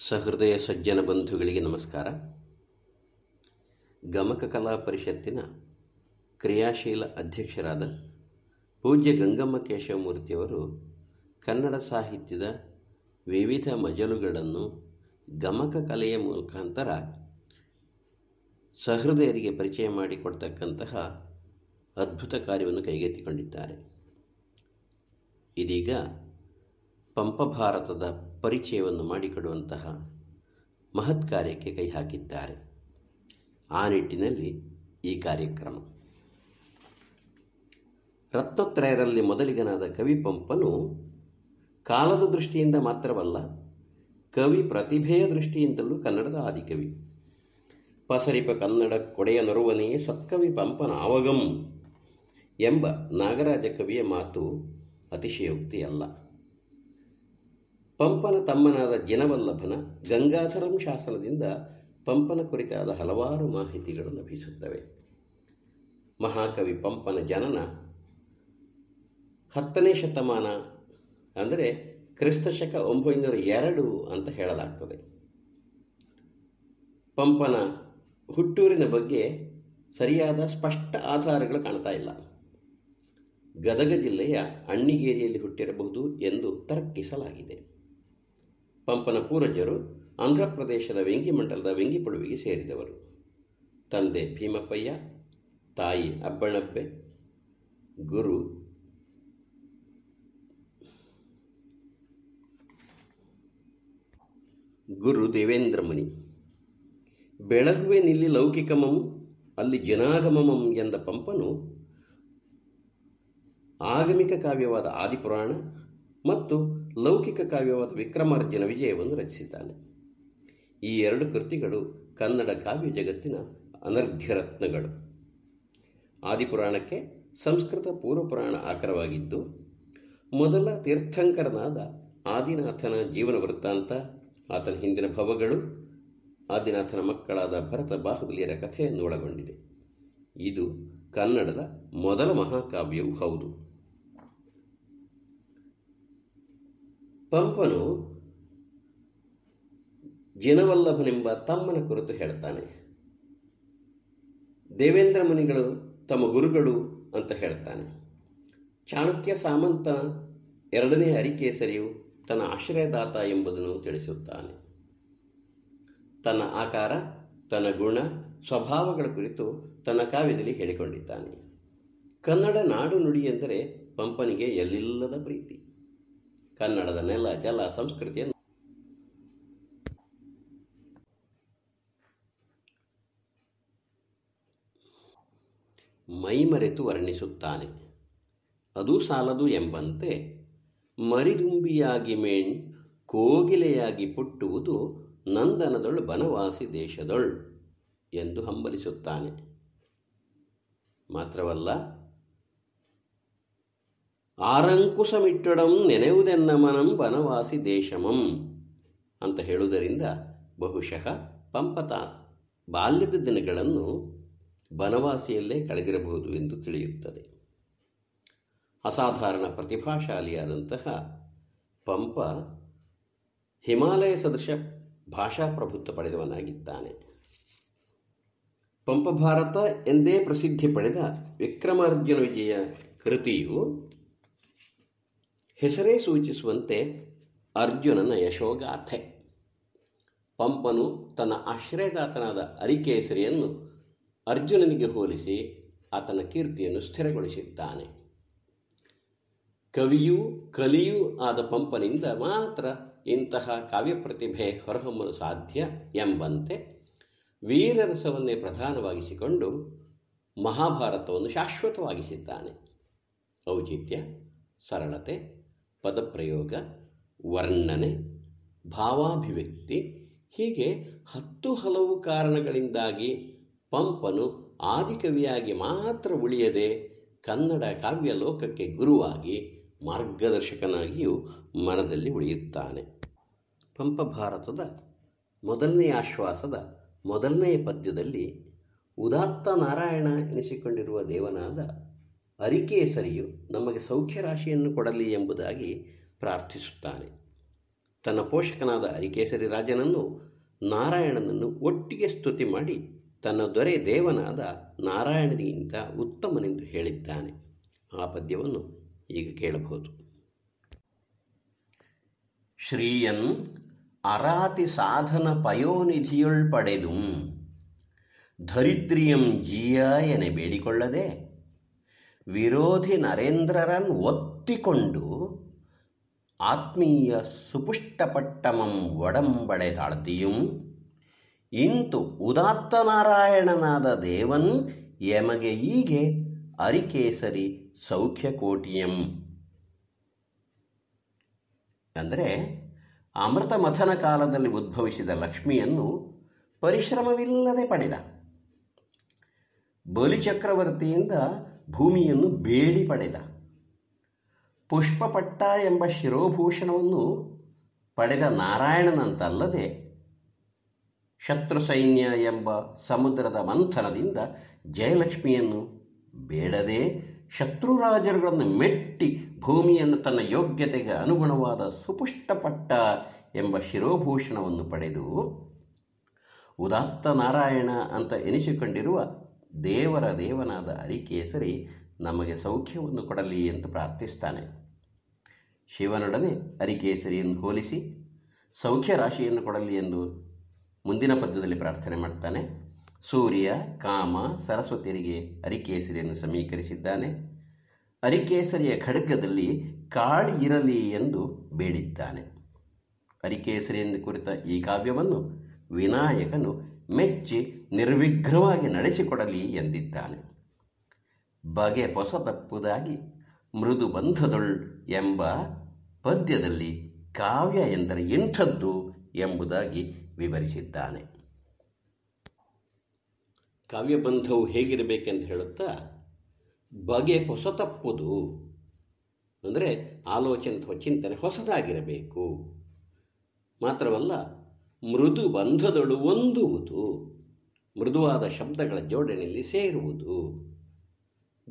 ಸಹೃದಯ ಸಜ್ಜನ ಬಂಧುಗಳಿಗೆ ನಮಸ್ಕಾರ. ಗಮಕ ಕಲಾ ಪರಿಷತ್ತಿನ ಕ್ರಿಯಾಶೀಲ ಅಧ್ಯಕ್ಷರಾದ ಪೂಜ್ಯ ಗಂಗಮ್ಮ ಕೇಶವಮೂರ್ತಿಯವರು ಕನ್ನಡ ಸಾಹಿತ್ಯದ ವಿವಿಧ ಮಜಲುಗಳನ್ನು ಗಮಕ ಕಲೆಯ ಮುಖಾಂತರ ಸಹೃದಯರಿಗೆ ಪರಿಚಯ ಮಾಡಿಕೊಡ್ತಕ್ಕಂತಹ ಅದ್ಭುತ ಕಾರ್ಯವನ್ನು ಕೈಗೆತ್ತಿಕೊಂಡಿದ್ದಾರೆ. ಇದೀಗ ಪಂಪ ಭಾರತದ ಪರಿಚಯವನ್ನು ಮಾಡಿಕೊಡುವಂತಹ ಮಹತ್ ಕಾರ್ಯಕ್ಕೆ ಕೈ ಹಾಕಿದ್ದಾರೆ. ಆ ನಿಟ್ಟಿನಲ್ಲಿ ಈ ಕಾರ್ಯಕ್ರಮ. ರತ್ನತ್ರಯರಲ್ಲಿ ಮೊದಲಿಗನಾದ ಕವಿ ಪಂಪನು ಕಾಲದ ದೃಷ್ಟಿಯಿಂದ ಮಾತ್ರವಲ್ಲ, ಕವಿ ಪ್ರತಿಭೆಯ ದೃಷ್ಟಿಯಿಂದಲೂ ಕನ್ನಡದ ಆದಿಕವಿ. ಪಸರಿಪ ಕನ್ನಡ ಕೊಡೆಯ ನೊರುವನೆಯೇ ಸತ್ಕವಿ ಪಂಪನ ಅವಗಂ ಎಂಬ ನಾಗರಾಜ ಕವಿಯ ಮಾತು ಅತಿಶಯೋಕ್ತಿಯಲ್ಲ. ಪಂಪನ ತಮ್ಮನಾದ ಜಿನವಲ್ಲಭನ ಗಂಗಾಧರಂ ಶಾಸನದಿಂದ ಪಂಪನ ಕುರಿತಾದ ಹಲವಾರು ಮಾಹಿತಿಗಳು ಲಭಿಸುತ್ತವೆ. ಮಹಾಕವಿ ಪಂಪನ ಜನನ ಹತ್ತನೇ ಶತಮಾನ ಅಂದರೆ ಕ್ರಿಸ್ತಶಕ ಒಂಬೈನೂರ ಎರಡು ಅಂತ ಹೇಳಲಾಗ್ತದೆ. ಪಂಪನ ಹುಟ್ಟೂರಿನ ಬಗ್ಗೆ ಸರಿಯಾದ ಸ್ಪಷ್ಟ ಆಧಾರಗಳು ಕಾಣ್ತಾ ಇಲ್ಲ. ಗದಗ ಜಿಲ್ಲೆಯ ಅಣ್ಣಿಗೇರಿಯಲ್ಲಿ ಹುಟ್ಟಿರಬಹುದು ಎಂದು ತರ್ಕಿಸಲಾಗಿದೆ. ಪಂಪನ ಪೂರ್ವಜರು ಆಂಧ್ರಪ್ರದೇಶದ ವೆಂಗಿಮಂಡಲದ ವೆಂಗಿಪಡುವಿಗೆ ಸೇರಿದವರು. ತಂದೆ ಭೀಮಪ್ಪಯ್ಯ, ತಾಯಿ ಅಬ್ಬಣಬ್ಬೆ, ಗುರು ಗುರು ದೇವೇಂದ್ರ ಮುನಿ ಬೆಳಗುವೆ ನಿಲ್ಲಿ ಲೌಕಿಕಮಂ ಅಲ್ಲಿ ಜನಾಗಮಮಂ ಎಂದ ಪಂಪನು ಆಗಮಿಕ ಕಾವ್ಯವಾದ ಆದಿಪುರಾಣ ಮತ್ತು ಲೌಕಿಕ ಕಾವ್ಯವಾದ ವಿಕ್ರಮಾರ್ಜುನ ವಿಜಯವನ್ನು ರಚಿಸಿದ್ದಾನೆ. ಈ ಎರಡು ಕೃತಿಗಳು ಕನ್ನಡ ಕಾವ್ಯ ಜಗತ್ತಿನ ಅನರ್ಘ್ಯರತ್ನಗಳು. ಆದಿಪುರಾಣಕ್ಕೆ ಸಂಸ್ಕೃತ ಪೂರ್ವಪುರಾಣ ಆಕರವಾಗಿದ್ದು, ಮೊದಲ ತೀರ್ಥಂಕರನಾದ ಆದಿನಾಥನ ಜೀವನ ವೃತ್ತಾಂತ, ಆತನ ಹಿಂದಿನ ಭವಗಳು, ಆದಿನಾಥನ ಮಕ್ಕಳಾದ ಭರತ ಬಾಹುಬಲಿಯರ ಕಥೆಯನ್ನು ಒಳಗೊಂಡಿದೆ. ಇದು ಕನ್ನಡದ ಮೊದಲ ಮಹಾಕಾವ್ಯವೂ ಹೌದು. ಪಂಪನು ಜಿನವಲ್ಲಭನೆಂಬ ತಮ್ಮನ ಕುರಿತು ಹೇಳ್ತಾನೆ. ದೇವೇಂದ್ರ ಮುನಿಗಳು ತಮ್ಮ ಗುರುಗಳು ಅಂತ ಹೇಳ್ತಾನೆ. ಚಾಣಕ್ಯ ಸಾಮಂತ ಎರಡನೇ ಅರಿಕೇಸರಿಯು ತನ್ನ ಆಶ್ರಯದಾತ ಎಂಬುದನ್ನು ತಿಳಿಸುತ್ತಾನೆ. ತನ್ನ ಆಕಾರ, ತನ್ನ ಗುಣ, ಸ್ವಭಾವಗಳ ಕುರಿತು ತನ್ನ ಕಾವ್ಯದಲ್ಲಿ ಹೇಳಿಕೊಂಡಿದ್ದಾನೆ. ಕನ್ನಡ ನಾಡು ನುಡಿ ಎಂದರೆ ಪಂಪನಿಗೆ ಎಲ್ಲಿಲ್ಲದ ಪ್ರೀತಿ. ಕನ್ನಡದ ನೆಲ ಜಲ ಸಂಸ್ಕೃತಿಯನ್ನು ಮೈಮರೆತು ವರ್ಣಿಸುತ್ತಾನೆ. ಅದು ಸಾಲದು ಎಂಬಂತೆ ಮರಿದುಂಬಿಯಾಗಿ ಮೇಣ್ ಕೋಗಿಲೆಯಾಗಿ ಪುಟ್ಟುವುದು ನಂದನದೊಳ್ ಬನವಾಸಿ ದೇಶದೊಳ್ ಎಂದು ಹಂಬಲಿಸುತ್ತಾನೆ. ಮಾತ್ರವಲ್ಲ ಆರಂಕುಸಮಿಟ್ಟೊಡಂ ನೆನೆಯುವುದೆನ್ನ ಮನಂ ಬನವಾಸಿ ದೇಶಮಂ ಅಂತ ಹೇಳುವುದರಿಂದ ಬಹುಶಃ ಪಂಪತ ಬಾಲ್ಯದ ದಿನಗಳನ್ನು ಬನವಾಸಿಯಲ್ಲೇ ಕಳೆದಿರಬಹುದು ಎಂದು ತಿಳಿಯುತ್ತದೆ. ಅಸಾಧಾರಣ ಪ್ರತಿಭಾಶಾಲಿಯಾದಂತಹ ಪಂಪ ಹಿಮಾಲಯ ಸದೃಶ ಭಾಷಾ ಪ್ರಭುತ್ವ ಪಡೆದವನಾಗಿದ್ದಾನೆ. ಪಂಪ ಭಾರತ ಎಂದೇ ಪ್ರಸಿದ್ಧಿ ಪಡೆದ ವಿಕ್ರಮಾರ್ಜುನ ವಿಜಯ ಕೃತಿಯು ಹೆಸರೇ ಸೂಚಿಸುವಂತೆ ಅರ್ಜುನನ ಯಶೋಗಾಥೆ. ಪಂಪನು ತನ್ನ ಆಶ್ರಯದಾತನಾದ ಅರಿಕೇಸರಿಯನ್ನು ಅರ್ಜುನನಿಗೆ ಹೋಲಿಸಿ ಆತನ ಕೀರ್ತಿಯನ್ನು ಸ್ಥಿರಗೊಳಿಸಿದ್ದಾನೆ. ಕವಿಯೂ ಕಲಿಯೂ ಆದ ಪಂಪನಿಂದ ಮಾತ್ರ ಇಂತಹ ಕಾವ್ಯ ಪ್ರತಿಭೆ ಹೊರಹೊಮ್ಮಲು ಸಾಧ್ಯ ಎಂಬಂತೆ ವೀರರಸವನ್ನೇ ಪ್ರಧಾನವಾಗಿಸಿಕೊಂಡು ಮಹಾಭಾರತವನ್ನು ಶಾಶ್ವತವಾಗಿಸಿದ್ದಾನೆ. ಔಚಿತ್ಯ, ಸರಳತೆ ಪದಪ್ರಯೋಗ, ವರ್ಣನೆ, ಭಾವಾಭಿವ್ಯಕ್ತಿ ಹೀಗೆ ಹತ್ತು ಹಲವು ಕಾರಣಗಳಿಂದಾಗಿ ಪಂಪನು ಆದಿಕವಿಯಾಗಿ ಮಾತ್ರ ಉಳಿಯದೆ ಕನ್ನಡ ಕಾವ್ಯ ಲೋಕಕ್ಕೆ ಗುರುವಾಗಿ ಮಾರ್ಗದರ್ಶಕನಾಗಿಯೂ ಮನದಲ್ಲಿ ಉಳಿಯುತ್ತಾನೆ. ಪಂಪ ಭಾರತದ ಮೊದಲನೆಯ ಆಶ್ವಾಸದ ಮೊದಲನೆಯ ಪದ್ಯದಲ್ಲಿ ಉದಾತ್ತ ನಾರಾಯಣ ಎನಿಸಿಕೊಂಡಿರುವ ದೇವನಾದ ಅರಿಕೇಸರಿಯು ನಮಗೆ ಸೌಖ್ಯ ರಾಶಿಯನ್ನು ಕೊಡಲಿ ಎಂಬುದಾಗಿ ಪ್ರಾರ್ಥಿಸುತ್ತಾನೆ. ತನ್ನ ಪೋಷಕನಾದ ಅರಿಕೇಸರಿ ರಾಜನನ್ನು ನಾರಾಯಣನನ್ನು ಒಟ್ಟಿಗೆ ಸ್ತುತಿ ಮಾಡಿ ತನ್ನ ದೊರೆ ದೇವನಾದ ನಾರಾಯಣನಿಗಿಂತ ಉತ್ತಮನೆಂದು ಹೇಳಿದ್ದಾನೆ. ಆ ಪದ್ಯವನ್ನು ಈಗ ಕೇಳಬಹುದು. ಶ್ರೀಯನ್ ಅರಾತಿ ಸಾಧನ ಪಯೋನಿಧಿಯುಳ್ ಧರಿತ್ರಿಯಂ ಜೀಯ ಎನೆ ಬೇಡಿಕೊಳ್ಳದೆ ವಿರೋಧಿ ನರೇಂದ್ರರನ್ ಒತ್ತಿಕೊಂಡು ಆತ್ಮೀಯ ಸುಪುಷ್ಟಪಟ್ಟಮಂ ಒಡಂಬಡೆ ತಾಳ್ತಿಯುಂ. ಇಂತು ಉದಾತ್ತ ನಾರಾಯಣನಾದ ದೇವನ್ ಎಮಗೆ ಹೀಗೆ ಅರಿಕೇಸರಿ ಸೌಖ್ಯ ಕೋಟಿಯಂ ಅಂದರೆ ಅಮೃತ ಮಥನ ಕಾಲದಲ್ಲಿ ಉದ್ಭವಿಸಿದ ಲಕ್ಷ್ಮಿಯನ್ನು ಪರಿಶ್ರಮವಿಲ್ಲದೆ ಪಡೆದ. ಬಲಿಚಕ್ರವರ್ತಿಯಿಂದ ಭೂಮಿಯನ್ನು ಬೇಡಿ ಪಡೆದ. ಪುಷ್ಪಪಟ್ಟ ಎಂಬ ಶಿರೋಭೂಷಣವನ್ನು ಪಡೆದ ನಾರಾಯಣನಂತಲ್ಲದೆ ಶತ್ರು ಸೈನ್ಯ ಎಂಬ ಸಮುದ್ರದ ಮಂಥನದಿಂದ ಜಯಲಕ್ಷ್ಮಿಯನ್ನು ಬೇಡದೆ ಶತ್ರುರಾಜರುಗಳನ್ನು ಮೆಟ್ಟಿ ಭೂಮಿಯನ್ನು ತನ್ನ ಯೋಗ್ಯತೆಗೆ ಅನುಗುಣವಾದ ಸುಪುಷ್ಟಪಟ್ಟ ಎಂಬ ಶಿರೋಭೂಷಣವನ್ನು ಪಡೆದು, ಉದಾತ್ತ ನಾರಾಯಣ ಅಂತ ಎನಿಸಿಕೊಂಡಿರುವ ದೇವರ ದೇವನಾದ ಅರಿಕೇಸರಿ ನಮಗೆ ಸೌಖ್ಯವನ್ನು ಕೊಡಲಿ ಎಂದು ಪ್ರಾರ್ಥಿಸ್ತಾನೆ ಶಿವನೊಡನೆ ಅರಿಕೇಸರಿಯನ್ನು ಹೋಲಿಸಿ ಸೌಖ್ಯ ರಾಶಿಯನ್ನು ಕೊಡಲಿ ಎಂದು ಮುಂದಿನ ಪದ್ಯದಲ್ಲಿ ಪ್ರಾರ್ಥನೆ ಮಾಡ್ತಾನೆ. ಸೂರ್ಯ, ಕಾಮ, ಸರಸ್ವತಿಯರಿಗೆ ಅರಿಕೇಸರಿಯನ್ನು ಸಮೀಕರಿಸಿದ್ದಾನೆ. ಅರಿಕೇಸರಿಯ ಖಡ್ಗದಲ್ಲಿ ಕಾಳಿ ಇರಲಿ ಎಂದು ಬೇಡಿದ್ದಾನೆ. ಅರಿಕೇಸರಿಯನ್ನು ಕುರಿತ ಈ ಕಾವ್ಯವನ್ನು ವಿನಾಯಕನು ಮೆಚ್ಚಿ ನಿರ್ವಿಘ್ನವಾಗಿ ನಡೆಸಿಕೊಡಲಿ ಎಂದಿದ್ದಾನೆ. ಬಗೆ ಪೊಸತಪ್ಪುದಾಗಿ ಮೃದು ಬಂಧದೊಳ್ ಎಂಬ ಪದ್ಯದಲ್ಲಿ ಕಾವ್ಯ ಎಂದರೆ ಎಂಥದ್ದು ಎಂಬುದಾಗಿ ವಿವರಿಸಿದ್ದಾನೆ. ಕಾವ್ಯಬಂಧವು ಹೇಗಿರಬೇಕೆಂದು ಹೇಳುತ್ತಾ, ಬಗೆ ಹೊಸತಪ್ಪುದು ಅಂದರೆ ಆಲೋಚನೆ ಅಥವಾ ಚಿಂತನೆ ಹೊಸದಾಗಿರಬೇಕು. ಮಾತ್ರವಲ್ಲ, ಮೃದು ಬಂಧದಳು ಹೊಂದುವುದು ಮೃದುವಾದ ಶಬ್ದಗಳ ಜೋಡಣೆಯಲ್ಲಿ ಸೇರುವುದು.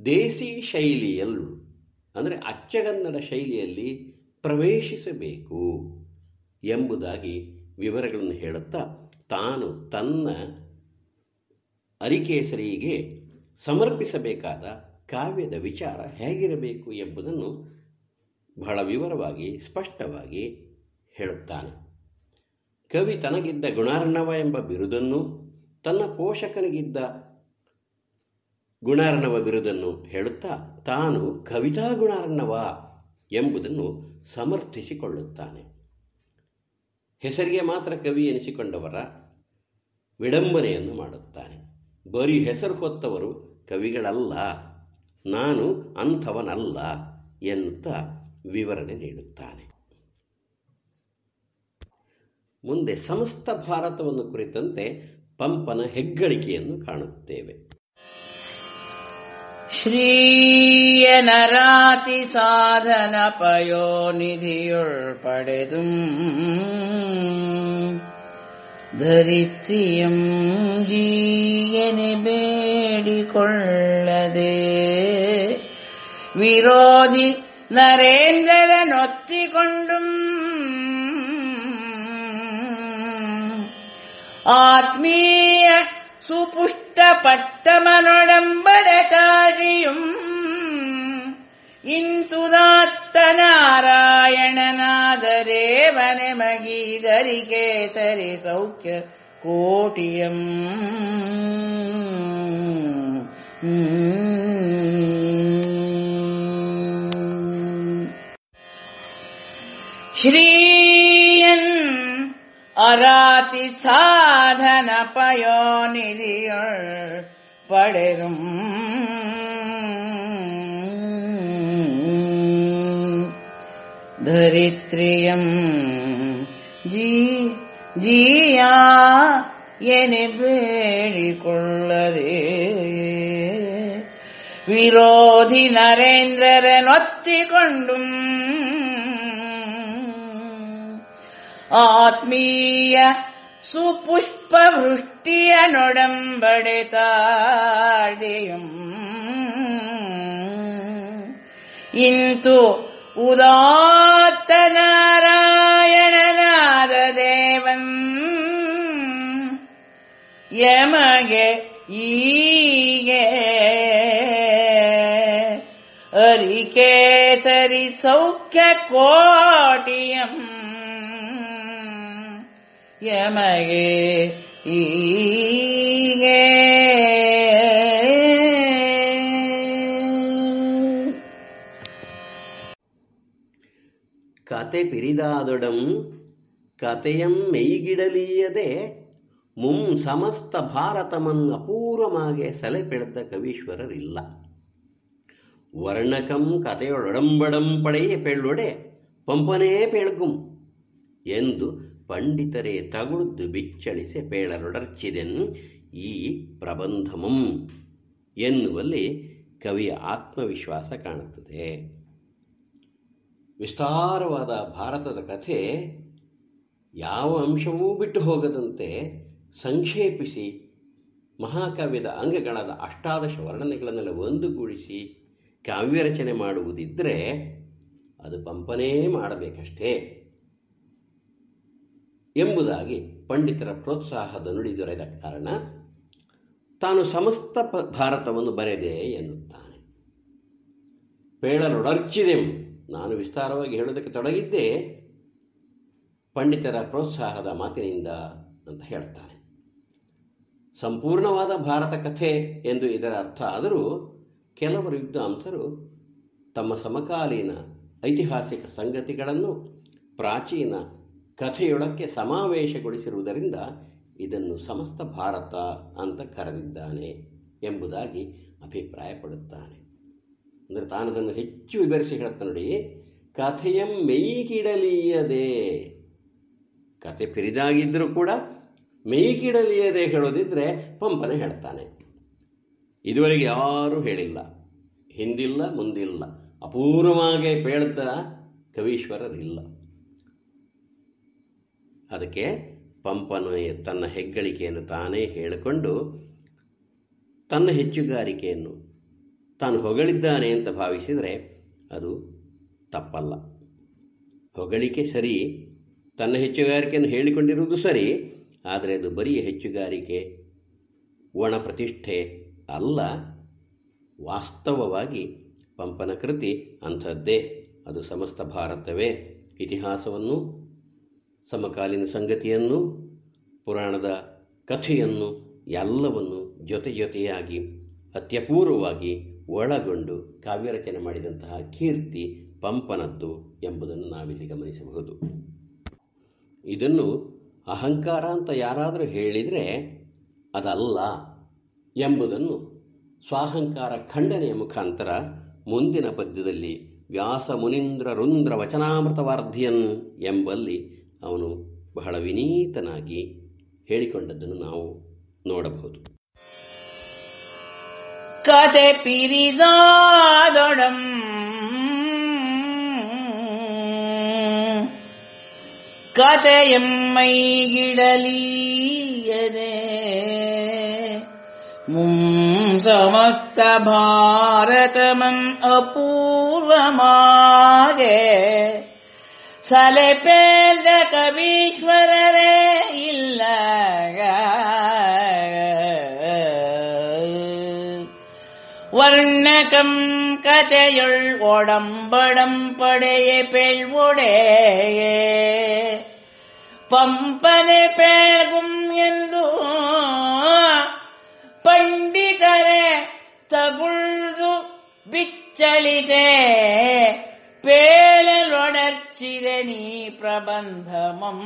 ದೇಸಿ ಶೈಲಿಯಲ್ಲೂ, ಅಂದರೆ ಅಚ್ಚಗನ್ನಡ ಶೈಲಿಯಲ್ಲಿ ಪ್ರವೇಶಿಸಬೇಕು ಎಂಬುದಾಗಿ ವಿವರಗಳನ್ನು ಹೇಳುತ್ತಾ ತಾನು ತನ್ನ ಅರಿಕೇಸರಿಗೆ ಸಮರ್ಪಿಸಬೇಕಾದ ಕಾವ್ಯದ ವಿಚಾರ ಹೇಗಿರಬೇಕು ಎಂಬುದನ್ನು ಬಹಳ ವಿವರವಾಗಿ, ಸ್ಪಷ್ಟವಾಗಿ ಹೇಳುತ್ತಾನೆ. ಕವಿ ತನಗಿದ್ದ ಗುಣಾರ್ಣವ ಎಂಬ ಬಿರುದನ್ನು ತನ್ನ ಪೋಷಕನಿಗಿದ್ದ ಗುಣಾರ್ಣವ ಬಿರುದನ್ನು ಹೇಳುತ್ತಾ ತಾನು ಕವಿತಾ ಗುಣಾರ್ಣವ ಎಂಬುದನ್ನು ಸಮರ್ಥಿಸಿಕೊಳ್ಳುತ್ತಾನೆ. ಹೆಸರಿಗೆ ಮಾತ್ರ ಕವಿ ಎನಿಸಿಕೊಂಡವರ ವಿಡಂಬನೆಯನ್ನು ಮಾಡುತ್ತಾನೆ. ಬರೀ ಹೆಸರು ಹೊತ್ತವರು ಕವಿಗಳಲ್ಲ, ನಾನು ಅಂಥವನಲ್ಲ ಎನ್ನುತ್ತಾ ವಿವರಣೆ ನೀಡುತ್ತಾನೆ. ಮುಂದೆ ಸಮಸ್ತ ಭಾರತವನ್ನು ಕುರಿತಂತೆ ಪಂಪನ ಹೆಗ್ಗಳಿಕೆಯನ್ನು ಕಾಣುತ್ತೇವೆ ಶ್ರೀಯ ನರಾತಿ ಸಾಧನ ಪಯೋನಿಧಿಯುಳ್ ಪಡೆದು ಧರಿತ್ರಿಯಂ आत्मीय सुपुष्टपट्टमनोडम्बडाजियुम् इन्दुदात्तनारायणनादरे वनेमगीधरिकेसरे सौख्यकोटियम् श्रीयन् அராதி சாதன பயோநிதியுள் படரும். தரித்திரியம் ஜீ ஜீயா என வேடிக்கொள்ளதே விரோதி நரேந்திரன் ஒத்திக்கொண்டும் आत्मीय सुपुष्पवृष्टि अनोडम्बडेताडियम् इन्तु उदात्तनारायणनादेवम् यमगे ईये अरिकेतरिसौख्य कोटियम् ಯಮಗೆ ಈಗೆ. ಕತೆ ಪಿರಿದಾದೊಡಂ ಕತೆಯಂ ಮೆಯ್ಗಿಡಲೀಯದೆ ಮುಂ ಸಮಸ್ತ ಭಾರತಮನ್ ಅಪೂರ್ವಮಾಗೆ ಸೆಲೆಪೆಳೆದ ಕವೀಶ್ವರರಿಲ್ಲ. ವರ್ಣಕಂ ಕತೆಯೊಳೊಡಂಬಡಂ ಪಡೆಯ ಪೆಳ್ಳೊಡೆ ಪಂಪನೇ ಪೆಳ್ಗುಂ ಎಂದು ಪಂಡಿತರೇ ತಗುಳುದು ಬಿಚ್ಚಳಿಸಿ ಪೇಳರೊಡರ್ಚಿದೆನ್ ಈ ಪ್ರಬಂಧಮಂ ಎನ್ನುವಲ್ಲಿ ಕವಿಯ ಆತ್ಮವಿಶ್ವಾಸ ಕಾಣುತ್ತದೆ. ವಿಸ್ತಾರವಾದ ಭಾರತದ ಕಥೆ ಯಾವ ಅಂಶವೂ ಬಿಟ್ಟು ಹೋಗದಂತೆ ಸಂಕ್ಷೇಪಿಸಿ ಮಹಾಕಾವ್ಯದ ಅಂಗಗಳಾದ ಅಷ್ಟಾದಶ ವರ್ಣನೆಗಳನ್ನೆಲ್ಲ ಒಂದುಗೂಡಿಸಿ ಕಾವ್ಯ ರಚನೆ ಮಾಡುವುದಿದ್ದರೆ ಅದು ಪಂಪನೇ ಮಾಡಬೇಕಷ್ಟೇ. ಎಂಬುದಾಗಿ ಪಂಡಿತರ ಪ್ರೋತ್ಸಾಹದ ನುಡಿ ದೊರೆದ ಕಾರಣ ತಾನು ಸಮಸ್ತ ಪ ಭಾರತವನ್ನು ಬರೆದೆ ಎನ್ನುತ್ತಾನೆ. ಪೇಳರೊಡರ್ಚಿದೆಂ ನಾನು ವಿಸ್ತಾರವಾಗಿ ಹೇಳೋದಕ್ಕೆ ತೊಡಗಿದ್ದೆ. ಪಂಡಿತರ ಪ್ರೋತ್ಸಾಹದ ಮಾತಿನಿಂದ ಅಂತ ಹೇಳ್ತಾನೆ. ಸಂಪೂರ್ಣವಾದ ಭಾರತ ಕಥೆ ಎಂದು ಇದರ ಅರ್ಥ ಆದರೂ ಕೆಲವರು ವಿದ್ವಾಂಸರು ತಮ್ಮ ಸಮಕಾಲೀನ ಐತಿಹಾಸಿಕ ಸಂಗತಿಗಳನ್ನು ಪ್ರಾಚೀನ ಕಥೆಯೊಳಕ್ಕೆ ಸಮಾವೇಶಗೊಳಿಸಿರುವುದರಿಂದ ಇದನ್ನು ಸಮಸ್ತ ಭಾರತ ಅಂತ ಕರೆದಿದ್ದಾನೆ ಎಂಬುದಾಗಿ ಅಭಿಪ್ರಾಯಪಡುತ್ತಾನೆ. ಅಂದರೆ ತಾನದನ್ನು ಹೆಚ್ಚು ವಿವರಿಸಿ ಹೇಳುತ್ತ ನೋಡಿ ಕಥೆಯಂ ಮೈಗಿಡಲೀಯದೆ ಕತೆ ಪಿರಿದಾಗಿದ್ದರೂ ಕೂಡ ಮೈಗಿಡಲೀಯದೆ ಹೇಳೋದಿದ್ರೆ ಪಂಪನೆ ಹೇಳ್ತಾನೆ. ಇದುವರೆಗೆ ಯಾರೂ ಹೇಳಿಲ್ಲ. ಹಿಂದಿಲ್ಲ, ಮುಂದಿಲ್ಲ. ಅಪೂರ್ವವಾಗಿ ಪೇಳ್ದ ಕವೀಶ್ವರರಿಲ್ಲ. ಅದಕ್ಕೆ ಪಂಪನು ತನ್ನ ಹೆಗ್ಗಳಿಕೆಯನ್ನು ತಾನೇ ಹೇಳಿಕೊಂಡು ತನ್ನ ಹೆಚ್ಚುಗಾರಿಕೆಯನ್ನು ತಾನು ಹೊಗಳಿದ್ದಾನೆ ಅಂತ ಭಾವಿಸಿದರೆ ಅದು ತಪ್ಪಲ್ಲ. ಹೊಗಳಿಕೆ ಸರಿ, ತನ್ನ ಹೆಚ್ಚುಗಾರಿಕೆಯನ್ನು ಹೇಳಿಕೊಂಡಿರುವುದು ಸರಿ, ಆದರೆ ಅದು ಬರೀ ಹೆಚ್ಚುಗಾರಿಕೆ ಒಣ ಪ್ರತಿಷ್ಠೆ ಅಲ್ಲ. ವಾಸ್ತವವಾಗಿ ಪಂಪನ ಕೃತಿ ಅಂಥದ್ದೇ. ಅದು ಸಮಸ್ತ ಭಾರತವೇ. ಇತಿಹಾಸವನ್ನು ಸಮಕಾಲೀನ ಸಂಗತಿಯನ್ನು, ಪುರಾಣದ ಕಥೆಯನ್ನು, ಎಲ್ಲವನ್ನು ಜೊತೆ ಜೊತೆಯಾಗಿ, ಅತ್ಯಪೂರ್ವವಾಗಿ ಒಳಗೊಂಡು ಕಾವ್ಯರಚನೆ ಮಾಡಿದಂತಹ ಕೀರ್ತಿ ಪಂಪನದ್ದು ಎಂಬುದನ್ನು ನಾವಿಲ್ಲಿ ಗಮನಿಸಬಹುದು. ಇದನ್ನು ಅಹಂಕಾರ ಅಂತ ಯಾರಾದರೂ ಹೇಳಿದರೆ ಅದಲ್ಲ ಎಂಬುದನ್ನು ಸ್ವಾಹಂಕಾರ ಖಂಡನೆಯ ಮುಖಾಂತರ ಮುಂದಿನ ಪದ್ಯದಲ್ಲಿ ವ್ಯಾಸ ಮುನೀಂದ್ರ ರುಂದ್ರ ವಚನಾಮೃತವಾರ್ಧಿಯನ್ ಎಂಬಲ್ಲಿ ಅವನು ಬಹಳ ವಿನೀತನಾಗಿ ಹೇಳಿಕೊಂಡದ್ದನ್ನು ನಾವು ನೋಡಬಹುದು. ಕತೆ ಪಿರಿದಾದೊಡಂ. ಕತೆಯಮ್ಮೈಗಿಡಲೀಯದೆ ಮುಂ ಸಮಸ್ತ ಭಾರತಮನ್ ಅಪೂರ್ವಮಾಗೆ. சலைபேந்த கபீஸ்வரரே இல்ல வர்ணகம் கதையுள் உடம்படம் படைய பெழ்வுடைய பம்பனை பேர்கும் என்று பண்டிதரே தகுழ்து பிச்சளிதே பேழலொடர் ನೀ ಪ್ರಬಂಧಮಂ.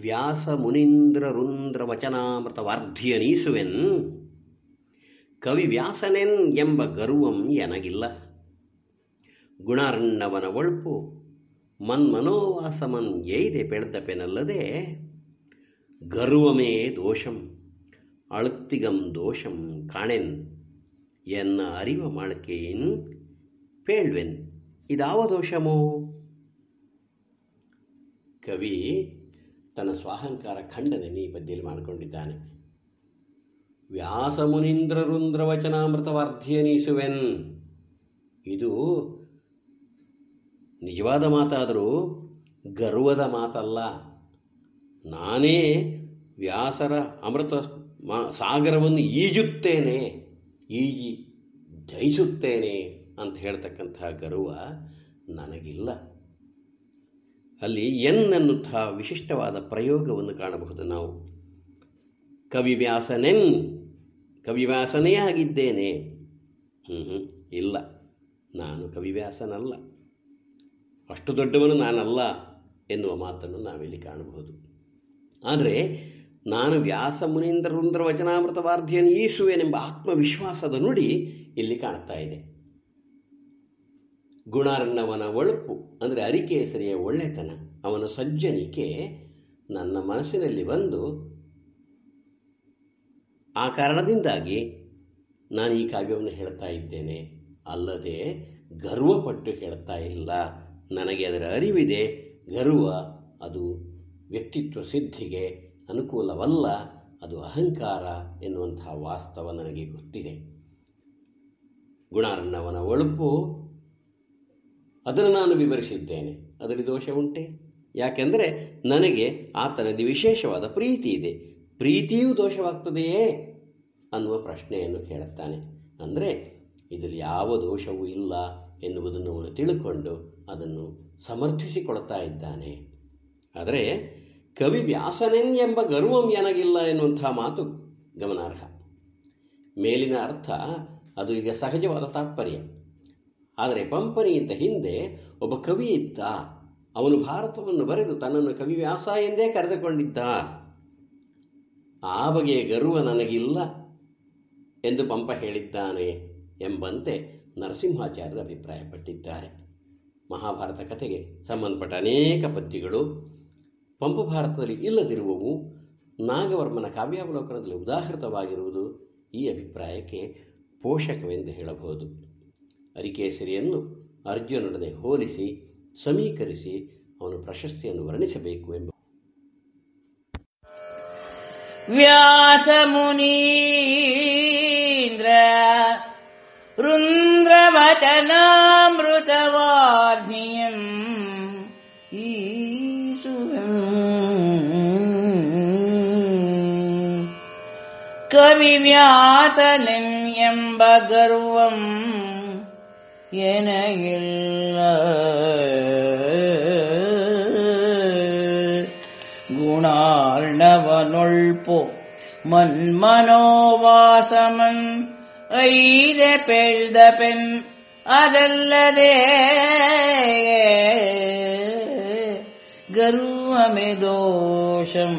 ವ್ಯಾಸ ಮುನೀಂದ್ರ ರುಂದ್ರ ವಚನಾಮೃತ ವಾರ್ಧಿಯನೀಸುವೆನ್ ಕವಿ ವ್ಯಾಸನೆನ್ ಎಂಬ ಗರ್ವಂ ಎನಗಿಲ್ಲ. ಗುಣಾರ್ಣವನ ಒಳ್ಪು ಮನ್ಮನೋವಾಸಮನ್ ಎಯ್ದೆ ಪೆಣ್ತಪೆನಲ್ಲದೆ, ಗರ್ವಮೇ ದೋಷಂ, ಅಳುತ್ತಿಗಂ ದೋಷಂ ಕಾಣೆನ್, ಎನ್ನ ಅರಿವ ಮಾಳ್ಕೆಯಿನ್ ಪೇಳ್ವೆನ್. ಇದಾವ ದೋಷಮೋ? ಕವಿ, ತನ್ನ ಸ್ವಾಹಂಕಾರ ಖಂಡನೆ ಈ ಪದ್ಯದಲ್ಲಿ ಮಾಡಿಕೊಂಡಿದ್ದಾನೆ. ವ್ಯಾಸಮುನೀಂದ್ರರುಂದ್ರವಚನಾಮೃತವಾರ್ಧ್ಯನೀಸುವೆನ್. ಇದು ನಿಜವಾದ ಮಾತಾದರೂ ಗರ್ವದ ಮಾತಲ್ಲ. ನಾನೇ ವ್ಯಾಸರ ಅಮೃತ ಮಾ ಸಾಗರವನ್ನು ಈಜುತ್ತೇನೆ, ಈಜಿ ಜಯಿಸುತ್ತೇನೆ ಅಂತ ಹೇಳ್ತಕ್ಕಂತಹ ಗರ್ವ ನನಗಿಲ್ಲ. ಅಲ್ಲಿ ಎನ್ ಅನ್ನುವಂತಹ ವಿಶಿಷ್ಟವಾದ ಪ್ರಯೋಗವನ್ನು ಕಾಣಬಹುದು ನಾವು. ಕವಿವ್ಯಾಸನೆನ್, ಕವಿವ್ಯಾಸನೇ ಆಗಿದ್ದೇನೆ. ಹ್ಞೂ ಇಲ್ಲ. ನಾನು ಕವಿವ್ಯಾಸನಲ್ಲ. ಅಷ್ಟು ದೊಡ್ಡವನು ನಾನಲ್ಲ ಎನ್ನುವ ಮಾತನ್ನು ನಾವಿಲ್ಲಿ ಕಾಣಬಹುದು. ಆದರೆ ನಾನು ವ್ಯಾಸ ಮುನೀಂದ್ರ ರುಂದ್ರ ವಚನಾಮೃತ ವಾರ್ಧಿಯನ್ನು ಈಸುವೆನೆಂಬ ಆತ್ಮವಿಶ್ವಾಸದ ನುಡಿ ಇಲ್ಲಿ ಕಾಣ್ತಾ ಇದೆ. ಗುಣಾರ್ಣವನ ಒಳಪು ಅಂದರೆ ಅರಿಕೇಸರಿಯ ಒಳ್ಳೆತನ, ಅವನ ಸಜ್ಜನಿಕೆ ನನ್ನ ಮನಸ್ಸಿನಲ್ಲಿ ಬಂದು ಆ ಕಾರಣದಿಂದಾಗಿ ನಾನು ಈ ಕಾವ್ಯವನ್ನು ಹೇಳ್ತಾ ಇದ್ದೇನೆ. ಅಲ್ಲದೆ ಗರ್ವಪಟ್ಟು ಹೇಳ್ತಾ ಇಲ್ಲ. ನನಗೆ ಅದರ ಅರಿವಿದೆ. ಗರ್ವ, ಅದು ವ್ಯಕ್ತಿತ್ವ ಸಿದ್ಧಿಗೆ ಅನುಕೂಲವಲ್ಲ, ಅದು ಅಹಂಕಾರ ಎನ್ನುವಂತಹ ವಾಸ್ತವ ನನಗೆ ಗೊತ್ತಿದೆ. ಗುಣಾರ್ಣವನ ಒಳುಪು, ಅದನ್ನು ನಾನು ವಿವರಿಸಿದ್ದೇನೆ. ಅದರಲ್ಲಿ ದೋಷ ಉಂಟೆ? ಯಾಕೆಂದರೆ ನನಗೆ ಆತನಲ್ಲಿ ವಿಶೇಷವಾದ ಪ್ರೀತಿ ಇದೆ. ಪ್ರೀತಿಯೂ ದೋಷವಾಗ್ತದೆಯೇ? ಅನ್ನುವ ಪ್ರಶ್ನೆಯನ್ನು ಕೇಳುತ್ತಾನೆ. ಅಂದರೆ, ಇದರಲ್ಲಿ ಯಾವ ದೋಷವೂ ಇಲ್ಲ ಎನ್ನುವುದನ್ನು ಅವನು ತಿಳ್ಕೊಂಡು ಅದನ್ನು ಸಮರ್ಥಿಸಿಕೊಳ್ತಾ ಇದ್ದಾನೆ. ಆದರೆ ಕವಿ ವ್ಯಾಸನೆನ್ ಎಂಬ ಗರ್ವಂ ನನಗಿಲ್ಲ ಎನ್ನುವಂಥ ಮಾತು ಗಮನಾರ್ಹ. ಮೇಲಿನ ಅರ್ಥ ಅದು ಈಗ ಸಹಜವಾದ ತಾತ್ಪರ್ಯ. ಆದರೆ ಪಂಪನಿಗಿಂತ ಹಿಂದೆ ಒಬ್ಬ ಕವಿ ಇದ್ದ. ಅವನು ಭಾರತವನ್ನು ಬರೆದು ತನ್ನನ್ನು ಕವಿ ವ್ಯಾಸ ಎಂದೇ ಕರೆದುಕೊಂಡಿದ್ದ. ಆ ಬಗೆಯ ಗರ್ವ ನನಗಿಲ್ಲ ಎಂದು ಪಂಪ ಹೇಳಿದ್ದಾನೆ ಎಂಬಂತೆ ನರಸಿಂಹಾಚಾರ್ಯರ ಅಭಿಪ್ರಾಯಪಟ್ಟಿದ್ದಾರೆ. ಮಹಾಭಾರತ ಕಥೆಗೆ ಸಂಬಂಧಪಟ್ಟ ಅನೇಕ ಪದ್ಯಗಳು. ಪಂಪ ಭಾರತದಲ್ಲಿ ಇಲ್ಲದಿರುವವು ನಾಗವರ್ಮನ ಕಾವ್ಯಾವಲೋಕನದಲ್ಲಿ ಉದಾಹೃತವಾಗಿರುವುದು ಈ ಅಭಿಪ್ರಾಯಕ್ಕೆ ಪೋಷಕವೆಂದು ಹೇಳಬಹುದು. ಅರಿಕೇಸರಿಯನ್ನು ಅರ್ಜುನೊಡನೆ ಹೋಲಿಸಿ, ಸಮೀಕರಿಸಿ ಅವನು ಪ್ರಶಸ್ತಿಯನ್ನು ವರ್ಣಿಸಬೇಕು ಎಂಬ वचनामृतवादि कवि व्यासलिं यम्बगर्वम् एल् गुणाल् नवनोल्पो मन् मनोवासमन् ಐದೆ ಪೆಳ್ದ ಪೆನ್ ಅದಲ್ಲದೆ ಗರುವಮೆ ದೋಷಂ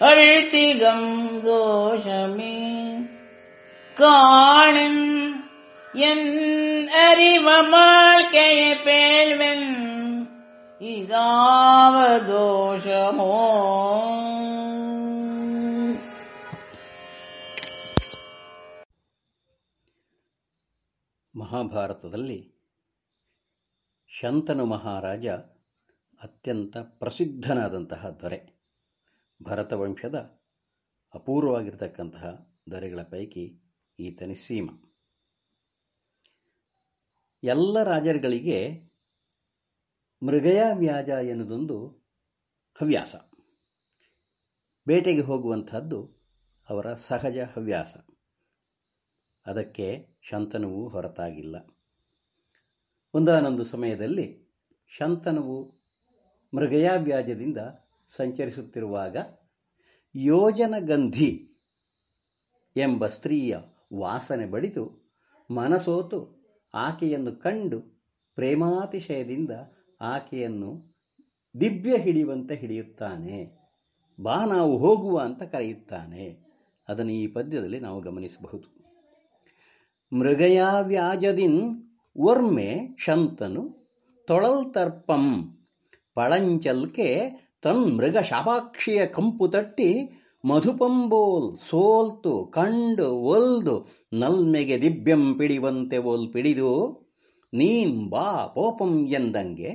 அழ்த்திகம் தோஷமே காணும் என் அறிவ வாழ்க்கைய பேழ்வன் இதாவ தோஷமோ ಮಹಾಭಾರತದಲ್ಲಿ ಶಂತನು ಮಹಾರಾಜ ಅತ್ಯಂತ ಪ್ರಸಿದ್ಧನಾದಂತಹ ದೊರೆ. ಭರತವಂಶದ ಅಪೂರ್ವವಾಗಿರ್ತಕ್ಕಂತಹ ದೊರೆಗಳ ಪೈಕಿ ಈತನಿ ಸೀಮ. ಎಲ್ಲ ರಾಜರುಗಳಿಗೆ ಮೃಗಯ ವ್ಯಾಜ ಎನ್ನುವುದೊಂದು ಹವ್ಯಾಸ. ಬೇಟೆಗೆ ಹೋಗುವಂಥದ್ದು ಅವರ ಸಹಜ ಹವ್ಯಾಸ. ಅದಕ್ಕೆ ಶಂತನುವು ಹೊರತಾಗಿಲ್ಲ. ಒಂದಾನೊಂದು ಸಮಯದಲ್ಲಿ ಶಂತನುವು ಮೃಗಯಾವ್ಯಾಜದಿಂದ ಸಂಚರಿಸುತ್ತಿರುವಾಗ ಯೋಜನಗಂಧಿ ಎಂಬ ಸ್ತ್ರೀಯ ವಾಸನೆ ಬಡಿದು ಮನಸೋತು ಆಕೆಯನ್ನು ಕಂಡು ಪ್ರೇಮಾತಿಶಯದಿಂದ ಆಕೆಯನ್ನು ದಿವ್ಯ ಹಿಡಿಯುವಂತೆ ಹಿಡಿಯುತ್ತಾನೆ. ಬಾ ನಾವು ಹೋಗುವ ಅಂತ ಕರೆಯುತ್ತಾನೆ. ಅದನ್ನು ಈ ಪದ್ಯದಲ್ಲಿ ನಾವು ಗಮನಿಸಬಹುದು. ಮೃಗಯಾವ್ಯಾಜದಿನ್ ಒರ್ಮೆ ಶಂತನು ತೊಳಲ್ತರ್ಪಂ ಪಳಂಚಲ್ಕೆ ತನ್ ಮೃಗ ಶಾಪಾಕ್ಷಿಯ ಕಂಪು ತಟ್ಟಿ ಮಧುಪಂಬೋಲ್ ಸೋಲ್ತು ಕಂಡು ಒಲ್ದು ನಲ್ಮೆಗೆ ದಿವ್ಯಂ ಪಿಡಿವಂತೆ ಓಲ್ ಪಿಡಿದು ನೀಂ ಬಾ ಪೋಪಂ ಎಂದಂಗೆ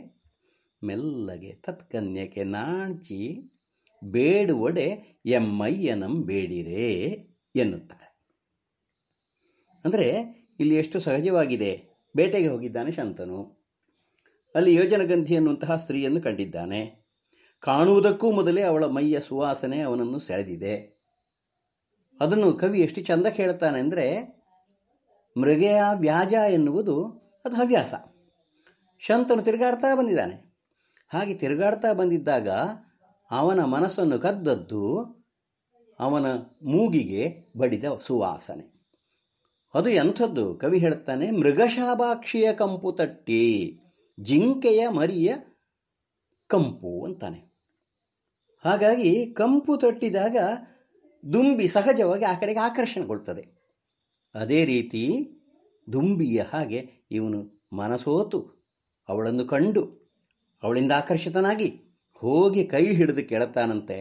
ಮೆಲ್ಲಗೆ ತತ್ಕನ್ಯಕ್ಕೆ ನಾಣ್ಚಿ ಬೇಡುವಡೆ ಎಮ್ಮಯ್ಯನಂ ಬೇಡಿರೇ ಎನ್ನುತ್ತಾಳೆ. ಅಂದರೆ ಇಲ್ಲಿ ಎಷ್ಟು ಸಹಜವಾಗಿದೆ. ಬೇಟೆಗೆ ಹೋಗಿದ್ದಾನೆ ಶಂತನು. ಅಲ್ಲಿ ಯೋಜನಗಂಧಿ ಅನ್ನುವಂತಹ ಸ್ತ್ರೀಯನ್ನು ಕಂಡಿದ್ದಾನೆ. ಕಾಣುವುದಕ್ಕೂ ಮೊದಲೇ ಅವಳ ಮೈಯ ಸುವಾಸನೆ ಅವನನ್ನು ಸೆಳೆದಿದೆ. ಅದನ್ನು ಕವಿ ಎಷ್ಟು ಚಂದ ಕೇಳ್ತಾನೆ ಅಂದರೆ, ಮೃಗೆಯ ವ್ಯಾಜ ಎನ್ನುವುದು ಅದು ಹವ್ಯಾಸ. ಶಂತನು ತಿರುಗಾಡ್ತಾ ಬಂದಿದ್ದಾನೆ. ಹಾಗೆ ತಿರುಗಾಡ್ತಾ ಬಂದಿದ್ದಾಗ ಅವನ ಮನಸ್ಸನ್ನು ಕದ್ದದ್ದು ಅವನ ಮೂಗಿಗೆ ಬಡಿದ ಸುವಾಸನೆ. ಅದು ಎಂಥದ್ದು? ಕವಿ ಹೇಳ್ತಾನೆ ಮೃಗಶಾಭಾಕ್ಷಿಯ ಕಂಪು ತಟ್ಟಿ, ಜಿಂಕೆಯ ಮರಿಯ ಕಂಪು ಅಂತಾನೆ. ಹಾಗಾಗಿ ಕಂಪು ತಟ್ಟಿದಾಗ ದುಂಬಿ ಸಹಜವಾಗಿ ಆ ಕಡೆಗೆ ಆಕರ್ಷಣೆಗೊಳ್ತದೆ. ಅದೇ ರೀತಿ ದುಂಬಿಯ ಹಾಗೆ ಇವನು ಮನಸೋತು, ಅವಳನ್ನು ಕಂಡು, ಅವಳಿಂದ ಆಕರ್ಷಿತನಾಗಿ ಹೋಗಿ ಕೈ ಹಿಡಿದು ಕೇಳುತ್ತಾನಂತೆ,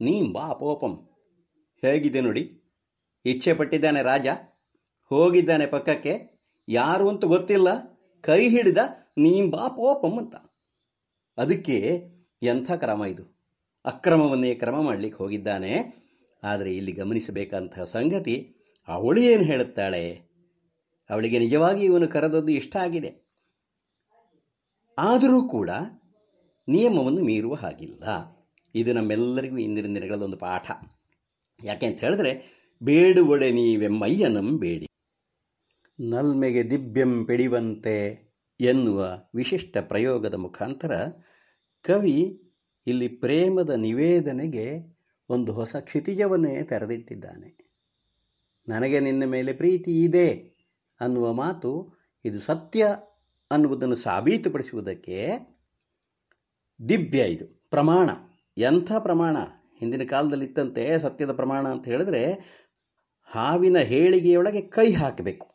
ನೀ ಬಾ ಹೇಗಿದೆ ನೋಡಿ ಇಚ್ಛೆ ಪಟ್ಟಿದ್ದಾನೆ ರಾಜ. ಹೋಗಿದ್ದಾನೆ ಪಕ್ಕಕ್ಕೆ. ಯಾರು ಅಂತ ಗೊತ್ತಿಲ್ಲ. ಕೈ ಹಿಡಿದ ನೀ ಬಾ ಪೋಪಂ ಅಂತ. ಅದಕ್ಕೆ ಎಂಥ ಕ್ರಮ ಇದು? ಅಕ್ರಮವನ್ನೇ ಕ್ರಮ ಮಾಡಲಿಕ್ಕೆ ಹೋಗಿದ್ದಾನೆ. ಆದರೆ ಇಲ್ಲಿ ಗಮನಿಸಬೇಕಂತಹ ಸಂಗತಿ, ಅವಳು ಏನು ಹೇಳುತ್ತಾಳೆ? ಅವಳಿಗೆ ನಿಜವಾಗಿ ಇವನು ಕರೆದದ್ದು ಇಷ್ಟ ಆಗಿದೆ. ಆದರೂ ಕೂಡ ನಿಯಮವನ್ನು ಮೀರುವ ಹಾಗಿಲ್ಲ. ಇದು ನಮ್ಮೆಲ್ಲರಿಗೂ ಇಂದಿನ ದಿನಗಳದೊಂದು ಪಾಠ. ಯಾಕೆ ಅಂತ ಹೇಳಿದ್ರೆ ಬೇಡುವಡೆ ನೀವೆಮ್ಮಯ್ಯ ಬೇಡಿ. ನಲ್ಮೆಗೆ ದಿವ್ಯಂ ಪಿಡಿವಂತೆ ಎನ್ನುವ ವಿಶಿಷ್ಟ ಪ್ರಯೋಗದ ಮುಖಾಂತರ ಕವಿ ಇಲ್ಲಿ ಪ್ರೇಮದ ನಿವೇದನೆಗೆ ಒಂದು ಹೊಸ ಕ್ಷಿತಿಜವನ್ನೇ ತೆರೆದಿಟ್ಟಿದ್ದಾನೆ. ನನಗೆ ನಿನ್ನ ಮೇಲೆ ಪ್ರೀತಿ ಇದೆ ಅನ್ನುವ ಮಾತು ಇದು ಸತ್ಯ ಅನ್ನುವುದನ್ನು ಸಾಬೀತುಪಡಿಸುವುದಕ್ಕೆ ದಿವ್ಯ ಇದು. ಪ್ರಮಾಣ, ಎಂಥ ಪ್ರಮಾಣ? ಹಿಂದಿನ ಕಾಲದಲ್ಲಿತ್ತಂತೆ ಸತ್ಯದ ಪ್ರಮಾಣ ಅಂತ ಹೇಳಿದ್ರೆ ಹಾವಿನ ಹೇಳಿಗೆಯೊಳಗೆ ಕೈ ಹಾಕಬೇಕು.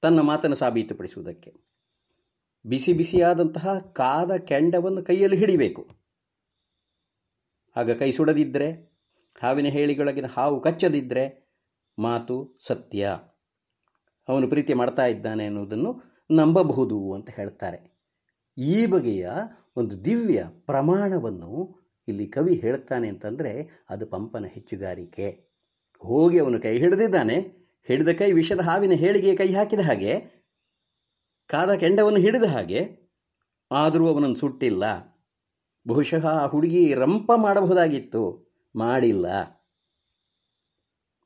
ತನ್ನ ಮಾತನ್ನು ಸಾಬೀತುಪಡಿಸುವುದಕ್ಕೆ. ಬಿಸಿ ಬಿಸಿಯಾದಂತಹ ಕಾದ ಕೆಂಡವನ್ನು ಕೈಯಲ್ಲಿ ಹಿಡಿಬೇಕು. ಆಗ ಕೈ ಸುಡದಿದ್ದರೆ ಹಾವಿನ ಹೇಳಿಗೊಳಗಿನ ಹಾವು ಕಚ್ಚದಿದ್ದರೆ ಮಾತು ಸತ್ಯ. ಅವನು ಪ್ರೀತಿ ಮಾಡ್ತಾ ಇದ್ದಾನೆ ಅನ್ನೋದನ್ನು ನಂಬಬಹುದು ಅಂತ ಹೇಳ್ತಾರೆ. ಈ ಬಗೆಯ ಒಂದು ದಿವ್ಯ ಪ್ರಮಾಣವನ್ನು ಇಲ್ಲಿ ಕವಿ ಹೇಳ್ತಾನೆ ಅಂತಂದರೆ ಅದು ಪಂಪನ ಹೆಚ್ಚುಗಾರಿಕೆ. ಹೋಗಿ ಅವನು ಕೈ ಹಿಡಿದಿದ್ದಾನೆ ಹಿಡಿದ ಕೈ ವಿಷದ ಹಾವಿನ ಹೇಳಿಗೆ ಕೈ ಹಾಕಿದ ಹಾಗೆ, ಕಾದ ಕೆಂಡವನ್ನು ಹಿಡಿದ ಹಾಗೆ, ಆದರೂ ಅವನನ್ನು ಸುಟ್ಟಿಲ್ಲ. ಬಹುಶಃ ಆ ಹುಡುಗಿ ರಂಪ ಮಾಡಬಹುದಾಗಿತ್ತು. ಮಾಡಿಲ್ಲ.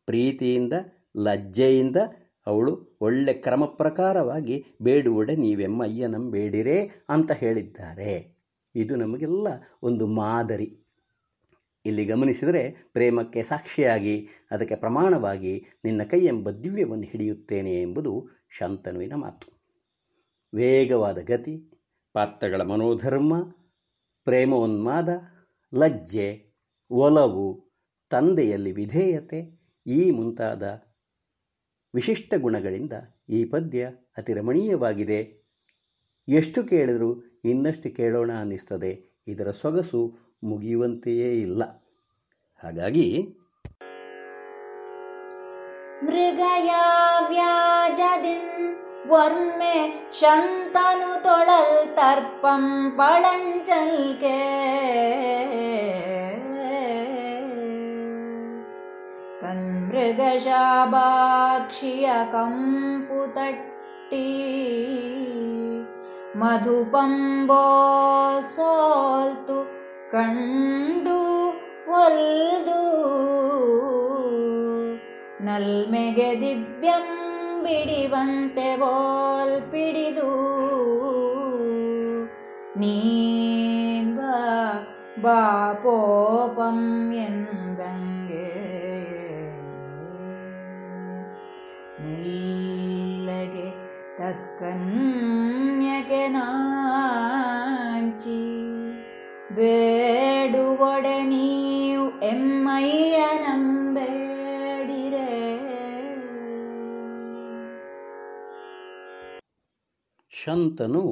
ಪ್ರೀತಿಯಿಂದ, ಲಜ್ಜೆಯಿಂದ ಅವಳು ಒಳ್ಳೆ ಕ್ರಮ ಪ್ರಕಾರವಾಗಿ, ಬೇಡುವಡೆ ನೀವೆಮ್ಮಯ್ಯ ನಂಬೇಡಿರೇ ಅಂತ ಹೇಳಿದ್ದಾರೆ. ಇದು ನಮಗೆಲ್ಲ ಒಂದು ಮಾದರಿ. ಇಲ್ಲಿ ಗಮನಿಸಿದರೆ ಪ್ರೇಮಕ್ಕೆ ಸಾಕ್ಷಿಯಾಗಿ, ಅದಕ್ಕೆ ಪ್ರಮಾಣವಾಗಿ ನಿನ್ನ ಕೈ ಎಂಬ ದಿವ್ಯವನ್ನು ಹಿಡಿಯುತ್ತೇನೆ ಎಂಬುದು ಶಾಂತನುವಿನ ಮಾತು. ವೇಗವಾದ ಗತಿ, ಪಾತ್ರಗಳ ಮನೋಧರ್ಮ, ಪ್ರೇಮೋನ್ಮಾದ, ಲಜ್ಜೆ, ಒಲವು, ತಂದೆಯಲ್ಲಿ ವಿಧೇಯತೆ, ಈ ಮುಂತಾದ ವಿಶಿಷ್ಟ ಗುಣಗಳಿಂದ ಈ ಪದ್ಯ ಅತಿ ರಮಣೀಯವಾಗಿದೆ ಎಷ್ಟು ಕೇಳಿದರೂ ಇನ್ನಷ್ಟು ಕೇಳೋಣ ಅನ್ನಿಸ್ತದೆ. ಇದರ ಸೊಗಸು ಮುಗಿಯುವಂತೆಯೇ ಇಲ್ಲ. ಹಾಗಾಗಿ ಮೃಗಯಾ ವ್ಯಾಜದಿನ್ ವರ್ಮೆ ಶಂತನು ತೊಳಲ್ ತರ್ಪಂ ಪಳಂಚಲ್ಕೆ. ಕನ್ಮೃಗಶಾಭಾಕ್ಷಿಯ ಕಂಪು ತಟ್ಟಿ ಮಧುಪಂಬೋ ಸೋಲ್ತು ಕಂಡು ಒಲ್ದು ನಲ್ಮೆಗೆ ದಿವ್ಯಂ ಬಿಡಿವಂತೆ ಬೋಲ್ ಪಿಡಿದು ನೀನ್ವ ಬಾಪೋಪಂ ಎಂದಂಗೆ ಮೆಲ್ಲಗೆ ತತ್ಕನ್ಯಕೆ ನಾಂಚಿ ಬೇಡುವಡೆ ಶಂತನು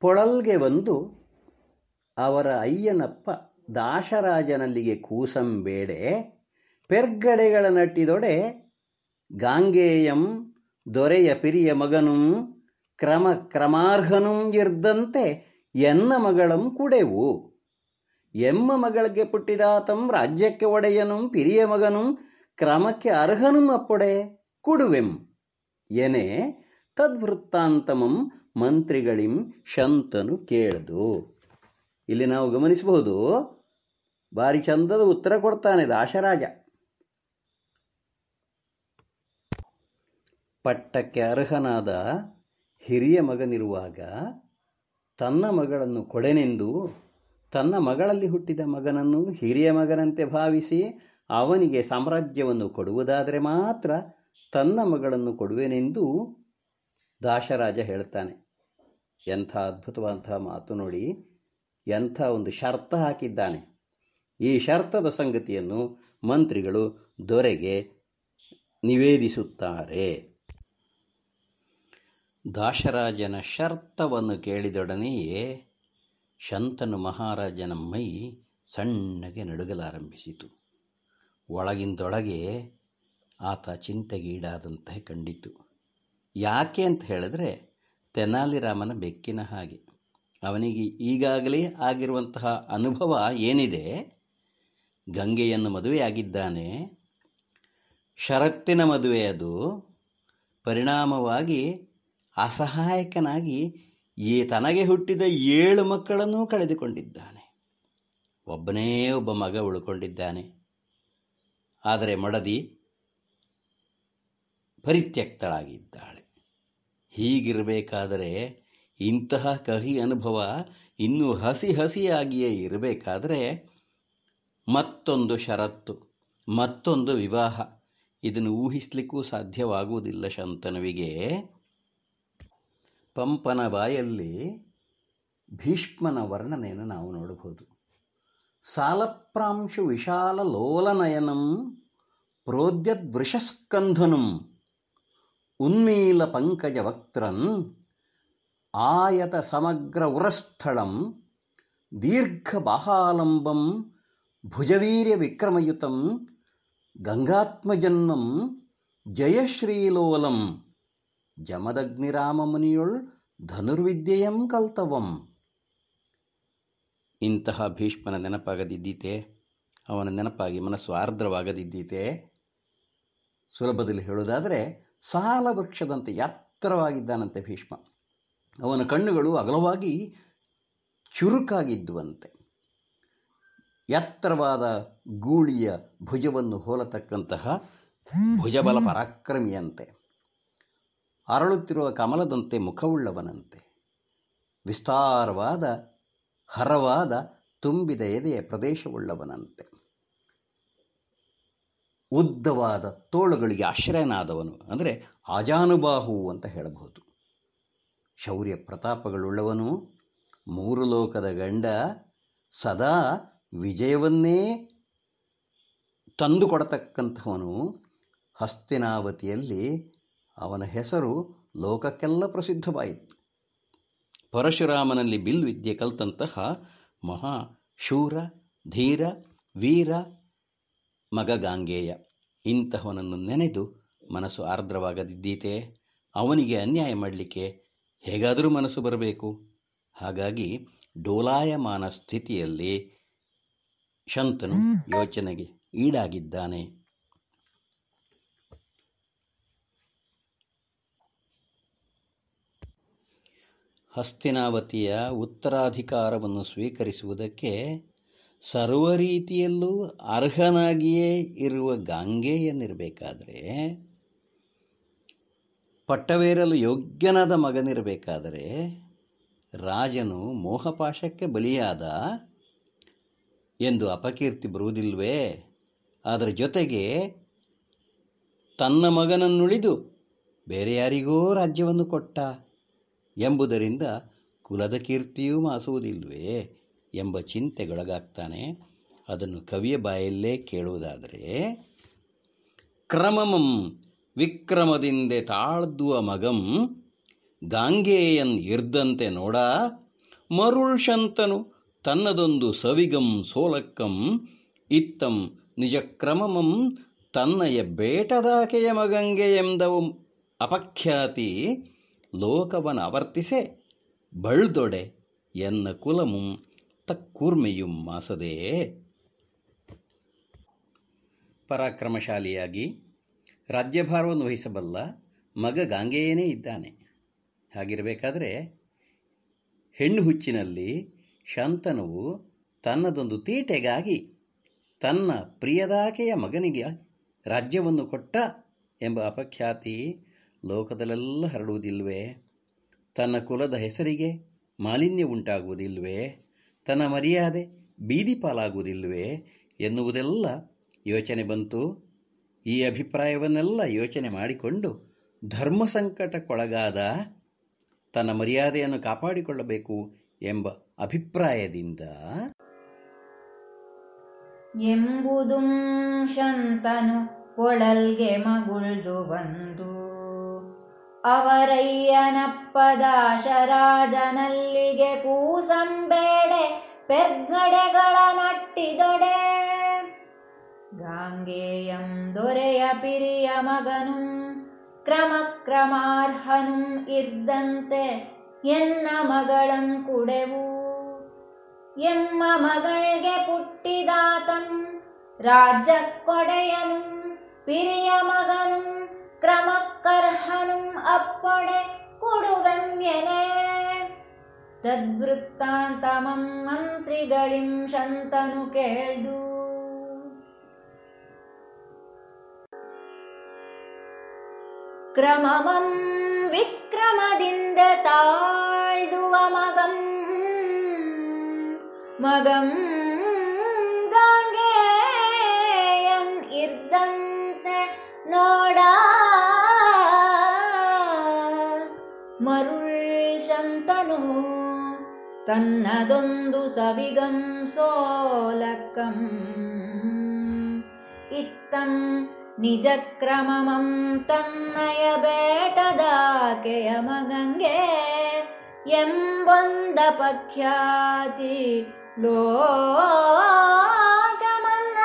ಪೊಳಲ್ಗೆ ಬಂದು ಅವರ ಅಯ್ಯನಪ್ಪ ದಾಶರಾಜನಲ್ಲಿಗೆ ಕೂಸಂಬೇಡೆ ಪೆರ್ಗಡೆಗಳ ನಟ್ಟಿದೊಡೆ ಗಾಂಗೇಯಂ, ದೊರೆಯ ಪಿರಿಯ ಮಗನೂ, ಕ್ರಮ ಕ್ರಮಾರ್ಹನೂ ಇರ್ದಂತೆ ಎನ್ನ ಮಗಳಂ ಕುಡೆವು. ಎಮ್ಮ ಮಗಳಿಗೆ ಪುಟ್ಟಿದಾತಂ ರಾಜ್ಯಕ್ಕೆ ಒಡೆಯನು ಪಿರಿಯ ಮಗನು ಕ್ರಮಕ್ಕೆ ಅರ್ಹನು ಅಪ್ಪೊಡೆ ಕೊಡುವೆಂ. ಎನೆ ತದ್ವೃತ್ತಾಂತಮಂ ಮಂತ್ರಿಗಳಿಂ ಶಂತನು ಕೇಳದು. ಇಲ್ಲಿ ನಾವು ಗಮನಿಸಬಹುದು, ಭಾರಿ ಚಂದದ ಉತ್ತರ ಕೊಡ್ತಾನೆ ದಾಶರಾಜ. ಪಟ್ಟಕ್ಕೆ ಅರ್ಹನಾದ ಹಿರಿಯ ಮಗನಿರುವಾಗ ತನ್ನ ಮಗಳನ್ನು ಕೊಡೆನೆಂದು ತನ್ನ ಮಗಳಲ್ಲಿ ಹುಟ್ಟಿದ ಮಗನನ್ನು ಹಿರಿಯ ಮಗನಂತೆ ಭಾವಿಸಿ ಅವನಿಗೆ ಸಾಮ್ರಾಜ್ಯವನ್ನು ಕೊಡುವುದಾದರೆ ಮಾತ್ರ ತನ್ನ ಮಗಳನ್ನು ಕೊಡುವೆನೆಂದು ದಾಶರಾಜ ಹೇಳ್ತಾನೆ. ಎಂಥ ಅದ್ಭುತವಾದಂತಹ ಮಾತು ನೋಡಿ, ಎಂಥ ಒಂದು ಶರ್ತ ಹಾಕಿದ್ದಾನೆ. ಈ ಶರ್ತದ ಸಂಗತಿಯನ್ನು ಮಂತ್ರಿಗಳು ದೊರೆಗೆ ನಿವೇದಿಸುತ್ತಾರೆ. ದಾಶರಾಜನ ಶರ್ತವನ್ನು ಕೇಳಿದೊಡನೆಯೇ ಶಂತನು ಮಹಾರಾಜನ ಮೈ ಸಣ್ಣಗೆ ನಡುಗಲಾರಂಭಿಸಿತು. ಒಳಗಿಂದೊಳಗೆ ಆತ ಚಿಂತೆಗೀಡಾದಂತೆ ಕಂಡಿತು. ಯಾಕೆ ಅಂತ ಹೇಳಿದ್ರೆ, ತೆನಾಲಿರಾಮನ ಬೆಕ್ಕಿನ ಹಾಗೆ. ಅವನಿಗೆ ಈಗಾಗಲೇ ಆಗಿರುವಂತಹ ಅನುಭವ ಏನಿದೆ? ಗಂಗೆಯನ್ನು ಮದುವೆಯಾಗಿದ್ದಾನೆ. ಷರತ್ತಿನ ಮದುವೆ ಅದು ಪರಿಣಾಮವಾಗಿ ಅಸಹಾಯಕನಾಗಿ ಈ ತನಗೆ ಹುಟ್ಟಿದ ಏಳು ಮಕ್ಕಳನ್ನೂ ಕಳೆದುಕೊಂಡಿದ್ದಾನೆ. ಒಬ್ಬನೇ ಒಬ್ಬ ಮಗ ಉಳ್ಕೊಂಡಿದ್ದಾನೆ. ಆದರೆ ಮಡದಿ ಪರಿತ್ಯಕ್ತಳಾಗಿದ್ದಾಳೆ. ಹೀಗಿರಬೇಕಾದರೆ ಇಂತಹ ಕಹಿ ಅನುಭವ ಇನ್ನೂ ಹಸಿ ಹಸಿಯಾಗಿಯೇ ಇರಬೇಕಾದರೆ ಮತ್ತೊಂದು ಷರತ್ತು, ಮತ್ತೊಂದು ವಿವಾಹ. ಇದನ್ನು ಊಹಿಸಲಿಕ್ಕೂ ಸಾಧ್ಯವಾಗುವುದಿಲ್ಲ ಶಂತನುವಿಗೆ. ಪಂಪನ ಬಾಯಲ್ಲಿ ಭೀಷ್ಮನ ವರ್ಣನೆಯನ್ನು ನಾವು ನೋಡಬಹುದು. ಸಾಲಪ್ರಾಂಶು ವಿಶಾಲ ಲೋಲನಯನಂ ಪ್ರೋದ್ಯದ್ವೃಷಸ್ಕಂಧನುಂ ಉನ್ಮೀಲ ಪಂಕಜ ವಕ್ತ್ರನ್, ಆಯತ ಸಮಗ್ರ ಉರಸ್ಥಳಂ, ದೀರ್ಘ ಬಾಹಾಲಂಬಂ, ಭುಜವೀರ್ಯ ವಿಕ್ರಮಯುತಂ, ಗಂಗಾತ್ಮಜನ್ಮಂ, ಜಯಶ್ರೀಲೋಲಂ. ಜಮದಗ್ನಿರಾಮಮುನಿಯೊಳ್ ಧನುರ್ವಿದ್ಯೆಯಂ ಕಲ್ತವಂ. ಇಂತಹ ಭೀಷ್ಮನ ನೆನಪಾಗದಿದ್ದೀತೆ? ಅವನ ನೆನಪಾಗಿ ಮನಸ್ಸು ಆರ್ದ್ರವಾಗದಿದ್ದೀತೆ? ಸುಲಭದಲ್ಲಿ ಹೇಳುವುದಾದರೆ ಸಾಲ ವೃಕ್ಷದಂತೆ ಎತ್ತರವಾಗಿದ್ದಾನಂತೆ ಭೀಷ್ಮ. ಅವನ ಕಣ್ಣುಗಳು ಅಗಲವಾಗಿ ಚುರುಕಾಗಿದ್ದುವಂತೆ. ಎತ್ತರವಾದ ಗೂಳಿಯ ಭುಜವನ್ನು ಹೋಲತಕ್ಕಂತಹ ಭುಜಬಲ ಪರಾಕ್ರಮಿಯಂತೆ. ಅರಳುತ್ತಿರುವ ಕಮಲದಂತೆ ಮುಖವುಳ್ಳವನಂತೆ. ವಿಸ್ತಾರವಾದ, ಹರವಾದ, ತುಂಬಿದ ಎದೆಯ ಪ್ರದೇಶವುಳ್ಳವನಂತೆ. ಉದ್ದವಾದ ತೋಳುಗಳಿಗೆ ಆಶ್ರಯನಾದವನು, ಅಂದರೆ ಆಜಾನುಬಾಹು ಅಂತ ಹೇಳಬಹುದು. ಶೌರ್ಯ ಪ್ರತಾಪಗಳುಳ್ಳವನು, ಮೂರು ಲೋಕದ ಗಂಡ, ಸದಾ ವಿಜಯವನ್ನೇ ತಂದುಕೊಡತಕ್ಕಂಥವನು. ಹಸ್ತಿನಾವತಿಯಲ್ಲಿ ಅವನ ಹೆಸರು ಲೋಕಕ್ಕೆಲ್ಲ ಪ್ರಸಿದ್ಧವಾಯಿತು. ಪರಶುರಾಮನಲ್ಲಿ ಬಿಲ್ವಿದ್ಯೆ ಕಲ್ತಂತಹ ಮಹಾ ಶೂರ ಧೀರ ವೀರ ಮಗ ಗಾಂಗೇಯ ಇಂತಹವನನ್ನು ನೆನೆದು ಮನಸ್ಸು ಆರ್ದ್ರವಾಗದಿದ್ದೀತೆ? ಅವನಿಗೆ ಅನ್ಯಾಯ ಮಾಡಲಿಕ್ಕೆ ಹೇಗಾದರೂ ಮನಸ್ಸು ಬರಬೇಕು. ಹಾಗಾಗಿ ಡೋಲಾಯಮಾನ ಸ್ಥಿತಿಯಲ್ಲಿ ಶಂತನು ಯೋಚನೆಗೆ ಈಡಾಗಿದ್ದಾನೆ. ಹಸ್ತಿನಾವತಿಯ ಉತ್ತರಾಧಿಕಾರವನ್ನು ಸ್ವೀಕರಿಸುವುದಕ್ಕೆ ಸರ್ವ ರೀತಿಯಲ್ಲೂ ಅರ್ಹನಾಗಿಯೇ ಇರುವ ಗಾಂಗೆಯನ್ನಿರಬೇಕಾದರೆ, ಪಟ್ಟವೇರಲು ಯೋಗ್ಯನಾದ ಮಗನಿರಬೇಕಾದರೆ, ರಾಜನು ಮೋಹಪಾಶಕ್ಕೆ ಬಲಿಯಾದ ಎಂದು ಅಪಕೀರ್ತಿ ಬರುವುದಿಲ್ವೇ ಅದರ ಜೊತೆಗೆ ತನ್ನ ಮಗನನ್ನುಳಿದು ಬೇರೆ ಯಾರಿಗೋ ರಾಜ್ಯವನ್ನು ಕೊಟ್ಟ. ಎಂಬುದರಿಂದ ಕುಲದ ಕೀರ್ತಿಯೂ ಮಾಸುವುದಿಲ್ವೇ ಎಂಬ ಚಿಂತೆಗೊಳಗಾಗ್ತಾನೆ. ಅದನ್ನು ಕವಿಯ ಬಾಯಲ್ಲೇ ಕೇಳುವುದಾದರೆ, ಕ್ರಮಮಂ ವಿಕ್ರಮದಿಂದೆ ತಾಳ್ದುವ ಮಗಂ ಗಾಂಗೆಯನ್ ಇರ್ದಂತೆ ನೋಡ, ಮರುಳ್ ಶಂತನು ತನ್ನದೊಂದು ಸವಿಗಂ ಸೋಲಕ್ಕಂ ಇತ್ತಂ ನಿಜ ಕ್ರಮಮಂ ತನ್ನಯ ಬೇಟದಾಕೆಯ ಮಗಂಗೆ ಎಂದವು ಅಪಖ್ಯಾತಿ ಲೋಕವನ ಅವರ್ತಿಸೆ ಬಳ್ದೊಡೆ ಎನ್ನ ಕುಲಮುಂ ಮಾಸದೇ ಮಾಸದೆ. ಪರಾಕ್ರಮಶಾಲಿಯಾಗಿ ರಾಜ್ಯಭಾರವನ್ನು ವಹಿಸಬಲ್ಲ ಮಗ ಗಾಂಗೆಯೇನೇ ಇದ್ದಾನೆ. ಹಾಗಿರಬೇಕಾದರೆ ಹೆಣ್ಣು ಹುಚ್ಚಿನಲ್ಲಿ ಶಂತನುವು ತನ್ನದೊಂದು ತೀಟೆಗಾಗಿ ತನ್ನ ಪ್ರಿಯದಾಕೆಯ ಮಗನಿಗೆ ರಾಜ್ಯವನ್ನು ಕೊಟ್ಟ ಎಂಬ ಅಪಖ್ಯಾತಿ ಲೋಕದಲ್ಲೆಲ್ಲ ಹರಡುವುದಿಲ್ವೇ ತನ್ನ ಕುಲದ ಹೆಸರಿಗೆ ಮಾಲಿನ್ಯ ಉಂಟಾಗುವುದಿಲ್ವೇ ತನ್ನ ಮರ್ಯಾದೆ ಬೀದಿ ಪಾಲಾಗುವುದಿಲ್ವೇ ಎನ್ನುವುದೆಲ್ಲ ಯೋಚನೆ ಬಂತು. ಈ ಅಭಿಪ್ರಾಯವನ್ನೆಲ್ಲ ಯೋಚನೆ ಮಾಡಿಕೊಂಡು ಧರ್ಮ ಸಂಕಟಕ್ಕೊಳಗಾದ ತನ್ನ ಮರ್ಯಾದೆಯನ್ನು ಕಾಪಾಡಿಕೊಳ್ಳಬೇಕು ಎಂಬ ಅಭಿಪ್ರಾಯದಿಂದ. ಎಂಬುದು ಶಂತನು ಕೊಳಲ್ಗೆ ಮಗುಳ್ದು ಬಂದು ಅವರಯ್ಯನಪ್ಪದಾಶರಾಜನಲ್ಲಿಗೆ ಕೂಸಂಬೇಡೆ ಪೆರ್ಗಡೆಗಳ ನಟ್ಟಿದೊಡೆ. ಗಾಂಗೇಯಂ ದೊರೆಯ ಪಿರಿಯ ಮಗನು ಕ್ರಮಕ್ರಮಾರ್ಹನು ಇದ್ದಂತೆ ಎನ್ನ ಮಗಳಂ ಕುಡೆವು. ಎಮ್ಮ ಮಗಳಿಗೆ ಪುಟ್ಟಿದಾತಂ ರಾಜ್ಯಕ್ಕೊಡೆಯನು ಪಿರಿಯ ಮಗನು ಕ್ರಮಕ್ಕರ್ಹನು ಅಪ್ಪೊಡೆ ಕೊಡುವೆಂಯನೆ ತದ್ವೃತ್ತಾಂತಮಂ ಮಂತ್ರಿಗಳಿಂ ಶಂತನು ಕೇಳ್ದು ಕ್ರಮವಂ ವಿಕ್ರಮದಿಂದ ತಾಳ್ದುವ ಮಗಂ ಮಗಂ ಗಾಂಗೇಯಂ ಇರ್ದಂತೆ ನೋಡ ತನ್ನದೊಂದು ಸವಿಗಂ ಸೋಲಕ್ಕಂ. ಇತ್ತಂ ನಿಜಕ್ರಮಮಂ ತನ್ನಯ ಬೇಟದಾಕೆಯ ಮಗಂಗೆ ಎಂಬೊಂದ ಪಖ್ಯಾತಿ ಲೋಕಮನ್ನ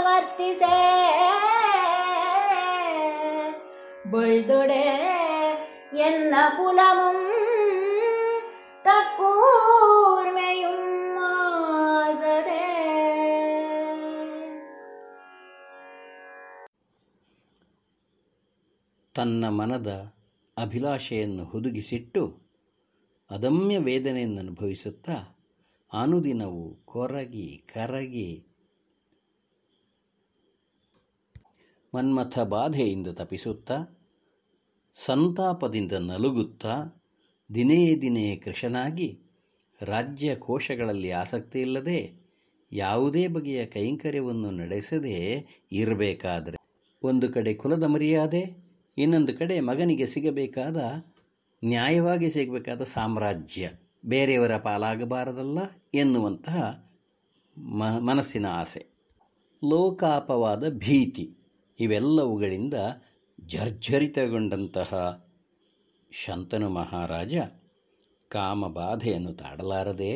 ವರ್ತಿಸೆ ಬಳ್ದೊಡೆ ಎನ್ನ ಕುಲಮುಂ ತನ್ನ ಮನದ ಅಭಿಲಾಷೆಯನ್ನು ಹುದುಗಿಸಿಟ್ಟು ಅದಮ್ಯ ವೇದನೆಯನ್ನು ಅನುಭವಿಸುತ್ತಾ ಅನುದಿನವೂ ಕೊರಗಿ ಕರಗಿ ಮನ್ಮಥ ಬಾಧೆಯಿಂದ ತಪಿಸುತ್ತಾ ಸಂತಾಪದಿಂದ ನಲುಗುತ್ತಾ ದಿನೇ ದಿನೇ ಕೃಷನಾಗಿ ರಾಜ್ಯ ಕೋಶಗಳಲ್ಲಿ ಆಸಕ್ತಿ ಇಲ್ಲದೆ ಯಾವುದೇ ಬಗೆಯ ಕೈಂಕರ್ಯವನ್ನು ನಡೆಸದೇ ಇರಬೇಕಾದರೆ ಒಂದು ಕಡೆ ಕುಲದ ಮರ್ಯಾದೆ ಇನ್ನೊಂದು ಕಡೆ ಮಗನಿಗೆ ಸಿಗಬೇಕಾದ, ನ್ಯಾಯವಾಗಿ ಸಿಗಬೇಕಾದ ಸಾಮ್ರಾಜ್ಯ ಬೇರೆಯವರ ಪಾಲಾಗಬಾರದಲ್ಲ ಎನ್ನುವಂತಹ ಮ, ಮನಸ್ಸಿನ ಆಸೆ. ಲೋಕಾಪವಾದ ಭೀತಿ ಇವೆಲ್ಲವುಗಳಿಂದ ಜರ್ಜರಿತಗೊಂಡಂತಹ ಶಂತನು ಮಹಾರಾಜ ಕಾಮಬಾಧೆಯನ್ನು ತಾಡಲಾರದೆ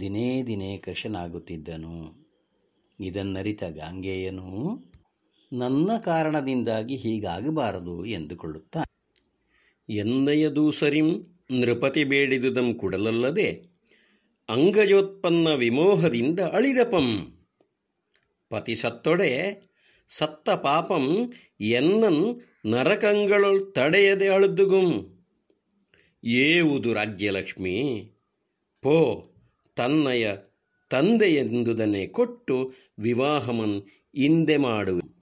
ದಿನೇ ದಿನೇ ಕೃಷನಾಗುತ್ತಿದ್ದನು ಇದನ್ನರಿತ ಗಾಂಗೇಯನು ನನ್ನ ಕಾರಣದಿಂದಾಗಿ ಹೀಗಾಗಬಾರದು ಎಂದುಕೊಳ್ಳುತ್ತಾ ಎನ್ನಯ ದೂಸರಿಂ ನೃಪತಿ ಬೇಡಿದುದಂ ಕುಡಲಲ್ಲದೆ ಅಂಗಜೋತ್ಪನ್ನ ವಿಮೋಹದಿಂದ ಅಳಿದಪಂ. ಪತಿ ಸತ್ತೊಡೆ ಸತ್ತ ಪಾಪಂ ಎನ್ನನ್ ನರಕಂಗಳು ತಡೆಯದೆ ಅಳದುಗುಂ. ಏವುದು ರಾಜ್ಯಲಕ್ಷ್ಮಿ, ಪೋ ತನ್ನಯ ತಂದೆಯೆಂದುದನ್ನೇ ಕೊಟ್ಟು ವಿವಾಹಮನ್ ಹಿಂದೆ ಮಾಡುವೆ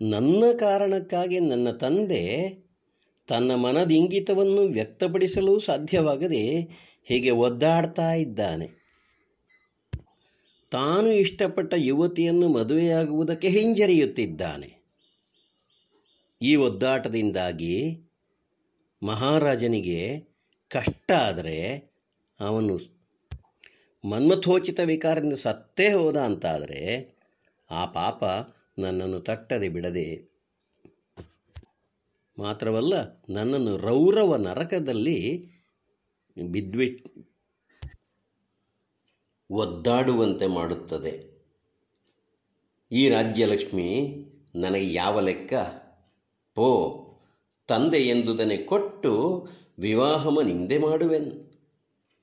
ನನ್ನ ಕಾರಣಕ್ಕಾಗಿ ನನ್ನ ತಂದೆ ತನ್ನ ಮನದಿಂಗಿತವನ್ನು ವ್ಯಕ್ತಪಡಿಸಲು ಸಾಧ್ಯವಾಗದೆ ಹೀಗೆ ಒದ್ದಾಡ್ತಾ ಇದ್ದಾನೆ. ತಾನು ಇಷ್ಟಪಟ್ಟ ಯುವತಿಯನ್ನು ಮದುವೆಯಾಗುವುದಕ್ಕೆ ಹಿಂಜರಿಯುತ್ತಿದ್ದಾನೆ. ಈ ಒದ್ದಾಟದಿಂದಾಗಿ ಮಹಾರಾಜನಿಗೆ ಕಷ್ಟ ಆದರೆ ಅವನು ಮನ್ಮಥೋಚಿತ ವಿಕಾರದಿಂದ ಸತ್ತೇ ಹೋದ ಅಂತಾದರೆ ಆ ಪಾಪ ನನ್ನನ್ನು ತಟ್ಟದೆ ಬಿಡದೆ. ಮಾತ್ರವಲ್ಲ, ನನ್ನನ್ನು ರೌರವ ನರಕದಲ್ಲಿ ಬಿದ್ವಿ. ಒದ್ದಾಡುವಂತೆ ಮಾಡುತ್ತದೆ. ಈ ರಾಜ್ಯಲಕ್ಷ್ಮಿ, ನನಗೆ ಯಾವ ಲೆಕ್ಕ? ಪೋ, ತಂದೆ ಎಂದುದನ್ನೇ ಕೊಟ್ಟು ವಿವಾಹಮ ನಿಂದೆ ಮಾಡುವೆನು.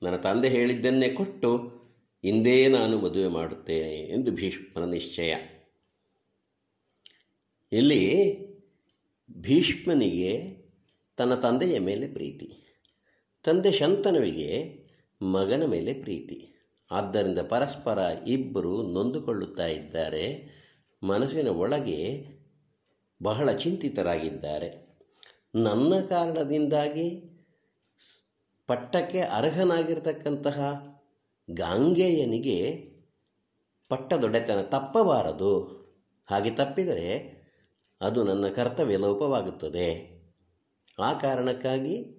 ನನ್ನ ತಂದೆ ಹೇಳಿದ್ದನ್ನೇ ಕೊಟ್ಟು ಇಂದೇ ನಾನು ಮದುವೆ ಮಾಡುತ್ತೇನೆ ಎಂದು ಭೀಷ್ಮನ ನಿಶ್ಚಯ ಇಲ್ಲಿ ಭೀಷ್ಮನಿಗೆ ತನ್ನ ತಂದೆಯ ಮೇಲೆ ಪ್ರೀತಿ, ತಂದೆ ಶಂತನುವಿಗೆ ಮಗನ ಮೇಲೆ ಪ್ರೀತಿ. ಆದ್ದರಿಂದ ಪರಸ್ಪರ ಇಬ್ಬರು ನೊಂದುಕೊಳ್ಳುತ್ತಾ ಇದ್ದಾರೆ, ಮನಸ್ಸಿನ ಒಳಗೆ ಬಹಳ ಚಿಂತಿತರಾಗಿದ್ದಾರೆ. ನನ್ನ ಕಾರಣದಿಂದಾಗಿ ಪಟ್ಟಕ್ಕೆ ಅರ್ಹನಾಗಿರ್ತಕ್ಕಂತಹ ಗಾಂಗೇಯನಿಗೆ ಪಟ್ಟದೊಡೆತನ ತಪ್ಪಬಾರದು. ಹಾಗೆ ತಪ್ಪಿದರೆ ಅದು ನನ್ನ ಕರ್ತವ್ಯ ಲೋಪವಾಗುತ್ತದೆ. ಆ ಕಾರಣಕ್ಕಾಗಿ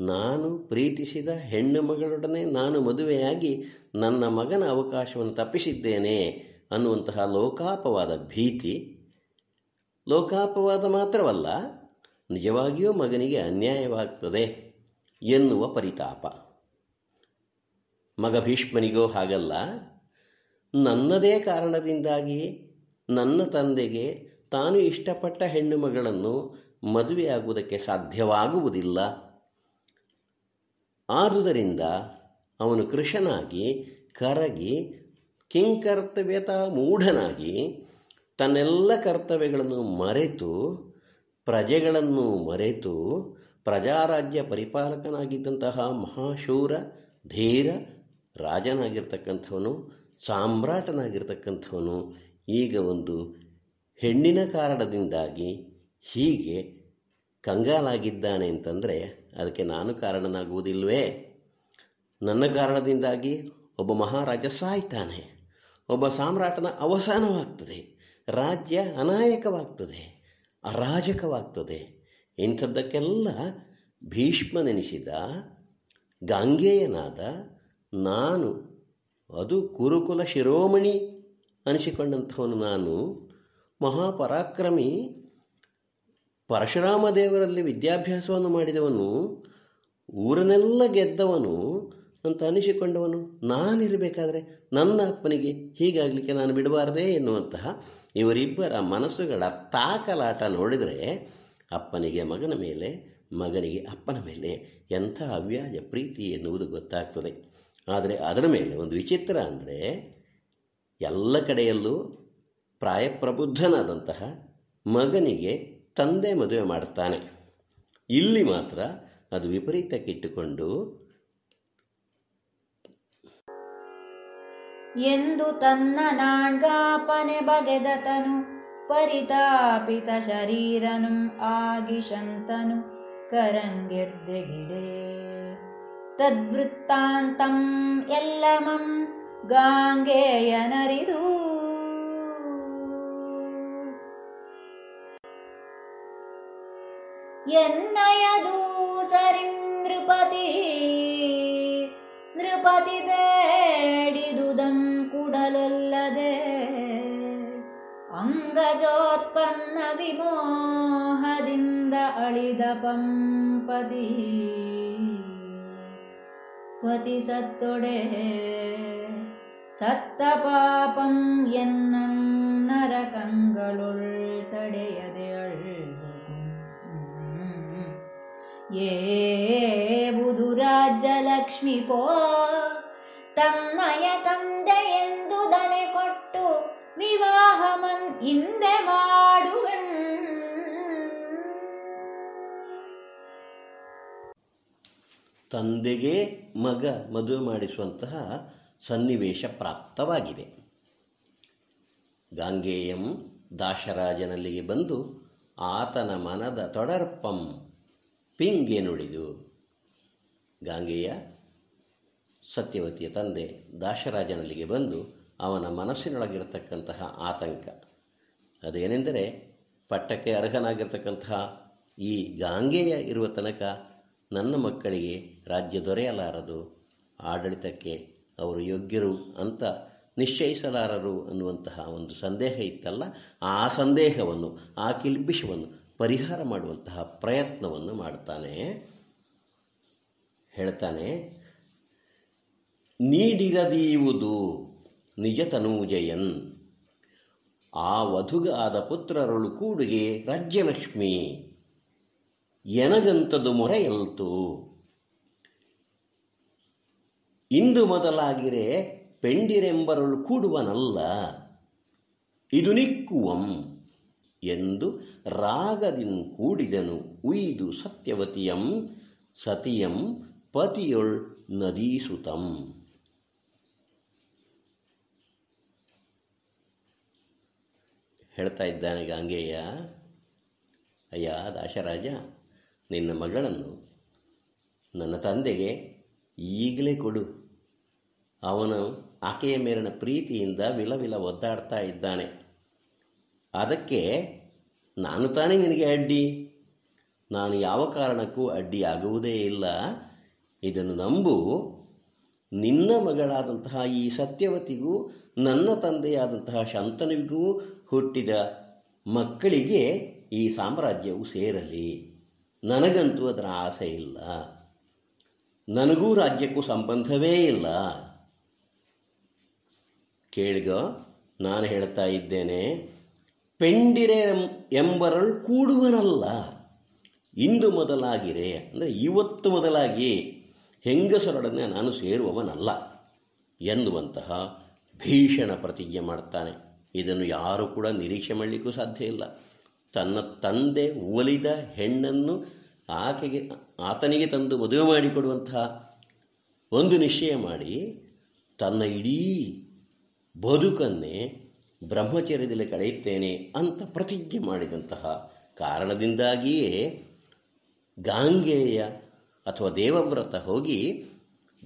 ನಾನು ಪ್ರೀತಿಸಿದ ಹೆಣ್ಣು ಮಗಳೊಡನೆ ನಾನು ಮದುವೆಯಾಗಿ ನನ್ನ ಮಗನ ಅವಕಾಶವನ್ನು ತಪ್ಪಿಸಿದ್ದೇನೆ ಅನ್ನುವಂತಹ ಲೋಕಾಪವಾದ ಭೀತಿ ಲೋಕಾಪವಾದ ಮಾತ್ರವಲ್ಲ, ನಿಜವಾಗಿಯೂ ಮಗನಿಗೆ ಅನ್ಯಾಯವಾಗ್ತದೆ ಎನ್ನುವ ಪರಿತಾಪ. ಮಗ ಭೀಷ್ಮನಿಗೋ ಹಾಗಲ್ಲ. ನನ್ನದೇ ಕಾರಣದಿಂದಾಗಿ ನನ್ನ ತಂದೆಗೆ ತಾನು ಇಷ್ಟಪಟ್ಟ ಹೆಣ್ಣು ಮಗಳನ್ನು ಮದುವೆಯಾಗುವುದಕ್ಕೆ ಸಾಧ್ಯವಾಗುವುದಿಲ್ಲ. ಆದುದರಿಂದ ಅವನು ಕೃಷನಾಗಿ ಕರಗಿ ಕಿಂಕರ್ತವ್ಯತ ಮೂಢನಾಗಿ ತನ್ನೆಲ್ಲ ಕರ್ತವ್ಯಗಳನ್ನು ಮರೆತು ಪ್ರಜೆಗಳನ್ನು ಮರೆತು ಪ್ರಜಾರಾಜ್ಯ ಪರಿಪಾಲಕನಾಗಿದ್ದಂತಹ ಮಹಾಶೂರ ಧೀರ ರಾಜನಾಗಿರ್ತಕ್ಕಂಥವನು, ಸಾಮ್ರಾಟನಾಗಿರ್ತಕ್ಕಂಥವನು, ಈಗ ಒಂದು ಹೆಣ್ಣಿನ ಕಾರಣದಿಂದಾಗಿ ಹೀಗೆ ಕಂಗಾಲಾಗಿದ್ದಾನೆ ಅಂತಂದರೆ ಅದಕ್ಕೆ ನಾನು ಕಾರಣನಾಗುವುದಿಲ್ವೇ ನನ್ನ ಕಾರಣದಿಂದಾಗಿ ಒಬ್ಬ ಮಹಾರಾಜ ಸಾಯ್ತಾನೆ. ಒಬ್ಬ ಸಾಮ್ರಾಟನ ಅವಸಾನವಾಗ್ತದೆ. ರಾಜ್ಯ ಅನಾಯಕವಾಗ್ತದೆ. ಅರಾಜಕವಾಗ್ತದೆ. ಇಂಥದ್ದಕ್ಕೆಲ್ಲ ಭೀಷ್ಮನೆನಿಸಿದ ಗಾಂಗೇಯನಾದ ನಾನು, ಅದು ಕುರುಕುಲ ಶಿರೋಮಣಿ ಅನಿಸಿಕೊಂಡಂಥವನು ನಾನು, ಮಹಾಪರಾಕ್ರಮಿ ಪರಶುರಾಮ ದೇವರಲ್ಲಿ ವಿದ್ಯಾಭ್ಯಾಸವನ್ನು ಮಾಡಿದವನು, ಊರನ್ನೆಲ್ಲ ಗೆದ್ದವನು ಅಂತ ಅನಿಸಿಕೊಂಡವನು, ನಾನಿರಬೇಕಾದ್ರೆ ನನ್ನ ಅಪ್ಪನಿಗೆ ಹೀಗಾಗಲಿಕ್ಕೆ ನಾನು ಬಿಡಬಾರ್ದೇ ಎನ್ನುವಂತಹ ಇವರಿಬ್ಬರ ಮನಸ್ಸುಗಳ ತಾಕಲಾಟ ನೋಡಿದರೆ ಅಪ್ಪನಿಗೆ ಮಗನ ಮೇಲೆ, ಮಗನಿಗೆ ಅಪ್ಪನ ಮೇಲೆ ಎಂಥ ಅವ್ಯಾಜ ಪ್ರೀತಿ ಎನ್ನುವುದು ಗೊತ್ತಾಗ್ತದೆ. ಆದರೆ ಅದರ ಮೇಲೆ ಒಂದು ವಿಚಿತ್ರ ಅಂದರೆ ಎಲ್ಲ ಕಡೆಯಲ್ಲೂ ಪ್ರಾಯಪ್ರಬುದ್ಧನಾದಂತಹ ಮಗನಿಗೆ ತಂದೆ ಮದುವೆ ಮಾಡಿಸ್ತಾನೆ. ಇಲ್ಲಿ ಮಾತ್ರ ಅದು ವಿಪರೀತಕ್ಕಿಟ್ಟುಕೊಂಡು ಎಂದು ತನ್ನ ನಾಣ್ಗಾಪನೆ ಬಗೆದತನು, ಪರಿತಾಪಿತ ಶರೀರನು ಆಗಿಶಂತನು ಕರಂಗೆರ್ದೆಗಿಡೆ ತದ್ವೃತ್ತಾಂತಂ ಎಲ್ಲಮಂ ಗಾಂಗೇಯನರಿದು ಎನ್ನಯದು ಸರಿಂ ನೃಪತಿ ನೃಪತಿ ಬೇಡಿದುದಂ ಕುಡಲೊಲ್ಲದೆ ಅಂಗಜೋತ್ಪನ್ನ ವಿಮೋಹದಿಂದ ಅಳಿದ ಪಂಪತಿ ಪತಿ ಸತ್ತೊಡೆ. ಸತ್ತ ಪಾಪಂ ಎನ್ನಂ ನರಕಂಗಳುಳ್ ತಡೆಯದೆ ಅಳ್ದಗುಂ ಏವುದು ರಾಜ್ಯಲಕ್ಷ್ಮಿ ಪೋ, ತನ್ನಯ ತಂದೆ ಎಂದು ದನೆ ಕೊಟ್ಟು ವಿವಾಹಮನ್ ಹಿಂದೆ ಮಾಡುವೆ ತಂದೆಗೆ ಮಗ ಮದುವೆ ಮಾಡಿಸುವಂತಹ ಸನ್ನಿವೇಶ ಪ್ರಾಪ್ತವಾಗಿದೆ. ಗಾಂಗೇಯಂ ದಾಶರಾಜನಲ್ಲಿಗೆ ಬಂದು ಆತನ ಮನದ ತೊಡರ್ಪಂ ಪಿಂಗೆ ನುಡಿದು, ಗಾಂಗೆಯ, ಸತ್ಯವತಿಯ ತಂದೆ ದಾಶರಾಜನಲ್ಲಿಗೆ ಬಂದು ಅವನ ಮನಸ್ಸಿನೊಳಗಿರತಕ್ಕಂತಹ ಆತಂಕ. ಅದೇನೆಂದರೆ ಪಟ್ಟಕ್ಕೆ ಅರ್ಹನಾಗಿರ್ತಕ್ಕಂತಹ ಈ ಗಾಂಗೆಯ ಇರುವ ತನಕ ನನ್ನ ಮಕ್ಕಳಿಗೆ ರಾಜ್ಯ ದೊರೆಯಲಾರದು, ಆಡಳಿತಕ್ಕೆ ಅವರು ಯೋಗ್ಯರು ಅಂತ ನಿಶ್ಚಯಿಸಲಾರರು ಅನ್ನುವಂತಹ ಒಂದು ಸಂದೇಹ ಇತ್ತಲ್ಲ, ಆ ಸಂದೇಹವನ್ನು, ಆ ಕಿಲ್ಬಿಷವನ್ನು ಪರಿಹಾರ ಮಾಡುವಂತಹ ಪ್ರಯತ್ನವನ್ನು ಮಾಡ್ತಾನೆ. ಹೇಳ್ತಾನೆ ನೀಡಿರದೀವುದು ನಿಜ ತನೂಜಯನ್, ಆ ವಧುಗಾದ ಪುತ್ರರಳು ಕೂಡುಗೆ ರಾಜ್ಯಲಕ್ಷ್ಮಿ. ಎನಗಂತದು ಮೊರೆಯಲ್ತು. ಇಂದು ಮೊದಲಾಗಿರೆ ಪೆಂಡಿರೆಂಬರಳು ಕೂಡುವನಲ್ಲ, ಇದು ನಿಕ್ಕುವಂ ಎಂದು ರಾಗದಿಂದ ಕೂಡಿದನು ಉಯ್ದು ಸತ್ಯವತಿಯಂ, ಸತಿಯಂ ಪತಿಯೊಳ್ ನದೀಸುತಂ. ಹೇಳ್ತಾ ಇದ್ದಾನೆ ಗಾಂಗೆಯ, ಅಯ್ಯ ದಾಶರಾಜ. ನಿನ್ನ ಮಗಳನ್ನು ನನ್ನ ತಂದೆಗೆ ಈಗಲೇ ಕೊಡು. ಅವನು ಆಕೆಯ ಮೇಲಿನ ಪ್ರೀತಿಯಿಂದ ವಿಲವಿಲ ಒದ್ದಾಡ್ತಾ ಇದ್ದಾನೆ. ಅದಕ್ಕೆ ನಾನು ತಾನೇ ನಿನಗೆ ಅಡ್ಡಿ. ನಾನು ಯಾವ ಕಾರಣಕ್ಕೂ ಅಡ್ಡಿ ಆಗುವುದೇ ಇಲ್ಲ. ಇದನ್ನು ನಂಬು. ನಿನ್ನ ಮಗಳಾದಂತಹ ಈ ಸತ್ಯವತಿಗೂ, ನನ್ನ ತಂದೆಯಾದಂತಹ ಶಂತನಿಗೂ ಹುಟ್ಟಿದ ಮಕ್ಕಳಿಗೆ ಈ ಸಾಮ್ರಾಜ್ಯವು ಸೇರಲಿ. ನನಗಂತೂ ಅದರ ಆಸೆ ಇಲ್ಲ. ನನಗೂ ರಾಜ್ಯಕ್ಕೂ ಸಂಬಂಧವೇ ಇಲ್ಲ. ಕೇಳಿಗ, ನಾನು ಹೇಳ್ತಾ ಇದ್ದೇನೆ, ಪೆಂಡಿರೆ ಎಂಬರಳು ಕೂಡುವನಲ್ಲ. ಇಂದು ಮೊದಲಾಗಿರೆ ಅಂದರೆ ಇವತ್ತು ಮೊದಲಾಗಿ ಹೆಂಗಸರೊಡನೆ ನಾನು ಸೇರುವವನಲ್ಲ ಎನ್ನುವಂತಹ ಭೀಷಣ ಪ್ರತಿಜ್ಞೆ ಮಾಡ್ತಾನೆ. ಇದನ್ನು ಯಾರು ಕೂಡ ನಿರೀಕ್ಷೆ ಮಾಡಲಿಕ್ಕೂ ಸಾಧ್ಯ ಇಲ್ಲ. ತನ್ನ ತಂದೆ ಒಲಿದ ಹೆಣ್ಣನ್ನು ಆಕೆಗೆ, ಆತನಿಗೆ ತಂದು ಮದುವೆ ಮಾಡಿಕೊಡುವಂತಹ ಒಂದು ನಿಶ್ಚಯ ಮಾಡಿ ತನ್ನ ಇಡೀ ಬದುಕನ್ನೇ ಬ್ರಹ್ಮಚರ್ಯದಲ್ಲಿ ಕಳೆಯುತ್ತೇನೆ ಅಂತ ಪ್ರತಿಜ್ಞೆ ಮಾಡಿದಂತಹ ಕಾರಣದಿಂದಾಗಿಯೇ ಗಾಂಗೆಯ ಅಥವಾ ದೇವವ್ರತ ಹೋಗಿ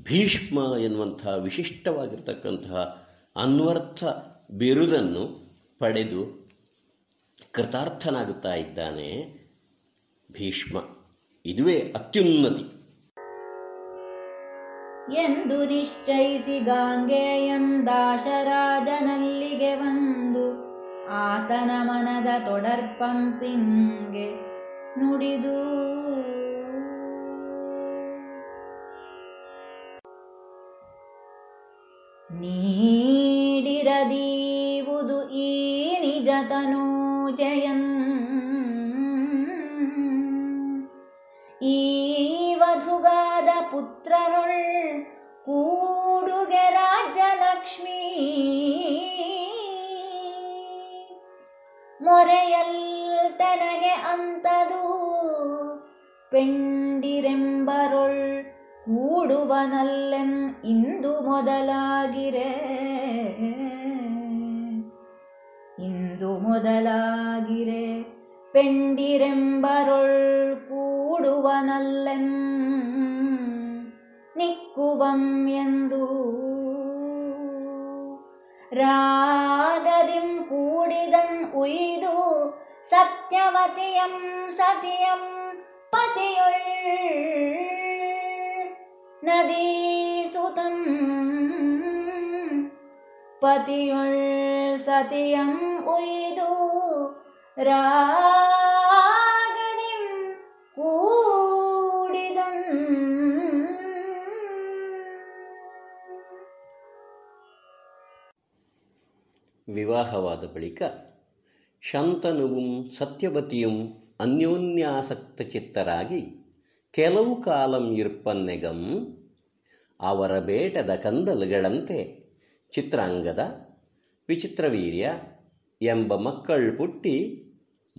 ಭೀಷ್ಮ ಎನ್ನುವಂತಹ ವಿಶಿಷ್ಟವಾಗಿರ್ತಕ್ಕಂತಹ ಅನ್ವರ್ಥ ಬಿರುದನ್ನು ಪಡೆದು ಕೃತಾರ್ಥನಾಗುತ್ತಾ ಇದ್ದಾನೆ ಭೀಷ್ಮ. ಇದುವೇ ಅತ್ಯುನ್ನತಿ. ಎಂದು ನಿಶ್ಚಯಿಸಿ ಗಾಂಗೆಯಂ ದಾಶರಾಜನಲ್ಲಿಗೆ ಬಂದು ಆತನ ಮನದ ತೊಡರ್ಪಂಪಿಂಗೆ ನುಡಿದು. ನೀಡಿರದೀವುದು ಈ ನಿಜತನೂ ವಧುಗಾದ ಪುತ್ರರುಳ್ ಕೂಡುಗೆ ರಾಜ್ಯಲಕ್ಷ್ಮೀ ಮೊರೆಯಲ್ ತನಗೆ ಅಂತದು ಪೆಂಡಿರೆಂಬರುಳ್ ಕೂಡುವನಲ್ಲೆಂ ಇಂದು ಮೊದಲಾಗಿರೆ. ಇಂದು ಮೊದಲಾಗಿರೆ ಪೆಂಡಿರೆಂಬರೊಳ್ ಕೂಡುವನಲ್ಲೆನ್ ನಿಕ್ಕುವಂ ಎಂದು ರಾಗದಿಂ ಕೂಡಿದನ್ ಉಯ್ದು ಸತ್ಯವತಿಯಂ ಸತಿಯಂ ಪತಿಯೊಳ್ ನದೀಸುತಂ पतियुन् ಸತಿಯಂ उयिदु ರಾಗನಿಂ ವಿವಾಹವಾದ ಬಳಿಕ ಶಂತನುವು ಸತ್ಯವತಿಯಂ ಅನ್ಯೋನ್ಯಾಸಕ್ತ ಚಿತ್ತರಾಗಿ ಕೆಲವು ಕಾಲಂ ಇರ್ಪನ್ನೆಗಂ ಅವರ ಬೇಟದ ಕಂದಲುಗಳಂತೆ ಚಿತ್ರಾಂಗದ ವಿಚಿತ್ರವೀರ್ಯ ಎಂಬ ಮಕ್ಕಳು ಪುಟ್ಟಿ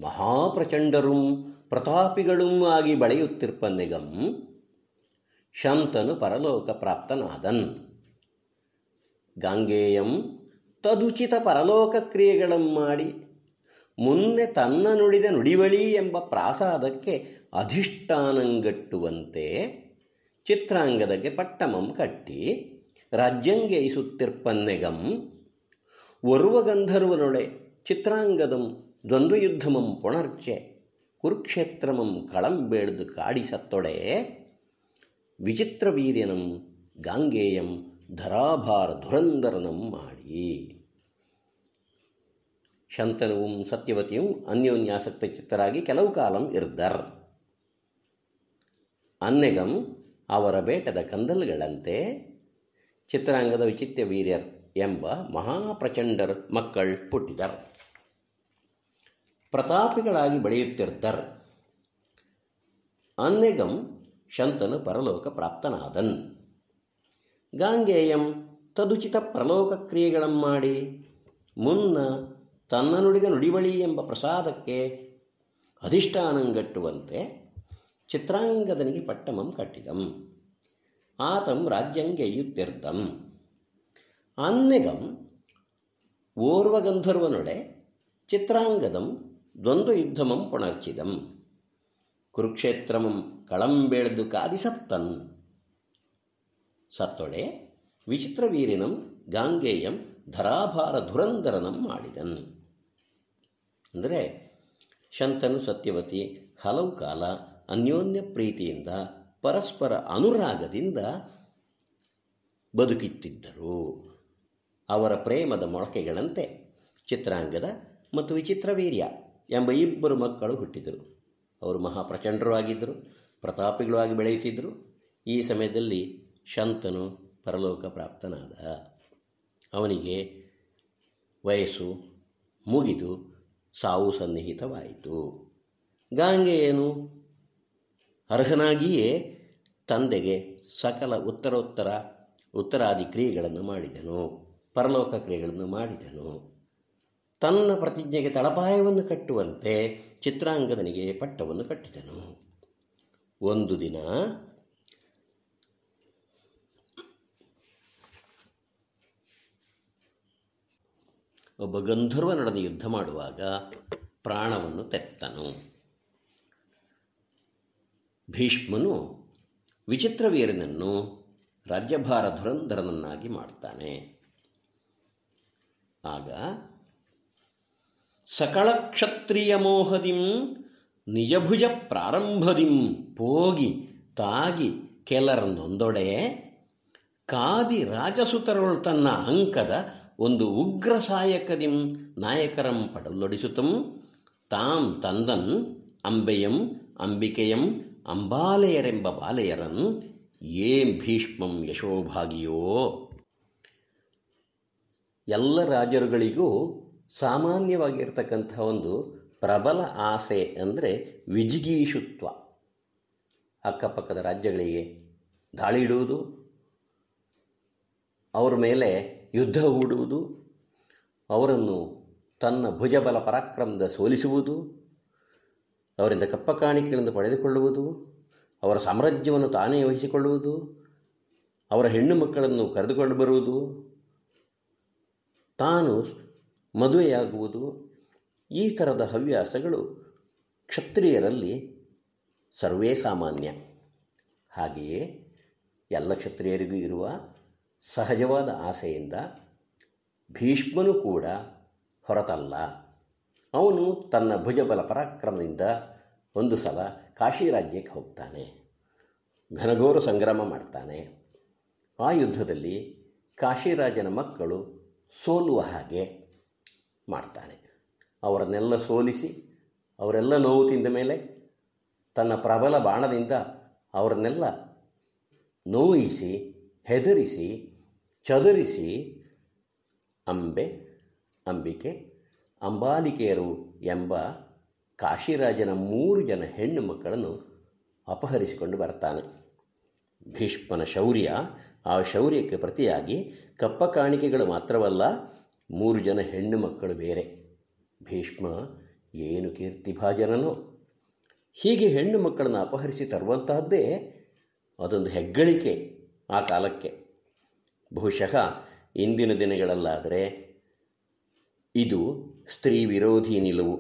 ಮಹಾಪ್ರಚಂಡರೂ ಪ್ರತಾಪಿಗಳೂ ಆಗಿ ಬೆಳೆಯುತ್ತಿರ್ಪನ್ನೆಗಂ ಶಂತನು ಪರಲೋಕ ಪ್ರಾಪ್ತನಾದನ್. ಗಾಂಗೇಯಂ ತದುಚಿತ ಪರಲೋಕ ಕ್ರಿಯೆಗಳನ್ನು ಮಾಡಿ ಮುನ್ನೆ ತನ್ನ ನುಡಿದ ನುಡಿವಳಿ ಎಂಬ ಪ್ರಾಸಾದಕ್ಕೆ ಅಧಿಷ್ಠಾನಂಗಟ್ಟುವಂತೆ ಚಿತ್ರಾಂಗದಕ್ಕೆ ಪಟ್ಟಮಂ ಕಟ್ಟಿ ರಾಜ್ಯಂಗೆ ಐಸುತ್ತಿರ್ಪನ್ನೆಗಂ ಒರುವ ಗಂಧರ್ವನೊಳೆ ಚಿತ್ರಾಂಗದಂ ದ್ವಂದ್ವಯುದ್ಧಮಂ ಪುಣರ್ಚೆ, ಕುರುಕ್ಷೇತ್ರಮಂ ಕಳಂಬೇಳ್ದು ಕಾಡಿಸತ್ತೊಡೆ ವಿಚಿತ್ರ ಗಾಂಗೆಯಂ ಗಾಂಗೇಯಂ ಧರಾಭಾರ ಧುರಂದರನಂ ಮಾಡಿ. ಶಂತನವೂ ಸತ್ಯವತಿಯೂ ಅನ್ಯೋನ್ಯಾಸಕ್ತ ಚಿತ್ತರಾಗಿ ಕೆಲವು ಕಾಲಂ ಇರ್ದರ್. ಅನ್ನೆಗಂ ಅವರ ಬೇಟದ ಕಂದಲ್ಗಳಂತೆ ಚಿತ್ರಾಂಗದ ವಿಚಿತ್ರ ವೀರ್ಯರ್ ಎಂಬ ಮಹಾಪ್ರಚಂಡರ್ ಮಕ್ಕಳು ಪುಟ್ಟಿದರ್ ಪ್ರತಾಪಿಗಳಾಗಿ ಬೆಳೆಯುತ್ತಿರ್ದರ್ ಅನ್ನೆಗಂ ಶಂತನು ಪರಲೋಕ ಪ್ರಾಪ್ತನಾದನ್. ಗಾಂಗೇಯಂ ತದುಚಿತ ಪ್ರಲೋಕ ಕ್ರಿಯೆಗಳನ್ನು ಮಾಡಿ ಮುನ್ನ ತನ್ನ ನುಡಿಗ ನುಡಿವಳಿ ಎಂಬ ಪ್ರಸಾದಕ್ಕೆ ಅಧಿಷ್ಠಾನಂಗಟ್ಟುವಂತೆ ಚಿತ್ರಾಂಗದನಿಗೆ ಪಟ್ಟಮಂ ಕಟ್ಟಿದಂ. ಆತಂ ರಾಜ್ಯಂಗೆಯುತ್ತಿರ್ದಂ ಅನ್ನೆಗಂ ಓರ್ವಗಂಧರ್ವನೊಡೆ ಚಿತ್ರಾಂಗದಂ ದ್ವಂದ್ವ ಯುದ್ಧಮಂ ಪುಣರ್ಚಿದಂ ಕುರುಕ್ಷೇತ್ರಮಂ ಕಳಂಬೆಳೆದು ಕಾದಿಸತ್ತನ್. ಸತ್ತೊಡೆ ವಿಚಿತ್ರವೀರಿನಂ ಗಾಂಗೇಯಂ ಧರಾಭಾರ ಧುರಂಧರನಂ ಮಾಡಿದನ್. ಅಂದರೆ ಶಂತನು ಸತ್ಯವತಿ ಹಲವು ಕಾಲ ಅನ್ಯೋನ್ಯ ಪ್ರೀತಿಯಿಂದ ಪರಸ್ಪರ ಅನುರಾಗದಿಂದ ಬದುಕಿತ್ತಿದ್ದರು. ಅವರ ಪ್ರೇಮದ ಮೊಳಕೆಗಳಂತೆ ಚಿತ್ರಾಂಗದ ಮತ್ತು ವಿಚಿತ್ರವೀರ್ಯ ಎಂಬ ಇಬ್ಬರು ಮಕ್ಕಳು ಹುಟ್ಟಿದರು. ಅವರು ಮಹಾಪ್ರಚಂಡರೂ ಆಗಿದ್ದರು, ಪ್ರತಾಪಿಗಳು ಆಗಿ ಬೆಳೆಯುತ್ತಿದ್ದರು. ಈ ಸಮಯದಲ್ಲಿ ಶಂತನು ಪರಲೋಕ ಪ್ರಾಪ್ತನಾದ. ಅವನಿಗೆ ವಯಸ್ಸು ಮುಗಿದು ಸಾವು ಸನ್ನಿಹಿತವಾಯಿತು. ಗಾಂಗೆಯನು ಅರ್ಹನಾಗಿಯೇ ತಂದೆಗೆ ಸಕಲ ಉತ್ತರೋತ್ತರ, ಉತ್ತರಾದಿ ಕ್ರಿಯೆಗಳನ್ನು ಮಾಡಿದನು, ಪರಲೋಕ ಕ್ರಿಯೆಗಳನ್ನು ಮಾಡಿದನು. ತನ್ನ ಪ್ರತಿಜ್ಞೆಗೆ ತಳಪಾಯವನ್ನು ಕಟ್ಟುವಂತೆ ಚಿತ್ರಾಂಗದನಿಗೆ ಪಟ್ಟವನ್ನು ಕಟ್ಟಿದನು. ಒಂದು ದಿನ ಒಬ್ಬ ಗಂಧರ್ವನೊಡನೆ ಯುದ್ಧ ಮಾಡುವಾಗ ಪ್ರಾಣವನ್ನು ತೆತ್ತನು ಭೀಷ್ಮನು ವಿಚಿತ್ರವೀರನನ್ನು ರಾಜ್ಯಭಾರ ಧುರಂಧರನನ್ನಾಗಿ ಮಾಡ್ತಾನೆ. ಆಗ ಸಕಳ ಕ್ಷತ್ರಿಯ ಮೋಹದಿಂ ನಿಜಭುಜ ಪ್ರಾರಂಭದಿಂ ಪೋಗಿ ತಾಗಿ ಕೆಲರನ್ನೊಂದೊಡೆ ಕಾದಿ ರಾಜಸುತರುಳು ತನ್ನ ಅಂಕದ ಒಂದು ಉಗ್ರ ಸಾಯಕದಿಂ ನಾಯಕರಂ ಪಡಲೊಡಿಸುತ್ತಂ ತಾಂ ತಂದನ್ ಅಂಬೆಯಂ ಅಂಬಿಕೆಯಂ ಅಂಬಾಲೆಯರೆಂಬ ಬಾಲೆಯರನ್ ಏಂ ಭೀಷ್ಮಂ ಯಶೋಭಾಗಿಯೋ. ಎಲ್ಲ ರಾಜರುಗಳಿಗೂ ಸಾಮಾನ್ಯವಾಗಿರ್ತಕ್ಕಂಥ ಒಂದು ಪ್ರಬಲ ಆಸೆ ಅಂದರೆ ವಿಜಿಗೀಷುತ್ವ ಅಕ್ಕಪಕ್ಕದ ರಾಜ್ಯಗಳಿಗೆ ದಾಳಿ ಇಡುವುದು, ಅವರ ಮೇಲೆ ಯುದ್ಧ ಹೂಡುವುದು, ಅವರನ್ನು ತನ್ನ ಭುಜಬಲ ಪರಾಕ್ರಮದ ಸೋಲಿಸುವುದು ಅವರಿಂದ ಕಪ್ಪ ಕಾಣಿಕೆಗಳನ್ನು ಪಡೆದುಕೊಳ್ಳುವುದು, ಅವರ ಸಾಮ್ರಾಜ್ಯವನ್ನು ತಾನೇ ವಹಿಸಿಕೊಳ್ಳುವುದು, ಅವರ ಹೆಣ್ಣು ಮಕ್ಕಳನ್ನು ಕರೆದುಕೊಂಡು ಬರುವುದು, ತಾನು ಮದುವೆಯಾಗುವುದು, ಈ ಥರದ ಹವ್ಯಾಸಗಳು ಕ್ಷತ್ರಿಯರಲ್ಲಿ ಸರ್ವೇ ಸಾಮಾನ್ಯ. ಹಾಗೆಯೇ ಎಲ್ಲ ಕ್ಷತ್ರಿಯರಿಗೂ ಇರುವ ಸಹಜವಾದ ಆಸೆಯಿಂದ ಭೀಷ್ಮನು ಕೂಡ ಹೊರತಲ್ಲ. ಅವನು ತನ್ನ ಭುಜಬಲ ಪರಾಕ್ರಮದಿಂದ ಒಂದು ಸಲ ಕಾಶಿ ರಾಜ್ಯಕ್ಕೆ ಹೋಗ್ತಾನೆ. ಘನಘೋರ ಸಂಗ್ರಾಮ ಮಾಡ್ತಾನೆ. ಆ ಯುದ್ಧದಲ್ಲಿ ಕಾಶಿರಾಜನ ಮಕ್ಕಳು ಸೋಲುವ ಹಾಗೆ ಮಾಡ್ತಾನೆ. ಅವರನ್ನೆಲ್ಲ ಸೋಲಿಸಿ, ಅವರೆಲ್ಲ ನೋವು ತಿಂದ ಮೇಲೆ ತನ್ನ ಪ್ರಬಲ ಬಾಣದಿಂದ ಅವರನ್ನೆಲ್ಲ ನೋಯಿಸಿ, ಹೆದರಿಸಿ, ಚದುರಿಸಿ, ಅಂಬೆ, ಅಂಬಿಕೆ ಅಂಬಾಲಿಕೆಯರು ಎಂಬ ಕಾಶಿರಾಜನ ಮೂರು ಜನ ಹೆಣ್ಣು ಮಕ್ಕಳನ್ನು ಅಪಹರಿಸಿಕೊಂಡು ಬರ್ತಾನೆ. ಭೀಷ್ಮನ ಶೌರ್ಯ ಆ ಶೌರ್ಯಕ್ಕೆ ಪ್ರತಿಯಾಗಿ ಕಪ್ಪ ಕಾಣಿಕೆಗಳು ಮಾತ್ರವಲ್ಲ, ಮೂರು ಜನ ಹೆಣ್ಣು ಮಕ್ಕಳು ಬೇರೆ. ಭೀಷ್ಮ, ಏನು ಕೀರ್ತಿಭಾಜನನೋ ಹೀಗೆ ಹೆಣ್ಣು ಮಕ್ಕಳನ್ನು ಅಪಹರಿಸಿ ತರುವಂತಹದ್ದೇ ಅದೊಂದು ಹೆಗ್ಗಳಿಕೆ ಆ ಕಾಲಕ್ಕೆ. ಬಹುಶಃ ಇಂದಿನ ದಿನಗಳಲ್ಲಾದರೆ ಇದು ಸ್ತ್ರೀ ವಿರೋಧಿ ನಿಲುವು.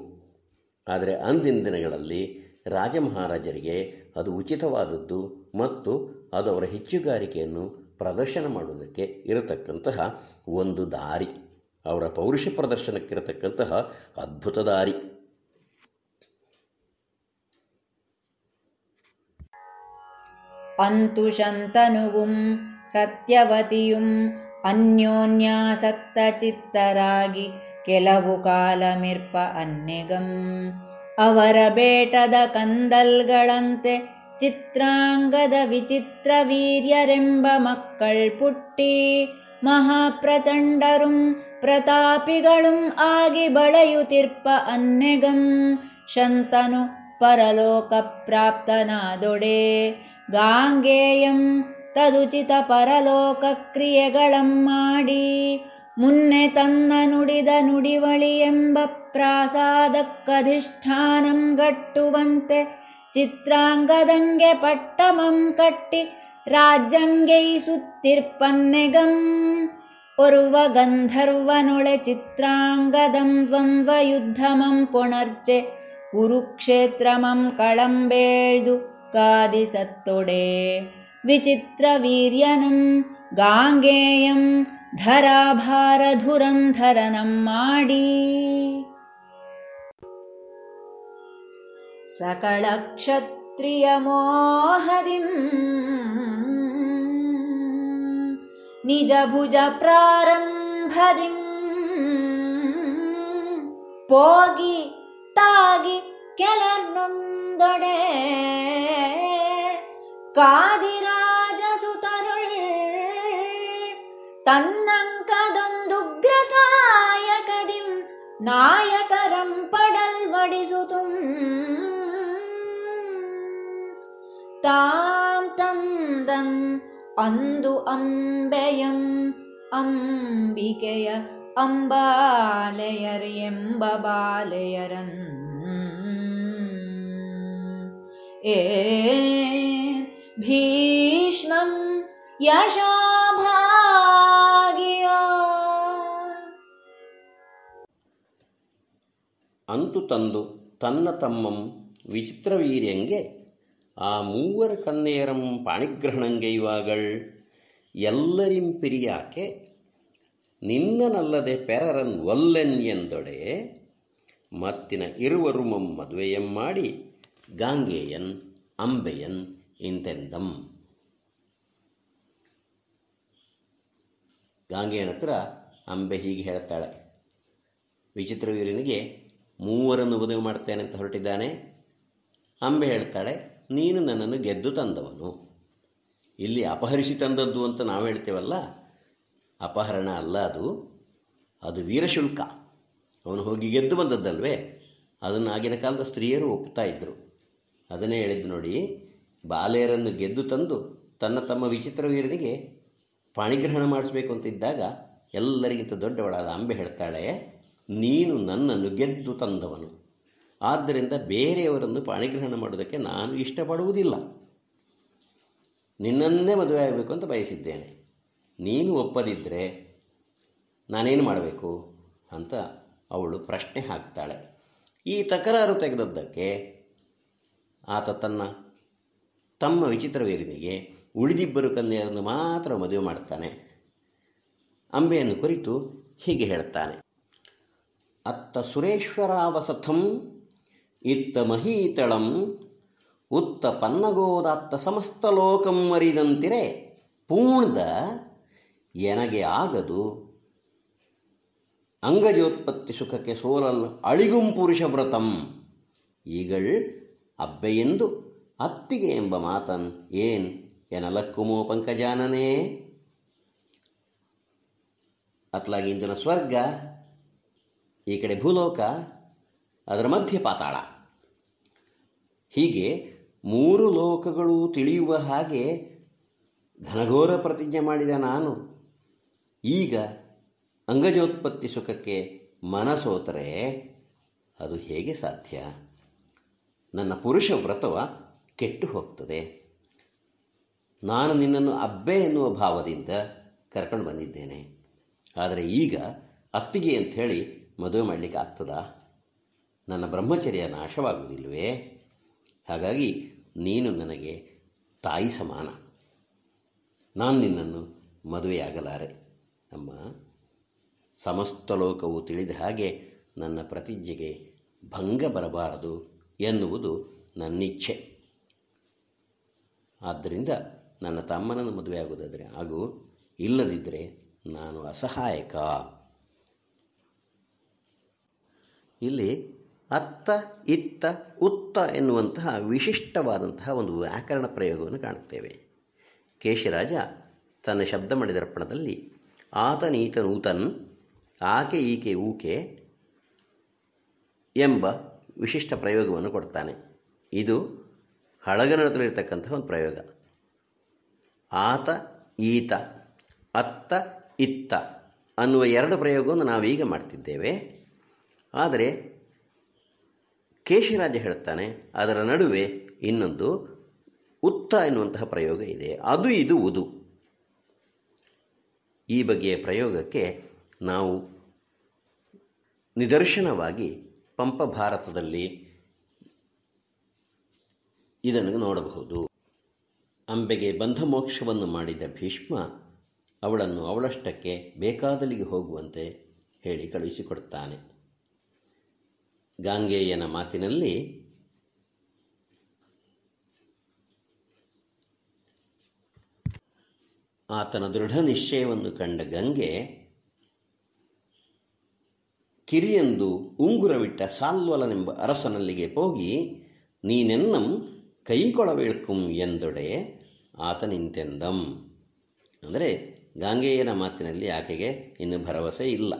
ಆದರೆ ಅಂದಿನ ದಿನಗಳಲ್ಲಿ ರಾಜಮಹಾರಾಜರಿಗೆ ಅದು ಉಚಿತವಾದದ್ದು ಮತ್ತು ಅದು ಅವರ ಹೆಚ್ಚುಗಾರಿಕೆಯನ್ನು ಪ್ರದರ್ಶನ ಮಾಡುವುದಕ್ಕೆ ಇರತಕ್ಕಂತಹ ಒಂದು ದಾರಿ. ಅವರ ಪೌರುಷ ಪ್ರದರ್ಶನಕ್ಕಿರತಕ್ಕಂತಹ ಅದ್ಭುತ ದಾರಿ. ಅಂತು ಶಂತನುವುಂ ಸತ್ಯವತಿಯುಂ ಅನ್ಯೋನ್ಯಾಸಕ್ತ ಚಿತ್ತರಾಗಿ ಕೆಲವು ಕಾಲ ಮಿರ್ಪ ಅನ್ನೆಗಂ ಅವರ ಬೇಟದ ಕಂದಲ್ಗಳಂತೆ ಚಿತ್ರಾಂಗದ ವಿಚಿತ್ರ ವೀರ್ಯರೆಂಬ ಮಕ್ಕಳ್ ಪುಟ್ಟಿ ಮಹಾಪ್ರಚಂಡರುಂ ಪ್ರತಾಪಿಗಳುಂ ಆಗಿ ಬಳೆಯುತಿರ್ಪ ಅನ್ನೆಗಂ ಶಂತನು ಪರಲೋಕ ಪ್ರಾಪ್ತನಾದೊಡೆ ಗಾಂಗೇಯಂ ತದುಚಿತ ಪರಲೋಕ ಕ್ರಿಯೆಗಳಂ ಮಾಡಿ ಮುನ್ನೆ ತನ್ನ ನುಡಿದ ನುಡಿವಳಿ ಎಂಬ ಪ್ರಾಸಾದಕ್ಕಧಿಷ್ಠಾನಂ ಗಟ್ಟುವಂತೆ ಚಿತ್ರಾಂಗದಂಗೆ ಪಟ್ಟಮಂ ಕಟ್ಟಿ ರಾಜ್ಯಂಗೈಸುತ್ತಿರ್ಪನ್ನೆಗಂ ಒರುವ ಗಂಧರ್ವನೊಳೆ ಚಿತ್ರಾಂಗದಂ ದ್ವಂದ್ವಯುದ್ಧಮಂ ಪುಣರ್ಚೆ ಕುರುಕ್ಷೇತ್ರಮಂ ಕಳಂಬೇಳ್ದು ಕಾದಿಸತ್ತೊಡೆ ವಿಚಿತ್ರವೀರ್ಯನಂ ಗಾಂಗೇಯಂ धराभारधुरन्धरनम् माडी। सकल निजभुजप्रारम्भदिम् मोहदिं निज भुज प्रारम्भदिं ತನ್ನಂಕದೊಂದುಗ್ರಸಾಯಕದಿಂ ನಾಯಕರಂ ಪಡಲ್ವಡಿಸುತುಂ ತಾಂ ತಂದನ್ ಅಂದು ಅಂಬೆಯಂ ಅಂಬಿಕೆಯ ಅಂಬಾಲೆಯರ್ ಎಂಬ ಬಾಲೆಯರನ್ ಏ ಭೀಷ್ಮಂ ಯಶಾಭಾಗಿಯ ಅಂತು ತಂದು ತನ್ನ ತಮ್ಮಂ ವಿಚಿತ್ರವೀರ್ಯಂಗೆ, ಆ ಮೂವರ ಕನ್ನೆಯರಂ ಪಾಣಿಗ್ರಹಣಂಗೈವಾಗಳ್ ಎಲ್ಲರಿಂ ಪಿರಿಯಾಕೆ, ನಿನ್ನನಲ್ಲದೆ ಪೆರರನ್ ಒಲ್ಲೆನ್ ಎಂದೊಡೆ, ಮತ್ತಿನ ಇರುವರುಮಂ ಮದುವೆಯಂ ಮಾಡಿ, ಗಾಂಗೇಯನ್, ಅಂಬೆಯನ್ ಇಂತೆಂದಂ. ಗಾಂಗೆಯನ ಹತ್ರ ಅಂಬೆ ಹೀಗೆ ಹೇಳ್ತಾಳೆ. ವಿಚಿತ್ರವೀರನಿಗೆ ಮೂವರನ್ನು ಮದುವೆ ಮಾಡ್ತೇನೆ ಅಂತ ಹೊರಟಿದ್ದಾನೆ. ಅಂಬೆ ಹೇಳ್ತಾಳೆ, ನೀನು ನನ್ನನ್ನು ಗೆದ್ದು ತಂದವನು. ಇಲ್ಲಿ ಅಪಹರಿಸಿ ತಂದದ್ದು ಅಂತ ನಾವು ಹೇಳ್ತೇವಲ್ಲ? ಅಪಹರಣ ಅಲ್ಲ ಅದು. ಅದು ವೀರಶುಲ್ಕ ಅವನು ಹೋಗಿ ಗೆದ್ದು ಬಂದದ್ದಲ್ವೇ? ಅದನ್ನು ಆಗಿನ ಕಾಲದ ಸ್ತ್ರೀಯರು ಒಪ್ತಾ ಇದ್ದರು ಅದನ್ನೇ ಹೇಳಿದ್ದು ನೋಡಿ, ಬಾಲೆಯರನ್ನು ಗೆದ್ದು ತಂದು ತನ್ನ ತಮ್ಮ ವಿಚಿತ್ರ ವೀರನಿಗೆ ಪಾಣಿಗ್ರಹಣ ಮಾಡಿಸ್ಬೇಕು ಅಂತಿದ್ದಾಗ ಎಲ್ಲರಿಗಿಂತ ದೊಡ್ಡವಳಾದ ಅಂಬೆ ಹೇಳ್ತಾಳೆ ನೀನು ನನ್ನನ್ನು ಗೆದ್ದು ತಂದವನು. ಆದ್ದರಿಂದ ಬೇರೆಯವರನ್ನು ಪಾಣಿಗ್ರಹಣ ಮಾಡೋದಕ್ಕೆ ನಾನು ಇಷ್ಟಪಡುವುದಿಲ್ಲ. ನಿನ್ನನ್ನೇ ಮದುವೆ ಆಗಬೇಕು ಅಂತ ಬಯಸಿದ್ದೇನೆ. ನೀನು ಒಪ್ಪದಿದ್ದರೆ ನಾನೇನು ಮಾಡಬೇಕು ಅಂತ ಅವಳು ಪ್ರಶ್ನೆ ಹಾಕ್ತಾಳೆ. ಈ ತಕರಾರು ತೆಗೆದದ್ದಕ್ಕೆ ಆತ ತನ್ನ ತಮ್ಮ ವಿಚಿತ್ರವೇರಿನಿಗೆ ಉಳಿದಿಬ್ಬರು ಕನ್ಯೆಯರನ್ನು ಮಾತ್ರ ಮದುವೆ ಮಾಡ್ತಾನೆ. ಅಂಬೆಯನ್ನು ಕುರಿತು ಹೀಗೆ ಹೇಳ್ತಾನೆ ಅತ್ತ ಸುರೇಶ್ವರಾವಸಥಂ, ಇತ್ತ ಮಹೀತಳಂ, ಉತ್ತ ಪನ್ನಗೋದಾತ್ತ ಸಮಸ್ತ ಲೋಕಂ ಮರಿದಂತಿರೆ ಪೂಣ್ದ ಎನಗೆ ಆಗದು. ಅಂಗಜೋತ್ಪತ್ತಿ ಸುಖಕ್ಕೆ ಸೋಲಲ್ ಅಳಿಗುಂ ಪುರುಷ ವ್ರತಂ. ಈಗಳ್ ಅಬ್ಬೆಯೆಂದು ಅತ್ತಿಗೆ ಎಂಬ ಮಾತನ್ ಏನ್ ಎನಲಕ್ಕುಮೋ ಪಂಕಜಾನನೇ? ಅತ್ಲಾಗಿ ಇಂದಿನ ಸ್ವರ್ಗ ಈ ಕಡೆ ಭೂಲೋಕ, ಅದರ ಮಧ್ಯ ಪಾತಾಳ. ಹೀಗೆ ಮೂರು ಲೋಕಗಳು ತಿಳಿಯುವ ಹಾಗೆ ಘನಘೋರ ಪ್ರತಿಜ್ಞೆ ಮಾಡಿದ ನಾನು. ಈಗ ಅಂಗಜೋತ್ಪತ್ತಿ ಸುಖಕ್ಕೆ ಮನಸೋತರೆ, ಅದು ಹೇಗೆ ಸಾಧ್ಯ? ನನ್ನ ಪುರುಷ ವ್ರತವ ಕೆಟ್ಟು ಹೋಗ್ತದೆ. ನಾನು ನಿನ್ನನ್ನು ಅಬ್ಬೆ ಎನ್ನುವ ಭಾವದಿಂದ ಕರ್ಕೊಂಡು ಬಂದಿದ್ದೇನೆ. ಆದರೆ ಈಗ ಅತ್ತಿಗೆ ಅಂಥೇಳಿ ಮದುವೆ ಮಾಡಲಿಕ್ಕೆ ಆಗ್ತದಾ? ನನ್ನ ಬ್ರಹ್ಮಚರ್ಯ ನಾಶವಾಗುವುದಿಲ್ಲವೇ? ಹಾಗಾಗಿ ನೀನು ನನಗೆ ತಾಯಿ ಸಮಾನ. ನಾನು ನಿನ್ನನ್ನು ಮದುವೆಯಾಗಲಾರೆ ಅಮ್ಮ. ಸಮಸ್ತ ಲೋಕವು ತಿಳಿದ ಹಾಗೆ ನನ್ನ ಪ್ರತಿಜ್ಞೆಗೆ ಭಂಗ ಬರಬಾರದು ಎನ್ನುವುದು ನನ್ನಿಚ್ಛೆ. ಆದ್ದರಿಂದ ನನ್ನ ತಮ್ಮನನ್ನು ಮದುವೆಯಾಗುವುದಾದರೆ ಹಾಗೂ ಇಲ್ಲದಿದ್ದರೆ ನಾನು ಅಸಹಾಯಕ. ಇಲ್ಲಿ ಅತ್ತ, ಇತ್ತ, ಉತ್ತ ಎನ್ನುವಂತಹ ವಿಶಿಷ್ಟವಾದಂತಹ ಒಂದು ವ್ಯಾಕರಣ ಪ್ರಯೋಗವನ್ನು ಕಾಣುತ್ತೇವೆ. ಕೇಶಿರಾಜ ತನ್ನ ಶಬ್ದ ಮಣಿದರ್ಪಣದಲ್ಲಿ ಆತನೀತ ನೂತನ್ ಆಕೆ ಈಕೆ ಊಕೆ ಎಂಬ ವಿಶಿಷ್ಟ ಪ್ರಯೋಗವನ್ನು ಕೊಡ್ತಾನೆ. ಇದು ಹಳಗನ್ನಡದಲ್ಲಿರ್ತಕ್ಕಂಥ ಒಂದು ಪ್ರಯೋಗ. ಆತ, ಈತ, ಅತ್ತ, ಇತ್ತ ಅನ್ನುವ ಎರಡು ಪ್ರಯೋಗವನ್ನು ನಾವೀಗ ಮಾಡ್ತಿದ್ದೇವೆ. ಆದರೆ ಕೇಶಿರಾಜ ಹೇಳ್ತಾನೆ ಅದರ ನಡುವೆ ಇನ್ನೊಂದು ಉತ್ತ ಎನ್ನುವಂತಹ ಪ್ರಯೋಗ ಇದೆ. ಅದು ಇದು ಉದು. ಈ ಬಗೆಯ ಪ್ರಯೋಗಕ್ಕೆ ನಾವು ನಿದರ್ಶನವಾಗಿ ಪಂಪ ಭಾರತದಲ್ಲಿ ಇದನ್ನು ನೋಡಬಹುದು. ಅಂಬೆಗೆ ಬಂಧಮೋಕ್ಷವನ್ನು ಮಾಡಿದ ಭೀಷ್ಮ ಅವಳನ್ನು ಅವಳಷ್ಟಕ್ಕೆ ಬೇಕಾದಲ್ಲಿಗೆ ಹೋಗುವಂತೆ ಹೇಳಿ ಕಳುಹಿಸಿಕೊಡ್ತಾನೆ. ಗಾಂಗೇಯನ ಮಾತಿನಲ್ಲಿ ಆತನ ದೃಢ ನಿಶ್ಚಯವನ್ನು ಕಂಡ ಗಂಗೆ ಕಿರಿಯಂದು ಉಂಗುರವಿಟ್ಟ ಸಾಲ್ವಲನೆಂಬ ಅರಸನಲ್ಲಿಗೆ ಹೋಗಿ, ನೀನೆನ್ನಂ ಕೈಕೊಳವೇಳ್ಕುಂ ಎಂದೊಡೆ ಆತ ನಿಂತೆಂದಂ ಅಂದರೆ ಗಾಂಗೆಯನ ಮಾತಿನಲ್ಲಿ ಆಕೆಗೆ ಇನ್ನು ಭರವಸೆ ಇಲ್ಲ.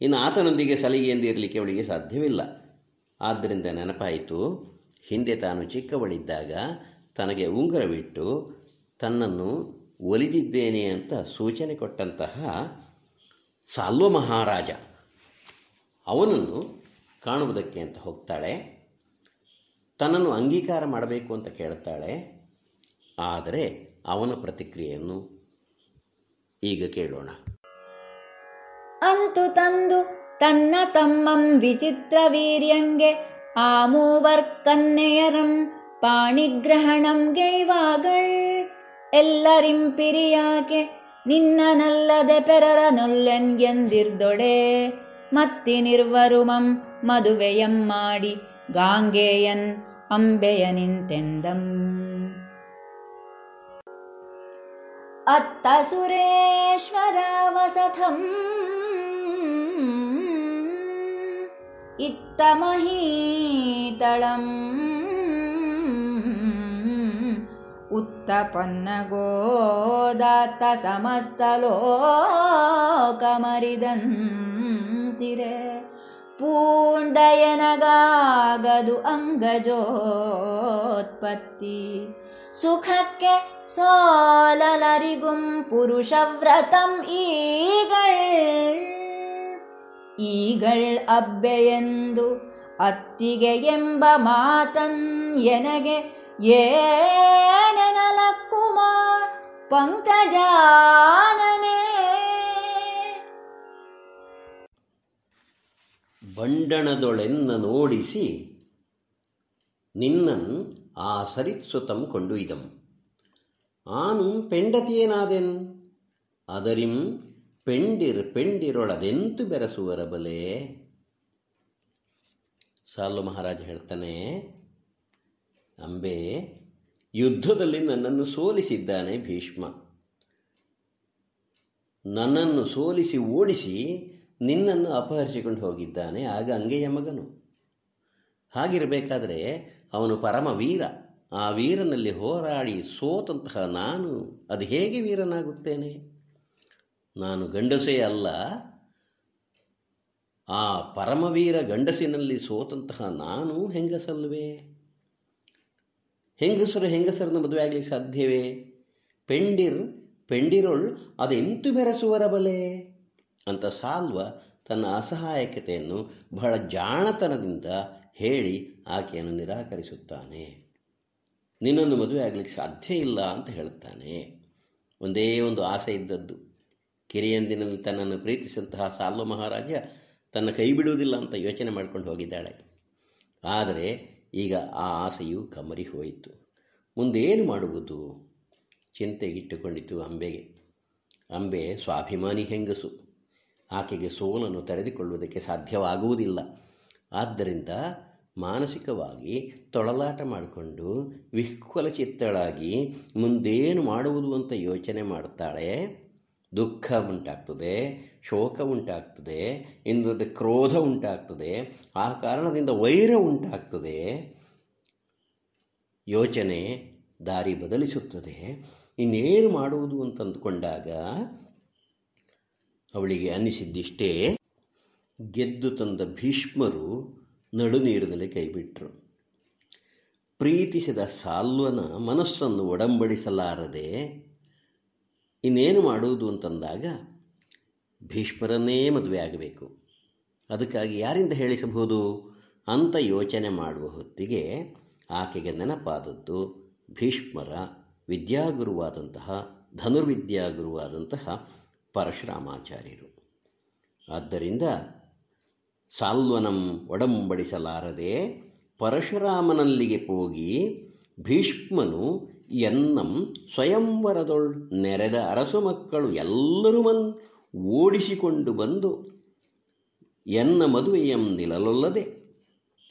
ಇನ್ನು ಆತನೊಂದಿಗೆ ಸಲಿಗೆಯೆಂದಿರಲಿಕ್ಕೆ ಅವಳಿಗೆ ಸಾಧ್ಯವಿಲ್ಲ. ಆದ್ದರಿಂದ ನೆನಪಾಯಿತು, ಹಿಂದೆ ತಾನು ಚಿಕ್ಕವಳಿದ್ದಾಗ ತನಗೆ ಉಂಗುರವಿಟ್ಟು ತನ್ನನ್ನು ಒಲಿದಿದ್ದೇನೆ ಅಂತ ಸೂಚನೆ ಕೊಟ್ಟಂತಹ ಸಾಲ್ವ ಮಹಾರಾಜ. ಅವನನ್ನು ಕಾಣುವುದಕ್ಕೆ ಅಂತ ಹೋಗ್ತಾಳೆ. ತನ್ನನ್ನು ಅಂಗೀಕಾರ ಮಾಡಬೇಕು ಅಂತ ಕೇಳ್ತಾಳೆ. ಆದರೆ ಅವನ ಪ್ರತಿಕ್ರಿಯೆಯನ್ನು ಈಗ ಕೇಳೋಣ. ಅಂತು ತಂದು ತನ್ನ ತಮ್ಮಂ ವಿಚಿತ್ರ ವೀರ್ಯಂಗೆ ಆ ಮೂವರ್ ಕನ್ನೆಯರಂ ಪಾಣಿಗ್ರಹಣಂ ಗೈವಾಗಳ್ ಎಲ್ಲರಿಂ ಪಿರಿಯಾಕೆ ನಿನ್ನನಲ್ಲದೆ ಪೆರರ ನೊಲ್ಲೆನ್ ಎಂದಿರ್ದೊಡೆ. ಮತ್ತಿನಿರ್ವರುಮಂ ಮದುವೆಯಂ ಮಾಡಿ ಗಾಂಗೇಯನ್ ಅಂಬೆಯ ನಿಂತೆಂದಂ ಅತ್ತ ಇತ್ತ ಮಹೀತಳಂ ಉತ್ತಪನ್ನಗೋದಾತ್ತ ಪೂಂಡಯನಗಾಗದು ಅಂಗಜೋತ್ಪತ್ತಿ. ಸುಖಕ್ಕೆ ಸೋಲಲರಿಗುಂ ಪುರುಷವ್ರತಂ ಈಗಳ್ ಈಗಳ್ ಅಬ್ಬೆಯೆಂದು ಅತ್ತಿಗೆ ಎಂಬ ಮಾತನ್ ಎನಗೆ ಏನೆನಲಕ್ಕುಮ ಪಂಕಜಾನನೇ? ಬಂಡಣದೊಳೆನ್ನ ನೋಡಿಸಿ ನಿನ್ನನ್ ಆ ಸರಿತ್ಸುತಂ ಕೊಂಡುಯ್ದಂ. ಆನು ಪೆಂಡತಿಯೇನಾದೆನ್? ಅದರಿಂ ಪೆಂಡಿರ್ ಪೆಂಡಿರೊಳದೆಂತು ಬೆರೆಸುವರ ಬಲೆ? ಸಾಲು ಮಹಾರಾಜ ಹೇಳ್ತಾನೆ, ಅಂಬೆ, ಯುದ್ಧದಲ್ಲಿ ನನ್ನನ್ನು ಸೋಲಿಸಿದ್ದಾನೆ ಭೀಷ್ಮ. ನನ್ನನ್ನು ಸೋಲಿಸಿ ಓಡಿಸಿ ನಿನ್ನನ್ನು ಅಪಹರಿಸಿಕೊಂಡು ಹೋಗಿದ್ದಾನೆ ಆಗ ಅಂಗೆಯ ಮಗನು. ಹಾಗಿರಬೇಕಾದರೆ ಅವನು ಪರಮ ವೀರ. ಆ ವೀರನಲ್ಲಿ ಹೋರಾಡಿ ಸೋತಂತಹ ನಾನು, ಅದು ಹೇಗೆ ವೀರನಾಗುತ್ತೇನೆ? ನಾನು ಗಂಡಸೇ ಅಲ್ಲ, ಆ ಪರಮವೀರ ಗಂಡಸಿನಲ್ಲಿ ಸೋತಂತಹ ನಾನು ಹೆಂಗಸಲ್ವೇ? ಹೆಂಗಸರು ಹೆಂಗಸರನ್ನು ಮದುವೆ ಆಗಲಿಕ್ಕೆ ಸಾಧ್ಯವೇ? ಪೆಂಡಿರ್, ಪೆಂಡಿರೊಳ್ ಅದೆಂತು ಬೆರೆಸುವರ ಬಲೆ? ಅಂತ ಸಾಲ್ವ ತನ್ನ ಅಸಹಾಯಕತೆಯನ್ನು ಬಹಳ ಜಾಣತನದಿಂದ ಹೇಳಿ ಆಕೆಯನ್ನು ನಿರಾಕರಿಸುತ್ತಾನೆ. ನಿನ್ನನ್ನು ಮದುವೆ ಆಗಲಿಕ್ಕೆ ಸಾಧ್ಯ ಇಲ್ಲ ಅಂತ ಹೇಳುತ್ತಾನೆ. ಒಂದೇ ಒಂದು ಆಸೆ ಇದ್ದದ್ದು. ಕಿರಿಯಂದಿನಲ್ಲಿ ತನ್ನನ್ನು ಪ್ರೀತಿಸಿದಂತಹ ಸಾಲ್ವ ಮಹಾರಾಜ ತನ್ನ ಕೈ ಬಿಡುವುದಿಲ್ಲ ಅಂತ ಯೋಚನೆ ಮಾಡ್ಕೊಂಡು ಹೋಗಿದ್ದಾಳೆ. ಆದರೆ ಈಗ ಆ ಆಸೆಯು ಕಮರಿ ಹೋಯಿತು. ಮುಂದೇನು ಮಾಡುವುದು? ಚಿಂತೆಗಿಟ್ಟುಕೊಂಡಿತು ಅಂಬೆಗೆ. ಅಂಬೆ ಸ್ವಾಭಿಮಾನಿ ಹೆಂಗಸು. ಆಕೆಗೆ ಸೋಲನ್ನು ತೆರೆದುಕೊಳ್ಳುವುದಕ್ಕೆ ಸಾಧ್ಯವಾಗುವುದಿಲ್ಲ. ಆದ್ದರಿಂದ ಮಾನಸಿಕವಾಗಿ ತೊಳಲಾಟ ಮಾಡಿಕೊಂಡು ವಿಹ್ವಲಚಿತ್ತಳಾಗಿ ಮುಂದೇನು ಮಾಡುವುದು ಅಂತ ಯೋಚನೆ ಮಾಡ್ತಾಳೆ? ದುಃಖ ಉಂಟಾಗ್ತದೆ ಶೋಕ ಉಂಟಾಗ್ತದೆ ಇನ್ನು ಕ್ರೋಧ ಉಂಟಾಗ್ತದೆ ಆ ಕಾರಣದಿಂದ ವೈರ ಉಂಟಾಗ್ತದೆ ಯೋಚನೆ ದಾರಿ ಬದಲಿಸುತ್ತದೆ. ಇನ್ನೇನು ಮಾಡುವುದು ಅಂತಂದುಕೊಂಡಾಗ ಅವಳಿಗೆ ಅನ್ನಿಸಿದ್ದಿಷ್ಟೇ ಗೆದ್ದು ತಂದ ಭೀಷ್ಮರು ನಡು ನೀರಿನಲ್ಲಿ ಕೈಬಿಟ್ರು. ಪ್ರೀತಿಸಿದ ಸಾಲ್ವನ ಮನಸ್ಸನ್ನು ಒಡಂಬಡಿಸಲಾರದೆ ಇನ್ನೇನು ಮಾಡುವುದು ಅಂತಂದಾಗ ಭೀಷ್ಮರನ್ನೇ ಮದುವೆ ಆಗಬೇಕು. ಅದಕ್ಕಾಗಿ ಯಾರಿಂದ ಹೇಳಿಸಬಹುದು? ಅಂತ ಯೋಚನೆ ಮಾಡುವ ಹೊತ್ತಿಗೆ ಆಕೆಗೆ ನೆನಪಾದದ್ದು ಭೀಷ್ಮರ ವಿದ್ಯಾಗುರುವಾದಂತಹ, ಧನುರ್ವಿದ್ಯಾಗುರುವಾದಂತಹ ಪರಶುರಾಮಾಚಾರ್ಯರು. ಆದ್ದರಿಂದ ಸಾಲ್ವನಂ ಒಡಂಬಡಿಸಲಾರದೆ ಪರಶುರಾಮನಲ್ಲಿಗೆ ಹೋಗಿ ಭೀಷ್ಮನು ಎನ್ನಂ ಸ್ವಯಂವರದೊಳ್ ನೆರೆದ ಅರಸು ಮಕ್ಕಳು ಎಲ್ಲರೂ ಮನ್ ಓಡಿಸಿಕೊಂಡು ಬಂದು ಎನ್ನ ಮದುವೆಯಂ ನಿಲಲೊಲ್ಲದೆ,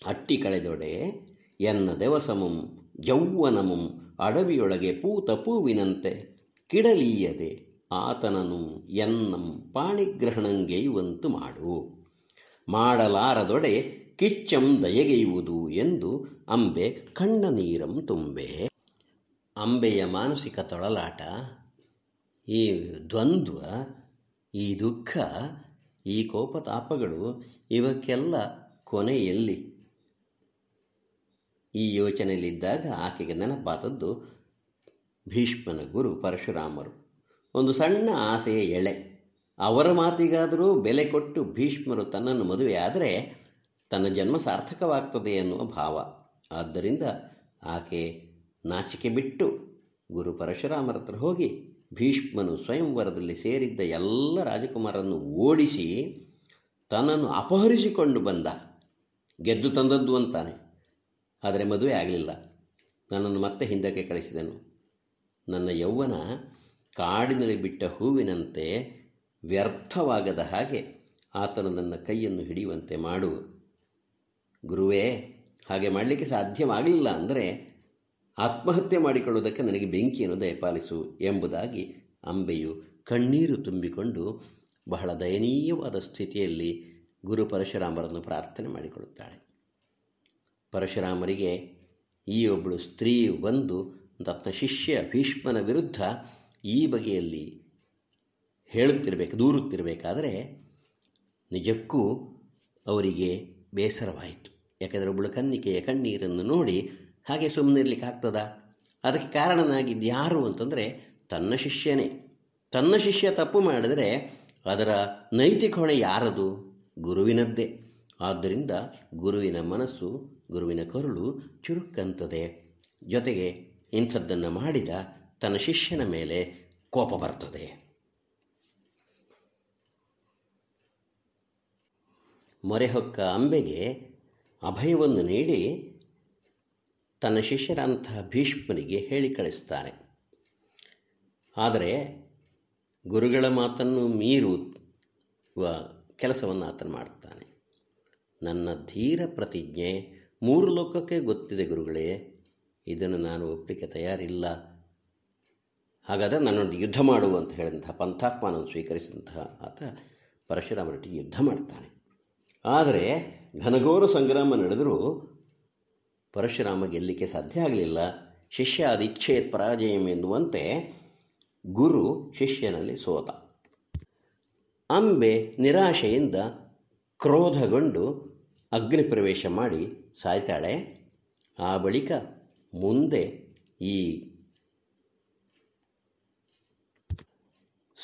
ಅಟ್ಟಿ ಕಳೆದೊಡೆ ಎನ್ನ ದೇವಸಮಂ ಯೌವನಮಂ ಅಡವಿಯೊಳಗೆ ಪೂತ ಪೂವಿನಂತೆ ಕಿಡಲೀಯದೆ ಆತನನು ಎನ್ನಂ ಪಾಣಿಗ್ರಹಣಂಗೆಯುವಂತು ಮಾಡು. ಮಾಡಲಾರದೊಡೆ ಕಿಚ್ಚಂ ದಯಗೆಯುವುದು ಎಂದು ಅಂಬೆ ಕಣ್ಣ ನೀರಂ ತುಂಬೆ. ಅಂಬೆಯ ಮಾನಸಿಕ ತೊಳಲಾಟ, ಈ ದ್ವಂದ್ವ, ಈ ದುಃಖ, ಈ ಕೋಪತಾಪಗಳು ಇವಕ್ಕೆಲ್ಲ ಕೊನೆಯಲ್ಲಿ. ಈ ಯೋಚನೆಯಲ್ಲಿದ್ದಾಗ ಆಕೆಗೆ ನೆನಪಾದದ್ದು ಭೀಷ್ಮನ ಗುರು ಪರಶುರಾಮರು. ಒಂದು ಸಣ್ಣ ಆಸೆಯ ಎಳೆ. ಅವರ ಮಾತಿಗಾದರೂ ಬೆಲೆ ಕೊಟ್ಟು ಭೀಷ್ಮರು ತನ್ನನ್ನು ಮದುವೆಯಾದರೆ ತನ್ನ ಜನ್ಮ ಸಾರ್ಥಕವಾಗ್ತದೆ ಎನ್ನುವ ಭಾವ. ಆದ್ದರಿಂದ ಆಕೆ ನಾಚಿಕೆ ಬಿಟ್ಟು ಗುರು ಪರಶುರಾಮರ ಹತ್ರ ಹೋಗಿ ಭೀಷ್ಮನು ಸ್ವಯಂವರದಲ್ಲಿ ಸೇರಿದ್ದ ಎಲ್ಲ ರಾಜಕುಮಾರನ್ನು ಓಡಿಸಿ ತನ್ನನ್ನು ಅಪಹರಿಸಿಕೊಂಡು ಬಂದ. ಗೆದ್ದು ತಂದದ್ದು ಅಂತಾನೆ. ಆದರೆ ಮದುವೆ ಆಗಲಿಲ್ಲ. ನನ್ನನ್ನು ಮತ್ತೆ ಹಿಂದಕ್ಕೆ ಕಳಿಸಿದನು. ನನ್ನ ಯೌವನ ಕಾಡಿನಲ್ಲಿ ಬಿಟ್ಟ ಹೂವಿನಂತೆ ವ್ಯರ್ಥವಾಗದ ಹಾಗೆ ಆತನು ನನ್ನ ಕೈಯನ್ನು ಹಿಡಿಯುವಂತೆ ಮಾಡು. ಗುರುವೇ, ಹಾಗೆ ಮಾಡಲಿಕ್ಕೆ ಸಾಧ್ಯವಾಗಲಿಲ್ಲ ಅಂದರೆ ಆತ್ಮಹತ್ಯೆ ಮಾಡಿಕೊಳ್ಳುವುದಕ್ಕೆ ನನಗೆ ಬೆಂಕಿಯನ್ನು ದಯಪಾಲಿಸು ಎಂಬುದಾಗಿ ಅಂಬೆಯು ಕಣ್ಣೀರು ತುಂಬಿಕೊಂಡು ಬಹಳ ದಯನೀಯವಾದ ಸ್ಥಿತಿಯಲ್ಲಿ ಗುರು ಪರಶುರಾಮರನ್ನು ಪ್ರಾರ್ಥನೆ ಮಾಡಿಕೊಳ್ಳುತ್ತಾಳೆ. ಪರಶುರಾಮರಿಗೆ ಈ ಒಬ್ಬಳು ಸ್ತ್ರೀಯು ಬಂದು ತನ್ನ ಶಿಷ್ಯ ಭೀಷ್ಮನ ವಿರುದ್ಧ ಈ ಬಗೆಯಲ್ಲಿ ಹೇಳುತ್ತಿರಬೇಕು, ದೂರುತ್ತಿರಬೇಕಾದರೆ ನಿಜಕ್ಕೂ ಅವರಿಗೆ ಬೇಸರವಾಯಿತು. ಯಾಕೆಂದರೆ ಒಬ್ಬಳು ಕನ್ನಿಕೆಯ ಕಣ್ಣೀರನ್ನು ನೋಡಿ ಹಾಗೆ ಸುಮ್ಮನಿರ್ಲಿಕ್ಕೆ ಆಗ್ತದ? ಅದಕ್ಕೆ ಕಾರಣನಾಗಿದ್ದು ಯಾರು ಅಂತಂದರೆ ತನ್ನ ಶಿಷ್ಯನೇ. ತನ್ನ ಶಿಷ್ಯ ತಪ್ಪು ಮಾಡಿದರೆ ಅದರ ನೈತಿಕ ಹೊಣೆ ಯಾರದು? ಗುರುವಿನದ್ದೇ. ಆದ್ದರಿಂದ ಗುರುವಿನ ಮನಸ್ಸು, ಗುರುವಿನ ಕರುಳು ಚುರುಕಂತದೆ ಜೊತೆಗೆ ಇಂಥದ್ದನ್ನು ಮಾಡಿದ ತನ್ನ ಶಿಷ್ಯನ ಮೇಲೆ ಕೋಪ ಬರ್ತದೆ. ಮೊರೆಹೊಕ್ಕ ಅಂಬೆಗೆ ಅಭಯವನ್ನು ನೀಡಿ ತನ್ನ ಶಿಷ್ಯರಂತಹ ಭೀಷ್ಮನಿಗೆ ಹೇಳಿ ಕಳಿಸ್ತಾರೆ. ಆದರೆ ಗುರುಗಳ ಮಾತನ್ನು ಮೀರುವ ಕೆಲಸವನ್ನು ಆತನು ಮಾಡ್ತಾನೆ ನನ್ನ ಧೀರ ಪ್ರತಿಜ್ಞೆ ಮೂರು ಲೋಕಕ್ಕೆ ಗೊತ್ತಿದೆ ಗುರುಗಳೇ, ಇದನ್ನು ನಾನು ಒಪ್ಪಲಿಕ್ಕೆ ತಯಾರಿಲ್ಲ. ಹಾಗಾದರೆ ನನ್ನೊಂದು ಯುದ್ಧ ಮಾಡು ಅಂತ ಹೇಳಿದಂತಹ ಪಂಥಾತ್ಮಾನವನ್ನು ಸ್ವೀಕರಿಸಿದಂತಹ ಆತ ಪರಶುರಾಮರೊಟ್ಟಿಗೆ ಯುದ್ಧ ಮಾಡ್ತಾನೆ. ಆದರೆ ಘನಘೋರ ಸಂಗ್ರಾಮ ನಡೆದರೂ ಪರಶುರಾಮ ಗೆಲ್ಲಲಿಕ್ಕೆ ಸಾಧ್ಯ ಆಗಲಿಲ್ಲ. ಶಿಷ್ಯ ಅದಿಚ್ಛೇತ್ ಪರಾಜಯಂ ಎನ್ನುವಂತೆ ಗುರು ಶಿಷ್ಯನಲ್ಲಿ ಸೋತ. ಅಂಬೆ ನಿರಾಶೆಯಿಂದ ಕ್ರೋಧಗೊಂಡು ಅಗ್ನಿ ಪ್ರವೇಶ ಮಾಡಿ ಸಾಯ್ತಾಳೆ. ಆ ಬಳಿಕ ಮುಂದೆ ಈ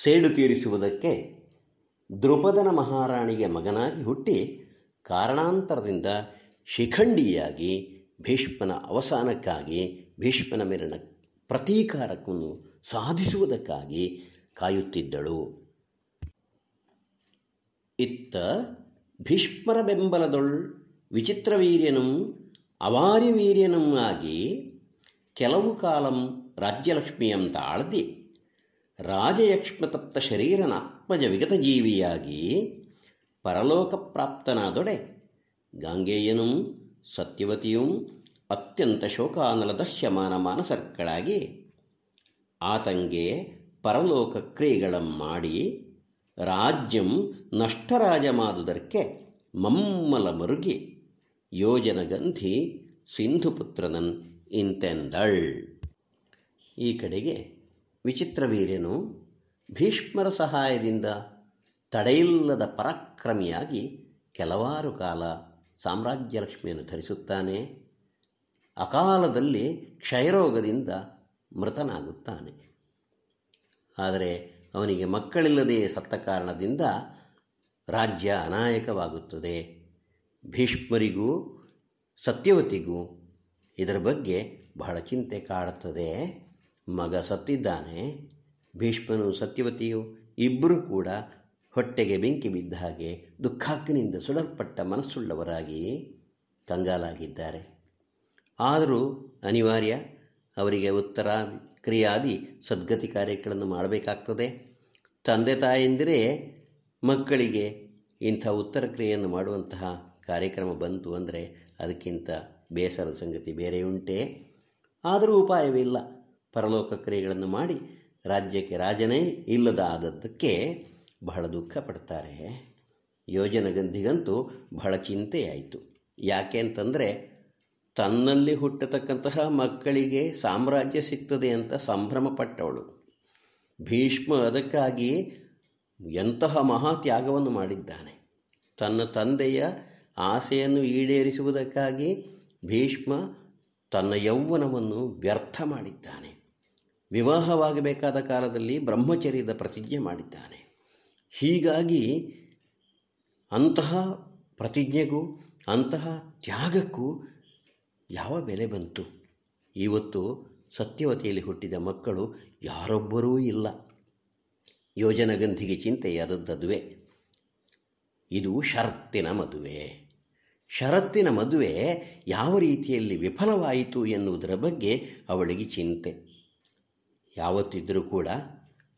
ಸೇಡು ತೀರಿಸುವುದಕ್ಕೆ ದ್ರುಪದನ ಮಹಾರಾಣಿಗೆ ಮಗನಾಗಿ ಹುಟ್ಟಿ ಕಾರಣಾಂತರದಿಂದ ಶಿಖಂಡಿಯಾಗಿ ಭೀಷ್ಮನ ಅವಸಾನಕ್ಕಾಗಿ, ಭೀಷ್ಮನ ಮೇಲಿನ ಪ್ರತೀಕಾರಕ್ಕೂ ಸಾಧಿಸುವುದಕ್ಕಾಗಿ ಕಾಯುತ್ತಿದ್ದಳು. ಇತ್ತ ಭೀಷ್ಮರ ಬೆಂಬಲದೊಳ್ ವಿಚಿತ್ರವೀರ್ಯನಂ ಅವಾರ್ಯವೀರ್ಯನಂ ಆಗಿ ಕೆಲವು ಕಾಲಂ ರಾಜ್ಯಲಕ್ಷ್ಮಿಯಂ ತಾಳ್ದಿ ರಾಜಯಕ್ಷ್ಮತಪ್ತ ಶರೀರನಾತ್ಮಜ ವಿಗತ ಜೀವಿಯಾಗಿ ಪರಲೋಕ ಪ್ರಾಪ್ತನಾದೊಡೆ ಗಾಂಗೇಯನೂ ಸತ್ಯವತಿಯೂ ಅತ್ಯಂತ ಶೋಕಾನಲ ದಹ್ಯಮಾನ ಮಾನಸರ್ಗಳಾಗಿ ಆತಂಗೆ ಪರಲೋಕ ಕ್ರಿಯೆಗಳ ಮಾಡಿ ರಾಜ್ಯಂ ನಷ್ಟರಾಜಮಾದುದಕ್ಕೆ ಮಮ್ಮಲ ಮರುಗಿ ಯೋಜನಗಂಧಿ ಸಿಂಧುಪುತ್ರನನ್ ಇಂತೆಂದಳ್. ಈ ಕಡೆಗೆ ವಿಚಿತ್ರವೀರ್ಯನು ಭೀಷ್ಮರ ಸಹಾಯದಿಂದ ತಡೆಯಿಲ್ಲದ ಪರಾಕ್ರಮಿಯಾಗಿ ಕೆಲವಾರು ಕಾಲ ಸಾಮ್ರಾಜ್ಯ ಲಕ್ಷ್ಮಿಯನ್ನು ಧರಿಸುತ್ತಾನೆ. ಅಕಾಲದಲ್ಲಿ ಕ್ಷಯರೋಗದಿಂದ ಮೃತನಾಗುತ್ತಾನೆ. ಆದರೆ ಅವನಿಗೆ ಮಕ್ಕಳಿಲ್ಲದೆ ಸತ್ತ ಕಾರಣದಿಂದ ರಾಜ್ಯ ಅನಾಯಕವಾಗುತ್ತದೆ. ಭೀಷ್ಮರಿಗೂ ಸತ್ಯವತಿಗೂ ಇದರ ಬಗ್ಗೆ ಬಹಳ ಚಿಂತೆ ಕಾಡುತ್ತದೆ. ಮಗ ಸತ್ತಿದ್ದಾನೆ. ಭೀಷ್ಮನು ಸತ್ಯವತಿಯು ಇಬ್ಬರೂ ಕೂಡ ಹೊಟ್ಟೆಗೆ ಬೆಂಕಿ ಬಿದ್ದ ಹಾಗೆ ದುಃಖಾಗ್ನಿಯಿಂದ ಸುಡಲ್ಪಟ್ಟ ಮನಸ್ಸುಳ್ಳವರಾಗಿ ಕಂಗಾಲಾಗಿದ್ದಾರೆ. ಆದರೂ ಅನಿವಾರ್ಯ, ಅವರಿಗೆ ಉತ್ತರ ಕ್ರಿಯಾದಿ, ಸದ್ಗತಿ ಕಾರ್ಯಗಳನ್ನು ಮಾಡಬೇಕಾಗ್ತದೆ. ತಂದೆ ತಾಯಂದಿರೇ, ಮಕ್ಕಳಿಗೆ ಇಂಥ ಉತ್ತರ ಕ್ರಿಯೆಯನ್ನು ಮಾಡುವಂತಹ ಕಾರ್ಯಕ್ರಮ ಬಂತು ಅಂದರೆ ಅದಕ್ಕಿಂತ ಬೇಸರದ ಸಂಗತಿ ಬೇರೆ ಉಂಟೆ. ಆದರೂ ಉಪಾಯವಿಲ್ಲ ಪರಲೋಕ ಕ್ರಿಯೆಗಳನ್ನು ಮಾಡಿ ರಾಜ್ಯಕ್ಕೆ ರಾಜನೇ ಇಲ್ಲದ ಆದದ್ದಕ್ಕೆ ಬಹಳ ದುಃಖ ಪಡ್ತಾರೆ. ಯೋಜನಗಂಧಿಗಂತೂ ಬಹಳ ಚಿಂತೆಯಾಯಿತು. ಯಾಕೆ ಅಂತಂದರೆ, ತನ್ನಲ್ಲಿ ಹುಟ್ಟತಕ್ಕಂತಹ ಮಕ್ಕಳಿಗೆ ಸಾಮ್ರಾಜ್ಯ ಸಿಗ್ತದೆ ಅಂತ ಸಂಭ್ರಮಪಟ್ಟವಳು. ಭೀಷ್ಮ ಅದಕ್ಕಾಗಿ ಎಂತಹ ಮಹಾ ತ್ಯಾಗವನ್ನು ಮಾಡಿದ್ದಾನೆ. ತನ್ನ ತಂದೆಯ ಆಸೆಯನ್ನು ಈಡೇರಿಸುವುದಕ್ಕಾಗಿ ಭೀಷ್ಮ ತನ್ನ ಯೌವನವನ್ನು ವ್ಯರ್ಥ ಮಾಡಿದ್ದಾನೆ. ವಿವಾಹವಾಗಬೇಕಾದ ಕಾಲದಲ್ಲಿ ಬ್ರಹ್ಮಚರ್ಯದ ಪ್ರತಿಜ್ಞೆ ಮಾಡಿದ್ದಾನೆ. ಹೀಗಾಗಿ ಅಂತಹ ಪ್ರತಿಜ್ಞೆಗೂ, ಅಂತಹ ತ್ಯಾಗಕ್ಕೂ ಯಾವ ಬೆಲೆ ಬಂತು? ಇವತ್ತು ಸತ್ಯವತಿಯಲ್ಲಿ ಹುಟ್ಟಿದ ಮಕ್ಕಳು ಯಾರೊಬ್ಬರೂ ಇಲ್ಲ. ಯೋಜನಗಂಧಿಗೆ ಚಿಂತೆಯಾದದ್ದದುವೆ. ಇದು ಷರತ್ತಿನ ಮದುವೆ. ಷರತ್ತಿನ ಮದುವೆ ಯಾವ ರೀತಿಯಲ್ಲಿ ವಿಫಲವಾಯಿತು ಎನ್ನುವುದರ ಬಗ್ಗೆ ಅವಳಿಗೆ ಚಿಂತೆ. ಯಾವತ್ತಿದ್ದರೂ ಕೂಡ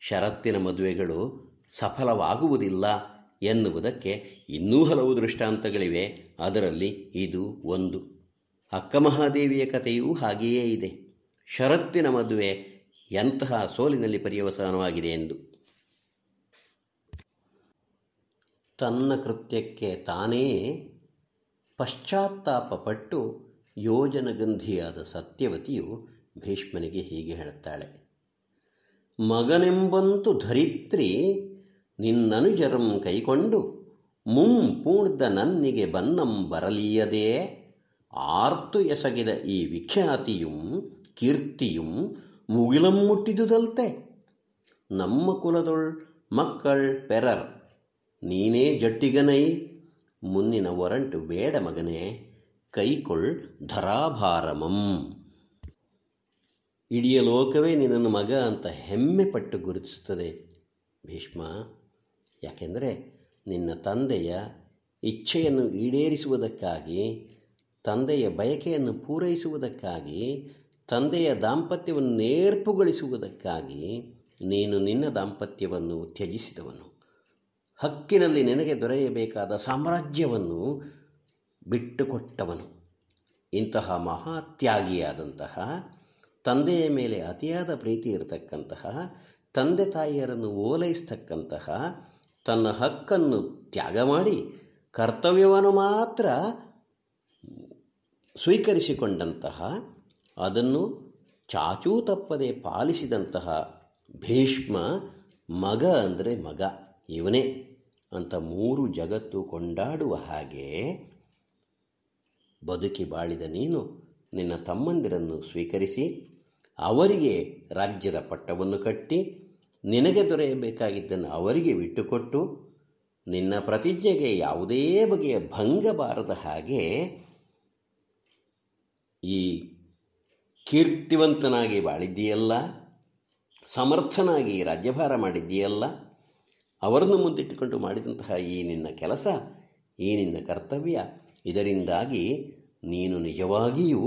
ಷರತ್ತಿನ ಮದುವೆಗಳು ಸಫಲವಾಗುವುದಿಲ್ಲ ಎನ್ನುವುದಕ್ಕೆ ಇನ್ನೂ ಹಲವು ದೃಷ್ಟಾಂತಗಳಿವೆ. ಅದರಲ್ಲಿ ಇದು ಒಂದು. ಅಕ್ಕಮಹಾದೇವಿಯ ಕಥೆಯೂ ಹಾಗೆಯೇ ಇದೆ. ಷರತ್ತಿನ ಮದುವೆ ಎಂತಹ ಸೋಲಿನಲ್ಲಿ ಪರ್ಯವಸಾನವಾಗಿದೆ ಎಂದು. ತನ್ನ ಕೃತ್ಯಕ್ಕೆ ತಾನೇ ಪಶ್ಚಾತ್ತಾಪಪಟ್ಟು ಯೋಜನಗಂಧಿಯಾದ ಸತ್ಯವತಿಯು ಭೀಷ್ಮನಿಗೆ ಹೀಗೆ ಹೇಳುತ್ತಾಳೆ. ಮಗನೆಂಬಂತು ಧರಿತ್ರಿ ನಿನ್ನನುಜರಂ ಕೈಕೊಂಡು ಮುಂ ಪೂಣ್ದ ನನ್ನಿಗೆ ಬನ್ನಂ ಬರಲಿಯದೇ. ಆರ್ತು ಎಸಗಿದ ಈ ವಿಖ್ಯಾತಿಯುಂ ಕೀರ್ತಿಯುಂ ಮುಗಿಲಂ ಮುಟ್ಟಿದುದಲ್ತೆ. ನಮ್ಮ ಕುಲದೊಳ್ ಮಕ್ಕಳ್ ಪೆರರ್, ನೀನೇ ಜಟ್ಟಿಗನೈ. ಮುನ್ನಿನ ಒರಂಟು ಬೇಡ ಮಗನೇ, ಕೈಕೊಳ್ ಧರಾಭಾರಮಂ. ಇಡೀ ಲೋಕವೇ ನಿನ್ನನ್ನು ಮಗ ಅಂತ ಹೆಮ್ಮೆ ಪಟ್ಟು ಗುರುತಿಸುತ್ತದೆ ಭೀಷ್ಮ. ಯಾಕೆಂದರೆ ನಿನ್ನ ತಂದೆಯ ಇಚ್ಛೆಯನ್ನು ಈಡೇರಿಸುವುದಕ್ಕಾಗಿ, ತಂದೆಯ ಬಯಕೆಯನ್ನು ಪೂರೈಸುವುದಕ್ಕಾಗಿ, ತಂದೆಯ ದಾಂಪತ್ಯವನ್ನು ನೇರ್ಪುಗೊಳಿಸುವುದಕ್ಕಾಗಿ ನೀನು ನಿನ್ನ ದಾಂಪತ್ಯವನ್ನು ತ್ಯಜಿಸಿದವನು. ಹಕ್ಕಿನಲ್ಲಿ ನಿನಗೆ ದೊರೆಯಬೇಕಾದ ಸಾಮ್ರಾಜ್ಯವನ್ನು ಬಿಟ್ಟುಕೊಟ್ಟವನು. ಇಂತಹ ಮಹಾತ್ಯಾಗಿಯಾದಂತಹ, ತಂದೆಯ ಮೇಲೆ ಅತಿಯಾದ ಪ್ರೀತಿ ಇರತಕ್ಕಂತಹ, ತಂದೆ ತಾಯಿಯರನ್ನು ಓಲೈಸ್ತಕ್ಕಂತಹ ತನ್ನ ಹಕ್ಕನ್ನು ತ್ಯಾಗ ಮಾಡಿ ಕರ್ತವ್ಯವನ್ನು ಮಾತ್ರ ಸ್ವೀಕರಿಸಿಕೊಂಡಂತಹ, ಅದನ್ನು ಚಾಚೂ ತಪ್ಪದೆ ಪಾಲಿಸಿದಂತಹ ಭೀಷ್ಮ ಮಗ ಅಂದರೆ ಮಗ, ಇವನೇ ಅಂತ ಮೂರು ಜಗತ್ತು ಕೊಂಡಾಡುವ ಹಾಗೆ ಬದುಕಿ ಬಾಳಿದ ನೀನು ನಿನ್ನ ತಮ್ಮಂದಿರನ್ನು ಸ್ವೀಕರಿಸಿ ಅವರಿಗೆ ರಾಜ್ಯದ ಪಟ್ಟವನ್ನು ಕಟ್ಟಿ ನಿನಗೆ ದೊರೆಯಬೇಕಾಗಿದ್ದನ್ನು ಅವರಿಗೆ ಬಿಟ್ಟುಕೊಟ್ಟು ನಿನ್ನ ಪ್ರತಿಜ್ಞೆಗೆ ಯಾವುದೇ ಬಗೆಯ ಭಂಗ ಬಾರದ ಹಾಗೆ ಈ ಕೀರ್ತಿವಂತನಾಗಿ ಬಾಳಿದ್ದೀಯಲ್ಲ, ಸಮರ್ಥನಾಗಿ ರಾಜ್ಯಭಾರ ಮಾಡಿದ್ದೀಯಲ್ಲ, ಅವರನ್ನು ಮುಂದಿಟ್ಟುಕೊಂಡು ಮಾಡಿದಂತಹ ಈ ನಿನ್ನ ಕೆಲಸ, ಈ ನಿನ್ನ ಕರ್ತವ್ಯ, ಇದರಿಂದಾಗಿ ನೀನು ನಿಜವಾಗಿಯೂ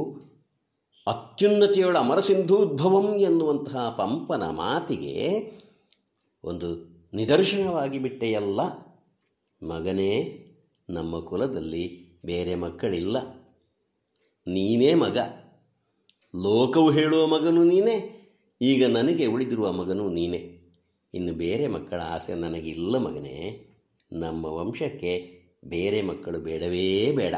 ಅತ್ಯುನ್ನತಿಯೊಳ ಅಮರಸಿಂಧೂದ್ಭವಂ ಎನ್ನುವಂತಹ ಪಂಪನ ಮಾತಿಗೆ ಒಂದು ನಿದರ್ಶನವಾಗಿ ಬಿಟ್ಟೆಯಲ್ಲ? ಮಗನೇ, ನಮ್ಮ ಕುಲದಲ್ಲಿ ಬೇರೆ ಮಕ್ಕಳಿಲ್ಲ. ನೀನೇ ಮಗ. ಲೋಕವು ಹೇಳುವ ಮಗನು ನೀನೇ. ಈಗ ನನಗೆ ಉಳಿದಿರುವ ಮಗನು ನೀನೇ. ಇನ್ನು ಬೇರೆ ಮಕ್ಕಳ ಆಸೆ ನನಗಿಲ್ಲ ಮಗನೇ. ನಮ್ಮ ವಂಶಕ್ಕೆ ಬೇರೆ ಮಕ್ಕಳು ಬೇಡವೇ ಬೇಡ.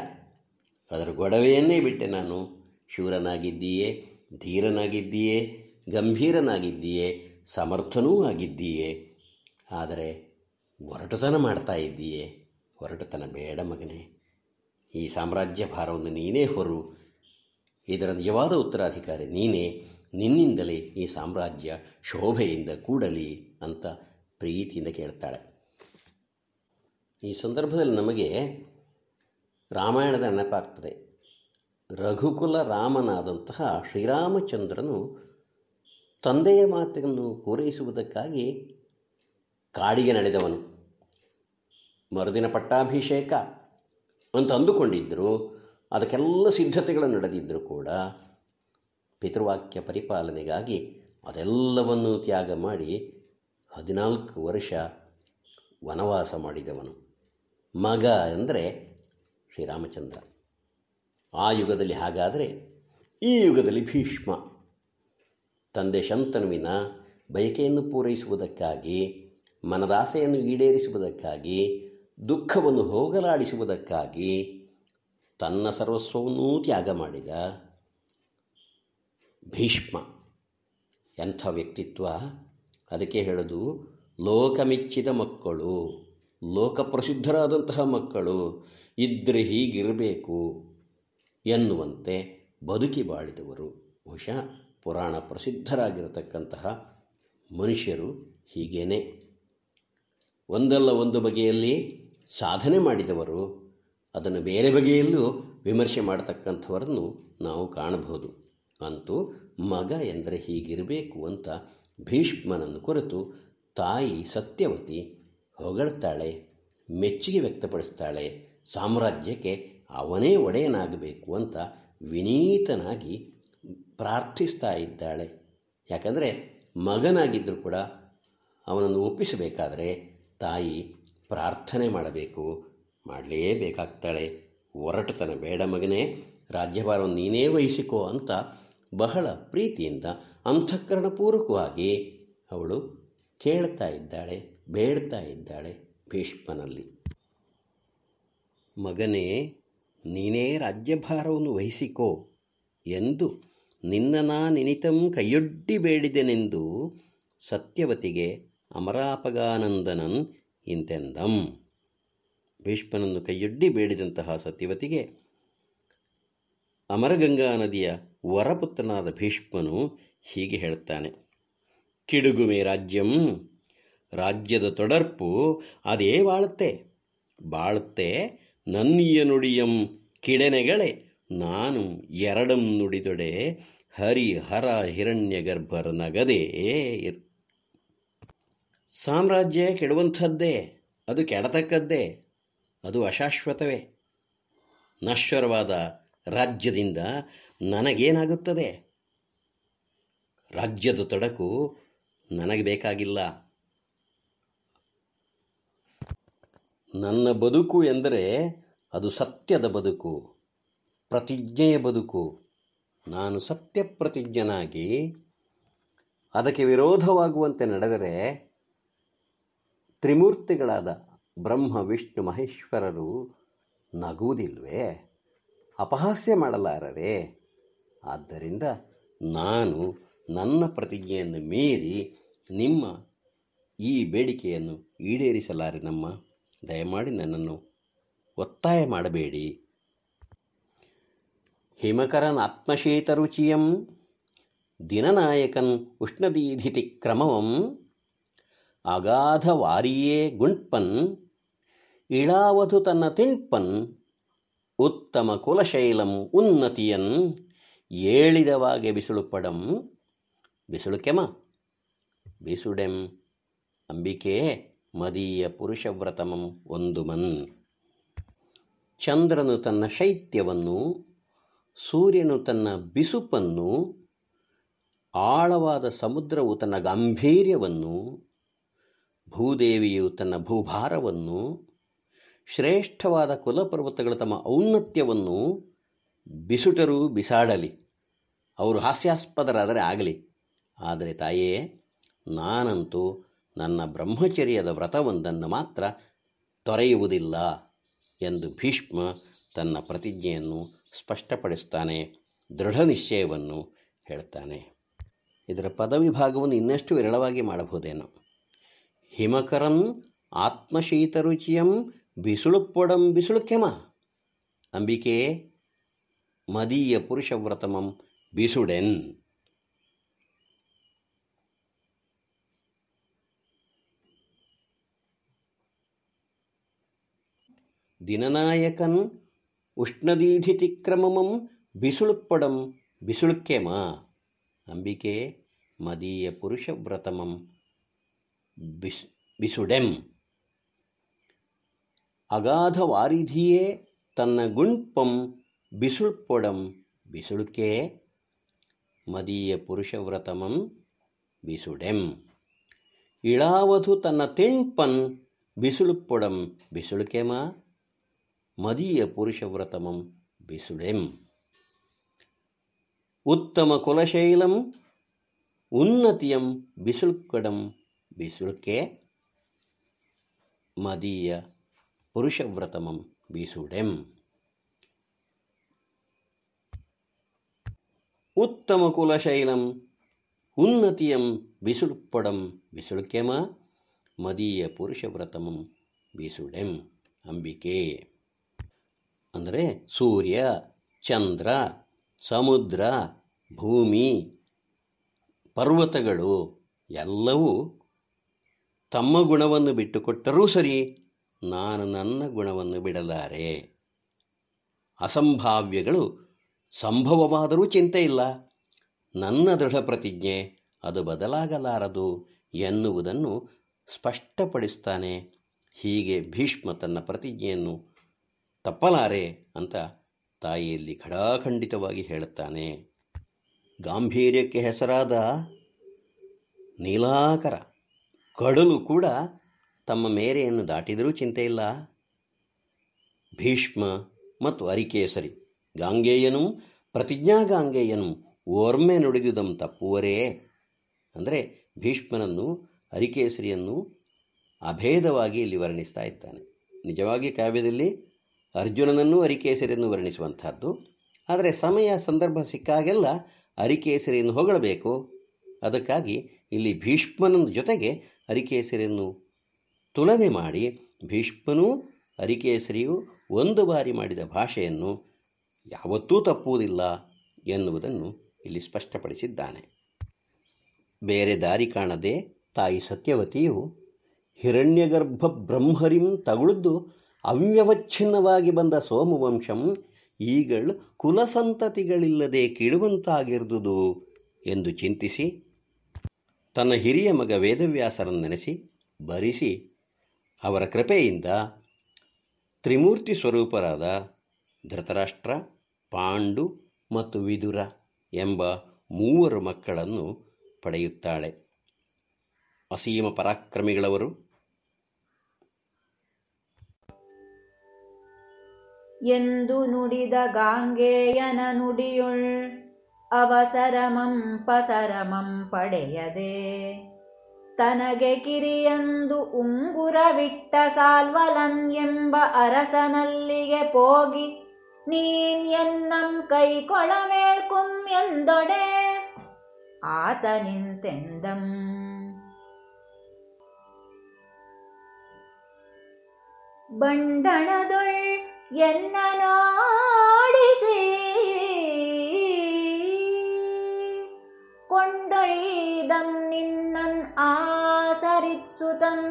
ಅದರ ಗೊಡವೆಯನ್ನೇ ಬಿಟ್ಟೆ ನಾನು. ಶೂರನಾಗಿದ್ದೀಯೇ, ಧೀರನಾಗಿದ್ದೀಯೇ, ಗಂಭೀರನಾಗಿದ್ದೀಯೇ ಸಮರ್ಥನೂ ಆಗಿದ್ದೀಯೆ. ಆದರೆ ಒರಟುತನ ಮಾಡ್ತಾ ಇದ್ದೀಯೇ. ಹೊರಟುತನ ಬೇಡ ಮಗನೇ. ಈ ಸಾಮ್ರಾಜ್ಯ ಭಾರವನ್ನು ನೀನೇ ಹೊರು. ಇದರ ನಿಜವಾದ ಉತ್ತರಾಧಿಕಾರಿ ನೀನೇ. ನಿನ್ನಿಂದಲೇ ಈ ಸಾಮ್ರಾಜ್ಯ ಶೋಭೆಯಿಂದ ಕೂಡಲಿ ಅಂತ ಪ್ರೀತಿಯಿಂದ ಕೇಳ್ತಾಳೆ. ಈ ಸಂದರ್ಭದಲ್ಲಿ ನಮಗೆ ರಾಮಾಯಣದ ನೆನಪಾಗ್ತದೆ. ರಘುಕುಲ ರಾಮನಾದಂತಹ ಶ್ರೀರಾಮಚಂದ್ರನು ತಂದೆಯ ಮಾತನ್ನು ಪೂರೈಸುವುದಕ್ಕಾಗಿ ಕಾಡಿಗೆ ನಡೆದವನು. ಮರುದಿನ ಪಟ್ಟಾಭಿಷೇಕ ಅಂತ ಅಂದುಕೊಂಡಿದ್ದರು ಅದಕ್ಕೆಲ್ಲ ಸಿದ್ಧತೆಗಳು ನಡೆದಿದ್ದರೂ ಕೂಡ ಪಿತೃವಾಕ್ಯ ಪರಿಪಾಲನೆಗಾಗಿ ಅದೆಲ್ಲವನ್ನು ತ್ಯಾಗ ಮಾಡಿ ಹದಿನಾಲ್ಕು ವರ್ಷ ವನವಾಸ ಮಾಡಿದವನು. ಮಗ ಅಂದರೆ ಶ್ರೀರಾಮಚಂದ್ರ. ಆ ಯುಗದಲ್ಲಿ ಹಾಗಾದರೆ ಈ ಯುಗದಲ್ಲಿ ಭೀಷ್ಮ. ತಂದೆ ಶಂತನುವಿನ ಬಯಕೆಯನ್ನು ಪೂರೈಸುವುದಕ್ಕಾಗಿ, ಮನದಾಸೆಯನ್ನು ಈಡೇರಿಸುವುದಕ್ಕಾಗಿ, ದುಃಖವನ್ನು ಹೋಗಲಾಡಿಸುವುದಕ್ಕಾಗಿ ತನ್ನ ಸರ್ವಸ್ವವನ್ನೂ ತ್ಯಾಗ ಮಾಡಿದ ಭೀಷ್ಮ. ಎಂಥ ವ್ಯಕ್ತಿತ್ವ? ಅದಕ್ಕೆ ಹೇಳೋದು ಲೋಕಮೆಚ್ಚಿದ ಮಕ್ಕಳು, ಲೋಕಪ್ರಸಿದ್ಧರಾದಂತಹ ಮಕ್ಕಳು ಇದ್ದರೆ ಹೀಗಿರಬೇಕು ಎನ್ನುವಂತೆ ಬದುಕಿ ಬಾಳಿದವರು, ಬಹುಶಃ. ಪುರಾಣ ಪ್ರಸಿದ್ಧರಾಗಿರತಕ್ಕಂತಹ ಮನುಷ್ಯರು ಹೀಗೇನೆ. ಒಂದಲ್ಲ ಒಂದು ಬಗೆಯಲ್ಲಿ ಸಾಧನೆ ಮಾಡಿದವರು, ಅದನ್ನು ಬೇರೆ ಬಗೆಯಲ್ಲೂ ವಿಮರ್ಶೆ ಮಾಡತಕ್ಕಂಥವರನ್ನು ನಾವು ಕಾಣಬಹುದು. ಅಂತೂ ಮಗ ಎಂದರೆ ಹೀಗಿರಬೇಕು ಅಂತ ಭೀಷ್ಮನನ್ನು ಕುರಿತು ತಾಯಿ ಸತ್ಯವತಿ ಹೊಗಳ್ತಾಳೆ, ಮೆಚ್ಚುಗೆ ವ್ಯಕ್ತಪಡಿಸ್ತಾಳೆ, ಸಾಮ್ರಾಜ್ಯಕ್ಕೆ ಅವನೇ ಒಡೆಯನಾಗಬೇಕು ಅಂತ ವಿನೀತನಾಗಿ ಪ್ರಾರ್ಥಿಸ್ತಾ ಇದ್ದಾಳೆ. ಯಾಕಂದರೆ ಮಗನಾಗಿದ್ದರೂ ಕೂಡ ಅವನನ್ನು ಒಪ್ಪಿಸಬೇಕಾದರೆ ತಾಯಿ ಪ್ರಾರ್ಥನೆ ಮಾಡಬೇಕು. ಮಾಡಲೇಬೇಕಾಗ್ತಾಳೆ. ಒರಟುತನ ಬೇಡ ಮಗನೇ ರಾಜ್ಯಭಾರವನ್ನು ನೀನೇ ವಹಿಸಿಕೋ ಅಂತ ಬಹಳ ಪ್ರೀತಿಯಿಂದ ಅಂತಃಕರಣಪೂರ್ವಕವಾಗಿ ಅವಳು ಕೇಳ್ತಾ ಇದ್ದಾಳೆ, ಬೇಡ್ತಾ ಇದ್ದಾಳೆ ಭೀಷ್ಮನಲ್ಲಿ. ಮಗನೇ, ನೀನೇ ರಾಜ್ಯಭಾರವನ್ನು ವಹಿಸಿಕೋ ಎಂದು ನಿನ್ನ ನಿನಿತಂ ಕೈಯೊಡ್ಡಿ ಬೇಡಿದೆನೆಂದು ಸತ್ಯವತಿಗೆ ಅಮರಾಪಗಾನಂದನನ್ ಇಂತೆಂದಂ. ಭೀಷ್ಮನನ್ನು ಕೈಯೊಡ್ಡಿ ಬೇಡಿದಂತಹ ಸತ್ಯವತಿಗೆ ಅಮರಗಂಗಾ ನದಿಯ ವರಪುತ್ರನಾದ ಭೀಷ್ಮನು ಹೀಗೆ ಹೇಳುತ್ತಾನೆ. ಕಿಡುಗುಮೆ ರಾಜ್ಯಂ, ರಾಜ್ಯದ ತೊಡರ್ಪು ಅದೇ ಬಾಳುತ್ತೆ. ಬಾಳುತ್ತೆ ನನ್ನಿಯ ನುಡಿಯಂ ಕಿಡೆನೆಗಳೇ. ನಾನು ಎರಡಂ ನುಡಿದೊಡೆ ಹರಿಹರ ಹಿರಣ್ಯ ಗರ್ಭರ ನಗದೇ ಸಾಮ್ರಾಜ್ಯ ಕೆಡುವಂಥದ್ದೇ, ಅದು ಕೆಡತಕ್ಕದ್ದೇ, ಅದು ಅಶಾಶ್ವತವೇ. ನಶ್ವರವಾದ ರಾಜ್ಯದಿಂದ ನನಗೇನಾಗುತ್ತದೆ? ರಾಜ್ಯದ ತೊಡಕು ನನಗೆ ಬೇಕಾಗಿಲ್ಲ. ನನ್ನ ಬದುಕು ಎಂದರೆ ಅದು ಸತ್ಯದ ಬದುಕು. ಪ್ರತಿಜ್ಞೆಯ ಬದುಕು. ನಾನು ಸತ್ಯ ಪ್ರತಿಜ್ಞನಾಗಿ ಅದಕ್ಕೆ ವಿರೋಧವಾಗುವಂತೆ ನಡೆದರೆ ತ್ರಿಮೂರ್ತಿಗಳಾದ ಬ್ರಹ್ಮ, ವಿಷ್ಣು, ಮಹೇಶ್ವರರು ನಗುವುದಿಲ್ವೇ? ಅಪಹಾಸ್ಯ ಮಾಡಲಾರರೆ. ಆದ್ದರಿಂದ ನಾನು ನನ್ನ ಪ್ರತಿಜ್ಞೆಯನ್ನು ಮೀರಿ ನಿಮ್ಮ ಈ ಬೇಡಿಕೆಯನ್ನು ಈಡೇರಿಸಲಾರೆ ನಮ್ಮ. ದಯಮಾಡಿ ನನ್ನನ್ನು ಒತ್ತಾಯ ಮಾಡಬೇಡಿ. ಹಿಮಕರನ್ ಆತ್ಮಶೀತರುಚಿಯಂ, ದಿನನಾಯಕನ್ ಉಷ್ಣದೀಧಿತಿ ಕ್ರಮವಂ ಅಗಾಧ ವಾರಿಯೇ ಗುಣ್ಪನ್, ಇಳಾವಧು ತನ್ನ ತಿಣ್ಪನ್, ಉತ್ತಮ ಕುಲಶೈಲಂ ಉನ್ನತಿಯನ್, ಏಳಿದವಾಗೆ ಬಿಸುಳುಪಡಂ ಬಿಸುಳುಕೆಮ ಬಿಸುಡೆಂ, ಅಂಬಿಕೆ ಮದೀಯ ಪುರುಷವ್ರತಮಂ ಒಂದು ಮನ್ ಚಂದ್ರನು ತನ್ನ ಶೈತ್ಯವನ್ನು ಸೂರ್ಯನು ತನ್ನ ಬಿಸುಪನ್ನು, ಆಳವಾದ ಸಮುದ್ರವು ತನ್ನ ಗಾಂಭೀರ್ಯವನ್ನು, ಭೂದೇವಿಯು ತನ್ನ ಭೂಭಾರವನ್ನು, ಶ್ರೇಷ್ಠವಾದ ಕುಲಪರ್ವತಗಳು ತಮ್ಮ ಔನ್ನತ್ಯವನ್ನು ಬಿಸುಟರು ಬಿಸಾಡಲಿ. ಅವರು ಹಾಸ್ಯಾಸ್ಪದರಾದರೆ ಆಗಲಿ. ಆದರೆ ತಾಯೇ, ನಾನಂತೂ ನನ್ನ ಬ್ರಹ್ಮಚರ್ಯದ ವ್ರತವೊಂದನ್ನು ಮಾತ್ರ ತೊರೆಯುವುದಿಲ್ಲ ಎಂದು ಭೀಷ್ಮ ತನ್ನ ಪ್ರತಿಜ್ಞೆಯನ್ನು ಸ್ಪಷ್ಟಪಡಿಸ್ತಾನೆ, ದೃಢ ನಿಶ್ಚಯವನ್ನು ಹೇಳ್ತಾನೆ. ಇದರ ಪದವಿಭಾಗವನ್ನು ಇನ್ನಷ್ಟು ವಿರಳವಾಗಿ ಮಾಡಬಹುದೇನೋ. ಆತ್ಮಶೀತ ರುಚಿಯಂ ಬಿಸುಳುಪ್ಪೊಡಂ ಬಿಸುಳುಕೆಮ. ಅಂಬಿಕೆ, ಮದೀಯ ಪುರುಷವ್ರತಮಂ ಬಿಸುಡೆನ್. ದಿನನಾಯಕನ್ ಉಷ್ಣದೀಧಿತಿಕ್ರಮಮಂ ಬಿಸುಳುಪ್ಪಡಂ ಬಿಸುಳುಕ್ಕೆಮ? ಅಂಬಿಕೆ, ಮದೀಯ ಪುರುಷ ವ್ರತಮಂ ಬಿಸ್, ಬಿಸುಡೆಂ. ಅಗಾಧ ವಾರಿಧಿಯೇ ತನ್ನ ಗುಣ್ಪಂ ಬಿಸುಳ್ಪೊಡಂ ಬಿಸುಳುಕೆ ಮದೀಯ ಪುರುಷವ್ರತಮಂ ಬಿಸುಡೆಂ. ಇಳಾವಧು ತನ್ನ ತಿಣ್ಪನ್ ಬಿಸುಳುಪ್ಪೊಡಂ ಬಿಸುಳುಕೆಮ ಮದೀಯ ಪುರುಷವ್ರತಮಂ ಬಿಸುಡೆಂ ಉತ್ತಮ ಕುಲಶೈಲಂ ಉನ್ನತಿಯಂ ಬಿಸುಳ್ಕಡಂ ಬಿಸುಳುಕೆ ಮದೀಯ ಪುರುಷವ್ರತಮಂ ಬಿಸುಡೆಂ ಉತ್ತಮ ಕುಲಶೈಲಂ ಉನ್ನತಿಯಂ ಬಿಸುಳುಪೊಡಂ ಬಿಸುಳುಕೆಮ ಮದೀಯ ಪುರುಷವ್ರತಮಂ ಬಿಸುಡೆಂ ಅಂಬಿಕೆ ಅಂದರೆ ಸೂರ್ಯ, ಚಂದ್ರ, ಸಮುದ್ರ, ಭೂಮಿ, ಪರ್ವತಗಳು ಎಲ್ಲವೂ ತಮ್ಮ ಗುಣವನ್ನು ಬಿಟ್ಟುಕೊಟ್ಟರೂ ಸರಿ ನಾನು ನನ್ನ ಗುಣವನ್ನು ಬಿಡಲಾರೆ. ಅಸಂಭಾವ್ಯಗಳು ಸಂಭವವಾದರೂ ಚಿಂತೆ ಇಲ್ಲ. ನನ್ನ ದೃಢ ಪ್ರತಿಜ್ಞೆ ಅದು ಬದಲಾಗಲಾರದು ಎನ್ನುವುದನ್ನು ಸ್ಪಷ್ಟಪಡಿಸ್ತಾನೆ. ಹೀಗೆ ಭೀಷ್ಮ ತನ್ನ ಪ್ರತಿಜ್ಞೆಯನ್ನು ತಪ್ಪಲಾರೆ ಅಂತ ತಾಯಿಯಲ್ಲಿ ಖಡಾಖಂಡಿತವಾಗಿ ಹೇಳುತ್ತಾನೆ. ಗಾಂಭೀರ್ಯಕ್ಕೆ ಹೆಸರಾದ ನೀಲಾಕರ ಕಡಲು ಕೂಡ ತಮ್ಮ ಮೇರೆಯನ್ನು ದಾಟಿದರೂ ಚಿಂತೆ ಇಲ್ಲ ಭೀಷ್ಮ ಮತ್ತು ಅರಿಕೇಸರಿ ಗಾಂಗೇಯನು ಪ್ರತಿಜ್ಞಾಗಾಂಗೇಯನು ಓರ್ಮೆ ನುಡಿದುದಂ ತಪ್ಪುವರೇ ಅಂದರೆ ಭೀಷ್ಮನನ್ನು ಅರಿಕೇಸರಿಯನ್ನು ಅಭೇದವಾಗಿ ಇಲ್ಲಿ ವರ್ಣಿಸ್ತಾ ಇದ್ದಾನೆ. ನಿಜವಾಗಿ ಕಾವ್ಯದಲ್ಲಿ ಅರ್ಜುನನನ್ನು ಅರಿಕೇಸರಿಯನ್ನು ವರ್ಣಿಸುವಂಥದ್ದು. ಆದರೆ ಸಮಯ ಸಂದರ್ಭ ಸಿಕ್ಕಾಗೆಲ್ಲ ಅರಿಕೇಸರಿಯನ್ನು ಹೊಗಳಬೇಕು. ಅದಕ್ಕಾಗಿ ಇಲ್ಲಿ ಭೀಷ್ಮನ ಜೊತೆಗೆ ಅರಿಕೇಸರಿಯನ್ನು ತುಲನೆ ಮಾಡಿ ಭೀಷ್ಮನೂ ಅರಿಕೇಸರಿಯು ಒಂದು ಬಾರಿ ಮಾಡಿದ ಭಾಷೆಯನ್ನು ಯಾವತ್ತೂ ತಪ್ಪುವುದಿಲ್ಲ ಎನ್ನುವುದನ್ನು ಇಲ್ಲಿ ಸ್ಪಷ್ಟಪಡಿಸಿದ್ದಾನೆ. ಬೇರೆ ದಾರಿ ಕಾಣದೆ ತಾಯಿ ಸತ್ಯವತಿಯು ಹಿರಣ್ಯಗರ್ಭ ಬ್ರಹ್ಮರಿಂ ತಗುಳಿದ್ದು ಅವ್ಯವಚ್ಛಿನ್ನವಾಗಿ ಬಂದ ಸೋಮವಂಶಂ ಈಗಳು ಕುಲಸಂತತಿಗಳಿಲ್ಲದೆ ಕೀಳುವಂತಾಗಿರುವುದು ಎಂದು ಚಿಂತಿಸಿ ತನ್ನ ಹಿರಿಯ ಮಗ ವೇದವ್ಯಾಸರನ್ನು ನೆನೆಸಿ ಭರಿಸಿ ಅವರ ಕೃಪೆಯಿಂದ ತ್ರಿಮೂರ್ತಿ ಸ್ವರೂಪರಾದ ಧೃತರಾಷ್ಟ್ರ, ಪಾಂಡು ಮತ್ತು ವಿದುರ ಎಂಬ ಮೂವರು ಮಕ್ಕಳನ್ನು ಪಡೆಯುತ್ತಾಳೆ. ಅಸೀಮ ಪರಾಕ್ರಮಿಗಳವರು ಎಂದು ನುಡಿದ ಗಾಂಗೆಯನ ನುಡಿಯುಳ್ ಅವಸರಮಂ ಪಸರಮಂ ಪಡೆಯದೆ. ತನಗೆ ಕಿರಿಯಂದು ಉಂಗುರವಿಟ್ಟ ಸಾಲ್ವಲನ್ ಎಂಬ ಅರಸನಲ್ಲಿಗೆ ಪೋಗಿ, ನೀನ್ ಎನ್ನಂ ಕೈ ಕೊಳವೇಳ್ಕುಂ ಎಂದೊಡೆ ಆತ ನಿಂತೆಂದಂ ಬಂಡಣದೊಳ್ ಎನ್ನ ನಾಡಿಸಿ ಕೊಂಡೊಯ್ದಂ ನಿನ್ನನ್ ಆಸರಿತ್ಸುತನ್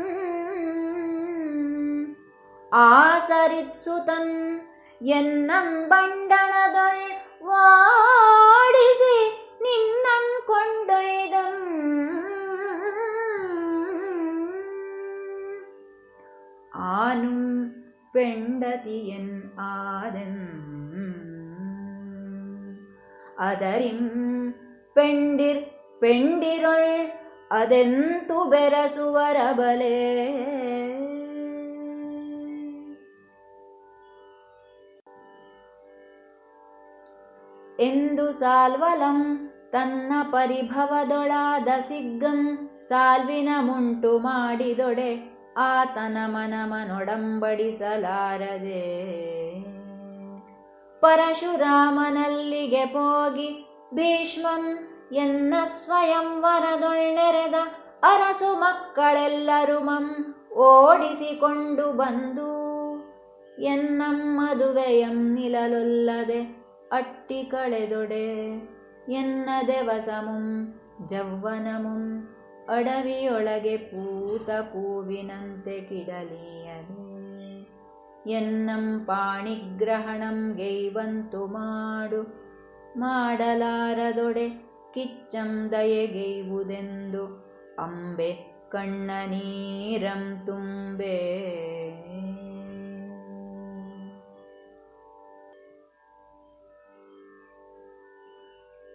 ಆಸರಿತ್ಸುತನ್ ಎನ್ನಂ ಬಂಡಣದೊಳ್ ವಾಡಿಸಿ ನಿನ್ನನ್ ಕೊಂಡೊಯ್ದಂ ആനും പെണ്ടതിയൻ ആദൻ ಅದರಿಂ ಪೆಂಡಿರ್ ಪೆಂಡಿರೊಳ್ ಅದೆಂತು ಬೆರಸುವರ ಬಲೆ ಎಂದು ಸಾಲ್ವಲಂ ತನ್ನ ಪರಿಭವದೊಳಾದ ಸಿಗ್ಗಂ ಸಾಲ್ವಿನ ಮುಂಟು ಮಾಡಿದೊಡೆ ಆತನ ಮನಮನೊಡಂಬಡಿಸಲಾರದೆ. ಪರಶುರಾಮನಲ್ಲಿಗೆ ಹೋಗಿ ಭೀಷ್ಮಂ ಎನ್ನ ಸ್ವಯಂವರದೊಳ್ಳೆರೆದ ಅರಸು ಮಕ್ಕಳೆಲ್ಲರು ಮಂ ಓಡಿಸಿಕೊಂಡು ಬಂದು ಎನ್ನಂ ಮದುವೆಯಂ ನಿಲಲೊಲ್ಲದೆ ಅಟ್ಟಿ ಕಳೆದೊಡೆ ಎನ್ನ ದೆವಸಮುಂ ಜವ್ವನಮುಂ ಅಡವಿಯೊಳಗೆ ಪೂತ ಪೂವಿನಂತೆ ಕಿಡಲಿಯದೆ. ಎನ್ನಂ ಪಾಣಿಗ್ರಹಣಂ ಗೈವಂತು ಮಾಡು. ಮಾಡಲಾರದೊಡೆ ಕಿಚ್ಚಂ ದಯೆಗೈವುದೆಂದು ಅಂಬೆ ಕಣ್ಣ ನೀರಂ ತುಂಬೆ.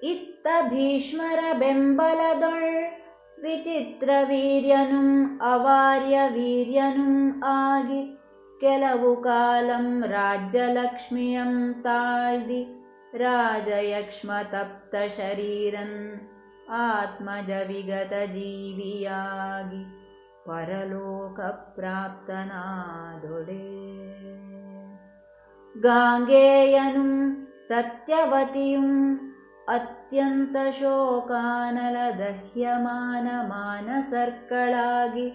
ಇತ್ತ ಭೀಷ್ಮರ ಬೆಂಬಲದೊಳ್ ವಿಚಿತ್ರ ವೀರ್ಯನುಂ ಅವಾರ್ಯ ವೀರ್ಯನುಂ ಆಗಿ ಕೆಲವು ಕಾಲಂ ರಾಜ್ಯಲಕ್ಷ್ಮಿಯಂ ತಾಳ್ದಿ ರಾಜಯಕ್ಷ್ಮ ತಪ್ತ ಶರೀರನ್ ಆತ್ಮಜ ವಿಗತ ಅತ್ಯಂತ ಶೋಕಾನಲ ದಹ್ಯಮಾನ ಮಾನಸರ್ಕಳಾಗಿ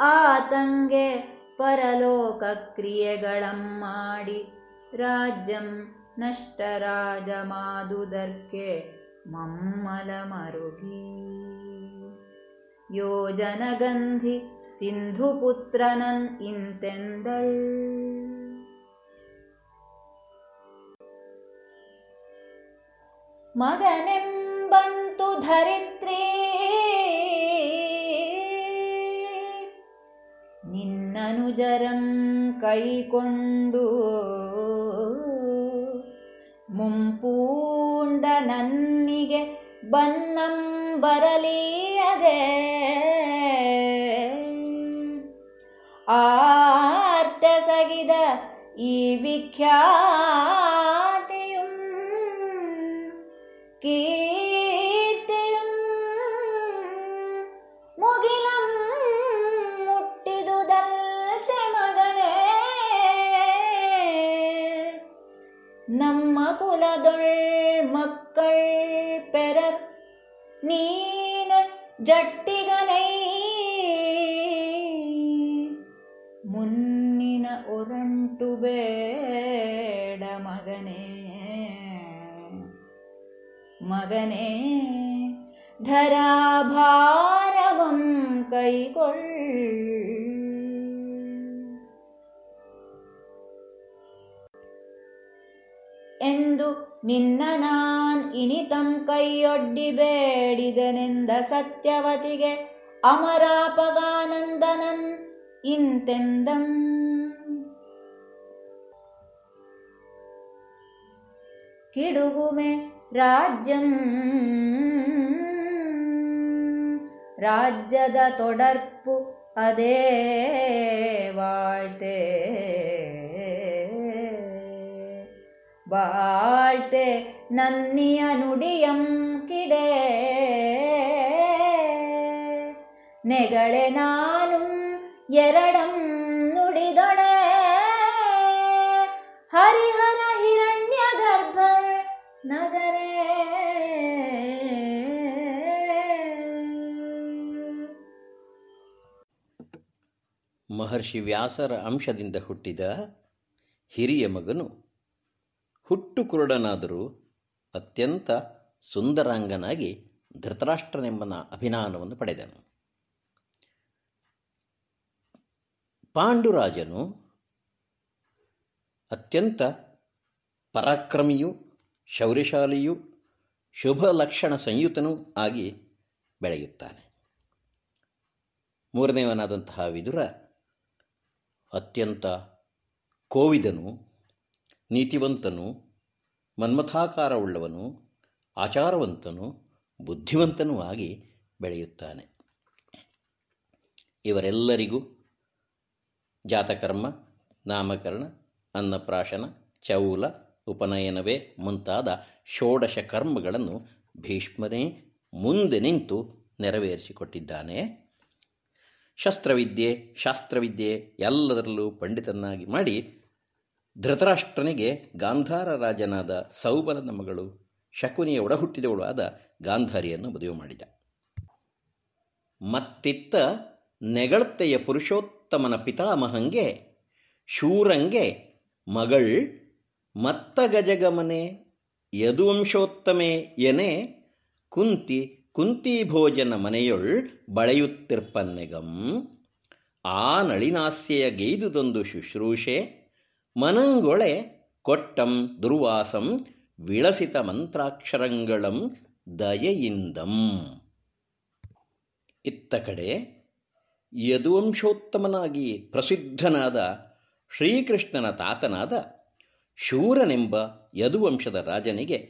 ಆತಂಗೆ ಪರಲೋಕ ಕ್ರಿಯೆಗಳಂ ಮಾಡಿ ರಾಜ್ಯಂ ನಷ್ಟರಾಜ ಮಾದುದರ್ಕೆ ಮಮ್ಮಲ ಮರುಗಿ ಯೋಜನಗಂಧಿ ಸಿಂಧುಪುತ್ರನನ್ ಇಂತೆಂದಳ್? ಮಗನೆಂಬಂತು ಧರಿತ್ರಿ. ನಿನ್ನನುಜರಂ ಕೈಕೊಂಡು ಮುಂಪೂಂಡ ನನ್ನಿಗೆ ಬನ್ನಂ ಬರಲಿಯದೆ. ಆರ್ತೆಸಗಿದ ಈ ವಿಖ್ಯಾತಿಯುಂ ಕೀರ್ತಿಯುಂ ಮುಗಿಲಂ മുട്ടിതുതൽ ಮಗನೇ. ನಮ್ಮ ಕುಲದೊಳ್ ಮಕ್ಕಳ್ ಪೆರರ್ ನೀನ ಜಟ್ಟಿಗನೈ. ಮುನ್ನಿನ ಒರಂಟು ಮಗನೇ ಧರಾಭಾರವಂ ಕೈಗೊಳ್. ಎಂದು ನಿನ್ನ ನಾನ್ ಇನಿತಂ ಕೈಯೊಡ್ಡಿ ಬೇಡಿದನೆಂದ ಸತ್ಯವತಿಗೆ ಅಮರಾಪಗಾನಂದನನ್ ಇಂತೆಂದಂ. ಕಿಡುಗುಮೆ ರಾಜ್ಯಂ ರಾಜ್ಯದ ತೊಡರ್ಪು ಅದೇ ವಾಳ್ತೆ ಬಾಳ್ತೆ ನನ್ನಿಯ ನುಡಿಯಂ ಕಿಡೆ ನೆಗಳೆ ನಾನು ಎರಡಂ ನುಡಿದೊಡೆ ಹರಿಹರ ಹಿರಣ್ಯ ಗರ್ಭರ್ ಮಹರ್ಷಿ ವ್ಯಾಸರ ಅಂಶದಿಂದ ಹುಟ್ಟಿದ ಹಿರಿಯ ಮಗನು ಹುಟ್ಟು ಕುರುಡನಾದರೂ ಅತ್ಯಂತ ಸುಂದರಾಂಗನಾಗಿ ಧೃತರಾಷ್ಟ್ರನೆಂಬನ ಅಭಿನಾನವನ್ನು ಪಡೆದನು. ಪಾಂಡುರಾಜನು ಅತ್ಯಂತ ಪರಾಕ್ರಮಿಯೂ ಶೌರ್ಯಶಾಲಿಯೂ ಶುಭ ಲಕ್ಷಣ ಸಂಯುತನೂ ಆಗಿ ಬೆಳೆಯುತ್ತಾನೆ. ಮೂರನೆಯವನಾದಂತಹ ವಿದುರ ಅತ್ಯಂತ ಕೋವಿದನು, ನೀತಿವಂತನು, ಮನ್ಮಥಾಕಾರವುಳ್ಳವನು, ಆಚಾರವಂತನು, ಬುದ್ಧಿವಂತನೂ ಆಗಿ ಬೆಳೆಯುತ್ತಾನೆ. ಇವರೆಲ್ಲರಿಗೂ ಜಾತಕರ್ಮ, ನಾಮಕರಣ, ಅನ್ನಪ್ರಾಶನ, ಚೌಲ ಉಪನಯನವೇ ಮುಂತಾದ ಷೋಡಶ ಕರ್ಮಗಳನ್ನು ಭೀಷ್ಮನೇ ಮುಂದೆ ನಿಂತು ನೆರವೇರಿಸಿಕೊಟ್ಟಿದ್ದಾನೆ. ಶಸ್ತ್ರವಿದ್ಯೆ, ಶಾಸ್ತ್ರವಿದ್ಯೆ ಎಲ್ಲದರಲ್ಲೂ ಪಂಡಿತನಾಗಿ ಮಾಡಿ ಧೃತರಾಷ್ಟ್ರನಿಗೆ ಗಾಂಧಾರ ರಾಜನಾದ ಸೌಬಲನ ಮಗಳು ಶಕುನಿಯ ಒಡಹುಟ್ಟಿದವಳು ಆದ ಗಾಂಧಾರಿಯನ್ನು ಮದುವೆ ಮಾಡಿದ. ಮತ್ತಿತ್ತ ನೆಗಳತ್ತೆಯ ಪುರುಷೋತ್ತಮನ ಪಿತಾಮಹಂಗೆ ಶೂರಂಗೆ ಮಗಳ್ ಮತ್ತ ಗಜಗಮನೆ ಯದುವಂಶೋತ್ತಮೆ ಎನೆ ಕುಂತಿ ಕುಂತಿ ಭೋಜನ ಮನೆಯೊಳ್ ಬಳೆಯುತ್ತಿರ್ಪನ್ನೆಗಂ. ಆ ನಳಿನಾಸ್ಯೆಯ ಗೈದುದೊಂದು ಶುಶ್ರೂಷೆ, ಮನಂಗೊಳೆ ಕೊಟ್ಟಂ ದುರ್ವಾಸಂ ವಿಳಸಿತ ಮಂತ್ರಾಕ್ಷರಂಗಳಂ ದಯೆಯಿಂದಂ. ಇತ್ತ ಕಡೆ ಯದುವಂಶೋತ್ತಮನಾಗಿ ಪ್ರಸಿದ್ಧನಾದ ಶ್ರೀಕೃಷ್ಣನ ತಾತನಾದ ಶೂರನೆಂಬ ಯದುವಂಶದ ರಾಜನಿಗೆ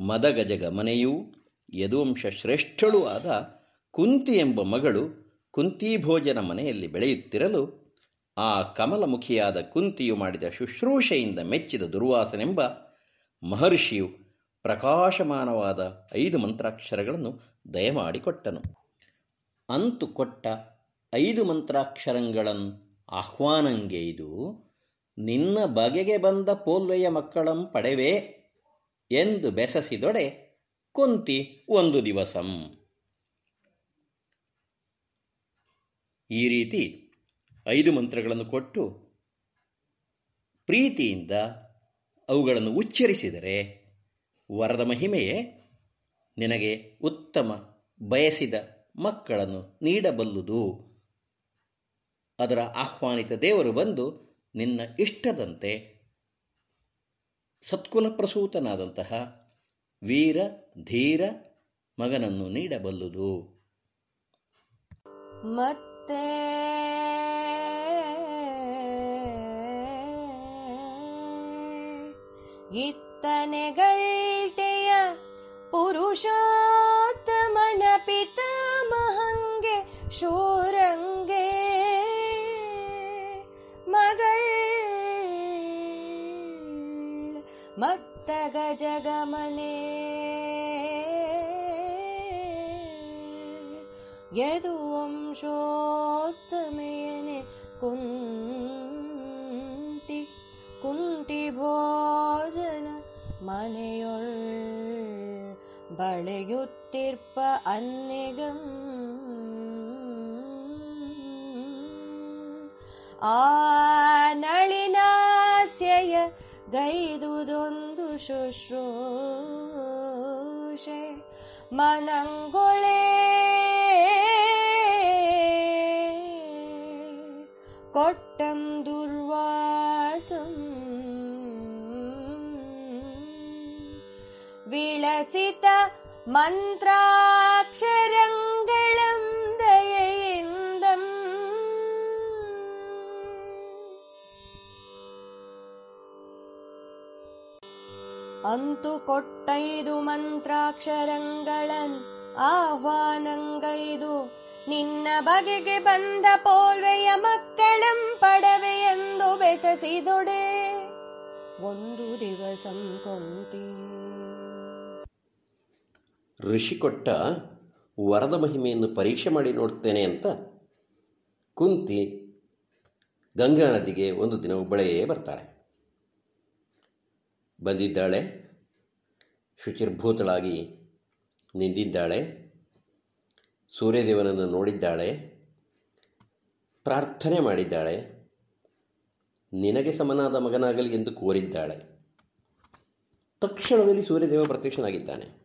ಮದಗಜಗ ಮನೆಯೂ ಯದುವಂಶ ಶ್ರೇಷ್ಠಳೂ ಆದ ಕುಂತಿ ಎಂಬ ಮಗಳು ಕುಂತಿಭೋಜನ ಮನೆಯಲ್ಲಿ ಬೆಳೆಯುತ್ತಿರಲು ಆ ಕಮಲಮುಖಿಯಾದ ಕುಂತಿಯು ಮಾಡಿದ ಶುಶ್ರೂಷೆಯಿಂದ ಮೆಚ್ಚಿದ ದುರ್ವಾಸನೆಂಬ ಮಹರ್ಷಿಯು ಪ್ರಕಾಶಮಾನವಾದ ಐದು ಮಂತ್ರಾಕ್ಷರಗಳನ್ನು ದಯಮಾಡಿಕೊಟ್ಟನು. ಅಂತು ಕೊಟ್ಟ ಐದು ಮಂತ್ರಾಕ್ಷರಗಳನ್ನು ಆಹ್ವಾನಂಗೆಯ್ದು ನಿನ್ನ ಬಗೆಗೆ ಬಂದ ಪೋಲ್ವೆಯ ಮಕ್ಕಳಂ ಪಡೆವೆ ಎಂದು ಬೆಸಸಿದೊಡೆ ಕುಂತಿ ಒಂದು ದಿವಸಂ. ಈ ರೀತಿ ಐದು ಮಂತ್ರಗಳನ್ನು ಕೊಟ್ಟು ಪ್ರೀತಿಯಿಂದ ಅವುಗಳನ್ನು ಉಚ್ಚರಿಸಿದರೆ ವರದ ಮಹಿಮೆಯೇ ನಿನಗೆ ಉತ್ತಮ ಬಯಸಿದ ಮಕ್ಕಳನ್ನು ನೀಡಬಲ್ಲುದು. ಅದರ ಆಹ್ವಾನಿತ ದೇವರು ಬಂದು ನಿನ್ನ ಇಷ್ಟದಂತೆ ಸತ್ಕುಲ ಪ್ರಸೂತನಾದಂತಹ ವೀರ ಧೀರ ಮಗನನ್ನು ನೀಡಬಲ್ಲುದು. ಮತ್ತೆ ಇತ್ತನೆಗಳ್ತೆಯ ಪುರುಷೋತ್ತಮನ ಪಿತಾಮಹಂಗೆ ಶೂರಂಗೆ ಮತ್ತ ಗಜಗಮನೆ ಯದು ವಂಶೋತ್ತಮೇನೆ ಕುಂತಿ ಕುಂಟಿ ಭೋಜನ ಮನೆಯೊಳ್ ಬಳೆಯುತ್ತಿರ್ಪ ಅನ್ನೆಗಂ ಆ शुश्रूषे मनङ्गुळे कोट्टं दुर्वासं विलसित मन्त्राक्षरम् ಅಂತು ಕೊಟ್ಟೈದು ಮಂತ್ರಾಕ್ಷರಂಗಳನ್ ಆಹ್ವಾನಂಗೈದು. ನಿನ್ನ ಬಗೆಗೆ ಬಂದ ಪೋಲ್ವೆಯ ಮಕ್ಕಳಂ ಪಡವೆ ಎಂದು ಬೆಸಸಿದೊಡೆ. ಒಂದು ದಿವಸಂ ಋಷಿ ಕೊಟ್ಟ ವರದ ಮಹಿಮೆಯನ್ನು ಪರೀಕ್ಷೆ ಮಾಡಿ ನೋಡ್ತೇನೆ ಅಂತ ಕುಂತಿ ಗಂಗಾ ನದಿಗೆ ಒಂದು ದಿನ ಒಬ್ಬಳೆಯೇ ಬರ್ತಾಳೆ. ಬಂದಿದ್ದಾಳೆ ಶುಚಿರ್ಭೂತಳಾಗಿ ನಿಂತಿದ್ದಾಳೆ. ಸೂರ್ಯದೇವನನ್ನು ನೋಡಿದ್ದಾಳೆ. ಪ್ರಾರ್ಥನೆ ಮಾಡಿದ್ದಾಳೆ. ನಿನಗೆ ಸಮನಾದ ಮಗನಾಗಲಿ ಎಂದು ಕೋರಿದ್ದಾಳೆ. ತಕ್ಷಣದಲ್ಲಿ ಸೂರ್ಯದೇವ ಪ್ರತ್ಯಕ್ಷನಾಗಿದ್ದಾನೆ.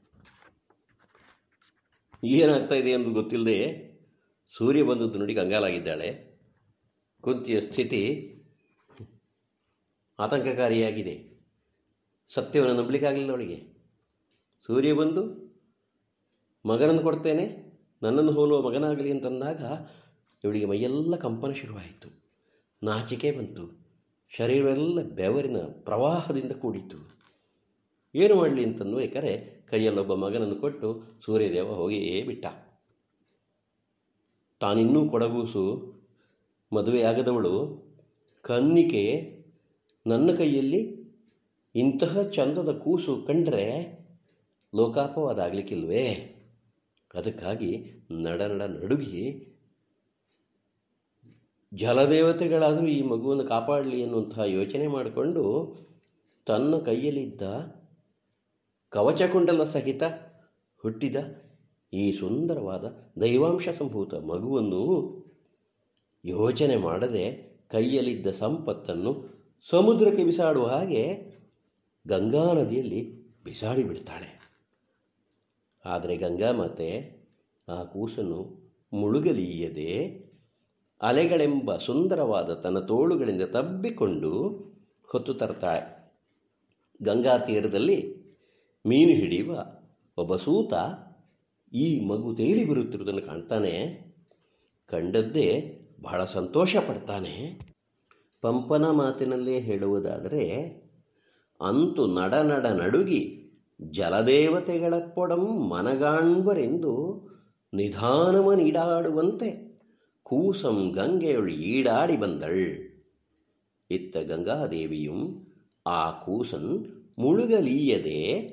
ಏನಾಗ್ತಾ ಇದೆ ಎಂದು ಗೊತ್ತಿಲ್ಲದೆ ಸೂರ್ಯ ಬಂದದ್ದು ನೋಡಿ ಗಂಗಾಲಾಗಿದ್ದಾಳೆ ಕುಂತಿಯ ಸ್ಥಿತಿ ಆತಂಕಕಾರಿಯಾಗಿದೆ. ಸತ್ಯವನ್ನು ನಂಬಲಿಕ್ಕಾಗಲಿಲ್ಲ ಅವಳಿಗೆ. ಸೂರ್ಯ ಬಂದು ಮಗನನ್ನು ಕೊಡ್ತೇನೆ, ನನ್ನನ್ನು ಹೋಲುವ ಮಗನಾಗಲಿ ಅಂತಂದಾಗ ಇವಳಿಗೆ ಮೈಯೆಲ್ಲ ಕಂಪನ ಶುರುವಾಯಿತು. ನಾಚಿಕೆ ಬಂತು. ಶರೀರವೆಲ್ಲ ಬೆವರಿನ ಪ್ರವಾಹದಿಂದ ಕೂಡಿತು. ಏನು ಮಾಡಲಿ ಅಂತನ್ಬೇಕಾರೆ ಕೈಯಲ್ಲೊಬ್ಬ ಮಗನನ್ನು ಕೊಟ್ಟು ಸೂರ್ಯದೇವ ಹೋಗಿಯೇ ಬಿಟ್ಟ. ತಾನಿನ್ನೂ ಕೊಡಗೂಸು ಮದುವೆಯಾಗದವಳು ಕನ್ನಿಕೆ ನನ್ನ ಕೈಯಲ್ಲಿ ಇಂತಹ ಚಂದದ ಕೂಸು ಕಂಡರೆ ಲೋಕಾಪವಾದ ಆಗಲಿಕ್ಕಿಲ್ವೇ ಅದಕ್ಕಾಗಿ ನಡ ನಡ ನಡುಗಿ. ಜಲದೇವತೆಗಳಾದರೂ ಈ ಮಗುವನ್ನು ಕಾಪಾಡಲಿ ಎನ್ನುವಂತಹ ಯೋಚನೆ ಮಾಡಿಕೊಂಡು ತನ್ನ ಕೈಯಲ್ಲಿದ್ದ ಕವಚಕುಂಡಲ ಸಹಿತ ಹುಟ್ಟಿದ ಈ ಸುಂದರವಾದ ದೈವಾಂಶ ಸಂಭೂತ ಮಗುವನ್ನು ಯೋಚನೆ ಮಾಡದೆ ಕೈಯಲ್ಲಿದ್ದ ಸಂಪತ್ತನ್ನು ಸಮುದ್ರಕ್ಕೆ ಬಿಸಾಡುವ ಹಾಗೆ ಗಂಗಾ ನದಿಯಲ್ಲಿ ಬಿಸಾಡಿ ಬಿಡ್ತಾಳೆ. ಆದರೆ ಗಂಗಾ ಗಂಗಾಮಾತೆ ಆ ಕೂಸನ್ನು ಮುಳುಗಲೀಯದೆ ಅಲೆಗಳೆಂಬ ಸುಂದರವಾದ ತನ್ನ ತೋಳುಗಳಿಂದ ತಬ್ಬಿಕೊಂಡು ಹೊತ್ತು ತರ್ತಾಳೆ. ಗಂಗಾ ತೀರದಲ್ಲಿ ಮೀನು ಹಿಡಿಯುವ ಒಬ್ಬ ಸೂತ ಈ ಮಗು ತೇಲಿ ಬರುತ್ತಿರುವುದನ್ನು ಕಾಣ್ತಾನೆ. ಕಂಡದ್ದೇ ಬಹಳ ಸಂತೋಷ ಪಡ್ತಾನೆ. ಪಂಪನ ಮಾತಿನಲ್ಲೇ ಹೇಳುವುದಾದರೆ, ಅಂತು ನಡ ನಡ ನಡುಗಿ ಜಲದೇವತೆಗಳ ಪೊಡಂ ಮನಗಾಣ್ಬರೆಂದು ನಿಧಾನವನೀಡಾಡುವಂತೆ ಕೂಸಂ ಗಂಗೆಯೊಳು ಈಡಾಡಿ ಬಂದಳ್. ಇತ್ತ ಗಂಗಾದೇವಿಯು ಆ ಕೂಸನ್ ಮುಳುಗಲೀಯದೆ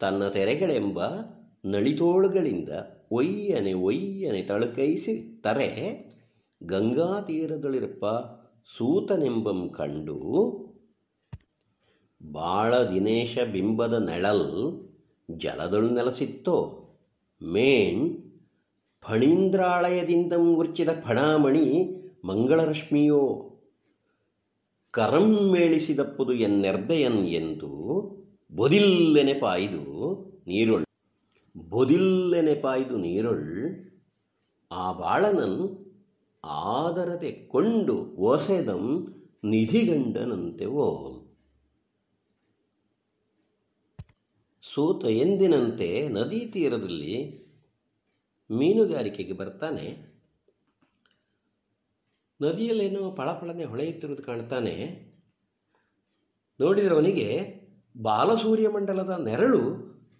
ತನ್ನ ತೆರೆಗಳೆಂಬ ನಳಿತೋಳುಗಳಿಂದ ಒಯ್ಯನೆ ಒಯ್ಯನೆ ತಳುಕೈಸಿ ತರೆ ಗಂಗಾ ತೀರದೊಳಿರಪ್ಪ ಸೂತನೆಂಬಂ ಕಂಡು ಬಾಳ ದಿನೇಶ ಬಿಂಬದ ನೆಳಲ್ ಜಲದೊಳು ನೆಲಸಿತ್ತೋ. ಮೇಣ್ ಫಣೀಂದ್ರಾಳಯದಿಂದ ಮುರ್ಚಿದ ಫಣಾಮಣಿ ಮಂಗಳರಶ್ಮಿಯೋ. ಕರಂ ಮೇಳಿಸಿದಪ್ಪುದು ಎನ್ನೆರ್ದೆಯನ್ ಎಂದು ಬೊದಿಲ್ಲೆನೆಪಾಯ್ದು ನೀರೊಳ್. ಬೊದಿಲ್ಲೆನೆಪಾಯ್ದು ನೀರೊಳ್ ಆ ಬಾಳನನ್ ಆದರತೆ ಕೊಂಡು ಒಸೆದಂ ನಿಧಿಗಂಡನಂತೆ ಓ ಸೂತ ಎಂದಿನಂತೆ ನದಿ ತೀರದಲ್ಲಿ ಮೀನುಗಾರಿಕೆಗೆ ಬರ್ತಾನೆ. ನದಿಯಲ್ಲೇನೋ ಪಳಪಳನೆ ಹೊಳೆಯುತ್ತಿರುವುದು ಕಾಣ್ತಾನೆ. ನೋಡಿದರವನಿಗೆ ಬಾಲಸೂರ್ಯಮಂಡಲದ ಬಾಲಸೂರ್ಯ ಮಂಡಲದ ನೆರಳು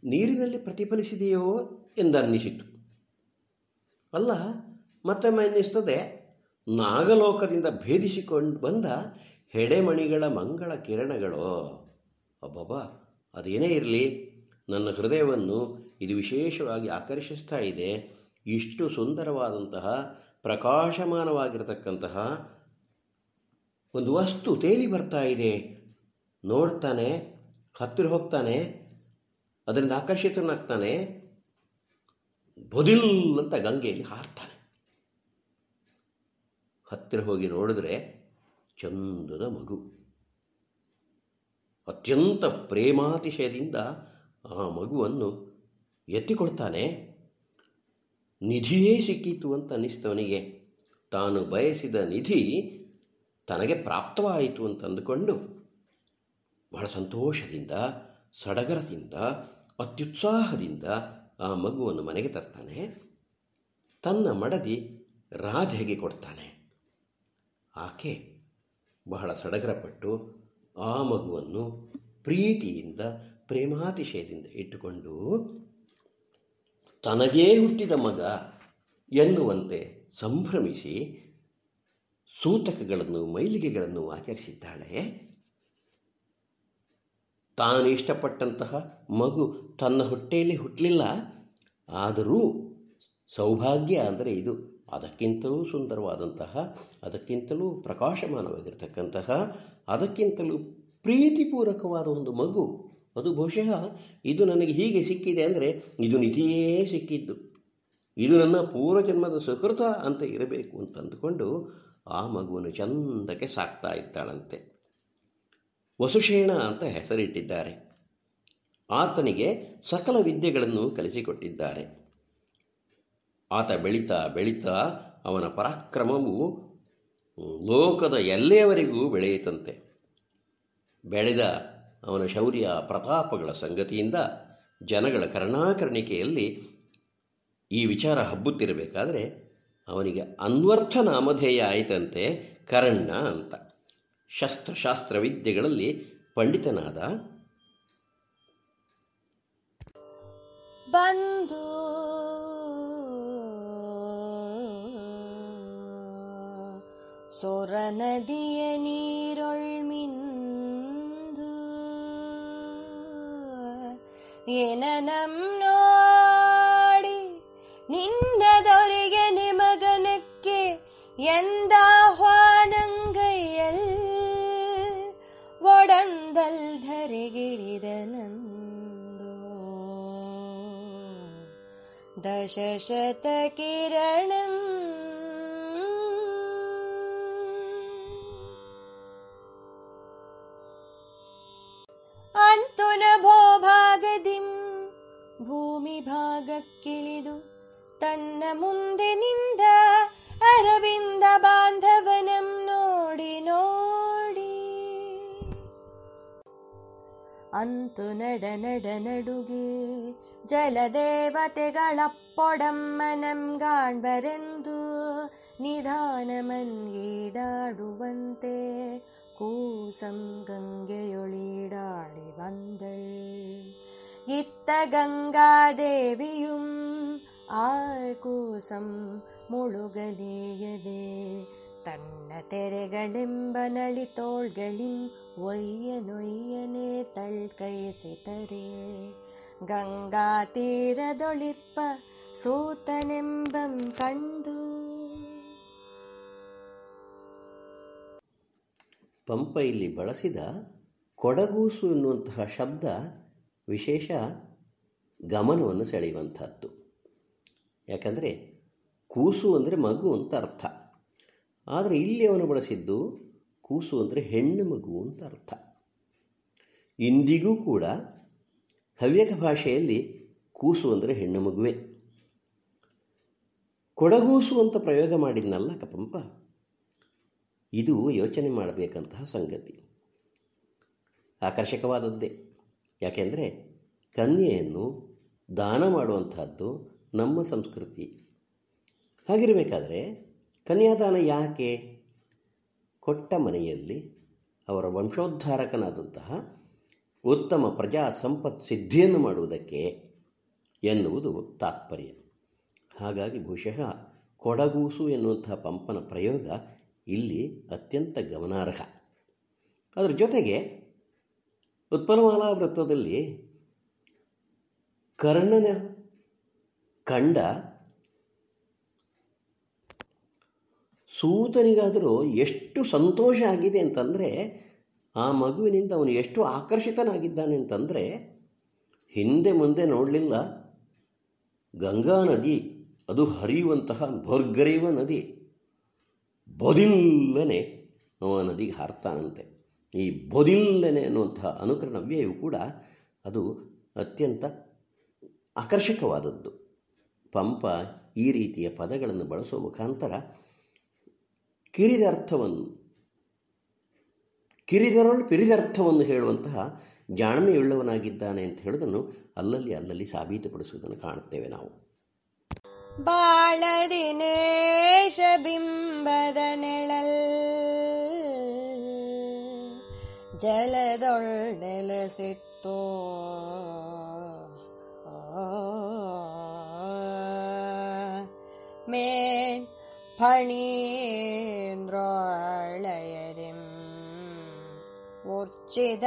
ನೀರಿನಲ್ಲಿ ಪ್ರತಿಫಲಿಸಿದೆಯೋ ಎಂದನ್ನಿಸಿತು. ಅಲ್ಲ, ಮತ್ತೊಮ್ಮೆ ಅನ್ನಿಸ್ತದೆ, ನಾಗಲೋಕದಿಂದ ಭೇದಿಸಿಕೊಂಡು ಬಂದ ಹೆಡೆಮಣಿಗಳ ಮಂಗಳ ಕಿರಣಗಳು. ಅಬ್ಬಬ್ಬ, ಅದೇನೇ ಇರಲಿ? ನನ್ನ ಹೃದಯವನ್ನು ಇದು ವಿಶೇಷವಾಗಿ ಆಕರ್ಷಿಸ್ತಾ ಇದೆ. ಇಷ್ಟು ಸುಂದರವಾದಂತಹ, ಪ್ರಕಾಶಮಾನವಾಗಿರತಕ್ಕಂತಹ ಒಂದು ವಸ್ತು ತೇಲಿ ಬರ್ತಾ ಇದೆ. ನೋಡ್ತಾನೆ, ಹತ್ತಿರ ಹೋಗ್ತಾನೆ, ಅದರಿಂದ ಆಕರ್ಷಿತನಾಗ್ತಾನೆ. ಬೊದಿಲ್ ಅಂತ ಗಂಗೆಯಲ್ಲಿ ಹಾರ್ತಾನೆ. ಹತ್ತಿರ ಹೋಗಿ ನೋಡಿದ್ರೆ ಚಂದದ ಮಗು. ಅತ್ಯಂತ ಪ್ರೇಮಾತಿಶಯದಿಂದ ಆ ಮಗುವನ್ನು ಎತ್ತಿಕೊಡ್ತಾನೆ. ನಿಧಿಯೇ ಸಿಕ್ಕಿತು ಅಂತ ಅನ್ನಿಸ್ತವನಿಗೆ ತಾನು ಬಯಸಿದ ನಿಧಿ ತನಗೆ ಪ್ರಾಪ್ತವಾಯಿತು ಅಂತ ಅಂದುಕೊಂಡು ಬಹಳ ಸಂತೋಷದಿಂದ, ಸಡಗರದಿಂದ, ಅತ್ಯುತ್ಸಾಹದಿಂದ ಆ ಮಗುವನ್ನು ಮನೆಗೆ ತರ್ತಾನೆ. ತನ್ನ ಮಡದಿ ರಾಧೆಗೆ ಕೊಡ್ತಾನೆ. ಆಕೆ ಬಹಳ ಸಡಗರಪಟ್ಟು ಆ ಮಗುವನ್ನು ಪ್ರೀತಿಯಿಂದ ಪ್ರೇಮಾತಿಶಯದಿಂದ ಇಟ್ಟುಕೊಂಡು ತನಗೇ ಹುಟ್ಟಿದ ಮಗ ಎನ್ನುವಂತೆ ಸಂಭ್ರಮಿಸಿ ಸೂತಕಗಳನ್ನು, ಮೈಲಿಗೆಗಳನ್ನು ಆಚರಿಸಿದ್ದಾಳೆ. ತಾನು ಇಷ್ಟಪಟ್ಟಂತಹ ಮಗು ತನ್ನ ಹೊಟ್ಟೆಯಲ್ಲಿ ಹುಟ್ಟಲಿಲ್ಲ ಆದರೂ ಸೌಭಾಗ್ಯ ಅಂದರೆ ಇದು. ಅದಕ್ಕಿಂತಲೂ ಸುಂದರವಾದಂತಹ, ಅದಕ್ಕಿಂತಲೂ ಪ್ರಕಾಶಮಾನವಾಗಿರ್ತಕ್ಕಂತಹ, ಅದಕ್ಕಿಂತಲೂ ಪ್ರೀತಿಪೂರ್ವಕವಾದ ಒಂದು ಮಗು. ಅದು ಬಹುಶಃ ಇದು ನನಗೆ ಹೀಗೆ ಸಿಕ್ಕಿದೆ ಅಂದರೆ ಇದು ನಿಧಿಯೇ ಸಿಕ್ಕಿದ್ದು. ಇದು ನನ್ನ ಪೂರ್ವಜನ್ಮದ ಸುಕೃತ ಅಂತ ಇರಬೇಕು ಅಂತ ಅಂದುಕೊಂಡು ಆ ಮಗುವನ್ನು ಚಂದಕ್ಕೆ ಸಾಕ್ತಾ ಇದ್ದಾಳಂತೆ. ವಸುಷೇಣ ಅಂತ ಹೆಸರಿಟ್ಟಿದ್ದಾರೆ. ಆತನಿಗೆ ಸಕಲ ವಿದ್ಯೆಗಳನ್ನು ಕಲಿಸಿಕೊಟ್ಟಿದ್ದಾರೆ. ಆತ ಬೆಳೀತಾ ಬೆಳೀತಾ ಅವನ ಪರಾಕ್ರಮವು ಲೋಕದ ಎಲ್ಲೆಯವರೆಗೂ ಬೆಳೆಯಿತಂತೆ. ಬೆಳೆದ ಅವನ ಶೌರ್ಯ ಪ್ರತಾಪಗಳ ಸಂಗತಿಯಿಂದ ಜನಗಳ ಕರ್ಣಾಕರ್ಣಿಕೆಯಲ್ಲಿ ಈ ವಿಚಾರ ಹಬ್ಬುತ್ತಿರಬೇಕಾದರೆ ಅವನಿಗೆ ಅನ್ವರ್ಥ ನಾಮಧೇಯ ಆಯಿತಂತೆ ಕರಣ್ಣ ಅಂತ. ಶಸ್ತ್ರಶಾಸ್ತ್ರ ವಿದ್ಯೆಗಳಲ್ಲಿ ಪಂಡಿತನಾದ ಬಂದು ಸೊರ ನದಿಯ ನೀರೊಳ್ಮಿಂದು ಏನ ನಮ್ ನೋಡಿ ನಿನ್ನದೊರಿಗೆ ನಿಮಗನಕ್ಕೆ ಎಂದಾಹ್ವಾನಂಗೈಯಲ್ ಒಡಂದಲ್ ಧರೆಗಿರಿದನಂದು ದಶಶತಕಿರಣಂ अुन भो भगिम् भूमि भगि तन्न म ನೋಡಿ बान्धवनम् नोडि ನಡ अन्तु नडनडनडुगी जलदेवते पोडम्मनङ्गाण्रे निधानमन्गीडाडे ಮನ್ಗೀಡಾಡುವಂತೆ ಕೂಸಂ ಗಂಗೆಯೊಳಿಡಾಡಿ ಬಂದಳ್ ಇತ್ತ ಗಂಗಾದೇವಿಯುಂ ಆ ಕೂಸಂ ಮುಳುಗಲೇಯದೆ ತನ್ನ ತೆರೆಗಳೆಂಬ ನಳಿತೋಳ್ಗಳಿನ್ ಒಯ್ಯನೊಯ್ಯನೆ ತಳ್ಕೈಸಿತರೆ ಗಂಗಾ ತೀರದೊಳಿಪ್ಪ ಸೂತನೆಂಬಂ ಕಂಡು ಪಂಪ ಇಲ್ಲಿ ಬಳಸಿದ ಕೊಡಗೂಸು ಎನ್ನುವಂತಹ ಶಬ್ದ ವಿಶೇಷ ಗಮನವನ್ನು ಸೆಳೆಯುವಂಥದ್ದು. ಯಾಕಂದರೆ ಕೂಸು ಅಂದರೆ ಮಗು ಅಂತ ಅರ್ಥ. ಆದರೆ ಇಲ್ಲಿ ಅವನು ಬಳಸಿದ್ದು ಕೂಸು ಅಂದರೆ ಹೆಣ್ಣು ಮಗು ಅಂತ ಅರ್ಥ. ಇಂದಿಗೂ ಕೂಡ ಹವ್ಯಕ ಭಾಷೆಯಲ್ಲಿ ಕೂಸು ಅಂದರೆ ಹೆಣ್ಣು ಮಗುವೆ. ಕೊಡಗೂಸು ಅಂತ ಪ್ರಯೋಗ ಮಾಡಿದ್ನಲ್ಲ ಕಪಂಪ? ಇದು ಯೋಚನೆ ಮಾಡಬೇಕಂತಹ ಸಂಗತಿ. ಆಕರ್ಷಕವಾದದ್ದೇ. ಯಾಕೆಂದರೆ ಕನ್ಯೆಯನ್ನು ದಾನ ಮಾಡುವಂತಹದ್ದು ನಮ್ಮ ಸಂಸ್ಕೃತಿ. ಹಾಗಿರಬೇಕಾದರೆ ಕನ್ಯಾದಾನ ಯಾಕೆ? ಕೊಟ್ಟ ಮನೆಯಲ್ಲಿ ಅವರ ವಂಶೋದ್ಧಾರಕನಾದಂತಹ ಉತ್ತಮ ಪ್ರಜಾ ಸಂಪತ್ ಸಿದ್ಧಿಯನ್ನು ಮಾಡುವುದಕ್ಕೆ ಎನ್ನುವುದು ತಾತ್ಪರ್ಯ. ಹಾಗಾಗಿ ಬಹುಶಃ ಕೊಡಗೂಸು ಎನ್ನುವಂತಹ ಪಂಪನ ಪ್ರಯೋಗ ಇಲ್ಲಿ ಅತ್ಯಂತ ಗಮನಾರ್ಹ. ಅದರ ಜೊತೆಗೆ ಉತ್ಪಲಮಾಲಾ ವೃತ್ತದಲ್ಲಿ ಕರ್ಣನ ಕಂಡ ಸೂತನಿಗಾದರೂ ಎಷ್ಟು ಸಂತೋಷ ಆಗಿದೆ ಅಂತಂದರೆ, ಆ ಮಗುವಿನಿಂದ ಅವನು ಎಷ್ಟು ಆಕರ್ಷಿತನಾಗಿದ್ದಾನೆ ಅಂತಂದರೆ, ಹಿಂದೆ ಮುಂದೆ ನೋಡಲಿಲ್ಲ. ಗಂಗಾ ನದಿ, ಅದು ಹರಿಯುವಂತಹ ಭೋರ್ಗರೆಯುವ ನದಿ. ಬೊದಿಲ್ಲನೆ ಅವ ನದಿಗೆ ಹಾರ್ತಾನಂತೆ ಈ ಬೊದಿಲ್ಲನೆ ಅನ್ನುವಂಥ ಅನುಕರಣ ಅವ್ಯಯವು ಕೂಡ ಅದು ಅತ್ಯಂತ ಆಕರ್ಷಕವಾದದ್ದು. ಪಂಪ ಈ ರೀತಿಯ ಪದಗಳನ್ನು ಬಳಸುವ ಮುಖಾಂತರ ಕಿರಿದರ್ಥವನ್ನು ಕಿರಿದರೊಳು ಪಿರಿದರ್ಥವನ್ನು ಹೇಳುವಂತಹ ಜಾಣ್ಮೆಯುಳ್ಳವನಾಗಿದ್ದಾನೆ ಅಂತ ಹೇಳೋದನ್ನು ಅಲ್ಲಲ್ಲಿ ಅಲ್ಲಲ್ಲಿ ಸಾಬೀತುಪಡಿಸುವುದನ್ನು ಕಾಣುತ್ತೇವೆ ನಾವು. ಬಾಳದಿನೇಶ ಬಿಂಬದ ನೆಳಲ್ ಜಲದೊಳ್ ನೆಲಸಿತ್ತೋ. ಮೇಣ್ ಫಣೀಂದ್ರೋಳಯರಿಂ ಉರ್ಚಿದ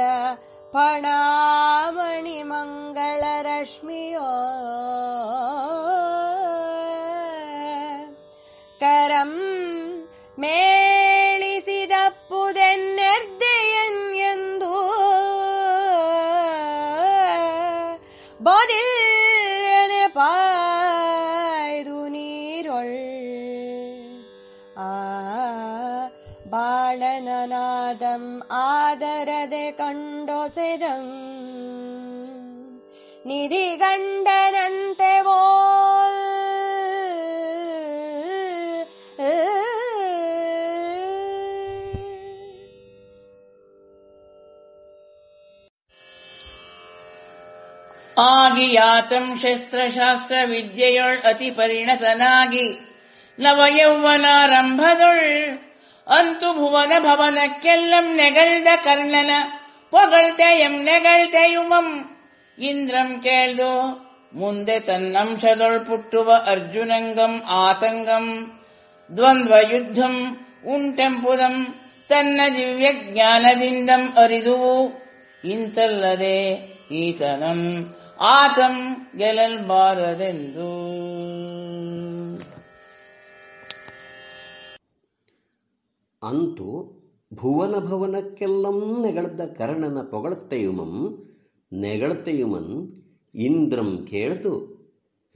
ಫಣಾಮಣಿ ಮಂಗಳ ರಶ್ಮಿಯೋ ಮೇಳಿಸಿದಪ್ಪುದೆನ್ನೆರ್ದೆಯನ್ ಎಂದು ಬದಿಲ್ಯನೆ ಪಾಯ್ದು ನೀರೊಳ್ ಆ ಬಾಳನನಾದಂ ಆದರದೆ ಕಂಡೊಸೆದಂ ನಿಧಿಗಂಡನಂತೆ ಆಗಿಯಾತಂ ಶಸ್ತ್ರಶಾಸ್ತ್ರ ವಿದ್ಯೆಯೊಳ್ ಅತಿ ಪರಿಣತನಾಗಿ ನವಯೌವನಾರಂಭದೊಳ್ ಅಂತು ಭುವನ ಭವನಕ್ಕೆಲ್ಲಂ ನೆಗಳ್ದ ಕರ್ಣನ ಪೊಗಳ್ತೆಯಂ ನೆಗಳ್ತೆಯುಮಂ ಇಂದ್ರಂ ಕೇಳ್ದು ಮುಂದೆ ತನ್ನಂಶದೊಳ್ ಪುಟ್ಟುವ ಅರ್ಜುನಂಗಂ ಆತಂಗಂ ದ್ವಂದ್ವ ಯುದ್ಧಂ ಉಂಟೆಂಪುದಂ ತನ್ನ ದಿವ್ಯ ಜ್ಞಾನದಿಂದಂ ಅರಿದುವು ಇಂತಲ್ಲದೆ ಈತನಂ ಆತಂ ಗೆಲ್ಲಬಾರದೆಂದು. ಅಂತೂ ಭುವನ ಭವನಕ್ಕೆಲ್ಲಂ ನೆಗಳದ ಕರ್ಣನ ಪೊಗಳತ್ತೆಯುಮಂ ಇಂದ್ರಂ ಕೇಳ್ತು,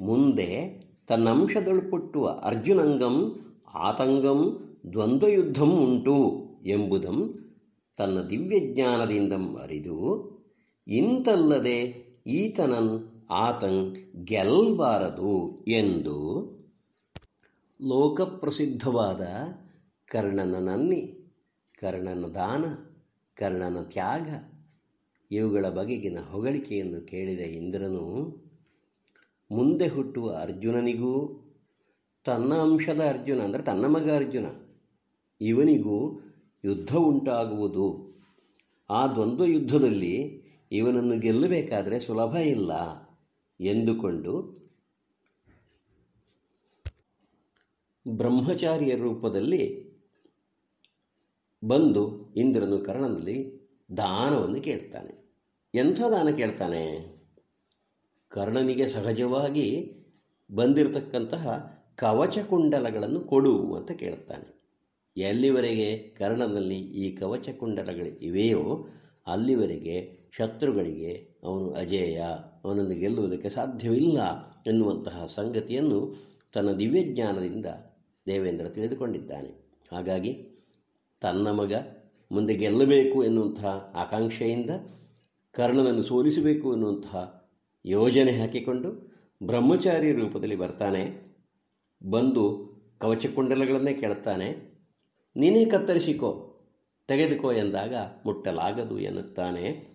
ಮುಂದೆ ತನ್ನಂಶದೊಳ್ಪುಟ್ಟುವ ಅರ್ಜುನಂಗಂ ಆತಂಗಂ ದ್ವಂದ್ವಯುದ್ಧಂ ಉಂಟು ಎಂಬುದಂ ತನ್ನ ದಿವ್ಯಜ್ಞಾನದಿಂದ ಅರಿದು, ಇಂತಲ್ಲದೆ ಈತನನ್ ಆತಂ ಗೆಲ್ಲಬಾರದು ಎಂದು ಲೋಕಪ್ರಸಿದ್ಧವಾದ ಕರ್ಣನ ನನ್ನಿ, ಕರ್ಣನ ದಾನ, ಕರ್ಣನ ತ್ಯಾಗ, ಇವುಗಳ ಬಗೆಗಿನ ಹೊಗಳಿಕೆಯನ್ನು ಕೇಳಿದ ಇಂದ್ರನು ಮುಂದೆ ಹುಟ್ಟುವ ಅರ್ಜುನನಿಗೂ, ತನ್ನ ಅಂಶದ ಅರ್ಜುನ ಅಂದರೆ ತನ್ನ ಮಗ ಅರ್ಜುನ, ಇವನಿಗೂ ಯುದ್ಧ ಉಂಟಾಗುವುದು. ಆ ದ್ವಂದ್ವ ಯುದ್ಧದಲ್ಲಿ ಇವನನ್ನು ಗೆಲ್ಲಬೇಕಾದರೆ ಸುಲಭ ಇಲ್ಲ ಎಂದುಕೊಂಡು ಬ್ರಹ್ಮಚಾರಿಯ ರೂಪದಲ್ಲಿ ಬಂದು ಇಂದ್ರನು ಕರ್ಣದಲ್ಲಿ ದಾನವನ್ನು ಕೇಳ್ತಾನೆ. ಎಂಥ ದಾನ ಕೇಳ್ತಾನೆ? ಕರ್ಣನಿಗೆ ಸಹಜವಾಗಿ ಬಂದಿರತಕ್ಕಂತಹ ಕವಚ ಕುಂಡಲಗಳನ್ನು ಕೊಡು ಅಂತ ಕೇಳ್ತಾನೆ. ಎಲ್ಲಿವರೆಗೆ ಕರ್ಣದಲ್ಲಿ ಈ ಕವಚ ಕುಂಡಲಗಳು ಇವೆಯೋ ಅಲ್ಲಿವರೆಗೆ ಶತ್ರುಗಳಿಗೆ ಅವನು ಅಜೇಯ, ಅವನನ್ನು ಗೆಲ್ಲುವುದಕ್ಕೆ ಸಾಧ್ಯವಿಲ್ಲ ಎನ್ನುವಂತಹ ಸಂಗತಿಯನ್ನು ತನ್ನ ದಿವ್ಯಜ್ಞಾನದಿಂದ ದೇವೇಂದ್ರ ತಿಳಿದುಕೊಂಡಿದ್ದಾನೆ. ಹಾಗಾಗಿ ತನ್ನ ಮಗ ಮುಂದೆ ಗೆಲ್ಲಬೇಕು ಎನ್ನುವಂತಹ ಆಕಾಂಕ್ಷೆಯಿಂದ ಕರ್ಣನನ್ನು ಸೋಲಿಸಬೇಕು ಎನ್ನುವಂತಹ ಯೋಜನೆ ಹಾಕಿಕೊಂಡು ಬ್ರಹ್ಮಚಾರಿ ರೂಪದಲ್ಲಿ ಬರ್ತಾನೆ. ಬಂದು ಕವಚಕುಂಡಲಗಳನ್ನೇ ಕೇಳ್ತಾನೆ ನೀನೇ ಕತ್ತರಿಸಿಕೋ, ತೆಗೆದುಕೋ ಎಂದಾಗ ಮುಟ್ಟಲಾಗದು ಎನ್ನುತ್ತಾನೆ.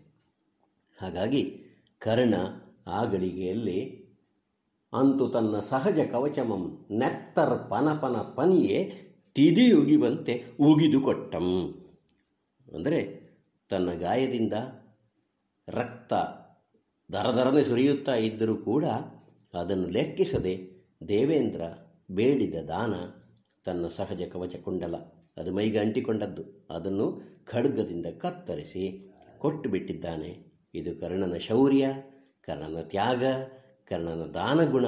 ಹಾಗಾಗಿ ಕರ್ಣ ಆ ಗಳಿಗೆಯಲ್ಲಿ ಅಂತು ತನ್ನ ಸಹಜ ಕವಚಮಂ ನೆತ್ತರ್ ಪನಪನ ಪನಿಯೇ ತಿದಿಯುಗಿವಂತೆ ಉಗಿದು ಕೊಟ್ಟಂ ಅಂದರೆ ತನ್ನ ಗಾಯದಿಂದ ರಕ್ತ ದರದರನೆ ಸುರಿಯುತ್ತಾ ಇದ್ದರೂ ಕೂಡ ಅದನ್ನು ಲೆಕ್ಕಿಸದೆ ದೇವೇಂದ್ರ ಬೇಡಿದ ದಾನ ತನ್ನ ಸಹಜ ಕವಚ ಕುಂಡಲ. ಅದು ಮೈಗೆ ಅಂಟಿಕೊಂಡದ್ದು. ಅದನ್ನು ಖಡ್ಗದಿಂದ ಕತ್ತರಿಸಿ ಕೊಟ್ಟು ಬಿಟ್ಟಿದ್ದಾನೆ. ಇದು ಕರ್ಣನ ಶೌರ್ಯ, ಕರ್ಣನ ತ್ಯಾಗ, ಕರ್ಣನ ದಾನಗುಣ.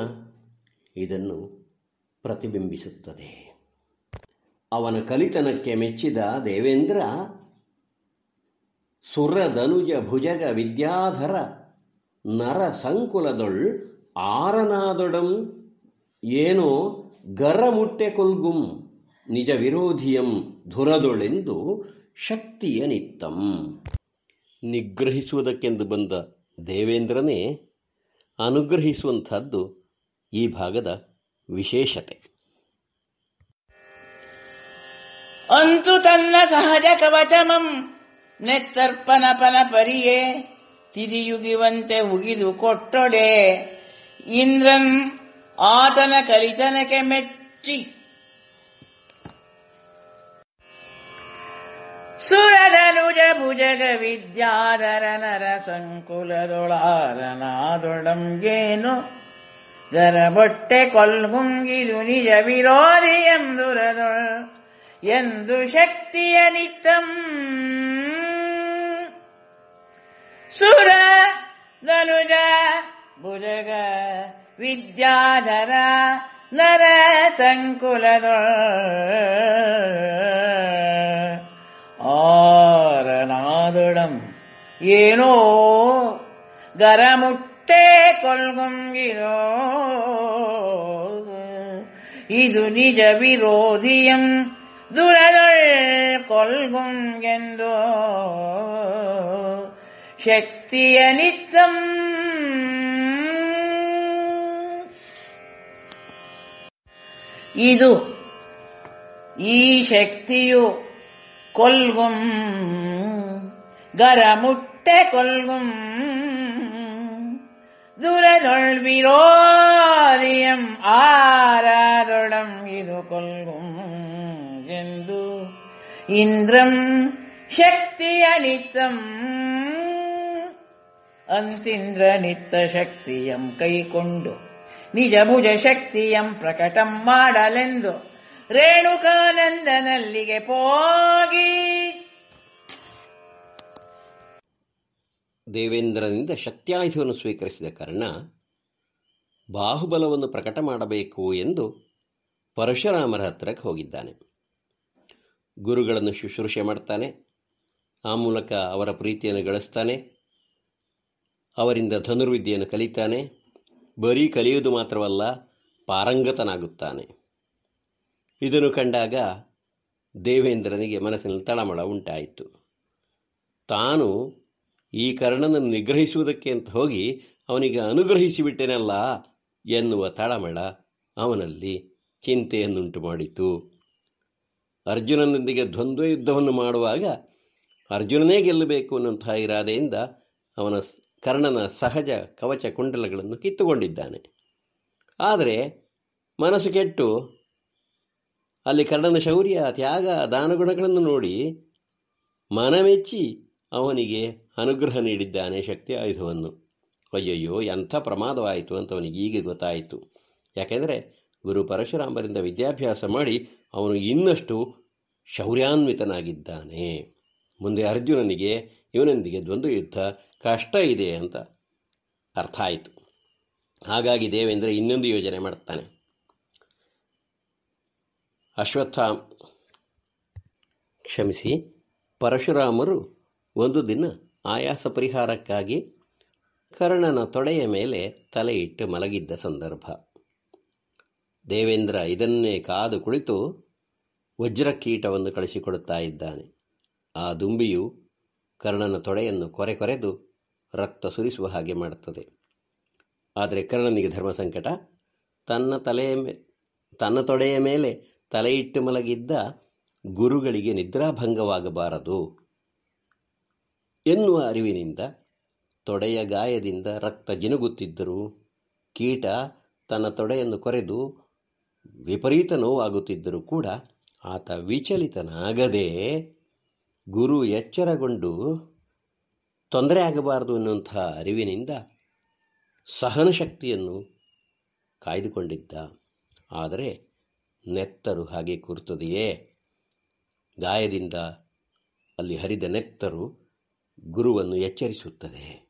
ಇದನ್ನು ಪ್ರತಿಬಿಂಬಿಸುತ್ತದೆ. ಅವನ ಕಲಿತನಕ್ಕೆ ಮೆಚ್ಚಿದ ದೇವೇಂದ್ರ ಸುರದನುಜ ಭುಜಗ ವಿದ್ಯಾಧರ, ನರ ಸಂಕುಲದೊಳ್ ಆರನಾದೊಡಂ ಏನೋ ಗರಮುಟ್ಟೆ ಕೊಲ್ಗುಂ, ನಿಜ ವಿರೋಧಿಯಂ ಧುರದೊಳೆಂದು ಶಕ್ತಿಯ ನಿತ್ತಂ. ನಿಗ್ರಹಿಸುವುದಕ್ಕೆಂದು ಬಂದ ದೇವೇಂದ್ರನೇ ಅನುಗ್ರಹಿಸುವಂಥದ್ದು ಈ ಭಾಗದ ವಿಶೇಷತೆ. ಅಂತು ತನ್ನ ಸಹಜ ಕವಚಮಂ ನೆತ್ತರ್ಪನಪನ ಪರಿಯೇ, ತಿರಿಯುಗಿವಂತೆ ಉಗಿದು ಕೊಟ್ಟೊಡೆ. ಇಂದ್ರನ್ ಆತನ ಕಲಿತನಕ್ಕೆ ಮೆಚ್ಚಿ ಸುರದನುಜ ಭುಜಗ ವಿದ್ಯಾಧರ ನರ ಸಂಕುಲದೊಳಾರನಾದೊಡಂಗೇನು ಏನು? ಗರಬೊಟ್ಟೆ ಕೊಲ್ಗುಂಗಿದು ನಿಜ ವಿರೋಧಿ ಎಂದುರದು. ಎಂದು ಶಕ್ತಿಯ ನಿತ್ತಂ ಸುರ ಧನುಜ ಭುಜಗ ವಿದ್ಯಾಧರ ನರ ಸಂಕುಲದೊಳ್ ಆರನಾದೊಡಂ ಏನೋ ಗರಮುಟ್ಟೆ ಕೊಲ್ಗುಂಗಿರೋ ಇದು ನಿಜ ವಿರೋಧಿಯಂ ದುರದೊಳ್ ಕೊಲ್ಗುಂ ಎಂದು ಶಕ್ತಿಯ ನಿತ್ತಂ ಇದು ಈ ಶಕ್ತಿಯು ಕೊಲ್ಗುಂ ಗರಮುಟ್ಟೆ ಕೊಲ್ಗುಂ ದುರದೊಳ್ ವಿರೋಧಿಯಂ ಆರಾದೊಡಂ ಇದು ಕೊಲ್ಗುಂ ಎಂದು ಇಂದ್ರಂ ಶಕ್ತಿಯ ನಿತ್ತಂ ಅಂತಿಂದ್ರ ನಿತ್ತ ಶಕ್ತಿಯಂ ಕೈಕೊಂಡು ನಿಜ ಭುಜ ಶಕ್ತಿಯಂ ಪ್ರಕಟಂ ಮಾಡಲೆಂದು ರೇಣುಕಾನಂದನಲ್ಲಿಗೆ ಹೋಗಿ ದೇವೇಂದ್ರನಿಂದ ಶಕ್ತ್ಯಾಯುಧವನ್ನು ಸ್ವೀಕರಿಸಿದ ಕರ್ಣ ಬಾಹುಬಲವನ್ನು ಪ್ರಕಟ ಮಾಡಬೇಕು ಎಂದು ಪರಶುರಾಮರ ಹತ್ತಿರಕ್ಕೆ ಹೋಗಿದ್ದಾನೆ. ಗುರುಗಳನ್ನು ಶುಶ್ರೂಷೆ ಮಾಡ್ತಾನೆ. ಆ ಮೂಲಕ ಅವರ ಪ್ರೀತಿಯನ್ನು ಗಳಿಸ್ತಾನೆ. ಅವರಿಂದ ಧನುರ್ವಿದ್ಯೆಯನ್ನು ಕಲಿತಾನೆ. ಬರೀ ಕಲಿಯುವುದು ಮಾತ್ರವಲ್ಲ, ಪಾರಂಗತನಾಗುತ್ತಾನೆ. ಇದನ್ನು ಕಂಡಾಗ ದೇವೇಂದ್ರನಿಗೆ ಮನಸ್ಸಿನಲ್ಲಿ ತಳಮಳ ಉಂಟಾಯಿತು. ತಾನು ಈ ಕರ್ಣನನ್ನು ನಿಗ್ರಹಿಸುವುದಕ್ಕೆ ಅಂತ ಹೋಗಿ ಅವನಿಗೆ ಅನುಗ್ರಹಿಸಿಬಿಟ್ಟೆನಲ್ಲ ಎನ್ನುವ ತಳಮಳ ಅವನಲ್ಲಿ ಚಿಂತೆಯನ್ನುಂಟು ಮಾಡಿತು. ಅರ್ಜುನನೊಂದಿಗೆ ದ್ವಂದ್ವ ಯುದ್ಧವನ್ನು ಮಾಡುವಾಗ ಅರ್ಜುನನೇ ಗೆಲ್ಲಬೇಕು ಅನ್ನುವಂತಹ ಇರಾದೆಯಿಂದ ಅವನ ಕರ್ಣನ ಸಹಜ ಕವಚ ಕುಂಡಲಗಳನ್ನು ಕಿತ್ತುಕೊಂಡಿದ್ದಾನೆ. ಆದರೆ ಮನಸ್ಸು ಕೆಟ್ಟು ಅಲ್ಲಿ ಕರ್ಣನ ಶೌರ್ಯ, ತ್ಯಾಗ ದಾನಗುಣಗಳನ್ನು ನೋಡಿ ಮನಮೆಚ್ಚಿ ಅವನಿಗೆ ಅನುಗ್ರಹ ನೀಡಿದ್ದಾನೆ ಶಕ್ತಿ ಆಯುಧವನ್ನು. ಅಯ್ಯಯ್ಯೋ, ಎಂಥ ಪ್ರಮಾದವಾಯಿತು ಅಂತ ಅವನಿಗೆ ಈಗ ಗೊತ್ತಾಯಿತು. ಯಾಕೆಂದರೆ ಗುರು ಪರಶುರಾಮರಿಂದ ವಿದ್ಯಾಭ್ಯಾಸ ಮಾಡಿ ಅವನು ಇನ್ನಷ್ಟು ಶೌರ್ಯಾನ್ವಿತನಾಗಿದ್ದಾನೆ. ಮುಂದೆ ಅರ್ಜುನನಿಗೆ ಇವನೊಂದಿಗೆ ದ್ವಂದ್ವ ಯುದ್ಧ ಕಷ್ಟ ಇದೆ ಅಂತ ಅರ್ಥ ಆಯಿತು. ಹಾಗಾಗಿ ದೇವೇಂದ್ರ ಇನ್ನೊಂದು ಯೋಜನೆ ಮಾಡ್ತಾನೆ ಅಶ್ವತ್ಥಾಮ ಕ್ಷಮಿಸಿ, ಪರಶುರಾಮರು ಒಂದು ದಿನ ಆಯಾಸ ಪರಿಹಾರಕ್ಕಾಗಿ ಕರ್ಣನ ತೊಡೆಯ ಮೇಲೆ ತಲೆಯಿಟ್ಟು ಮಲಗಿದ್ದ ಸಂದರ್ಭ. ದೇವೇಂದ್ರ ಇದನ್ನೇ ಕಾದು ಕುಳಿತು ವಜ್ರಕೀಟವನ್ನು ಕಳಿಸಿಕೊಡುತ್ತಾ ಇದ್ದಾನೆ. ಆ ದುಂಬಿಯು ಕರ್ಣನ ತೊಡೆಯನ್ನು ಕೊರೆ ಕೊರೆದು ರಕ್ತ ಸುರಿಸುವ ಹಾಗೆ ಮಾಡುತ್ತದೆ. ಆದರೆ ಕರ್ಣನಿಗೆ ಧರ್ಮ ಸಂಕಟ ತನ್ನ ತಲೆಯ ತನ್ನ ತೊಡೆಯ ಮೇಲೆ ತಲೆಯಿಟ್ಟು ಮಲಗಿದ್ದ ಗುರುಗಳಿಗೆ ನಿದ್ರಾಭಂಗವಾಗಬಾರದು. ಎನ್ನುವ ಅರಿವಿನಿಂದ ತೊಡೆಯ ಗಾಯದಿಂದ ರಕ್ತ ಜಿನುಗುತ್ತಿದ್ದರು ಕೀಟ ತನ್ನ ತೊಡೆಯನ್ನು ಕೊರೆದು ವಿಪರೀತ ನೋವಾಗುತ್ತಿದ್ದರೂ ಕೂಡ ಆತ ವಿಚಲಿತನಾಗದೆ ಗುರು ಎಚ್ಚರಗೊಂಡು ತೊಂದರೆ ಆಗಬಾರದು ಎನ್ನುವಂಥ ಅರಿವಿನಿಂದ ಸಹನ ಶಕ್ತಿಯನ್ನು ಕಾಯ್ದುಕೊಂಡಿದ್ದ. ಆದರೆ ನೆತ್ತರು ಹಾಗೆ ಕೂರುತ್ತದೆಯೇ ಗಾಯದಿಂದ ಅಲ್ಲಿ ಹರಿದ ನೆತ್ತರು ಗುರುವನ್ನು ಎಚ್ಚರಿಸುತ್ತದೆ.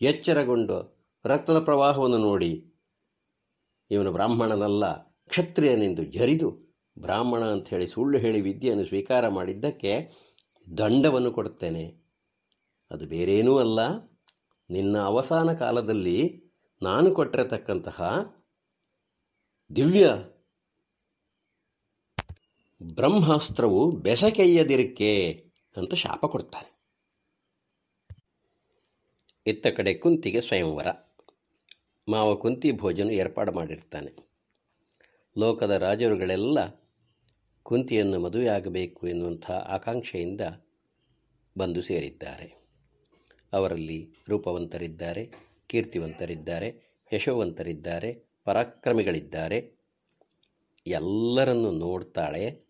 ಎಚ್ಚರಗೊಂಡು ರಕ್ತದ ಪ್ರವಾಹವನ್ನು ನೋಡಿ. ಇವನು ಬ್ರಾಹ್ಮಣನಲ್ಲ, ಕ್ಷತ್ರಿಯನೆಂದು ಜರಿದು ಬ್ರಾಹ್ಮಣ ಅಂತ ಹೇಳಿ ಸುಳ್ಳು ಹೇಳಿ ವಿದ್ಯೆಯನ್ನು ಸ್ವೀಕಾರ ಮಾಡಿದ್ದಕ್ಕೆ ದಂಡವನ್ನು ಕೊಡುತ್ತೇನೆ. ಅದು ಬೇರೇನೂ ಅಲ್ಲ. ನಿನ್ನ ಅವಸಾನ ಕಾಲದಲ್ಲಿ ನಾನು ಕೊಟ್ಟಿರತಕ್ಕಂತಹ ದಿವ್ಯ ಬ್ರಹ್ಮಾಸ್ತ್ರವು ಬೆಸಕೆಯ್ಯದಿರಕ್ಕೆ ಅಂತ ಶಾಪ ಕೊಡ್ತಾನೆ. ಇತ್ತ ಕಡೆ ಕುಂತಿಗೆ ಸ್ವಯಂವರ. ಮಾವ ಕುಂತಿ ಭೋಜನ ಏರ್ಪಾಡು ಮಾಡಿರ್ತಾನೆ. ಲೋಕದ ರಾಜರುಗಳೆಲ್ಲ ಕುಂತಿಯನ್ನು ಮದುವೆಯಾಗಬೇಕು ಎನ್ನುವಂಥ ಆಕಾಂಕ್ಷೆಯಿಂದ ಬಂದು ಸೇರಿದ್ದಾರೆ. ಅವರಲ್ಲಿ ರೂಪವಂತರಿದ್ದಾರೆ, ಕೀರ್ತಿವಂತರಿದ್ದಾರೆ, ಯಶೋವಂತರಿದ್ದಾರೆ, ಪರಾಕ್ರಮಿಗಳಿದ್ದಾರೆ. ಎಲ್ಲರನ್ನು ನೋಡ್ತಾಳೆ.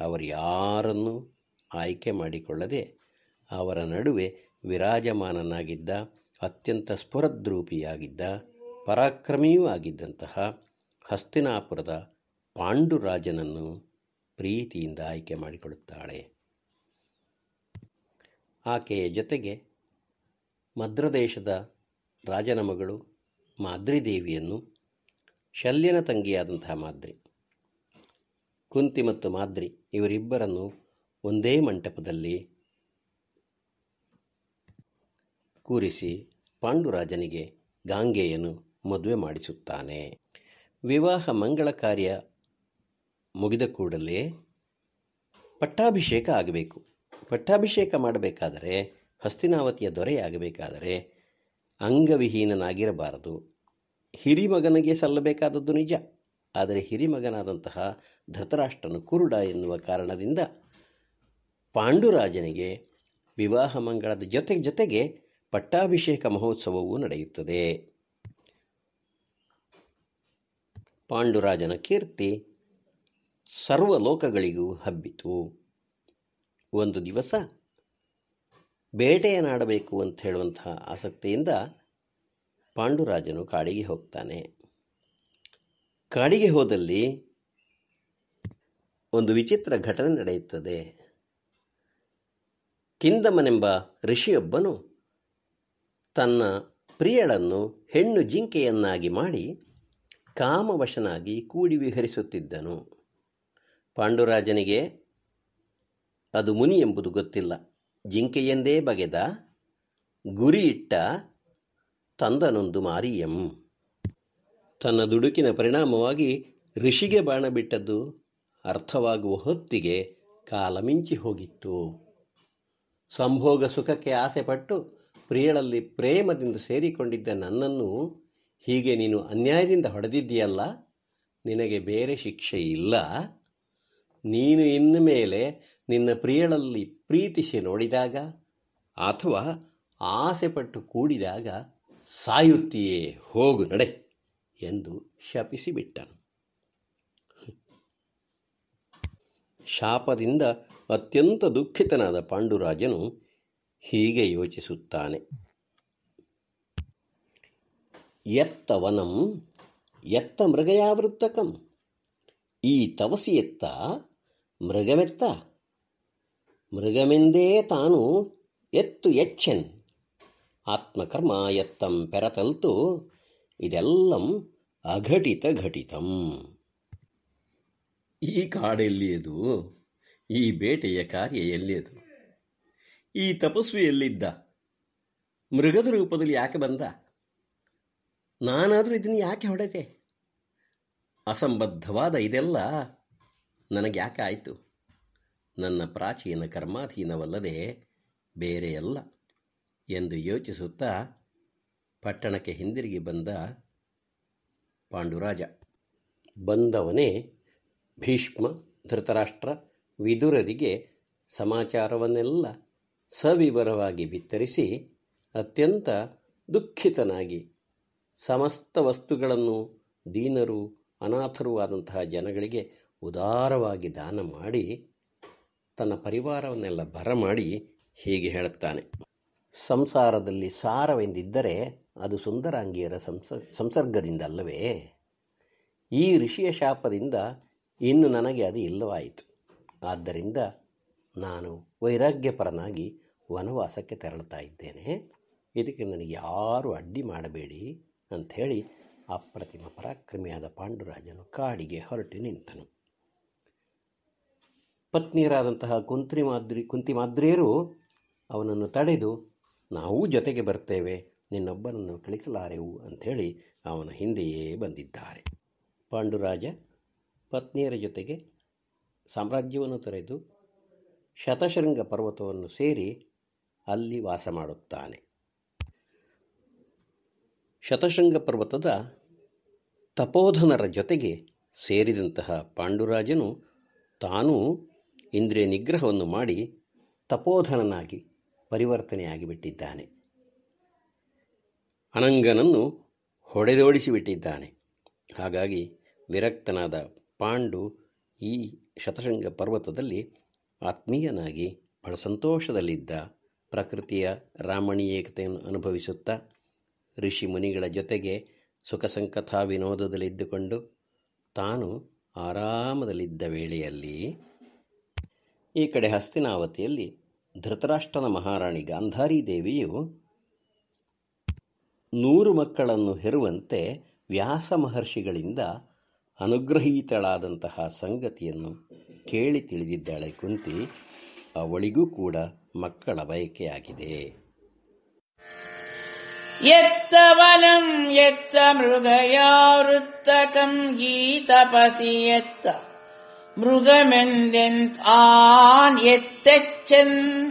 ಅವರು ಯಾರನ್ನು ಆಯ್ಕೆ ಮಾಡಿಕೊಳ್ಳದೆ ಅವರ ನಡುವೆ ವಿರಾಜಮಾನನಾಗಿದ್ದ, ಅತ್ಯಂತ ಸ್ಫುರದ್ರೂಪಿಯಾಗಿದ್ದ, ಪರಾಕ್ರಮಿಯೂ ಆಗಿದ್ದಂತಹ ಹಸ್ತಿನಾಪುರದ ಪಾಂಡುರಾಜನನ್ನು ಪ್ರೀತಿಯಿಂದ ಆಯ್ಕೆ ಮಾಡಿಕೊಳ್ಳುತ್ತಾಳೆ. ಆಕೆಯ ಜೊತೆಗೆ ಮದ್ರದೇಶದ ರಾಜನ ಮಗಳು ಮಾದ್ರಿದೇವಿಯನ್ನು ಶಲ್ಯನ ತಂಗಿಯಾದಂತಹ ಮಾದ್ರಿ, ಕುಂತಿ ಮತ್ತು ಮಾದ್ರಿ ಇವರಿಬ್ಬರನ್ನು ಒಂದೇ ಮಂಟಪದಲ್ಲಿ ಕೂರಿಸಿ ಪಾಂಡುರಾಜನಿಗೆ ಗಾಂಗೆಯನು ಮದುವೆ ಮಾಡಿಸುತ್ತಾನೆ. ವಿವಾಹ ಮಂಗಳ ಕಾರ್ಯ ಮುಗಿದ ಕೂಡಲೇ ಪಟ್ಟಾಭಿಷೇಕ ಆಗಬೇಕು. ಪಟ್ಟಾಭಿಷೇಕ ಮಾಡಬೇಕಾದರೆ, ಹಸ್ತಿನಾವತಿಯ ದೊರೆಯಾಗಬೇಕಾದರೆ ಅಂಗವಿಹೀನನಾಗಿರಬಾರದು. ಹಿರಿಮಗನಿಗೆ ಸಲ್ಲಬೇಕಾದದ್ದು ನಿಜ. ಆದರೆ ಹಿರಿಮಗನಾದಂತಹ ಧೃತರಾಷ್ಟ್ರನು ಕುರುಡ ಎನ್ನುವ ಕಾರಣದಿಂದ ಪಾಂಡುರಾಜನಿಗೆ ವಿವಾಹ ಮಂಗಳದ ಜೊತೆ ಜೊತೆಗೆ ಪಟ್ಟಾಭಿಷೇಕ ಮಹೋತ್ಸವವೂ ನಡೆಯುತ್ತದೆ. ಪಾಂಡುರಾಜನ ಕೀರ್ತಿ ಸರ್ವ ಲೋಕಗಳಿಗೂ ಹಬ್ಬಿತು. ಒಂದು ದಿವಸ ಬೇಟೆಯನ್ನಾಡಬೇಕು ಅಂತ ಹೇಳುವಂತಹ ಆಸಕ್ತಿಯಿಂದ ಪಾಂಡುರಾಜನು ಕಾಡಿಗೆ ಹೋಗ್ತಾನೆ. ಕಾಡಿಗೆ ಹೋದಲ್ಲಿ ಒಂದು ವಿಚಿತ್ರ ಘಟನೆ ನಡೆಯುತ್ತದೆ. ಕಿಂದಮನೆಂಬ ಋಷಿಯೊಬ್ಬನು ತನ್ನ ಪ್ರಿಯಳನ್ನು ಹೆಣ್ಣು ಜಿಂಕೆಯನ್ನಾಗಿ ಮಾಡಿ ಕಾಮವಶನಾಗಿ ಕೂಡಿ ವಿಹರಿಸುತ್ತಿದ್ದನು. ಪಾಂಡುರಾಜನಿಗೆ ಅದು ಮುನಿ ಎಂಬುದು ಗೊತ್ತಿಲ್ಲ. ಜಿಂಕೆಯೆಂದೇ ಬಗೆದ ಗುರಿಯಿಟ್ಟ ತಂದನೊಂದು ಮಾರಿಯಂ. ತನ್ನ ದುಡುಕಿನ ಪರಿಣಾಮವಾಗಿ ಋಷಿಗೆ ಬಾಣ ಬಿಟ್ಟದ್ದು ಅರ್ಥವಾಗುವ ಹೊತ್ತಿಗೆ ಕಾಲ ಮಿಂಚಿ ಹೋಗಿತ್ತು. ಸಂಭೋಗ ಸುಖಕ್ಕೆ ಆಸೆಪಟ್ಟು ಪ್ರಿಯಳಲ್ಲಿ ಪ್ರೇಮದಿಂದ ಸೇರಿಕೊಂಡಿದ್ದ ನನ್ನನ್ನು ಹೀಗೆ ನೀನು ಅನ್ಯಾಯದಿಂದ ಹೊಡೆದಿದ್ದೀಯಲ್ಲ? ನಿನಗೆ ಬೇರೆ ಶಿಕ್ಷೆ ಇಲ್ಲ. ನೀನು ಇನ್ನು ಮೇಲೆ ನಿನ್ನ ಪ್ರಿಯಳಲ್ಲಿ ಪ್ರೀತಿಸಿ ನೋಡಿದಾಗ ಅಥವಾ ಆಸೆಪಟ್ಟು ಕೂಡಿದಾಗ ಸಾಯುತ್ತೀಯೇ, ಹೋಗು ನಡೆ. ಎಂದು ಶಪಿಸಿಬಿಟ್ಟನು. ಶಾಪದಿಂದ ಅತ್ಯಂತ ದುಃಖಿತನಾದ ಪಾಂಡುರಾಜನು ಹೀಗೆ ಯೋಚಿಸುತ್ತಾನೆ. ಎತ್ತ ವನಂ, ಎತ್ತ ಮೃಗಯಾವೃತ್ತಕಂ, ಈ ತವಸಿ ಎತ್ತ ಮೃಗವೆತ್ತ ಮೃಗಮೆಂದೇ ತಾನು ಎತ್ತು ಎಚ್ಚೆನ್. ಆತ್ಮಕರ್ಮ ಎತ್ತಂ ಪೆರತಲ್ತು ಇದೆಲ್ಲಂ ಅಘಟಿತ ಘಟಿತಂ. ಈ ಕಾಡೆಲ್ಲಿಯದು ಈ ಬೇಟೆಯ ಕಾರ್ಯ ಎಲ್ಲಿಯದು? ಈ ತಪಸ್ವಿ ಎಲ್ಲಿದ್ದ? ಮೃಗದ ರೂಪದಲ್ಲಿ ಯಾಕೆ ಬಂದ? ನಾನಾದರೂ ಇದನ್ನು ಯಾಕೆ ಹೊಡೆದೆ? ಅಸಂಬದ್ಧವಾದ ಇದೆಲ್ಲ ನನಗೆ ಯಾಕೆ ಆಯಿತು? ನನ್ನ ಪ್ರಾಚೀನ ಕರ್ಮಾಧೀನವಲ್ಲದೆ ಬೇರೆಯಲ್ಲ ಎಂದು ಯೋಚಿಸುತ್ತಾ ಪಟ್ಟಣಕ್ಕೆ ಹಿಂದಿರುಗಿ ಬಂದ ಪಾಂಡುರಾಜ. ಬಂದವನೇ ಭೀಷ್ಮ, ಧೃತರಾಷ್ಟ್ರ, ವಿದುರರಿಗೆ ಸಮಾಚಾರವನ್ನೆಲ್ಲ ಸವಿವರವಾಗಿ ಬಿತ್ತರಿಸಿ ಅತ್ಯಂತ ದುಃಖಿತನಾಗಿ ಸಮಸ್ತ ವಸ್ತುಗಳನ್ನು ದೀನರು, ಅನಾಥರೂ ಆದಂತಹ ಜನಗಳಿಗೆ ಉದಾರವಾಗಿ ದಾನ ಮಾಡಿ ತನ್ನ ಪರಿವಾರವನ್ನೆಲ್ಲ ಬರಮಾಡಿ ಹೀಗೆ ಹೇಳುತ್ತಾನೆ. ಸಂಸಾರದಲ್ಲಿ ಸಾರವೆಂದಿದ್ದರೆ ಅದು ಸುಂದರಾಂಗಿಯರ ಸಂಸ ಸಂಸರ್ಗದಿಂದ ಅಲ್ಲವೇ ಈ ಋಷಿಯ ಶಾಪದಿಂದ ಇನ್ನು ನನಗೆ ಅದು ಇಲ್ಲವಾಯಿತು. ಆದ್ದರಿಂದ ನಾನು ವೈರಾಗ್ಯಪರನಾಗಿ ವನವಾಸಕ್ಕೆ ತೆರಳುತ್ತಾ ಇದ್ದೇನೆ. ಇದಕ್ಕೆ ನನಗೆ ಯಾರು ಅಡ್ಡಿ ಮಾಡಬೇಡಿ ಅಂಥೇಳಿ ಅಪ್ರತಿಮ ಪರಾಕ್ರಮಿಯಾದ ಪಾಂಡುರಾಜನು ಕಾಡಿಗೆ ಹೊರಟು ನಿಂತನು. ಪತ್ನಿಯರಾದಂತಹ ಕುಂತ್ರಿ ಮಾದ್ರಿ ಕುಂತಿಮಾದ್ರಿಯರು ಅವನನ್ನು ತಡೆದು ನಾವೂ ಜೊತೆಗೆ ಬರ್ತೇವೆ. ನಿನ್ನೊಬ್ಬನನ್ನು ಕಳಿಸಲಾರೆವು ಅಂಥೇಳಿ ಅವನ ಹಿಂದೆಯೇ ಬಂದಿದ್ದಾರೆ. ಪಾಂಡುರಾಜ ಪತ್ನಿಯರ ಜೊತೆಗೆ ಸಾಮ್ರಾಜ್ಯವನ್ನು ತೊರೆದು ಶತಶೃಂಗ ಪರ್ವತವನ್ನು ಸೇರಿ ಅಲ್ಲಿ ವಾಸ ಮಾಡುತ್ತಾನೆ. ಶತಶೃಂಗ ಪರ್ವತದ ತಪೋಧನರ ಜೊತೆಗೆ ಸೇರಿದಂತಹ ಪಾಂಡುರಾಜನು ತಾನೂ ಇಂದ್ರಿಯ ನಿಗ್ರಹವನ್ನು ಮಾಡಿ ತಪೋಧನನಾಗಿ ಪರಿವರ್ತನೆಯಾಗಿ ಬಿಟ್ಟಿದ್ದಾನೆ ಅನಂಗನನ್ನು ಹೊಡೆದೋಡಿಸಿಬಿಟ್ಟಿದ್ದಾನೆ. ಹಾಗಾಗಿ ವಿರಕ್ತನಾದ ಪಾಂಡು ಈ ಶತಶೃಂಗ ಪರ್ವತದಲ್ಲಿ ಆತ್ಮೀಯನಾಗಿ ಬಹಳ ಸಂತೋಷದಲ್ಲಿದ್ದ ಪ್ರಕೃತಿಯ ರಾಮಣೀಯತೆಯನ್ನು ಅನುಭವಿಸುತ್ತಾ ಋಷಿ ಮುನಿಗಳ ಜೊತೆಗೆ ಸುಖ ಸಂಕಥಾ ವಿನೋದದಲ್ಲಿದ್ದುಕೊಂಡು ತಾನು ಆರಾಮದಲ್ಲಿದ್ದ ವೇಳೆಯಲ್ಲಿ ಈ ಕಡೆ ಹಸ್ತಿನಾವತಿಯಲ್ಲಿ ಧೃತರಾಷ್ಟ್ರನ ಮಹಾರಾಣಿ ಗಾಂಧಾರಿ ದೇವಿಯು ನೂರು ಮಕ್ಕಳನ್ನು ಹೆರುವಂತೆ ವ್ಯಾಸ ಮಹರ್ಷಿಗಳಿಂದ ಅನುಗ್ರಹೀತಳಾದಂತಹ ಸಂಗತಿಯನ್ನು ಕೇಳಿ ತಿಳಿದಿದ್ದಾಳೆ ಕುಂತಿ. ಅವಳಿಗೂ ಕೂಡ ಮಕ್ಕಳ ಬಯಕೆಯಾಗಿದೆ. ಎತ್ತವನಂ ಎತ್ತ ಮೃಗಯಾವೃತ್ತಕಂ ಗೀತಪಸಿ ಎತ್ತ. ಮೃಗಮೆಂದೆಂತ್ ಆನ್ ಎತ್ತೆಚ್ಚನ್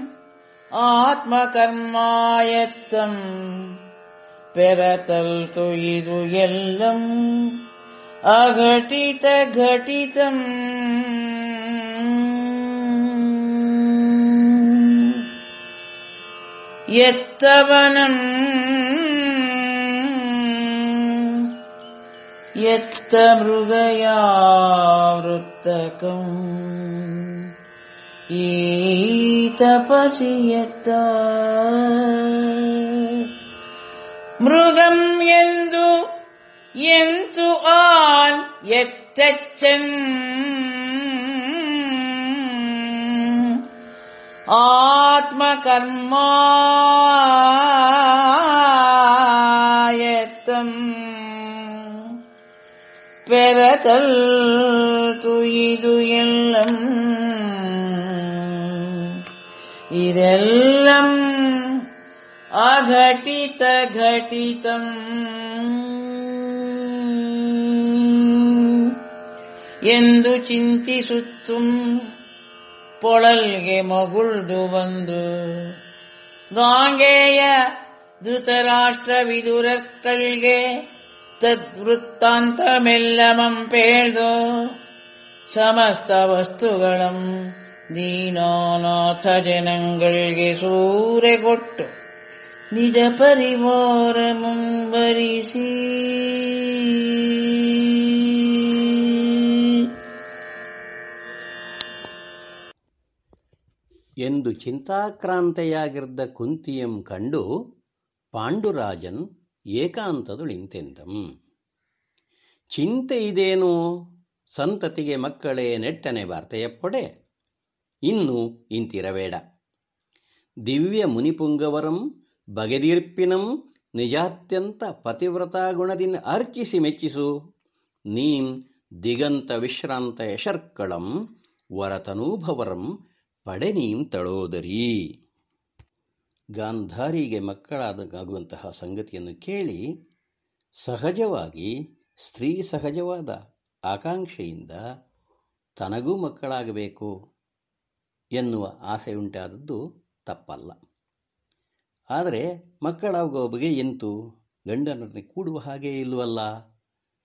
पेरतल्तुयु यल्लम् अघटितघटितम् यत्तवनम् यत्तमृगया वृत्तकम् ईतपशि यत्ता மிருகம் எந்து यन्तु यन्तु आन् यत्तच्छन् பெறதல் துயிது எல்லம் இதெல்லாம் ಎಲ್ಲಂ ಇದೆಲ್ಲಂ ಅಘಟಿತ ಘಟಿತಂ ಎಂದು ಚಿಂತಿಸುತ್ತುಂ ಪೊಳಲ್ಗೆ ಮಗುಳ್ದು ಬಂದು ಗಾಂಗೆಯ ಧೃತರಾಷ್ಟ್ರವಿದುರಕ್ಕಳ್ಗೆ ತದ್ವೃತ್ತಾಂತಮೆಲ್ಲಮಂ ಪೇಳ್ದು ಸಮಸ್ತ ವಸ್ತುಗಳಂ ದೀನಾನಾಥ ಜನಗಳಿಗೆ ಸೂರೆ ಕೊಟ್ಟು ನಿಜ ಪರಿವಾರ ಮುಂಬರಿಸಿ ಎಂದು ಚಿಂತಾಕ್ರಾಂತೆಯಾಗಿರ್ದ ಕುಂತಿಯಂ ಕಂಡು ಪಾಂಡುರಾಜನ್ ಏಕಾಂತದುಳಿಂತೆಂದಂ. ಚಿಂತೆ ಇದೇನೋ ಸಂತತಿಗೆ ಮಕ್ಕಳೇ ನೆಟ್ಟನೆ ವಾರ್ತೆಯಪ್ಪೊಡೆ. ಇನ್ನು ಇಂತಿರಬೇಡ. ದಿವ್ಯ ಮುನಿಪುಂಗವರಂ ಬಗೆದೀರ್ಪಿನಂ ನಿಜಾತ್ಯಂತ ಪತಿವ್ರತಾಗುಣದಿಂದ ಅರ್ಚಿಸಿ ಮೆಚ್ಚಿಸು. ನೀಂ ದಿಗಂತ ವಿಶ್ರಾಂತ ಯಶರ್ಕಳಂ ವರತನೂಭವರಂ ಪಡೆ ನೀಂ ತಳೋದರಿ. ಗಾಂಧಾರಿಗೆ ಮಕ್ಕಳಾದಾಗುವಂತಹ ಸಂಗತಿಯನ್ನು ಕೇಳಿ ಸಹಜವಾಗಿ ಸ್ತ್ರೀ ಸಹಜವಾದ ಆಕಾಂಕ್ಷೆಯಿಂದ ತನಗೂ ಮಕ್ಕಳಾಗಬೇಕು ಎನ್ನುವ ಆಸೆ ಉಂಟಾದದ್ದು ತಪ್ಪಲ್ಲ. ಆದರೆ ಮಕ್ಕಳಾಗುವ ಬಗೆ ಎಂತು? ಗಂಡನನ್ನು ಕೂಡುವ ಹಾಗೆ ಇಲ್ಲವಲ್ಲ?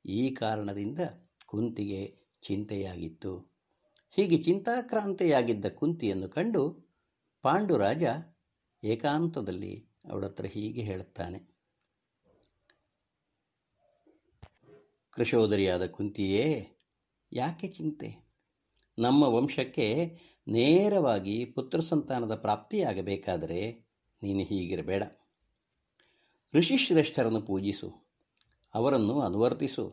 ಈ ಕಾರಣದಿಂದ ಕುಂತಿಗೆ ಚಿಂತೆಯಾಗಿತ್ತು. ಹೀಗೆ ಚಿಂತಾಕ್ರಾಂತೆಯಾಗಿದ್ದ ಕುಂತಿಯನ್ನು ಕಂಡು ಪಾಂಡುರಾಜ ಏಕಾಂತದಲ್ಲಿ ಅವಳತ್ರ ಹೀಗೆ ಹೇಳುತ್ತಾನೆ. ಕೃಶೋದರಿಯಾದ ಕುಂತಿಯೇ, ಯಾಕೆ ಚಿಂತೆ? ನಮ್ಮ ವಂಶಕ್ಕೆ ನೇರವಾಗಿ ಪುತ್ರ ಸಂತಾನದ ಪ್ರಾಪ್ತಿಯಾಗಬೇಕಾದರೆ ನೀನು ಹೀಗಿರಬೇಡ. ಋಷಿಶ್ರೇಷ್ಠರನ್ನು ಪೂಜಿಸು, ಅವರನ್ನು ಅನುವರ್ತಿಸು.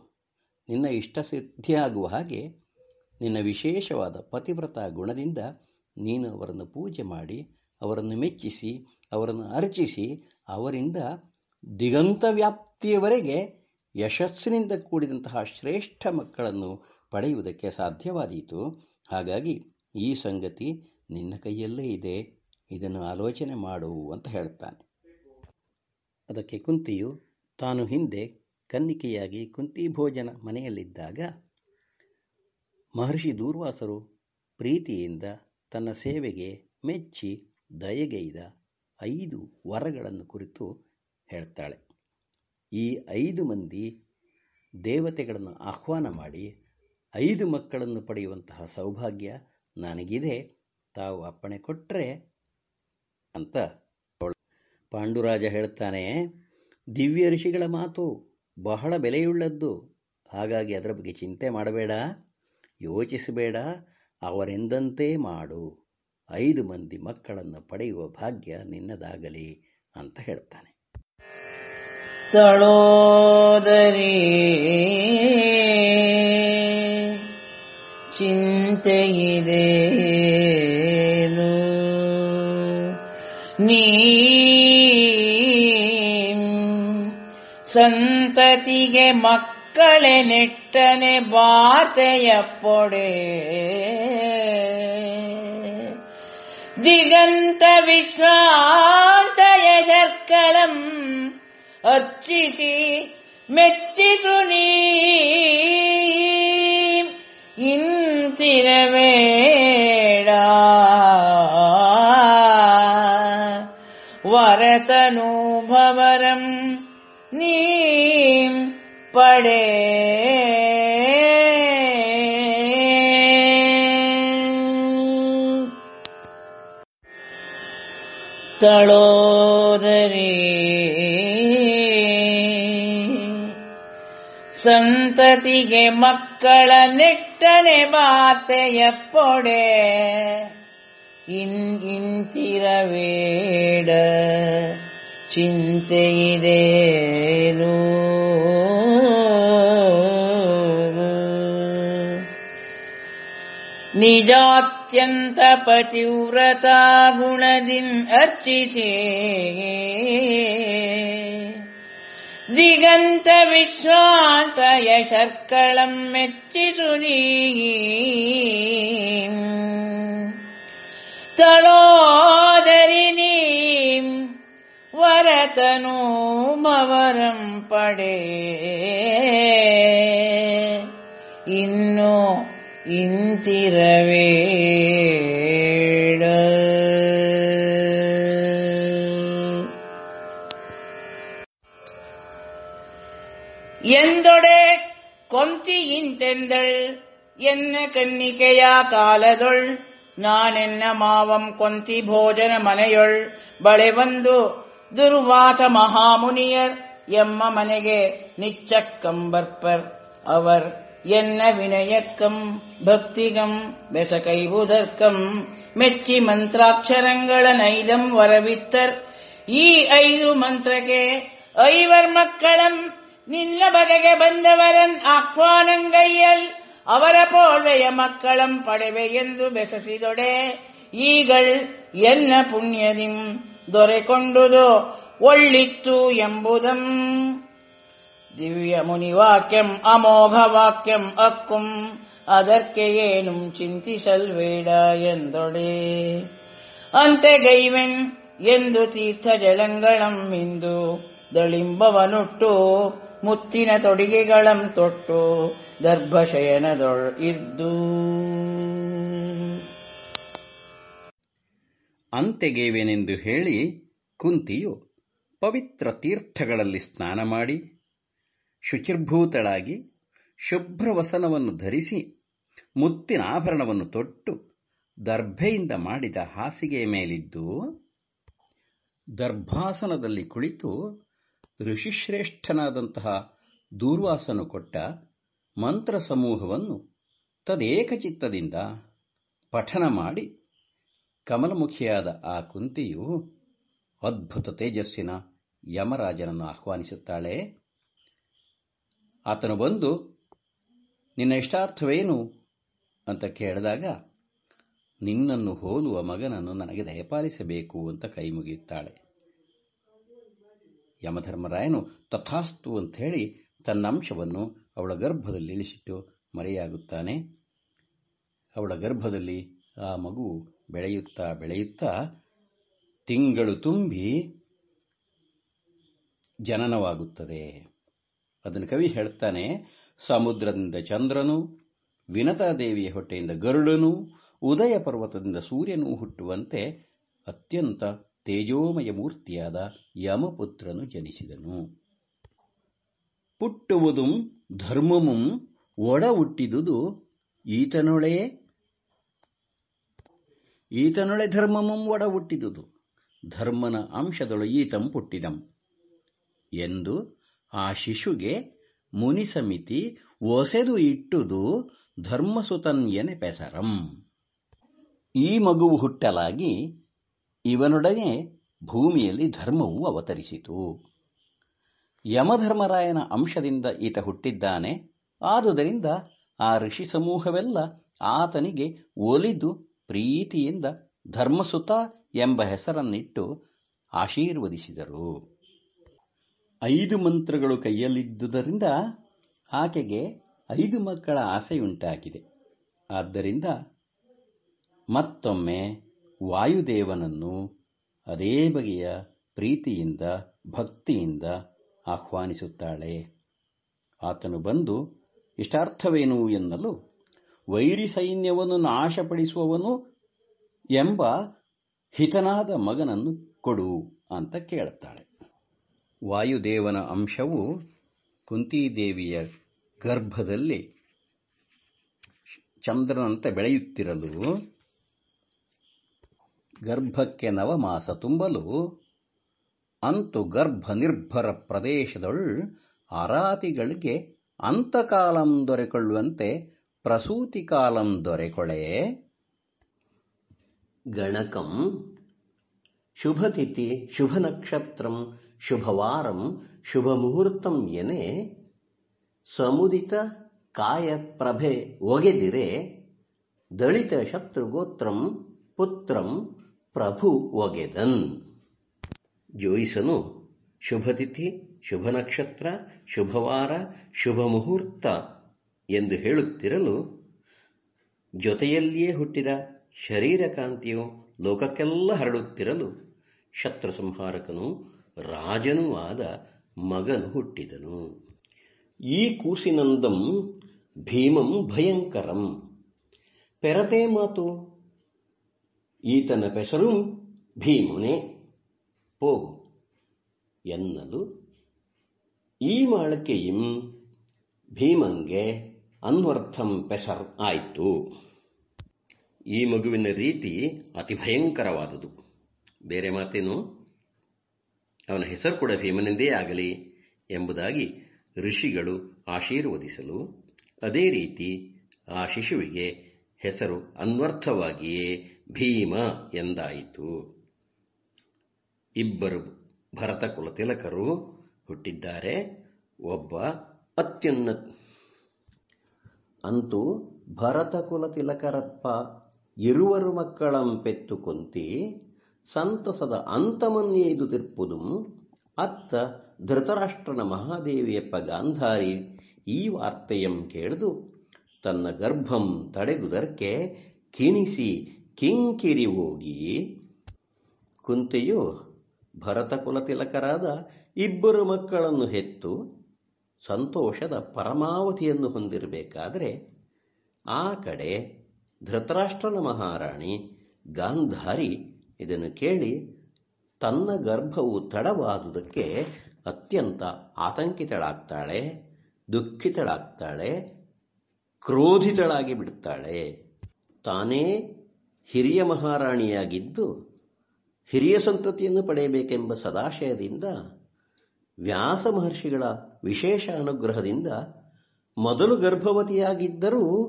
ನಿನ್ನ ಇಷ್ಟ ಸಿದ್ಧಿಯಾಗುವ ಹಾಗೆ ನಿನ್ನ ವಿಶೇಷವಾದ ಪತಿವ್ರತ ಗುಣದಿಂದ ನೀನು ಅವರನ್ನು ಪೂಜೆ ಮಾಡಿ, ಅವರನ್ನು ಮೆಚ್ಚಿಸಿ, ಅವರನ್ನು ಅರ್ಚಿಸಿ, ಅವರಿಂದ ದಿಗಂತ ವ್ಯಾಪ್ತಿಯವರೆಗೆ ಯಶಸ್ಸಿನಿಂದ ಕೂಡಿದಂತಹ ಶ್ರೇಷ್ಠ ಮಕ್ಕಳನ್ನು ಪಡೆಯುವುದಕ್ಕೆ ಸಾಧ್ಯವಾದೀತು. ಹಾಗಾಗಿ ಈ ಸಂಗತಿ ನಿನ್ನ ಕೈಯಲ್ಲೇ ಇದೆ. ಇದನ್ನು ಆಲೋಚನೆ ಮಾಡು ಅಂತ ಹೇಳ್ತಾನೆ. ಅದಕ್ಕೆ ಕುಂತಿಯು ತಾನು ಹಿಂದೆ ಕನ್ನಿಕೆಯಾಗಿ ಕುಂತಿ ಭೋಜನ ಮನೆಯಲ್ಲಿದ್ದಾಗ ಮಹರ್ಷಿ ದೂರ್ವಾಸರು ಪ್ರೀತಿಯಿಂದ ತನ್ನ ಸೇವೆಗೆ ಮೆಚ್ಚಿ ದಯಗೈದ ಐದು ವರಗಳನ್ನು ಕುರಿತು ಹೇಳ್ತಾಳೆ. ಈ ಐದು ಮಂದಿ ದೇವತೆಗಳನ್ನು ಆಹ್ವಾನ ಮಾಡಿ ಐದು ಮಕ್ಕಳನ್ನು ಪಡೆಯುವಂತಹ ಸೌಭಾಗ್ಯ ನನಗಿದೆ. ತಾವು ಅಪ್ಪಣೆ ಕೊಟ್ಟರೆ ಅಂತ ಪಾಂಡುರಾಜ ಹೇಳ್ತಾನೆ ದಿವ್ಯ ಋಷಿಗಳ ಮಾತು ಬಹಳ ಬೆಲೆಯುಳ್ಳದ್ದು. ಹಾಗಾಗಿ ಅದರ ಬಗ್ಗೆ ಚಿಂತೆ ಮಾಡಬೇಡ, ಯೋಚಿಸಬೇಡ, ಅವರೆಂದಂತೆ ಮಾಡು. ಐದು ಮಂದಿ ಮಕ್ಕಳನ್ನು ಪಡೆಯುವ ಭಾಗ್ಯ ನಿನ್ನದಾಗಲಿ ಅಂತ ಹೇಳ್ತಾನೆ ತಳೋದರಿ ಸಂತತಿಗೆ ಮಕ್ಕಳೆ ನೆಟ್ಟನೆ ಬಾತೆಯ ಪೊಡೆ ದಿಗಂತ ವಿಶ್ವಾಂತಯ ಶರ್ಕರಂ ಅರ್ಚಿಸಿ ಮೆಚ್ಚಿಸು ನೀ ಇಂತಿರಬೇಡ ವರತನೂಭವರಂ ನೀಂ ಪಡೆ ತಳೋದರಿ ಸಂತತಿಗೆ ಮಕ್ಕಳ ನೆಟ್ಟನೆ ಮಾತೆಯ ಪೊಡೆ ಇನ್ ಇಂತಿರಬೇಡ ಚಿಂತೆಯಿದೇನು ನಿಜಾತ್ಯಂತ ಪತಿವ್ರತಾ ಗುಣದಿನ್ ಅರ್ಚಿಸಿ ದಿಗಂತ ವಿಶ್ವಾಂತ ಯಶರ್ಕಳಂ ಮೆಚ್ಚಿಸು ನೀ ತಳೋದರಿ ನೀಂ ವರತನು ಮವರಂ ಪಡೆ ಇನ್ನು ಇಂತಿರವೇಡ ಎಂದೊಡೆ ಕೊಂತಿ ಇಂತೆಂದಳ್ ಎನ್ನ ಕನ್ನಿಕೆಯ ಕಾಲದೊಳ್ ನಾನೆನ್ನ ಮಾವಂ ಕೊಂತಿ ಭೋಜನ ಮನೆಯೊಳ್ ಬಳೆ ಬಂದು ದುರ್ವಾಸ ಮಹಾಮುನಿಯರ್ ಎಮ್ಮ ಮನೆಗೆ ನಿಚ್ಚಕ್ಕಂಬರ್ಪರ್ அவர் என்ன வினயக்கம் பக்திகம் பெசகைவுதர்க்கம் மெச்சி ಮಂತ್ರಾಕ್ಷರಗಳ ನೈದಂ ವರವಿತ್ತರ್ ಈ ಐದು ಮಂತ್ರಕ್ಕೆ ಐವರ್ ಮಕ್ಕಳಂ ನಿನ್ನ ಬಗೆಗೆ ಬಂದವರನ್ ಆಹ್ವಾನಂಗೈಯಲ್ ಅವರ ಪೋಲ್ವೆಯ ಮಕ್ಕಳಂ ಪಡೆವೆ ಎಂದು ಬೆಸಸಿದೊಡೆ. ಈಗಳ್ ಎನ್ನ ಪುಣ್ಯದಿಂ ದೊರೆಕೊಂಡುದು ಒಳ್ಳಿತ್ತು ಎಂಬುದಂ. ದಿವ್ಯ ಮುನಿವಾಕ್ಯಂ ಅಮೋಘ ವಾಕ್ಯಂ ಅಕ್ಕುಂ ಅದಕ್ಕೆ ಏನು ಚಿಂತಿಸಲ್ಬೇಡ ಎಂದೊಡೆ. ಅಂತೆಗೈವೆನ್ ಎಂದು ತೀರ್ಥ ಜಲಂಗಳಂ ಇಂದು ದಳಿಂಬವನುಟ್ಟು ಮುತ್ತಿನ ತೊಡಿಗೆಗಳಂ ತೊಟ್ಟು ದರ್ಭಶಯನದೊಳ್ ಇದ್ದು. ಅಂತೆಗೇವೆನೆಂದು ಹೇಳಿ ಕುಂತಿಯು ಪವಿತ್ರ ತೀರ್ಥಗಳಲ್ಲಿ ಸ್ನಾನ ಮಾಡಿ ಶುಚಿರ್ಭೂತಳಾಗಿ ಶುಭ್ರವಸನವನ್ನು ಧರಿಸಿ ಮುತ್ತಿನ ಆಭರಣವನ್ನು ತೊಟ್ಟು ದರ್ಭೆಯಿಂದ ಮಾಡಿದ ಹಾಸಿಗೆಯ ಮೇಲಿದ್ದು ದರ್ಭಾಸನದಲ್ಲಿ ಕುಳಿತು ಋಷಿಶ್ರೇಷ್ಠನಾದಂತಹ ದೂರ್ವಾಸನು ಕೊಟ್ಟ ಮಂತ್ರ ಸಮೂಹವನ್ನು ತದೇಕಚಿತ್ತದಿಂದ ಪಠನ ಮಾಡಿ ಕಮಲಮುಖಿಯಾದ ಆ ಕುಂತಿಯು ಅದ್ಭುತ ತೇಜಸ್ಸಿನ ಯಮರಾಜನನ್ನು ಆಹ್ವಾನಿಸುತ್ತಾಳೆ. ಆತನು ಬಂದು, ನಿನ್ನ ಇಷ್ಟಾರ್ಥವೇನು? ಅಂತ ಕೇಳಿದಾಗ, ನಿನ್ನನ್ನು ಹೋಲುವ ಮಗನನ್ನು ನನಗೆ ದಯಪಾಲಿಸಬೇಕು ಅಂತ ಕೈ ಮುಗಿಯುತ್ತಾಳೆ ಯಮಧರ್ಮರಾಯನು ತಥಾಸ್ತು ಅಂತ ಹೇಳಿ ತನ್ನ ಅಂಶವನ್ನು ಅವಳ ಗರ್ಭದಲ್ಲಿ ಇಳಿಸಿಟ್ಟು ಮರೆಯಾಗುತ್ತಾನೆ. ಅವಳ ಗರ್ಭದಲ್ಲಿ ಆ ಮಗು ಬೆಳೆಯುತ್ತಾ ಬೆಳೆಯುತ್ತಾ ತಿಂಗಳು ತುಂಬಿ ಜನನವಾಗುತ್ತದೆ. ಅದನ್ನು ಕವಿ ಹೇಳ್ತಾನೆ, ಸಮುದ್ರದಿಂದ ಚಂದ್ರನು, ವಿನತಾದೇವಿಯ ಹೊಟ್ಟೆಯಿಂದ ಗರುಡನು, ಉದಯ ಪರ್ವತದಿಂದ ಸೂರ್ಯನೂ ಹುಟ್ಟುವಂತೆ ಅತ್ಯಂತ ತೇಜೋಮಯ ಮೂರ್ತಿಯಾದ ಯಮಪುತ್ರನು ಜನಿಸಿದನು. ಪುಟ್ಟುವುದುಂ ಧರ್ಮಮುಂ ಒಡ ಹುಟ್ಟಿದುದು ಈತನೊಳೆ. ಈತನೊಳೆ ಧರ್ಮಮುಂ ಒಡ ಹುಟ್ಟಿದುದು ಧರ್ಮನ ಅಂಶದೊಳು ಈತಂ ಪುಟ್ಟಿದಂ. ಎಂದು ಆ ಶಿಶುಗೆ ಮುನಿ ಸಮಿತಿ ಒಸೆದು ಇಟ್ಟುದು ಧರ್ಮಸುತನ್ಯನೆ ಪೆಸರಂ. ಈ ಮಗುವು ಹುಟ್ಟಲಾಗಿ ಇವನೊಡನೆ ಭೂಮಿಯಲ್ಲಿ ಧರ್ಮವು ಅವತರಿಸಿತು. ಯಮಧರ್ಮರಾಯನ ಅಂಶದಿಂದ ಈತ ಹುಟ್ಟಿದ್ದಾನೆ. ಆದುದರಿಂದ ಆ ಋಷಿ ಸಮೂಹವೆಲ್ಲ ಆತನಿಗೆ ಒಲಿದು ಪ್ರೀತಿಯಿಂದ ಧರ್ಮಸುತ ಎಂಬ ಹೆಸರನ್ನಿಟ್ಟು ಆಶೀರ್ವದಿಸಿದರು. ಐದು ಮಂತ್ರಗಳು ಕೈಯಲ್ಲಿದ್ದುದರಿಂದ ಆಕೆಗೆ ಐದು ಮಕ್ಕಳ ಆಸೆಯುಂಟಾಗಿದೆ. ಆದ್ದರಿಂದ ಮತ್ತೊಮ್ಮೆ ವಾಯುದೇವನನ್ನು ಅದೇ ಬಗೆಯ ಪ್ರೀತಿಯಿಂದ, ಭಕ್ತಿಯಿಂದ ಆಹ್ವಾನಿಸುತ್ತಾಳೆ. ಆತನು ಬಂದು, ಇಷ್ಟಾರ್ಥವೇನು ಎನ್ನಲು? ವೈರಿ ಸೈನ್ಯವನ್ನು ನಾಶಪಡಿಸುವವನು ಎಂಬ ಹಿತನಾದ ಮಗನನ್ನು ಕೊಡು ಅಂತ ಕೇಳುತ್ತಾಳೆ. ವಾಯುದೇವನ ಅಂಶವು ಕುಂತಿದೇವಿಯ ಗರ್ಭದಲ್ಲಿ ಚಂದ್ರನಂತೆ ಬೆಳೆಯುತ್ತಿರಲು ಗರ್ಭಕ್ಕೆ ನವಮಾಸ ತುಂಬಲು ಅಂತು ಗರ್ಭ ನಿರ್ಭರ ಪ್ರದೇಶದೊಳ್ ಆರಾತಿಗಳಿಗೆ ಅಂತಕಾಲಂ ದೊರೆಕೊಳ್ಳುವಂತೆ ಪ್ರಸೂತಿ ಕಾಲಂ ದೊರೆಕೊಳೆ. ಗಣಕಂ ಶುಭತಿಥಿ ಶುಭ ನಕ್ಷತ್ರಂ ಶುಭವಾರಂ ಶುಭ ಮುಹೂರ್ತಂ ಎನೆ ಸಮುದಿತ ಕಾಯ ಪ್ರಭೆ ಒಗೆದಿರೆ ದಳಿತ ಶತ್ರುಗೋತ್ರಂ ಪುತ್ರಂ ಪ್ರಭು ಒಗೆದನ್. ಜೋಯಿಸನು ಶುಭತಿಥಿ ಶುಭ ನಕ್ಷತ್ರ ಶುಭವಾರ ಶುಭ ಮುಹೂರ್ತ ಎಂದು ಹೇಳುತ್ತಿರಲು ಜೊತೆಯಲ್ಲಿಯೇ ಹುಟ್ಟಿದ ಶರೀರ ಕಾಂತಿಯು ಲೋಕಕ್ಕೆಲ್ಲ ಹರಡುತ್ತಿರಲು ಶತ್ರು ಸಂಹಾರಕನು ರಾಜನೂ ಆದ ಮಗನು ಹುಟ್ಟಿದನು. ಈ ಕೂಸಿನಂದಂ ಭೀಮಂ ಭಯಂಕರಂ. ಪೆರತೆ ಮಾತು ಈತನ ಪೆಸರು ಭೀಮುನೇ. ಹೋಗು ಎನ್ನಲು. ಈ ಮಾಳಕೆയും ಭೀಮಂಗೆ ಅನ್ವರ್ಥಂ ಪೆಸರ್ ಆಯಿತು. ಈ ಮಗುವಿನ ರೀತಿ ಅತಿ ಭಯಂಕರವಾದುದು. ಬೇರೆ ಮಾತೇನು? ಅವನ ಹೆಸರು ಕೂಡ ಭೀಮನೆಂದೇ ಆಗಲಿ ಎಂಬುದಾಗಿ ಋಷಿಗಳು ಆಶೀರ್ವದಿಸಲು ಅದೇ ರೀತಿ ಆ ಶಿಶುವಿಗೆ ಹೆಸರು ಅನ್ವರ್ಥವಾಗಿಯೇ ಭೀಮ ಎಂದಾಯಿತು. ಇಬ್ಬರು ಭರತ ಕುಲತಿಲಕರು ಹುಟ್ಟಿದ್ದಾರೆ. ಒಬ್ಬ ಅತ್ಯುನ್ನತ ಅಂತೂ ಭರತ ಕುಲತಿಲಕರಪ್ಪ ಇರುವರು ಮಕ್ಕಳಂಪೆತ್ತು ಕೊಂತಿ, ಸಂತಸದ ಅಂತಮನ್ಯೈದು ತಿರ್ಪುದು, ಅತ್ತ ಧೃತರಾಷ್ಟ್ರನ ಮಹಾದೇವಿಯಪ್ಪ ಗಾಂಧಾರಿ ಈ ವಾರ್ತೆಯಂ ಕೇಳಿದು ತನ್ನ ಗರ್ಭಂ ತಡೆದುದರ್ಕೆ ಕಿಣಿಸಿ ಕಿಂಕಿರಿ ಹೋಗಿ ಕುಂತೆಯು ಭರತ ಕುಲತಿಲಕರಾದ ಇಬ್ಬರು ಮಕ್ಕಳನ್ನು ಹೆತ್ತು ಸಂತೋಷದ ಪರಮಾವಧಿಯನ್ನು ಹೊಂದಿರಬೇಕಾದರೆ ಆ ಕಡೆ ಧೃತರಾಷ್ಟ್ರನ ಮಹಾರಾಣಿ ಗಾಂಧಾರಿ ಇದನ್ನು ಕೇಳಿ ತನ್ನ ಗರ್ಭವು ತಡವಾದುದಕ್ಕೆ ಅತ್ಯಂತ ಆತಂಕಿತಳಾಗ್ತಾಳೆ, ದುಃಖಿತಳಾಗ್ತಾಳೆ, ಕ್ರೋಧಿತಳಾಗಿ ಬಿಡ್ತಾಳೆ ತಾನೇ ಹಿರಿಯ ಮಹಾರಾಣಿಯಾಗಿದ್ದು ಹಿರಿಯ ಸಂತತಿಯನ್ನು ಪಡೆಯಬೇಕೆಂಬ ಸದಾಶಯದಿಂದ ವ್ಯಾಸ ಮಹರ್ಷಿಗಳ ವಿಶೇಷ ಅನುಗ್ರಹದಿಂದ ಮೊದಲು ಗರ್ಭವತಿಯಾಗಿದ್ದರೂ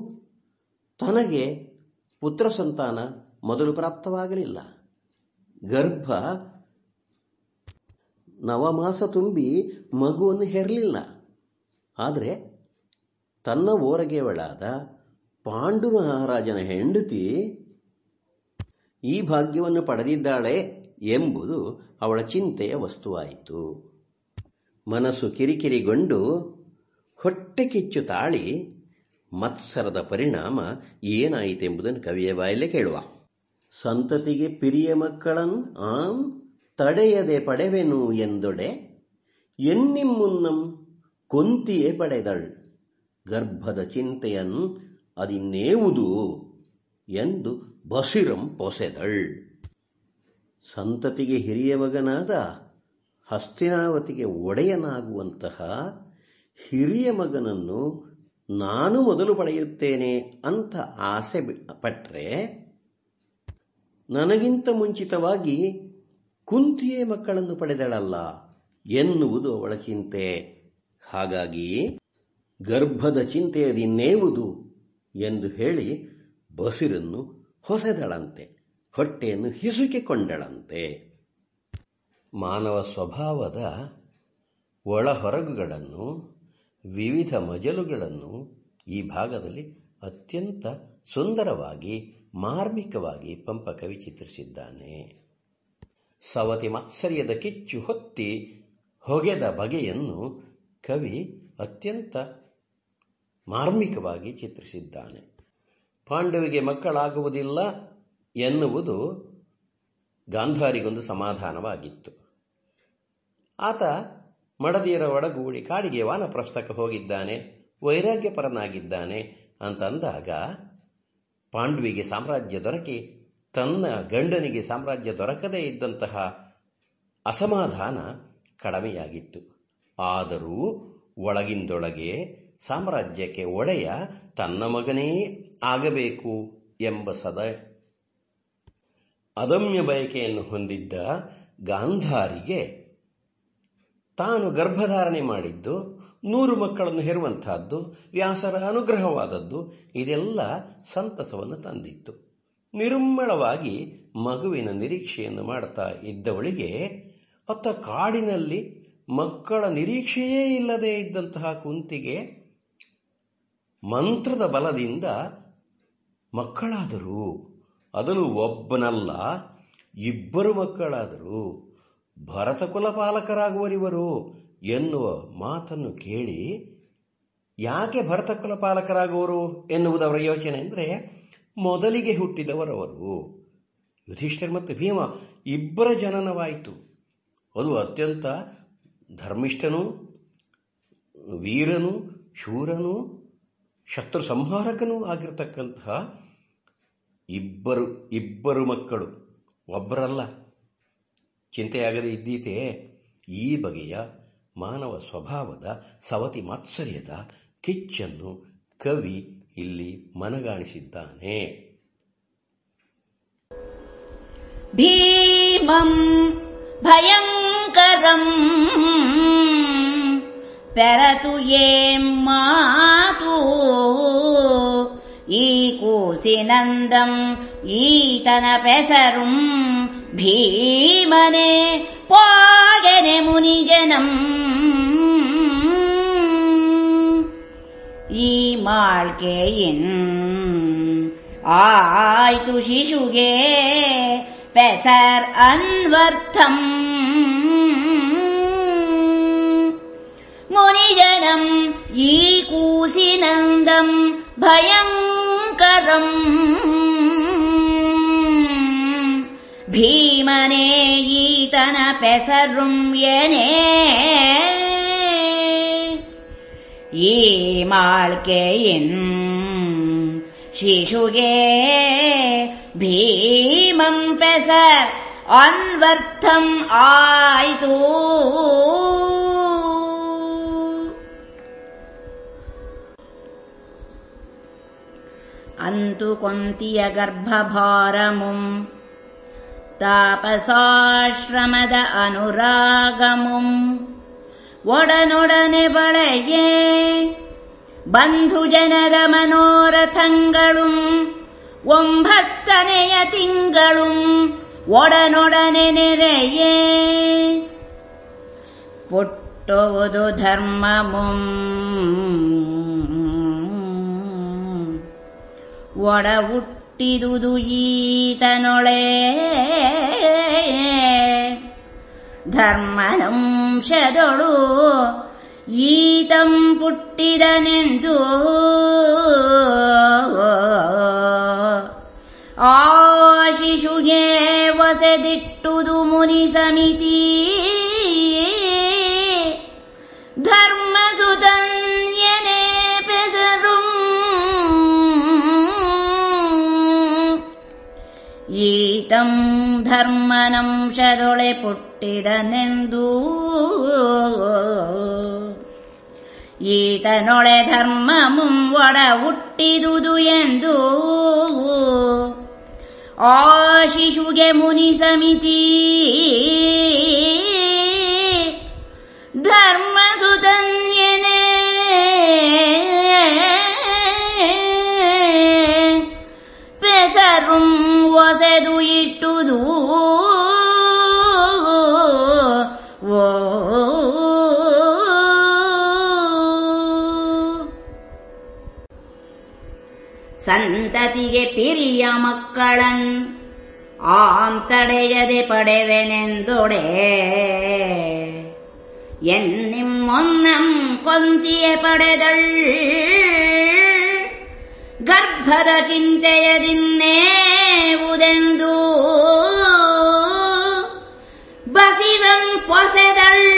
ತನಗೆ ಪುತ್ರ ಸಂತಾನ ಮೊದಲು ಪ್ರಾಪ್ತವಾಗಲಿಲ್ಲ. ಗರ್ಭ ನವಮಾಸ ತುಂಬಿ ಮಗುವನ್ನು ಹೆರಲಿಲ್ಲ. ಆದರೆ ತನ್ನ ಓರಗೆವಳಾದ ಪಾಂಡು ಮಹಾರಾಜನ ಹೆಂಡತಿ ಈ ಭಾಗ್ಯವನ್ನು ಪಡೆದಿದ್ದಾಳೆ ಎಂಬುದು ಅವಳ ಚಿಂತೆಯ ವಸ್ತುವಾಯಿತು. ಮನಸ್ಸು ಕಿರಿಕಿರಿಗೊಂಡು ಹೊಟ್ಟೆ ಕಿಚ್ಚು ತಾಳಿ ಮತ್ಸರದ ಪರಿಣಾಮ ಏನಾಯಿತೆಂಬುದನ್ನು ಕವಿಯ ಬಾಯಲ್ಲೇ ಕೇಳುವ. ಸಂತತಿಗೆ ಪಿರಿಯ ಮಕ್ಕಳನ್ ಆಂ ತಡೆಯದೆ ಪಡೆವೆನು ಎಂದೊಡೆ ಎನ್ನಿಮ್ಮುನ್ನಂ ಕೊಂತಿಯೇ ಪಡೆದಳ್ ಗರ್ಭದ ಚಿಂತೆಯನ್ ಅದಿನ್ನೇವುದು ಎಂದು ಬಸಿರಂ ಪೊಸೆದಳ್. ಸಂತತಿಗೆ ಹಿರಿಯ ಮಗನಾದ ಹಸ್ತಿನಾವತಿಗೆ ಒಡೆಯನಾಗುವಂತಹ ಹಿರಿಯ ಮಗನನ್ನು ನಾನು ಮೊದಲು ಪಡೆಯುತ್ತೇನೆ ಅಂತ ಆಸೆ ಪಟ್ಟರೆ ನನಗಿಂತ ಮುಂಚಿತವಾಗಿ ಕುಂತಿಯೇ ಮಕ್ಕಳನ್ನು ಪಡೆದಳಲ್ಲ ಎನ್ನುವುದು ಅವಳ ಚಿಂತೆ. ಹಾಗಾಗಿ ಗರ್ಭದ ಚಿಂತೆಯದಿನ್ನೇವುದು ಎಂದು ಹೇಳಿ ಬಸಿರನ್ನು ಹೊಸೆದಳಂತೆ, ಹೊಟ್ಟೆಯನ್ನು ಹಿಸುಕಿಕೊಂಡಳಂತೆ. ಮಾನವ ಸ್ವಭಾವದ ಒಳಹೊರಗುಗಳನ್ನು, ವಿವಿಧ ಮಜಲುಗಳನ್ನು ಈ ಭಾಗದಲ್ಲಿ ಅತ್ಯಂತ ಸುಂದರವಾಗಿ, ಮಾರ್ಮಿಕವಾಗಿ ಪಂಪ ಕವಿ ಚಿತ್ರಿಸಿದ್ದಾನೆ. ಸವತಿ ಮಾತ್ಸರ್ಯದ ಕಿಚ್ಚು ಹೊತ್ತಿ ಹೊಗೆದ ಬಗೆಯನ್ನು ಕವಿ ಅತ್ಯಂತ ಮಾರ್ಮಿಕವಾಗಿ ಚಿತ್ರಿಸಿದ್ದಾನೆ. ಪಾಂಡವಿಗೆ ಮಕ್ಕಳಾಗುವುದಿಲ್ಲ ಎನ್ನುವುದು ಗಾಂಧಾರಿಗೊಂದು ಸಮಾಧಾನವಾಗಿತ್ತು. ಆತ ಮಡದಿಯರ ಒಡಗೂಡಿ ಕಾಡಿಗೆ ವಾನಪ್ರಸ್ಥಕ್ಕೆ ಹೋಗಿದ್ದಾನೆ, ವೈರಾಗ್ಯಪರನಾಗಿದ್ದಾನೆ ಅಂತಂದಾಗ ಪಾಂಡವಿಗೆ ಸಾಮ್ರಾಜ್ಯ ದೊರಕಿ, ತನ್ನ ಗಂಡನಿಗೆ ಸಾಮ್ರಾಜ್ಯ ದೊರಕದೇ ಇದ್ದಂತಹ ಅಸಮಾಧಾನ ಕಡಿಮೆಯಾಗಿತ್ತು. ಆದರೂ ಒಳಗಿಂದೊಳಗೆ ಸಾಮ್ರಾಜ್ಯಕ್ಕೆ ಒಡೆಯ ತನ್ನ ಮಗನೇ ಆಗಬೇಕು ಎಂಬ ಸದ ಅದಮ್ಯ ಬಯಕೆಯನ್ನು ಹೊಂದಿದ್ದ ಗಾಂಧಾರಿಗೆ ತಾನು ಗರ್ಭಧಾರಣೆ ಮಾಡಿದ್ದು, ನೂರು ಮಕ್ಕಳನ್ನು ಹೆರುವಂತಹದ್ದು ವ್ಯಾಸರ ಅನುಗ್ರಹವಾದದ್ದು, ಇದೆಲ್ಲ ಸಂತಸವನ್ನು ತಂದಿತ್ತು. ನಿರ್ಮಳವಾಗಿ ಮಗುವಿನ ನಿರೀಕ್ಷೆಯನ್ನು ಮಾಡುತ್ತಾ ಇದ್ದವಳಿಗೆ, ಅತ್ತ ಕಾಡಿನಲ್ಲಿ ಮಕ್ಕಳ ನಿರೀಕ್ಷೆಯೇ ಇಲ್ಲದೆ ಇದ್ದಂತಹ ಕುಂತಿಗೆ ಮಂತ್ರದ ಬಲದಿಂದ ಮಕ್ಕಳಾದರು. ಅದನ್ನು ಒಬ್ಬನಲ್ಲ, ಇಬ್ಬರು ಮಕ್ಕಳಾದರು. ಭರತ ಕುಲಪಾಲಕರಾಗುವರಿವರು ಎನ್ನುವ ಮಾತನ್ನು ಕೇಳಿ, ಯಾಕೆ ಭರತ ಕುಲಪಾಲಕರಾಗುವರು ಎನ್ನುವುದವರ ಯೋಚನೆ ಅಂದರೆ, ಮೊದಲಿಗೆ ಹುಟ್ಟಿದವರವರು ಯುಧಿಷ್ಠರ್ ಮತ್ತು ಭೀಮ ಇಬ್ಬರ ಜನನವಾಯಿತು. ಅದು ಅತ್ಯಂತ ಧರ್ಮಿಷ್ಠನು, ವೀರನು, ಶೂರನು ಶತ್ರು ಸಂಹಾರಕನೂ ಆಗಿರತಕ್ಕಂತಹ ಇಬ್ಬರು ಇಬ್ಬರು ಮಕ್ಕಳು. ಒಬ್ಬರಲ್ಲ. ಚಿಂತೆಯಾಗದೆ ಇದ್ದೀತೆ. ಈ ಬಗೆಯ ಮಾನವ ಸ್ವಭಾವದ ಸವತಿ ಮಾತ್ಸರ್ಯದ ಕಿಚ್ಚನ್ನು ಕವಿ ಇಲ್ಲಿ ಮನಗಾಣಿಸಿದ್ದಾನೆ. ಭೀಮಂ ಭಯಂಕರಂ ಪೆರತು ಏಂ ಮಾತು ಈ ಕೂಸಿನಂದಂ ಈತನ ಪೆಸರುಂ ಭೀಮನೆ ಪಾಗೆನೆ ಮುನಿಜನಂ ಈ ಮಾಳ್ಕೆಯಿನ್ ಆಯ್ತು ಶಿಶುಗೆ ಪೆಸರ್ ಅನ್ವರ್ಥಂ मुनिजनम् ईकूसिनन्दम् भयङ्करम्। भीमने यीतन यने। ये माकेयिन् शिशुगे भीमम् पेसर् अन्वर्थम् आयितू। ಗರ್ಭಭಾರಮುಂ. ತಾಪಸಾಶ್ರಮದ ಅನುರಾಗಮುಂ. ಒಡನೊಡನೆ ಬಳೆಯೇ. ಬಂಧು ಜನರ ಮನೋರಥಂಗಳು. ಒಂಬತ್ತನೆಯ ತಿಂಗಳು. ಒಡನೊಡನೆ ನೆರೆಯೇ. ಪುಟ್ಟುವುದು ಧರ್ಮಮುಂ. ಒಡ ಹುಟ್ಟಿದುದು ಈತನೊಳೆ ಧರ್ಮನಂಶದೊಳು ಈತಂ ಪುಟ್ಟಿದನೆಂದು. ಆ ಶಿಶುಗೆ ಒಸೆದಿಟ್ಟುದು ಮುನಿ ಸಮಿತಿ. ಧರ್ಮಸುತನ್ಯನೇ ಈತಂ ಧರ್ಮನಂಶದೊಳೆ ಪುಟ್ಟಿದನೆಂದು ಈತನೊಳೆ ಧರ್ಮ ಮುಂವಡ ಹುಟ್ಟಿದುದು ಎಂದು ಆ ಶಿಶುಗೆ ಮುನಿ ಸಮಿತಿ ಧರ್ಮಸುತನ್ಯನೇ ಪೆಸರುಂ ಒಸೆದು ಇಟ್ಟುದು ಓ ಸಂತತಿಗೆ ಪಿರಿಯ ಮಕ್ಕಳನ್ ಆಂ ತಡೆಯದೆ ಪಡೆವೆನೆಂದೊಡೆ ಎನ್ನಿಮ್ಮೊನ್ನಂ ಕೊಂತಿಯೆ ಪಡೆದಳ್ ಗರ್ಭದ ಚಿಂತೆಯದಿನ್ನೇವುದೆಂದು ಬಸಿರಂ ಪೊಸೆದಳ್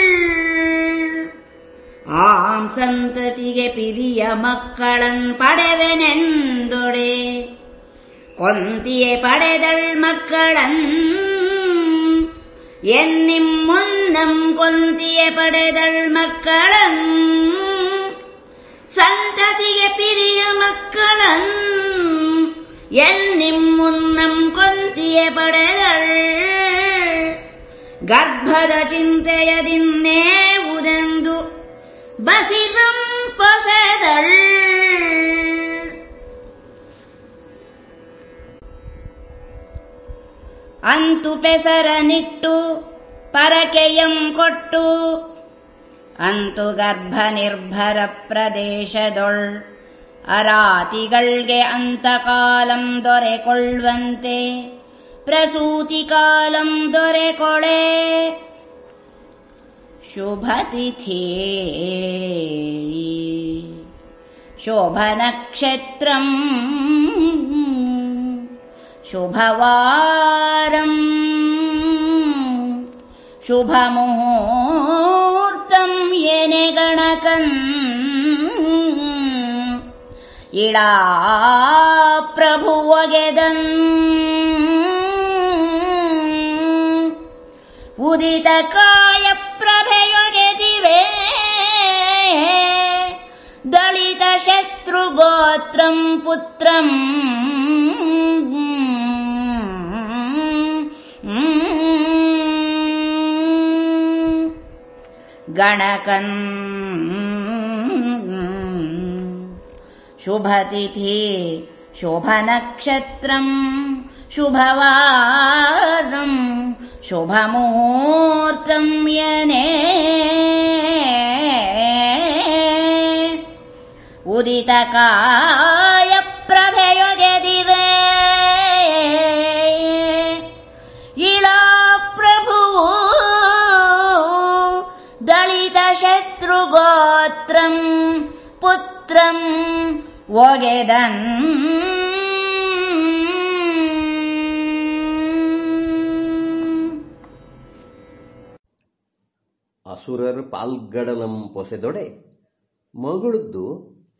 ಆಂ ಸಂತತಿಗೆ ಪಿರಿಯ ಮಕ್ಕಳನ್ ಪಡೆವೆನೆಂದೊಡೆ ಕೊಂತಿಯೆ ಪಡೆದಳ್ ಮಕ್ಕಳನ್ ಎನ್ನಿಂ ಮುನ್ನಂ ಕೊಂತಿಯೆ ಪಡೆದಳ್ ಮಕ್ಕಳನ್ ಸಂತತಿಗೆ ಪಿರಿಯ ಮಕ್ಕಳನ್ ಎಲ್ ನಿಮ್ಮುನ್ನಂ ಕೊಂತಿಯ ಪಡೆದಳ್? ಗರ್ಭದ ಚಿಂತೆಯದಿನ್ನೇವುದೆಂದು ಬಸಿರಂ ಪೊಸೆದಳ್? ಅಂತು ಪೆಸರನಿಟ್ಟು ಪರಕೆಯಂ ಕೊಟ್ಟು अन्तु गर्भ निर्भर प्रदेशदोळ् अरातिगल्गे अन्तकालम् दोरेकोळ्वन्ते प्रसूतिकालम् दोरेकोळे शुभतिथे शोभनक्षत्रम् शुभवारम् शुभमुहो येने गणकन् प्रभुवगेदन् उदितकाय उदितकायप्रभयोगदिरे दलितशत्रुगोत्रम् पुत्रम्। गणकम् शुभतिथि शुभनक्षत्रम् शुभवारम् शुभमुहूर्तम् यने उदितकाय ಶತ್ರುಗೋತ್ರಂ ಪುತ್ರಂ ಒಗೆದನ್ ಅಸುರರ್ ಪಾಲ್ಗಡಲಂ ಪೊಸೆದೊಡೆ ಮಗಳದ್ದು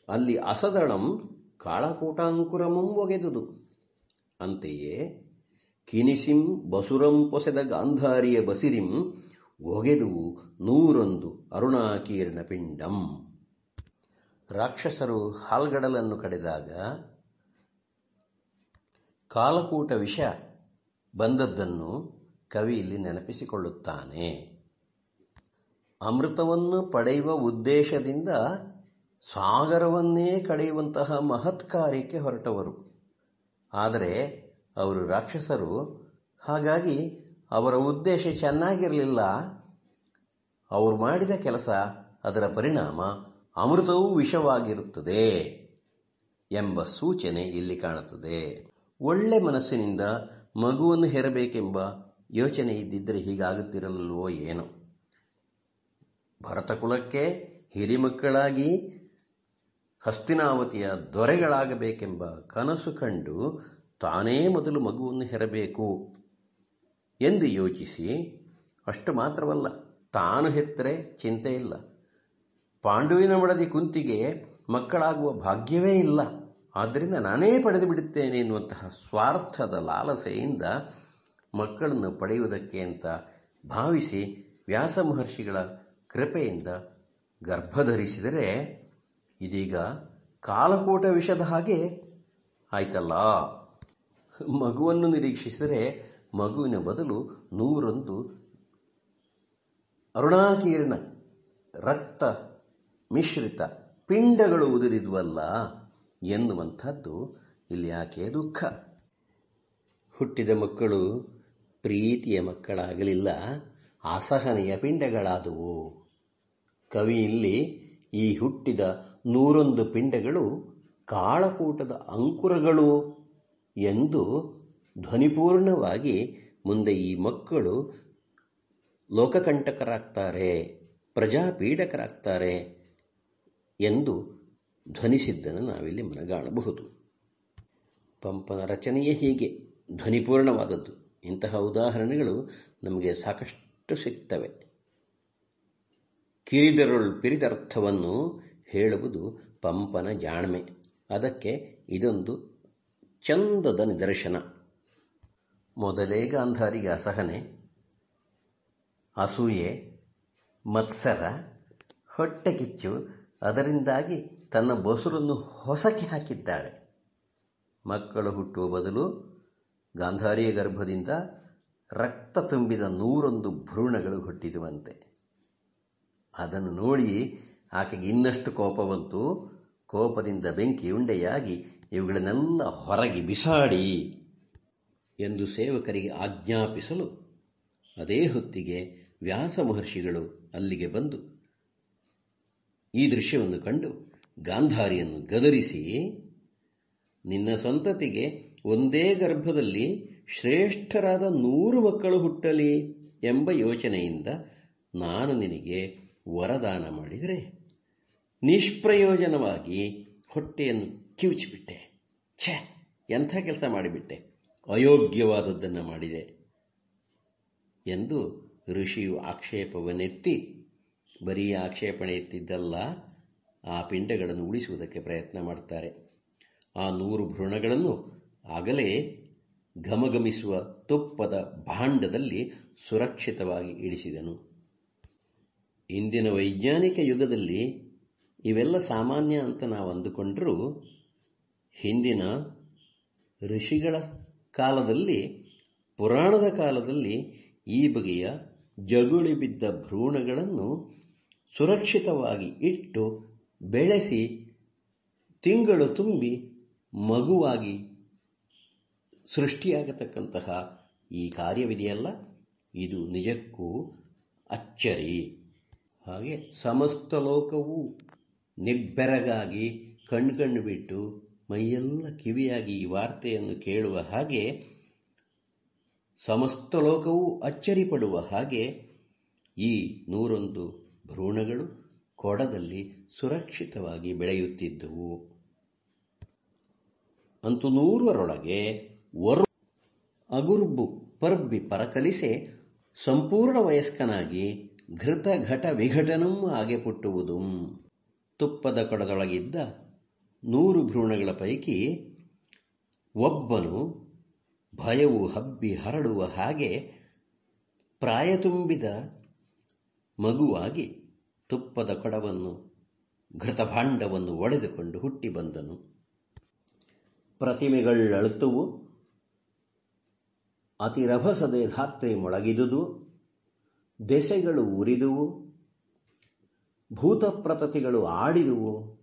ಅಲ್ಲಿ ಅಸದಳಂ ಕಾಳಕೂಟಾಂಕುರಮಂ ಒಗೆದುದು। ಅಂತೆಯೇ ಕಿನಿಸಿಂ ಬಸುರಂ ಪೊಸೆದ ಗಾಂಧಾರಿಯ ಬಸಿರಿಂ ಒಗೆದು ನೂರೊಂದು ಅರುಣಾಕೀರ್ಣ ಪಿಂಡಂ. ರಾಕ್ಷಸರು ಹಾಲ್ಗಡಲನ್ನು ಕಡೆದಾಗ ಕಾಲಕೂಟ ವಿಷ ಬಂದದ್ದನ್ನು ಕವಿ ಇಲ್ಲಿ ನೆನಪಿಸಿಕೊಳ್ಳುತ್ತಾನೆ. ಅಮೃತವನ್ನು ಪಡೆಯುವ ಉದ್ದೇಶದಿಂದ ಸಾಗರವನ್ನೇ ಕಡೆಯುವಂತಹ ಮಹತ್ ಕಾರ್ಯಕ್ಕೆ ಹೊರಟವರು. ಆದರೆ ಅವರು ರಾಕ್ಷಸರು, ಹಾಗಾಗಿ ಅವರ ಉದ್ದೇಶ ಚೆನ್ನಾಗಿರಲಿಲ್ಲ, ಅವರು ಮಾಡಿದ ಕೆಲಸ ಅದರ ಪರಿಣಾಮ ಅಮೃತವೂ ವಿಷವಾಗಿರುತ್ತದೆ ಎಂಬ ಸೂಚನೆ ಇಲ್ಲಿ ಕಾಣುತ್ತದೆ. ಒಳ್ಳೆ ಮನಸ್ಸಿನಿಂದ ಮಗುವನ್ನು ಹೆರಬೇಕೆಂಬ ಯೋಚನೆ ಇದ್ದಿದ್ದರೆ ಹೀಗಾಗುತ್ತಿರಲಿಲ್ಲವೋ ಏನೋ. ಭರತಕುಲಕ್ಕೆ ಹಿರಿಮಕ್ಕಳಾಗಿ ಹಸ್ತಿನಾವತಿಯ ದೊರೆಗಳಾಗಬೇಕೆಂಬ ಕನಸು ಕಂಡು ತಾನೇ ಮೊದಲು ಮಗುವನ್ನು ಹೆರಬೇಕು ಎಂದು ಯೋಚಿಸಿ, ಅಷ್ಟು ಮಾತ್ರವಲ್ಲ, ತಾನು ಹೆತ್ತರೆ ಚಿಂತೆ ಇಲ್ಲ. ಪಾಂಡುವಿನ ಮಡದಿ ಕುಂತಿಗೆ ಮಕ್ಕಳಾಗುವ ಭಾಗ್ಯವೇ ಇಲ್ಲ. ಆದ್ದರಿಂದ ನಾನೇ ಪಡೆದು ಬಿಡುತ್ತೇನೆ ಎನ್ನುವಂತಹ ಸ್ವಾರ್ಥದ ಲಾಲಸೆಯಿಂದ ಮಕ್ಕಳನ್ನು ಪಡೆಯುವುದಕ್ಕೆ ಅಂತ ಭಾವಿಸಿ ವ್ಯಾಸ ಮಹರ್ಷಿಗಳ ಕೃಪೆಯಿಂದ ಗರ್ಭಧರಿಸಿದರೆ ಇದೀಗ ಕಾಲಕೂಟ ವಿಷದ ಹಾಗೆ ಆಯ್ತಲ್ಲ. ಮಗುವನ್ನು ನಿರೀಕ್ಷಿಸಿದರೆ ಮಗುವಿನ ಬದಲು ನೂರೊಂದು ಅರುಣಾಕೀರ್ಣ ರಕ್ತ ಮಿಶ್ರಿತ ಪಿಂಡಗಳು ಉದುರಿದ್ವಲ್ಲ ಎನ್ನುವಂಥದ್ದು ಇಲ್ಲಿ ಯಾಕೆ ದುಃಖ? ಹುಟ್ಟಿದ ಮಕ್ಕಳು ಪ್ರೀತಿಯ ಮಕ್ಕಳಾಗಲಿಲ್ಲ, ಅಸಹನೆಯ ಪಿಂಡಗಳಾದವು. ಕವಿ ಇಲ್ಲಿ ಈ ಹುಟ್ಟಿದ ನೂರೊಂದು ಪಿಂಡಗಳು ಕಾಳಕೂಟದ ಅಂಕುರಗಳು ಎಂದು ಧ್ವನಿಪೂರ್ಣವಾಗಿ ಮುಂದೆ ಈ ಮಕ್ಕಳು ಲೋಕಕಂಟಕರಾಗ್ತಾರೆ, ಪ್ರಜಾಪೀಡಕರಾಗ್ತಾರೆ ಎಂದು ಧ್ವನಿಸಿದ್ದನ್ನು ನಾವಿಲ್ಲಿ ಮನಗಾಣಬಹುದು. ಪಂಪನ ರಚನೆಯೇ ಹೀಗೆ, ಧ್ವನಿಪೂರ್ಣವಾದದ್ದು. ಇಂತಹ ಉದಾಹರಣೆಗಳು ನಮಗೆ ಸಾಕಷ್ಟು ಸಿಗ್ತವೆ. ಕಿರಿದರುಳ್ ಪಿರಿದರ್ಥವನ್ನು ಹೇಳುವುದು ಪಂಪನ ಜಾಣ್ಮೆ. ಅದಕ್ಕೆ ಇದೊಂದು ಚಂದದ ನಿದರ್ಶನ. ಮೊದಲೇ ಗಾಂಧಾರಿಗೆ ಅಸಹನೆ, ಅಸೂಯೆ, ಮತ್ಸರ, ಹೊಟ್ಟೆಕಿಚ್ಚು, ಅದರಿಂದಾಗಿ ತನ್ನ ಬಸುರನ್ನು ಹೊಸಕಿ ಹಾಕಿದ್ದಾಳೆ. ಮಕ್ಕಳು ಹುಟ್ಟುವ ಬದಲು ಗಾಂಧಾರಿಯ ಗರ್ಭದಿಂದ ರಕ್ತ ತುಂಬಿದ ನೂರೊಂದು ಭ್ರೂಣಗಳು ಹುಟ್ಟಿದುವಂತೆ. ಅದನ್ನು ನೋಡಿ ಆಕೆಗೆ ಇನ್ನಷ್ಟು ಕೋಪ ಬಂತು. ಕೋಪದಿಂದ ಬೆಂಕಿ ಉಂಡೆಯಾಗಿ ಇವುಗಳನ್ನೆಲ್ಲ ಹೊರಗೆ ಬಿಸಾಡಿ. ಎಂದು ಸೇವಕರಿಗೆ ಆಜ್ಞಾಪಿಸಲು ಅದೇ ಹೊತ್ತಿಗೆ ವ್ಯಾಸ ಮಹರ್ಷಿಗಳು ಅಲ್ಲಿಗೆ ಬಂದು ಈ ದೃಶ್ಯವನ್ನು ಕಂಡು ಗಾಂಧಾರಿಯನ್ನು ಗದರಿಸಿ, ನಿನ್ನ ಸಂತತಿಗೆ ಒಂದೇ ಗರ್ಭದಲ್ಲಿ ಶ್ರೇಷ್ಠರಾದ ನೂರು ಮಕ್ಕಳು ಹುಟ್ಟಲಿ ಎಂಬ ಯೋಚನೆಯಿಂದ ನಾನು ನಿನಗೆ ವರದಾನ ಮಾಡಿದರೆ. ನಿಷ್ಪ್ರಯೋಜನವಾಗಿ ಹೊಟ್ಟೆಯನ್ನು ಕಿವುಚಿಬಿಟ್ಟೆ. ಛೆ, ಎಂಥ ಕೆಲಸ ಮಾಡಿಬಿಟ್ಟೆ? ಅಯೋಗ್ಯವಾದದ್ದನ್ನು ಮಾಡಿದೆ ಎಂದು ಋಷಿಯು ಆಕ್ಷೇಪವನ್ನೆತ್ತಿ, ಬರೀ ಆಕ್ಷೇಪಣೆ ಎತ್ತಿದ್ದಲ್ಲ, ಆ ಪಿಂಡಗಳನ್ನು ಉಳಿಸುವುದಕ್ಕೆ ಪ್ರಯತ್ನ ಮಾಡ್ತಾರೆ. ಆ ನೂರು ಭ್ರೂಣಗಳನ್ನು ಆಗಲೇ ಘಮಘಮಿಸುವ ತುಪ್ಪದ ಭಾಂಡದಲ್ಲಿ ಸುರಕ್ಷಿತವಾಗಿ ಇಡಿಸಿದನು ಇಂದಿನ ವೈಜ್ಞಾನಿಕ ಯುಗದಲ್ಲಿ ಇವೆಲ್ಲ ಸಾಮಾನ್ಯ ಅಂತ ನಾವು ಅಂದುಕೊಂಡರೂ ಹಿಂದಿನ ಋಷಿಗಳ ಕಾಲದಲ್ಲಿ, ಪುರಾಣದ ಕಾಲದಲ್ಲಿ ಈ ಬಗೆಯ ಜಗುಳಿ ಬಿದ್ದ ಭ್ರೂಣಗಳನ್ನು ಸುರಕ್ಷಿತವಾಗಿ ಇಟ್ಟು ಬೆಳೆಸಿ ತಿಂಗಳು ತುಂಬಿ ಮಗುವಾಗಿ ಸೃಷ್ಟಿಯಾಗತಕ್ಕಂತಹ ಈ ಕಾರ್ಯವಿದೆಯಲ್ಲ? ಇದು ನಿಜಕ್ಕೂ ಅಚ್ಚರಿ. ಹಾಗೆ ಸಮಸ್ತ ಲೋಕವು ನಿಬ್ಬೆರಗಾಗಿ ಕಣ್ಕಣ್ಣು ಬಿಟ್ಟು ಮೈಯೆಲ್ಲ ಕಿವಿಯಾಗಿ ಈ ವಾರ್ತೆಯನ್ನು ಕೇಳುವ ಹಾಗೆ, ಸಮಸ್ತ ಲೋಕವೂ ಅಚ್ಚರಿಪಡುವ ಹಾಗೆ ಈ ನೂರೊಂದು ಭ್ರೂಣಗಳು ಕೊಡದಲ್ಲಿ ಸುರಕ್ಷಿತವಾಗಿ ಬೆಳೆಯುತ್ತಿದ್ದುವು. ಅಂತೂ ನೂರರೊಳಗೆ ಅಗುರ್ಬು ಪರ್ಬಿ ಪರಕಲಿಸೆ ಸಂಪೂರ್ಣ ವಯಸ್ಕನಾಗಿ ಘೃತ ಘಟ ವಿಘಟನಂ ಆಗೆ ಪುಟ್ಟುವುದು. ತುಪ್ಪದ ಕೊಡದೊಳಗಿದ್ದ ನೂರು ಭ್ರೂಣಗಳ ಪೈಕಿ ಒಬ್ಬನು ಭಯವು ಹಬ್ಬಿ ಹರಡುವ ಹಾಗೆ ಪ್ರಾಯ ತುಂಬಿದ ಮಗುವಾಗಿ ತುಪ್ಪದ ಕೊಡವನ್ನು, ಘೃತಭಾಂಡವನ್ನು ಒಡೆದುಕೊಂಡು ಹುಟ್ಟಿ ಬಂದನು. ಪ್ರತಿಮೆಗಳಳುತ್ತುವು ಅತಿರಭಸದೆ ಧಾತ್ರಿ ಮೊಳಗಿದುದು. ದೆಸೆಗಳು ಉರಿದುವು. ಭೂತಪ್ರತತಿಗಳು ಆಡಿದುವು.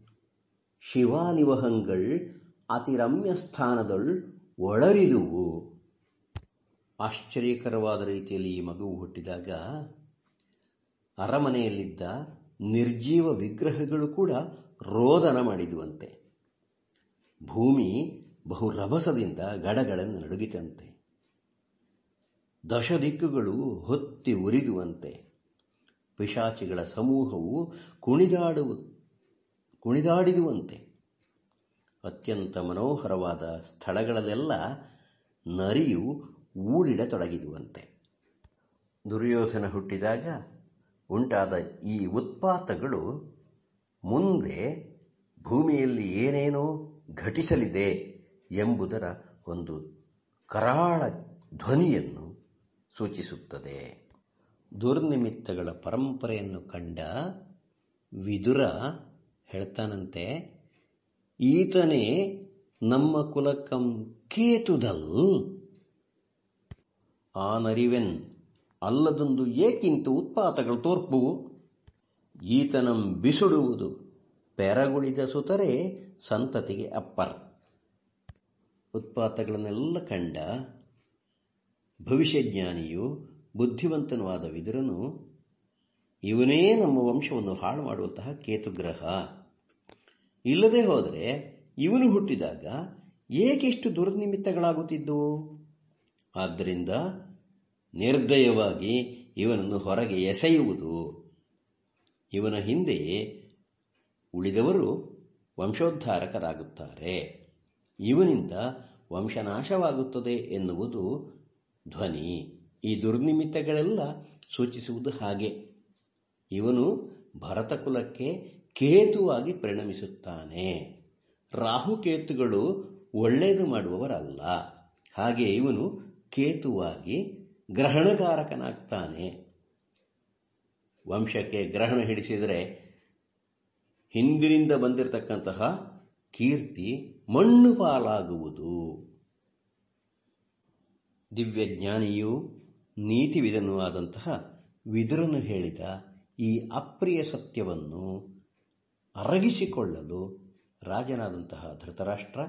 ಶಿವಾನಿವಹಂಗಳ್ ಅತಿರಮ್ಯ ಸ್ಥಾನದೊಳ್ ಒಳರಿದುವು. ಆಶ್ಚರ್ಯಕರವಾದ ರೀತಿಯಲ್ಲಿ ಈ ಮಗುವು ಹುಟ್ಟಿದಾಗ ಅರಮನೆಯಲ್ಲಿದ್ದ ನಿರ್ಜೀವ ವಿಗ್ರಹಗಳು ಕೂಡ ರೋದನ ಮಾಡಿದುವಂತೆ. ಭೂಮಿ ಬಹು ರಭಸದಿಂದ ಗಡಗಡನ್ನು ನಡುಗಿತಂತೆ. ದಶ ದಿಕ್ಕುಗಳು ಹೊತ್ತಿ ಉರಿದುವಂತೆ. ಪಿಶಾಚಿಗಳ ಸಮೂಹವು ಕುಣಿದಾಡುವ ಕುಣಿದಾಡಿದುವಂತೆ. ಅತ್ಯಂತ ಮನೋಹರವಾದ ಸ್ಥಳಗಳಲ್ಲೆಲ್ಲ ನರಿಯು ಊಳಿಡತೊಡಗಿದುವಂತೆ ದುರ್ಯೋಧನ ಹುಟ್ಟಿದಾಗ ಉಂಟಾದ ಈ ಉತ್ಪಾತಗಳು ಮುಂದೆ ಭೂಮಿಯಲ್ಲಿ ಏನೇನೋ ಘಟಿಸಲಿದೆ ಎಂಬುದರ ಒಂದು ಕರಾಳ ಧ್ವನಿಯನ್ನು ಸೂಚಿಸುತ್ತದೆ. ದುರ್ನಿಮಿತ್ತಗಳ ಪರಂಪರೆಯನ್ನು ಕಂಡ ವಿದುರ ಹೇಳ್ತಾನಂತೆ, ಈತನೇ ನಮ್ಮ ಕುಲಕಂ ಕೇತುದಲ್. ಆ ನರಿವೆನ್ ಅಲ್ಲದೊಂದು ಏಕಿಂತ ಉತ್ಪಾತಗಳು ತೋರ್ಪು. ಈತನಂ ಬಿಸುಡುವುದು ಪೆರಗುಳಿದ ಸುತರೆ ಸಂತತಿಗೆ ಅಪ್ಪರ್. ಉತ್ಪಾತಗಳನ್ನೆಲ್ಲ ಕಂಡ ಭವಿಷ್ಯಜ್ಞಾನಿಯು ಬುದ್ಧಿವಂತನೂ ಆದ ವಿದುರನು, ಇವನೇ ನಮ್ಮ ವಂಶವನ್ನು ಹಾಳು ಮಾಡುವಂತಹ ಕೇತುಗ್ರಹ. ಇಲ್ಲದೆ ಹೋದರೆ ಇವನು ಹುಟ್ಟಿದಾಗ ಏಕೆಷ್ಟು ದುರ್ನಿಮಿತ್ತಗಳಾಗುತ್ತಿದ್ದವು ಆದ್ದರಿಂದ ನಿರ್ದಯವಾಗಿ ಇವನನ್ನು ಹೊರಗೆ ಎಸೆಯುವುದು. ಇವನ ಹಿಂದೆಯೇ ಉಳಿದವರು ವಂಶೋದ್ಧಾರಕರಾಗುತ್ತಾರೆ. ಇವನಿಂದ ವಂಶನಾಶವಾಗುತ್ತದೆ ಎನ್ನುವುದು ಧ್ವನಿ. ಈ ದುರ್ನಿಮಿತ್ತಗಳೆಲ್ಲ ಸೂಚಿಸುವುದು ಹಾಗೆ. ಇವನು ಭರತಕುಲಕ್ಕೆ ಕೇತುವಾಗಿ ಪರಿಣಮಿಸುತ್ತಾನೆ. ರಾಹುಕೇತುಗಳು ಒಳ್ಳೆಯದು ಮಾಡುವವರಲ್ಲ. ಹಾಗೆ ಇವನು ಕೇತುವಾಗಿ ಗ್ರಹಣಕಾರಕನಾಗ್ತಾನೆ. ವಂಶಕ್ಕೆ ಗ್ರಹಣ ಹಿಡಿಸಿದರೆ ಹಿಂದಿನಿಂದ ಬಂದಿರತಕ್ಕಂತಹ ಕೀರ್ತಿ ಮಣ್ಣು ಪಾಲಾಗುವುದು. ದಿವ್ಯಜ್ಞಾನಿಯೂ ನೀತಿವಿಧನೂ ಆದಂತಹ ವಿದುರನು ಹೇಳಿದ ಈ ಅಪ್ರಿಯ ಸತ್ಯವನ್ನು ಅರಗಿಸಿಕೊಳ್ಳಲು ರಾಜನಾದಂತಹ ಧೃತರಾಷ್ಟ್ರ,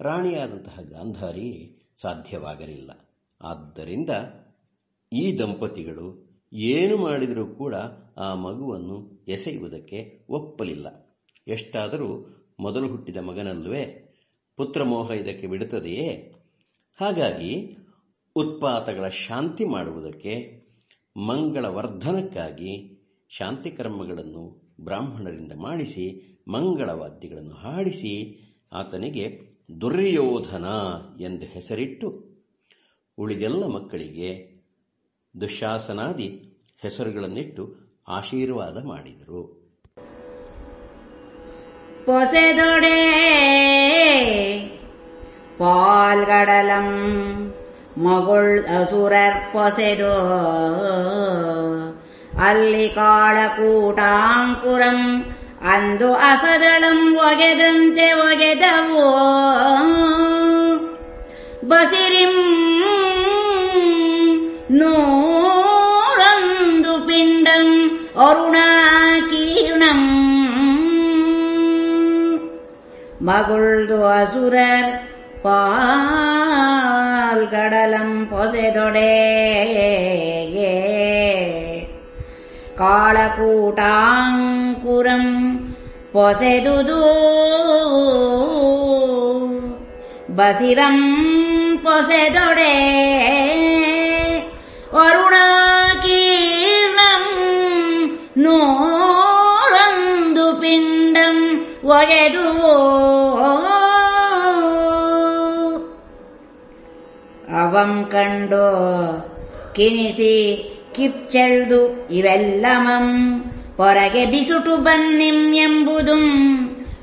ರಾಣಿಯಾದಂತಹ ಗಾಂಧಾರಿ ಸಾಧ್ಯವಾಗಲಿಲ್ಲ. ಆದ್ದರಿಂದ ಈ ದಂಪತಿಗಳು ಏನು ಮಾಡಿದರೂ ಕೂಡ ಆ ಮಗುವನ್ನು ಎಸೆಯುವುದಕ್ಕೆ ಒಪ್ಪಲಿಲ್ಲ. ಎಷ್ಟಾದರೂ ಮೊದಲು ಹುಟ್ಟಿದ ಮಗನಲ್ಲವೇ? ಪುತ್ರಮೋಹ ಇದಕ್ಕೆ ಬಿಡುತ್ತದೆಯೇ? ಹಾಗಾಗಿ ಉತ್ಪಾತಗಳ ಶಾಂತಿ ಮಾಡುವುದಕ್ಕೆ ಮಂಗಳ ವರ್ಧನಕ್ಕಾಗಿ ಶಾಂತಿ ಕರ್ಮಗಳನ್ನು ಬ್ರಾಹ್ಮಣರಿಂದ ಮಾಡಿಸಿ ಮಂಗಳವಾದ್ಯಗಳನ್ನು ಹಾಡಿಸಿ ಆತನಿಗೆ ದುರ್ಯೋಧನ ಎಂದು ಹೆಸರಿಟ್ಟು ಉಳಿದೆಲ್ಲ ಮಕ್ಕಳಿಗೆ ದುಶಾಸನಾದಿ ಹೆಸರುಗಳನ್ನಿಟ್ಟು ಆಶೀರ್ವಾದ ಮಾಡಿದರು. ಪೊಸೆದೊಡೆ ಪಾಲ್ಗಡಲಂ ಮಗಳ್ ಅಸುರರ್ ಪೊಸೆದೋ ಅಲ್ಲಿ ಕಾಳಕೂಟಾಂಕುರಂ ಅಂದು ಅಸದಳಂ ಒಗೆದಂತೆ ಒಗೆದವೋ ಬಸಿರಿಂ ನೂರಂದು ಪಿಂಡಂ ಅರುಣಾಕೀರ್ಣಂ மகுழ்து அசுரர் பால் கடலம் பொசைதொடே ಕಾಳಕೂಟಾಂಕುರಂ ಪೊಸೆದುದು ಬಸಿರಂ ಪೊಸೆದೊಡೆ ಅರುಣಾಕೀರ್ಣಂ ನೂರಂದು ಪಿಂಡಂ ಒಗೆದುವೋ ಅವಂ ಕಂಡು ಕಿನಿಸಿ ಕಿಚ್ಚೆಳ್ದು ಇವೆಲ್ಲಮಂ ಹೊರಗೆ ಬಿಸುಟು ಬನ್ನಿಂ ಎಂಬುದುಂ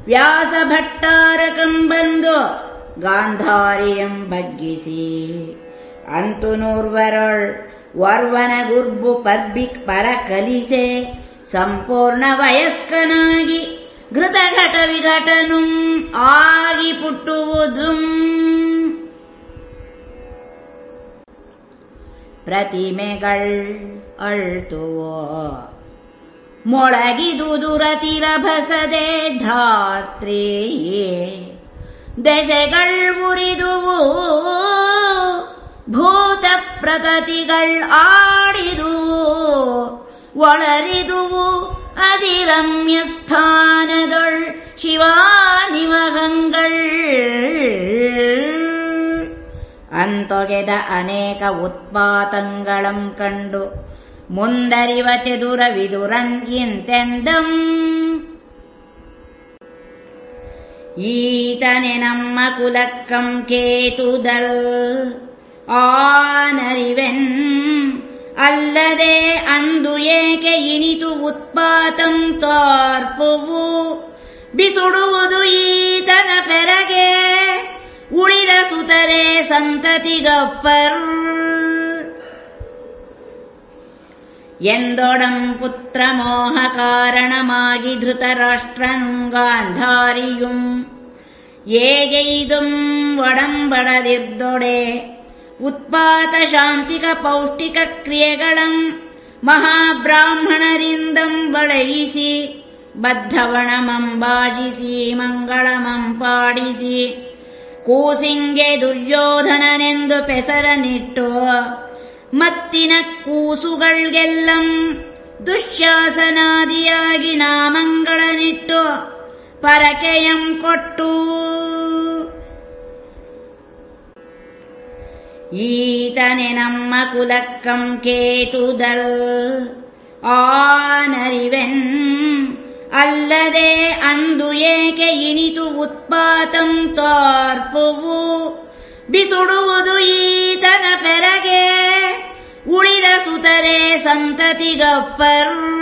ವ್ಯಾಸ ಭಟ್ಟಾರಕಂ ಬಂದು ಗಾಂಧಾರಿಯಂ ಬಗ್ಗಿಸಿ ಅಂತು ನೂರ್ವರೊಳ್ ವರ್ವನ ಗುರ್ಬು ಪರ್ಬಿಕ್ ಪರ ಕಲಿಸೆ ಸಂಪೂರ್ಣ ವಯಸ್ಕನಾಗಿ ಘೃತಘಟ ವಿಘಟನುಂ ಆಗಿ ಪುಟ್ಟುವುದುಂ ಪ್ರತಿಮೆಗಳ್ ಅಳ್ತುವೋ ಮೊಳಗಿದುದುರತಿರ ಭಸದೆ ಧಾತ್ರಿಯೇ ದೆಸೆಗಳ್ ಉರಿದುವು ಭೂತ ಪ್ರತತಿಗಳ್ ಆಡಿದುವು ಒಳರಿದುವು அதிரம்ய ஸ்தானதொள் ಶಿವಾನಿವಗಂಗಳ್ ಅಂತೊಗೆದ ಅನೇಕ ಉತ್ಪಾತಂಗಳಂ ಕಂಡು ಮುಂದರಿವ ಚದುರ ವಿದುರನ್ ಇಂತೆಂದಂ. ಈತನೆ ನಮ್ಮ ಕುಲಕ್ಕಂ ಕೇತುದಲ್ ಆನರಿವೆನ್. ಅಲ್ಲದೆ ಅಂದು ಏಕೆ ಇನಿತು ಉತ್ಪಾತಂ ತೋರ್ಪುವು? ಬಿಸುಡುವುದು ಈತನ ಪೆರಗೆ. ಉಳಿದ ಸುತರೆ ಸಂತತಿಗಪ್ಪರ್ ಎಂದೊಡಂ ಪುತ್ರ ಮೋಹ ಕಾರಣಮಾಗಿ ಧೃತರಾಷ್ಟ್ರನುಗಾಂಧಾರಿಯುಂ ಏಗೈದುಂ ಒಡಂಬಡದಿರ್ದೊಡೆ ಉತ್ಪಾತ ಶಾಂತಿಕ ಪೌಷ್ಟಿಕ ಕ್ರಿಯೆಗಳಂ ಮಹಾಬ್ರಾಹ್ಮಣರಿಂದಂ ಬಳಯಿಸಿ ಬದ್ಧವಣಮಂಬಾಜಿಸಿ ಮಂಗಳಮಂ ಪಾಡಿಸಿ ಕೂಸಿಂಗೆ ದುರ್ಯೋಧನನೆಂದು ಪೆಸರನಿಟ್ಟು ಮತ್ತಿನ ಕೂಸುಗಳ್ಗೆಲ್ಲಂ ದುಶ್ಯಾಸನಾದಿಯಾಗಿ ನಾಮಂಗಳನಿಟ್ಟು ಪರಕೆಯಂ ಕೊಟ್ಟು. ಈತನೆ ನಮ್ಮ ಕುಲಕ್ಕಂ ಕೇತುದಲ್ ಆನರಿವೆನ್ ಅಲ್ಲದೆ ಅಂದು ಏಕೆ ಇನಿತು ಉತ್ಪಾತಂ ತೋರ್ಪುವು? ಬಿಸುಡುವುದು ಈತನ ಪೆರಗೆ, ಉಳಿದ ಸುತರೆ ಸಂತತಿಗಪ್ಪರ್.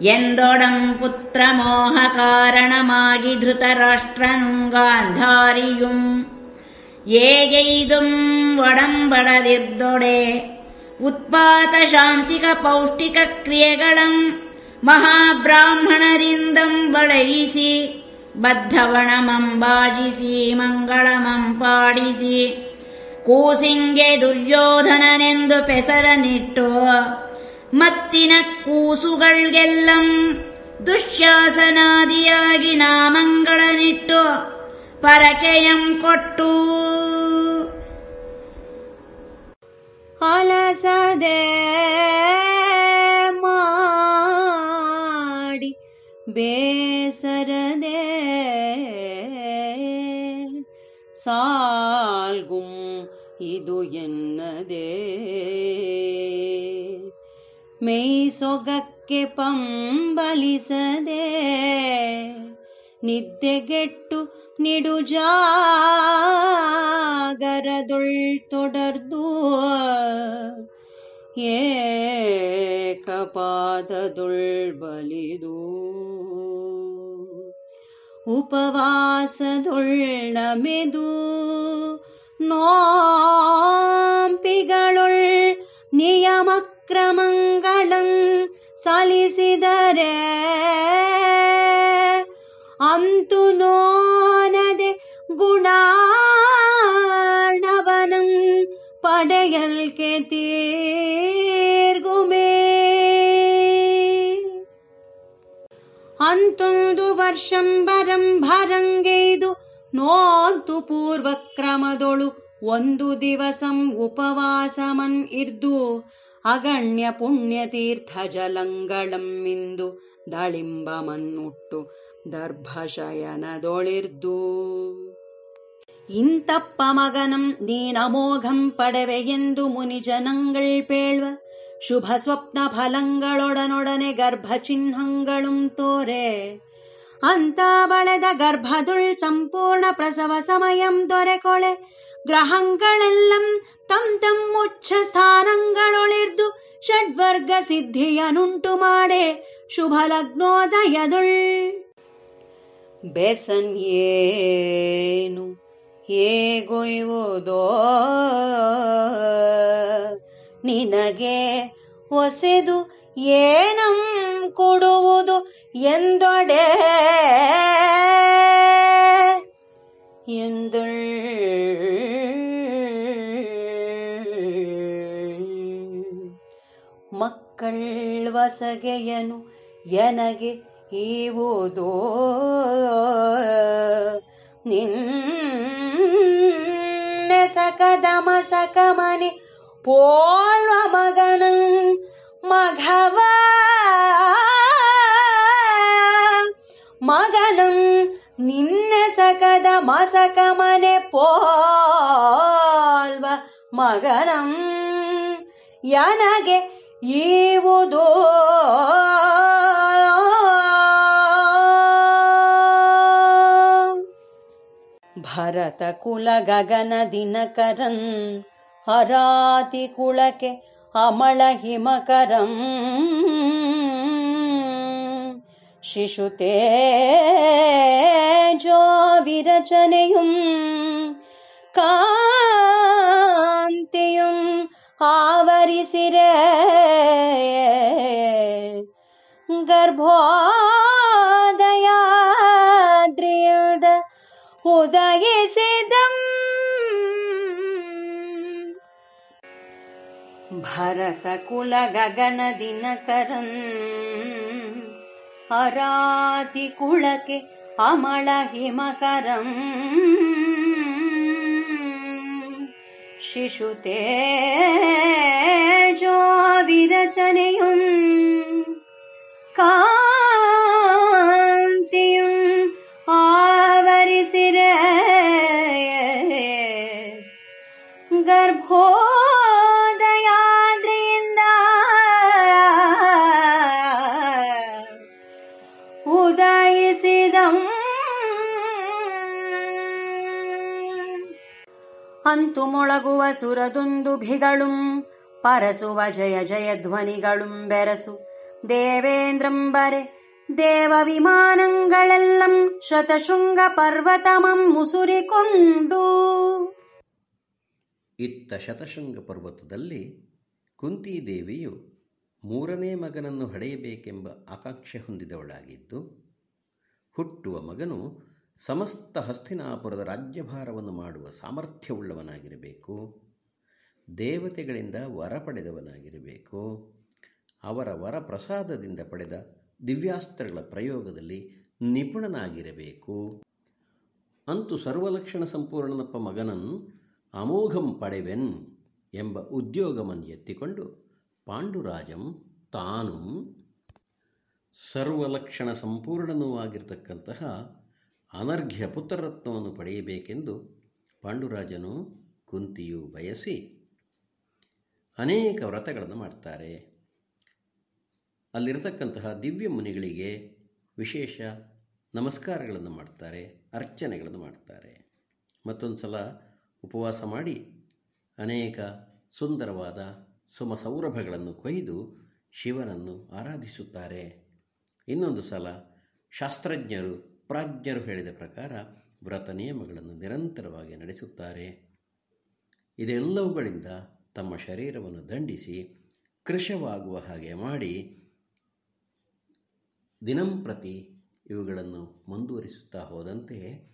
ಎಂದೊಡಂ ಪುತ್ರ ಮೋಹ ಕಾರಣಮಾಗಿ ಧೃತರಾಷ್ಟ್ರನುಗಾಂಧಾರಿಯುಂ. ಏಗೈದುಂ ಒಡಂಬಡದಿರ್ದೊಡೆ ಉತ್ಪಾತ ಶಾಂತಿಕ ಪೌಷ್ಟಿಕ ಕ್ರಿಯೆಗಳಂ ಮಹಾಬ್ರಾಹ್ಮಣರಿಂದಂ ಬಳಯಿಸಿ ಬದ್ಧವಣಮಂಬಾಜಿಸಿ ಮಂಗಳಮಂ ಪಾಡಿಸಿ ಕೂಸಿಂಗೆ ದುರ್ಯೋಧನನೆಂದು ಪೆಸರನಿಟ್ಟು, ಮತ್ತಿನ ಕೂಸುಗಳ್ಗೆಲ್ಲಂ ದುಶ್ಯಾಸನಾದಿಯಾಗಿ ನಾಮಂಗಳನಿಟ್ಟು, ಪರಕೆಯಂ ಕೊಟ್ಟು. ಅಲಸದೆ ಮಾಡಿ ಬೇಸರದೆ ಸಾಲ್ಗುಂ ಇದು ಎನ್ನದೆ. ಮೇಯ್ಸೊಗಕ್ಕೆ ಪಂಬಲಿಸದೆ ನಿದ್ದೆಗೆಟ್ಟು ನಿಡುಜಾಗರದೊಳ್ ತೊಡರ್ದು ಏಕಪಾದದುಳ್ ಬಲಿದು. ಉಪವಾಸದೊಳ್ಳ ಮೆದು ನೋಂಪಿಗಳೊಳ್ ಸಲಿಸಿದರೆ ಅಂತು ನೋನದೆ ಗುಣಾರ್ಣವನಂ ಪಡೆಯಲ್ಕೆ ತೀರ್ಗುಮೇ ಅಂತೊಂದು ವರ್ಷಂ ಬರಂ ಭರಂಗೈದು ನೋಂತು ಪೂರ್ವಕ್ರಮದೊಳು ಒಂದು ದಿವಸಂ ಉಪವಾಸಮನ್ ಇರ್ದು ಅಗಣ್ಯ ಪುಣ್ಯತೀರ್ಥ ಜಲಂಗಳಂ ಇಂದು ದಳಿಂಬಮನ್ನುಟ್ಟು ದರ್ಭಶಯನದೊಳಿರ್ದು ಇಂತಪ್ಪ ಮಗನಂ ನೀನಮೋಘಂ ಮುನಿ ಮುನಿಜನಂಗಳ್ ಪೇಳ್ವ. ಶುಭ ಸ್ವಪ್ನ ಫಲಗಳೊಡನೊಡನೆ ಗರ್ಭ ಚಿಹ್ನಂಗಳು ತೋರೆ. ಅಂತ ಬಳದ ಗರ್ಭದುಳ್ ಸಂಪೂರ್ಣ ಪ್ರಸವ ಸಮಯಂ ದೊರೆಕೊಳೆ. ಗ್ರಹಂಗಳೆಲ್ಲಂ ತಂ ತಂ ಮುಚ್ಚ ಸ್ಥಾನಗಳೊಳಿರ್ದು. ಷಡ್ವರ್ಗ ಸಿದ್ಧಿಯನುಂಟು ಮಾಡೆ. ಶುಭ ಲಗ್ನೋದಯದುಳ್. ಬೇಸನ್ ಏನು? ಹೇಗೊಯ್ಯುವುದೋ ನಿನಗೆ ಹೊಸೆದು ಏನಂ ಕೊಡುವುದು ಎಂದೊಡೆ? ಎಂದು ಮಕ್ಕಳ್ ವಸಗೆಯನು ಎನಗೆ ಈವುದೋ ನಿನ್ನ ಸಕದಮ ಸಕಮನೆ ಪೋಲ್ವ ಮಗನ ಮಘವ. ಮಗನಂ ನಿನ್ನೆ ಸಕದ ಮಸಕ ಮನೆ ಪೋಲ್ವ ಮಗನಂ. ಯನಗೆ ಈವುದೋ ಭರತ ಕುಲ ಗಗನ ದಿನಕರನ್ ಹರಾತಿ ಕುಳಕೆ ಅಮಳ ಹಿಮಕರಂ ಶಿಶುತೇ ಜೋ ವಿರಚನೆಯುಂ ಕಾಂತಿಯುಂ ಆವರಿಸಿರೆ ಗರ್ಭೋದಯಾದ್ರಿಯದ भरत कुल गगन दिनकरम् हरातिकुलके अमल हिमकरम् शिशु ते जोविरचनयु कान्ति ಗರ್ಭೋದಯಾದ್ರಿಂದ ಉದಯಿಸಿದಂ. ಅಂತು ಮೊಳಗುವ ಸುರದುಂದುಭಿಗಳುಂ, ಪರಸುವ ಜಯ ಜಯ ಧ್ವನಿಗಳುಂ ಬೆರಸು. ದೇವೇಂದ್ರಂಬರೆ ದೇವ ವಿಮಾನಗಳೆಲ್ಲಂ ಶತಶೃಂಗ ಪರ್ವತಮಂ ಮುಸುರಿಕೊಂಡು. ಇತ್ತ ಶತಶೃಂಗ ಪರ್ವತದಲ್ಲಿ ಕುಂತಿದೇವಿಯು ಮೂರನೇ ಮಗನನ್ನು ಹಡೆಯಬೇಕೆಂಬ ಆಕಾಂಕ್ಷೆ ಹೊಂದಿದವಳಾಗಿದ್ದು, ಹುಟ್ಟುವ ಮಗನು ಸಮಸ್ತ ಹಸ್ತಿನಾಪುರದ ರಾಜ್ಯಭಾರವನ್ನು ಮಾಡುವ ಸಾಮರ್ಥ್ಯವುಳ್ಳವನಾಗಿರಬೇಕು, ದೇವತೆಗಳಿಂದ ವರ ಪಡೆದವನಾಗಿರಬೇಕು, ಅವರ ವರ ಪ್ರಸಾದದಿಂದ ಪಡೆದ ದಿವ್ಯಾಸ್ತ್ರಗಳ ಪ್ರಯೋಗದಲ್ಲಿ ನಿಪುಣನಾಗಿರಬೇಕು. ಅಂತು ಸರ್ವಲಕ್ಷಣ ಸಂಪೂರ್ಣನಪ್ಪ ಮಗನನ್ ಅಮೋಘಂ ಪಡೆವೆನ್ ಎಂಬ ಉದ್ಯೋಗವನ್ನು ಎತ್ತಿಕೊಂಡು ಪಾಂಡುರಾಜಂ ತಾನು ಸರ್ವಲಕ್ಷಣ ಸಂಪೂರ್ಣನೂ ಆಗಿರತಕ್ಕಂತಹ ಅನರ್ಘ್ಯ ಪುತ್ರರತ್ನವನ್ನು ಪಡೆಯಬೇಕೆಂದು ಪಾಂಡುರಾಜನು ಕುಂತಿಯು ಬಯಸಿ ಅನೇಕ ವ್ರತಗಳನ್ನು ಮಾಡ್ತಾರೆ ಅಲ್ಲಿರತಕ್ಕಂತಹ ದಿವ್ಯ ಮುನಿಗಳಿಗೆ ವಿಶೇಷ ನಮಸ್ಕಾರಗಳನ್ನು ಮಾಡ್ತಾರೆ ಅರ್ಚನೆಗಳನ್ನು ಮಾಡ್ತಾರೆ ಮತ್ತೊಂದು ಸಲ ಉಪವಾಸ ಮಾಡಿ ಅನೇಕ ಸುಂದರವಾದ ಸುಮ ಸೌರಭಗಳನ್ನು ಕೊಯ್ದು ಶಿವನನ್ನು ಆರಾಧಿಸುತ್ತಾರೆ. ಇನ್ನೊಂದು ಸಲ ಶಾಸ್ತ್ರಜ್ಞರು, ಪ್ರಾಜ್ಞರು ಹೇಳಿದ ಪ್ರಕಾರ ವ್ರತ ನಿಯಮಗಳನ್ನು ನಿರಂತರವಾಗಿ ನಡೆಸುತ್ತಾರೆ. ಇದೆಲ್ಲವುಗಳಿಂದ ತಮ್ಮ ಶರೀರವನ್ನು ದಂಡಿಸಿ ಕೃಶವಾಗುವ ಹಾಗೆ ಮಾಡಿ ದಿನಂಪ್ರತಿ ಇವುಗಳನ್ನು ಮುಂದುವರಿಸುತ್ತಾ ಹೋದಂತೆ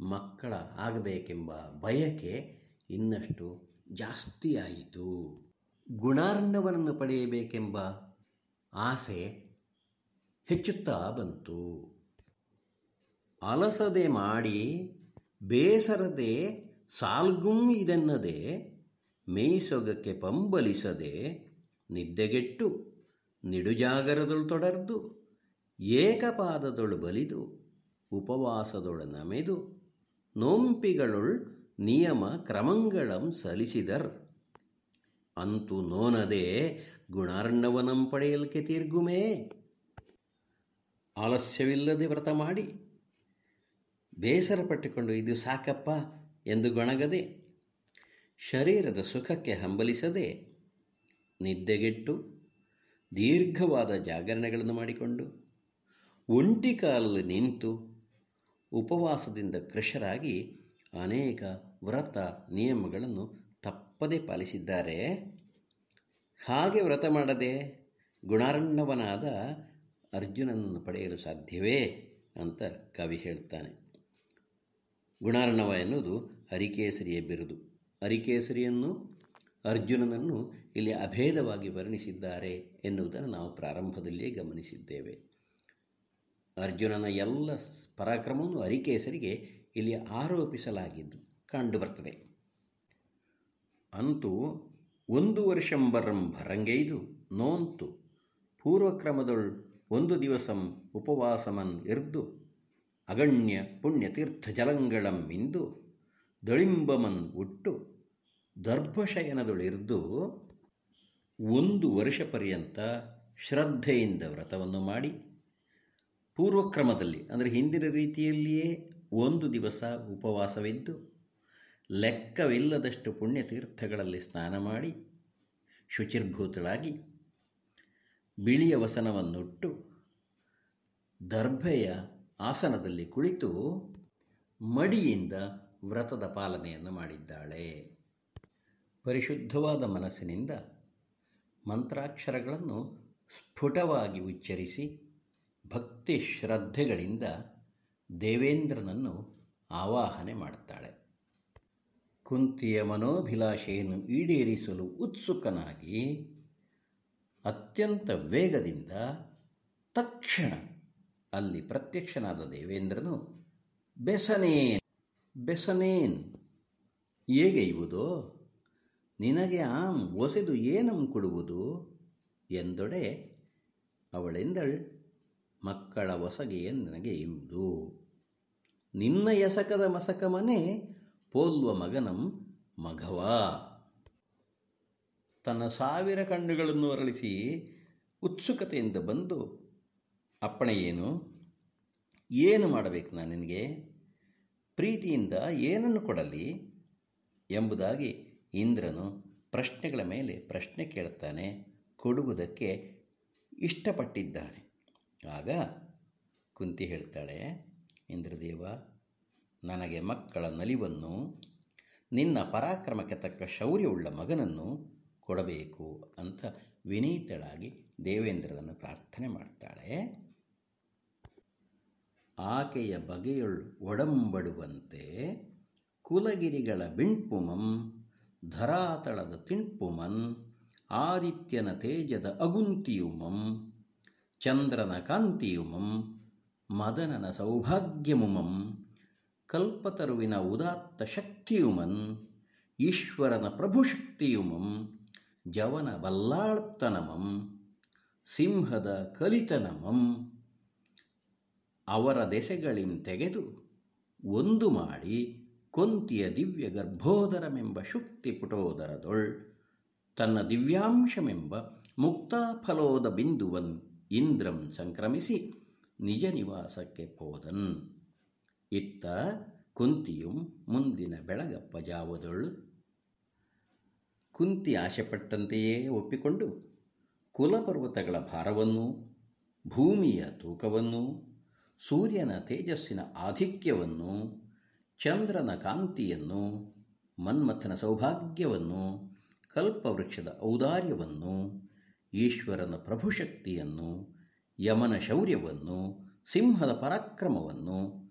ಮಕ್ಕಳ ಆಗಬೇಕೆಂಬ ಬಯಕೆ ಇನ್ನಷ್ಟು ಜಾಸ್ತಿಯಾಯಿತು ಗುಣಾರ್ಣವನ್ನು ಪಡೆಯಬೇಕೆಂಬ ಆಸೆ ಹೆಚ್ಚುತ್ತಾ ಬಂತು. ಅಲಸದೆ ಮಾಡಿ ಬೇಸರದೆ ಸಾಲ್ಗುಂ ಇದೆನ್ನದೆ ಮೇಯ್ಸೊಗಕ್ಕೆ ಪಂಬಲಿಸದೆ ನಿದ್ದೆಗೆಟ್ಟು ನಿಡುಜಾಗರದೊಳು ತೊಡರ್ದು ಏಕಪಾದದೊಳು ಬಲಿದು ಉಪವಾಸದೊಳು ನಮೆದು ನೋಂಪಿಗಳುಳ್ ನಿಯಮ ಕ್ರಮಂಗಳಂ ಸಲಿಸಿದರ್. ಅಂತು ನೋನದೆ ಗುಣಾರ್ಣವನಂ ಪಡೆಯಲ್ಕೆ ತೀರ್ಗುಮೇ ಆಲಸ್ಯವಿಲ್ಲದೆ ವ್ರತ ಮಾಡಿ. ಬೇಸರ ಪಟ್ಟುಕೊಂಡು ಇದು ಸಾಕಪ್ಪ ಎಂದು ಗೊಣಗದೆ. ಶರೀರದ ಸುಖಕ್ಕೆ ಹಂಬಲಿಸದೆ ನಿದ್ದೆಗೆಟ್ಟು ದೀರ್ಘವಾದ ಜಾಗರಣೆಗಳನ್ನು ಮಾಡಿಕೊಂಡು. ಒಂಟಿ ಕಾಲಲ್ಲಿ ನಿಂತು ಉಪವಾಸದಿಂದ ಕೃಶರಾಗಿ ಅನೇಕ ವ್ರತ ನಿಯಮಗಳನ್ನು ತಪ್ಪದೆ ಪಾಲಿಸಿದ್ದಾರೆ. ಹಾಗೆ ವ್ರತ ಮಾಡದೆ ಗುಣಾರ್ಣವನಾದ ಅರ್ಜುನನನ್ನು ಪಡೆಯಲು ಸಾಧ್ಯವೇ ಅಂತ ಕವಿ ಹೇಳ್ತಾನೆ. ಗುಣಾರ್ಣವ ಎನ್ನುವುದು ಹರಿಕೇಸರಿಯ ಬಿರುದು. ಹರಿಕೇಸರಿಯನ್ನು ಅರ್ಜುನನನ್ನು ಇಲ್ಲಿ ಅಭೇದವಾಗಿ ವರ್ಣಿಸಿದ್ದಾರೆ ಎನ್ನುವುದನ್ನು ನಾವು ಪ್ರಾರಂಭದಲ್ಲಿಯೇ ಗಮನಿಸಿದ್ದೇವೆ. ಅರ್ಜುನನ ಎಲ್ಲ ಪರಾಕ್ರಮವನ್ನು ಅರಿಕೇಸರಿಗೆ ಇಲ್ಲಿ ಆರೋಪಿಸಲಾಗಿದ್ದು ಕಂಡುಬರ್ತದೆ. ಅಂತೂ ಒಂದು ವರ್ಷಂಬರಂ ಭರಂಗೈದು ನೋಂತು ಪೂರ್ವಕ್ರಮದೊಳ್ ಒಂದು ದಿವಸಂ ಉಪವಾಸಮನ್ ಇರ್ದು ಅಗಣ್ಯ ಪುಣ್ಯತೀರ್ಥ ಜಲಂಗಳಂ ಇಂದು ದಳಿಂಬಮನ್ ಉಟ್ಟು ದರ್ಭಶಯನದೊಳಿರ್ದು ಒಂದು ವರ್ಷ ಪರ್ಯಂತ ಶ್ರದ್ಧೆಯಿಂದ ವ್ರತವನ್ನು ಮಾಡಿ ಪೂರ್ವಕ್ರಮದಲ್ಲಿ, ಅಂದರೆ ಹಿಂದಿನ ರೀತಿಯಲ್ಲಿಯೇ ಒಂದು ದಿವಸ ಉಪವಾಸವಿದ್ದು, ಲೆಕ್ಕವಿಲ್ಲದಷ್ಟು ಪುಣ್ಯತೀರ್ಥಗಳಲ್ಲಿ ಸ್ನಾನ ಮಾಡಿ, ಶುಚಿರ್ಭೂತಳಾಗಿ ಬಿಳಿಯ ವಸನವನ್ನುಟ್ಟು, ದರ್ಭೆಯ ಆಸನದಲ್ಲಿ ಕುಳಿತು ಮಡಿಯಿಂದ ವ್ರತದ ಪಾಲನೆಯನ್ನು ಮಾಡಿದ್ದಾಳೆ. ಪರಿಶುದ್ಧವಾದ ಮನಸ್ಸಿನಿಂದ ಮಂತ್ರಾಕ್ಷರಗಳನ್ನು ಸ್ಫುಟವಾಗಿ ಉಚ್ಚರಿಸಿ ಭಕ್ತಿ ಶ್ರದ್ಧೆಗಳಿಂದ ದೇವೇಂದ್ರನನ್ನು ಆವಾಹನೆ ಮಾಡುತ್ತಾಳೆ. ಕುಂತಿಯ ಮನೋಭಿಲಾಷೆಯನ್ನು ಈಡೇರಿಸಲು ಉತ್ಸುಕನಾಗಿ ಅತ್ಯಂತ ವೇಗದಿಂದ ತಕ್ಷಣ ಅಲ್ಲಿ ಪ್ರತ್ಯಕ್ಷನಾದ ದೇವೇಂದ್ರನು, ಬೆಸನೇನ್ ಬೆಸನೇನ್ ಹೇಗೆಯುವುದೋ ನಿನಗೆ ಆಂ ಒಸೆದು ಏನಂ ಕೊಡುವುದು? ಎಂದೊಡೆ ಅವಳೆಂದಳ್. ಮಕ್ಕಳ ಒಸಗೆಯ ನನಗೆ ಇವುದು ನಿನ್ನ ಎಸಕದ ಮಸಕ ಮನೆ ಪೋಲ್ವ ಮಗನಂ ಮಘವ. ತನ್ನ ಸಾವಿರ ಕಣ್ಣುಗಳನ್ನು ಅರಳಿಸಿ ಉತ್ಸುಕತೆಯಿಂದ ಬಂದು, ಅಪ್ಪಣೆ ಏನು? ಏನು ಮಾಡಬೇಕು ನಾನು ನಿನಗೆ? ಪ್ರೀತಿಯಿಂದ ಏನನ್ನು ಕೊಡಲಿ? ಎಂಬುದಾಗಿ ಇಂದ್ರನು ಪ್ರಶ್ನೆಗಳ ಮೇಲೆ ಪ್ರಶ್ನೆ ಕೇಳುತ್ತಾನೆ, ಕೊಡುವುದಕ್ಕೆ ಇಷ್ಟಪಟ್ಟಿದ್ದಾನೆ. ಆಗ ಕುಂತಿ ಹೇಳ್ತಾಳೆ, ಇಂದ್ರದೇವ, ನನಗೆ ಮಕ್ಕಳ ನಲಿವನ್ನು, ನಿನ್ನ ಪರಾಕ್ರಮಕ್ಕೆ ತಕ್ಕ ಶೌರ್ಯವುಳ್ಳ ಮಗನನ್ನು ಕೊಡಬೇಕು ಅಂತ ವಿನೀತಳಾಗಿ ದೇವೇಂದ್ರನನ್ನು ಪ್ರಾರ್ಥನೆ ಮಾಡ್ತಾಳೆ. ಆಕೆಯ ಬಗೆಯೊಳ್ ಒಡಂಬಡುವಂತೆ ಕುಲಗಿರಿಗಳ ಬಿಣ್ಪುಮಂ ಧರಾತಳದ ತಿಣ್ಪುಮನ್ ಆದಿತ್ಯನ ತೇಜದ ಅಗುಂತಿಯುಮಂ ಚಂದ್ರನ ಕಾಂತಿಯುಮಂ, ಮದನನ ಸೌಭಾಗ್ಯಮುಮಂ, ಕಲ್ಪತರುವಿನ ಉದಾತ್ತ ಶಕ್ತಿಯುಮನ್, ಈಶ್ವರನ ಪ್ರಭುಶಕ್ತಿಯುಮಂ, ಜವನ ಬಲ್ಲಾಳ್ತನಮಂ, ಸಿಂಹದ ಕಲಿತನಮಂ. ಅವರ ದೆಸೆಗಳಿಂ ತೆಗೆದು ಒಂದು ಮಾಡಿ ಕೊಂತಿಯ ದಿವ್ಯ ಗರ್ಭೋದರಮೆಂಬ ಶುಕ್ತಿ ಪುಟೋದರದೊಳ್ ತನ್ನ ದಿವ್ಯಾಂಶಮೆಂಬ ಮುಕ್ತಾಫಲೋದ ಬಿಂದುವನ್ ಇಂದ್ರಂ ಸಂಕ್ರಮಿಸಿ ನಿಜ ನಿವಾಸಕ್ಕೆ ಹೋದನ್. ಇತ್ತ ಕುಂತಿಯು ಮುಂದಿನ ಬೆಳಗಪ್ಪ ಜಾವದೊಳ್. ಕುಂತಿ ಆಶೆಪಟ್ಟಂತೆಯೇ ಒಪ್ಪಿಕೊಂಡು ಕುಲಪರ್ವತಗಳ ಭಾರವನ್ನು, ಭೂಮಿಯ ತೂಕವನ್ನು, ಸೂರ್ಯನ ತೇಜಸ್ಸಿನ ಆಧಿಕ್ಯವನ್ನು, ಚಂದ್ರನ ಕಾಂತಿಯನ್ನು, ಮನ್ಮಥನ ಸೌಭಾಗ್ಯವನ್ನು, ಕಲ್ಪವೃಕ್ಷದ ಔದಾರ್ಯವನ್ನು ಈಶ್ವರನ ಪ್ರಭುಶಕ್ತಿಯನ್ನು, ಯಮನ ಶೌರ್ಯವನ್ನು, ಸಿಂಹದ ಪರಾಕ್ರಮವನ್ನು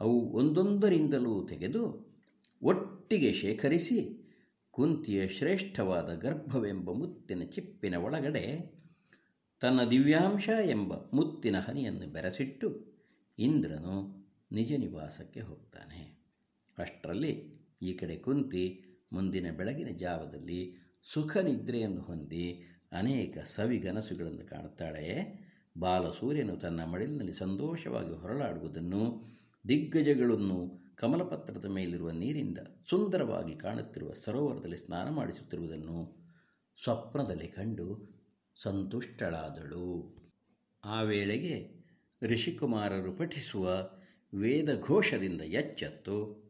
ಅವು ಒಂದೊಂದರಿಂದಲೂ ತೆಗೆದು ಒಟ್ಟಿಗೆ ಶೇಖರಿಸಿ ಕುಂತಿಯ ಶ್ರೇಷ್ಠವಾದ ಗರ್ಭವೆಂಬ ಮುತ್ತಿನ ಚಿಪ್ಪಿನ ಒಳಗಡೆ ತನ್ನ ದಿವ್ಯಾಂಶ ಎಂಬ ಮುತ್ತಿನ ಹನಿಯನ್ನು ಬೆರೆಸಿಟ್ಟು ಇಂದ್ರನು ನಿಜ ನಿವಾಸಕ್ಕೆ ಹೋಗ್ತಾನೆ. ಅಷ್ಟರಲ್ಲಿ ಈ ಕಡೆ ಕುಂತಿ ಮುಂದಿನ ಬೆಳಗಿನ ಜಾವದಲ್ಲಿ ಸುಖ ನಿದ್ರೆಯನ್ನು ಹೊಂದಿ ಅನೇಕ ಸವಿಗನಸುಗಳನ್ನು ಕಾಣುತ್ತಾಳೆ. ಬಾಲಸೂರ್ಯನು ತನ್ನ ಮಡಿಲಿನಲ್ಲಿ ಸಂತೋಷವಾಗಿ ಹೊರಳಾಡುವುದನ್ನು ದಿಗ್ಗಜಗಳನ್ನು ಕಮಲಪತ್ರದ ಮೇಲಿರುವ ನೀರಿಂದ ಸುಂದರವಾಗಿ ಕಾಣುತ್ತಿರುವ ಸರೋವರದಲ್ಲಿ ಸ್ನಾನ ಮಾಡಿಸುತ್ತಿರುವುದನ್ನು ಸ್ವಪ್ನದಲ್ಲಿ ಕಂಡು ಸಂತುಷ್ಟಳಾದಳು. ಆ ವೇಳೆಗೆ ಋಷಿಕುಮಾರರು ಪಠಿಸುವ ವೇದ ಘೋಷದಿಂದ ಎಚ್ಚೆತ್ತು.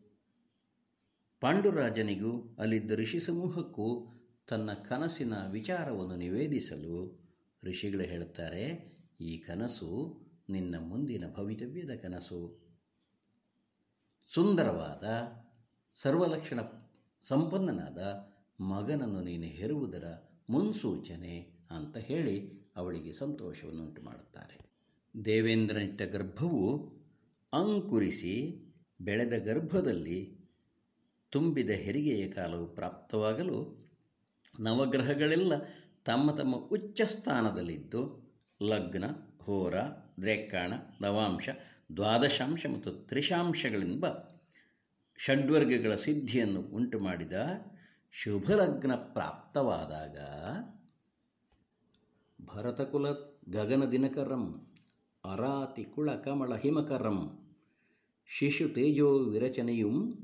ಪಾಂಡುರಾಜನಿಗೂ ಅಲ್ಲಿದ್ದ ಋಷಿ ಸಮೂಹಕ್ಕೂ ತನ್ನ ಕನಸಿನ ವಿಚಾರವನ್ನು ನಿವೇದಿಸಲು ಋಷಿಗಳು ಹೇಳುತ್ತಾರೆ, ಈ ಕನಸು ನಿನ್ನ ಮುಂದಿನ ಭವಿತವ್ಯದ ಕನಸು. ಸುಂದರವಾದ, ಸರ್ವಲಕ್ಷಣ ಸಂಪನ್ನನಾದ ಮಗನನ್ನು ನೀನು ಹೆರುವುದರ ಮುನ್ಸೂಚನೆ ಅಂತ ಹೇಳಿ ಅವಳಿಗೆ ಸಂತೋಷವನ್ನುಂಟು ಮಾಡುತ್ತಾರೆ. ದೇವೇಂದ್ರನಿಟ್ಟ ಗರ್ಭವು ಅಂಕುರಿಸಿ ಬೆಳೆದ ಗರ್ಭದಲ್ಲಿ ತುಂಬಿದ ಹೆರಿಗೆಯ ಕಾಲವು ಪ್ರಾಪ್ತವಾಗಲು ನವಗ್ರಹಗಳೆಲ್ಲ. ತಮ್ಮ ತಮ್ಮ ಉಚ್ಚ ಸ್ಥಾನದಲ್ಲಿದ್ದು ಲಗ್ನ, ಹೋರ, ದ್ರೇಕ್ಕಾಣ, ನವಾಂಶ, ದ್ವಾದಶಾಂಶ ಮತ್ತು ತ್ರಿಶಾಂಶಗಳೆಂಬ ಷಡ್ವರ್ಗಗಳ ಸಿದ್ಧಿಯನ್ನು ಉಂಟು ಮಾಡಿದ ಶುಭಲಗ್ನ ಪ್ರಾಪ್ತವಾದಾಗ ಭರತಕುಲ ಗಗನ ದಿನಕರಂ, ಅರಾತಿ ಕುಳ ಕಮಳ ಹಿಮಕರಂ, ಶಿಶು ತೇಜೋ ವಿರಚನೆಯುಂ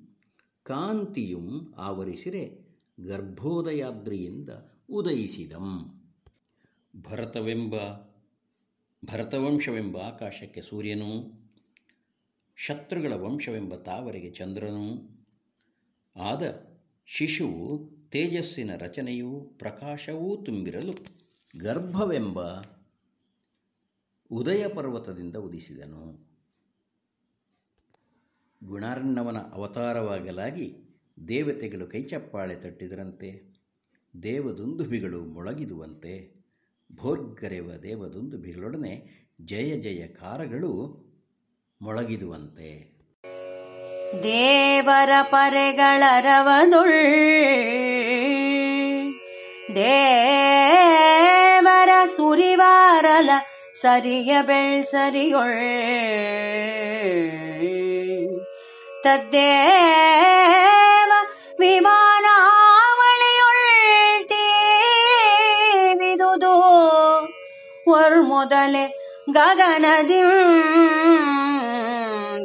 ಕಾಂತಿಯುಂ ಆವರಿಸಿರೆ ಗರ್ಭೋದಯಾದ್ರಿಯಿಂದ ಉದಯಿಸಿದಂ. ಭರತವೆಂಬ, ಭರತವಂಶವೆಂಬ ಆಕಾಶಕ್ಕೆ ಸೂರ್ಯನು, ಶತ್ರುಗಳ ವಂಶವೆಂಬ ತಾವರೆಗೆ ಚಂದ್ರನು, ಆದ ಶಿಶುವು ತೇಜಸ್ಸಿನ ರಚನೆಯೂ ಪ್ರಕಾಶವೂ ತುಂಬಿರಲು ಗರ್ಭವೆಂಬ ಉದಯ ಪರ್ವತದಿಂದ ಉದಿಸಿದನು. ಗುಣಾರ್ಣವನ ಅವತಾರವಾಗಲಾಗಿ ದೇವತೆಗಳು ಕೈಚಪ್ಪಾಳೆ ತಟ್ಟಿದರಂತೆ ದೇವದುಂದುಭಿಗಳು ಮೊಳಗಿದುವಂತೆ, ಭೋರ್ಗರೆವ ದೇವದುಂದುಭಿಗಳೊಡನೆ ಜಯ ಜಯ ಕಾರಗಳು ಮೊಳಗಿದುವಂತೆ. ದೇವರ ಪರೆಗಳರವದುಳ್ ದೇವರ ಸುರಿವಾರಲ ಸರಿಯ ಬೆಳ್ಸರಿಯೊಳ್. ತದ್ದೇವ ವಿಮಾನಾವಳಿಯೊಳ್ ತೀವಿದುದು ಒರ್ ಮೊದಲೇ ಗಗನದಿ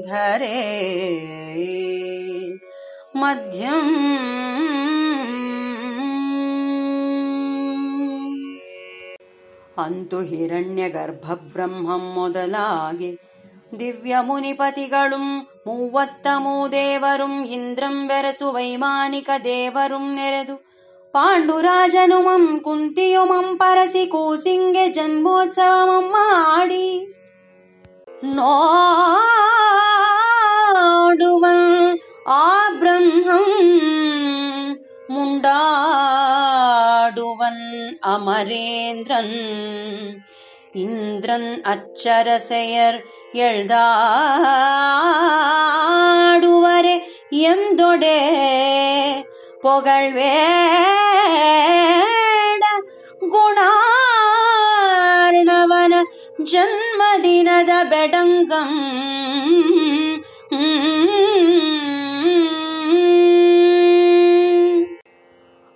ಧರೆ ಮಧ್ಯಂ ಅಂತು ಹಿರಣ್ಯ ಗರ್ಭ ಮೊದಲಾಗಿ திவ்யமுனிபதிகளும் மூவத்தமூ தேவரும் இந்திரம் வெரசு வைமானிக தேவரும் நெரது. பாண்டுராஜனுமம் குந்தியுமம் பரசி கூசிங்க ஜன்மோத்சவமம் ஆடி. நோடுவன் ஆப்ரஹம் முண்டாடுவன் அமரேந்திரன். இந்திரன் அச்சரசையர் எழுதாடுவரே எந்தொடே புகழ்வேட குணார்ணவன ஜன்மதினத பெடங்கம்.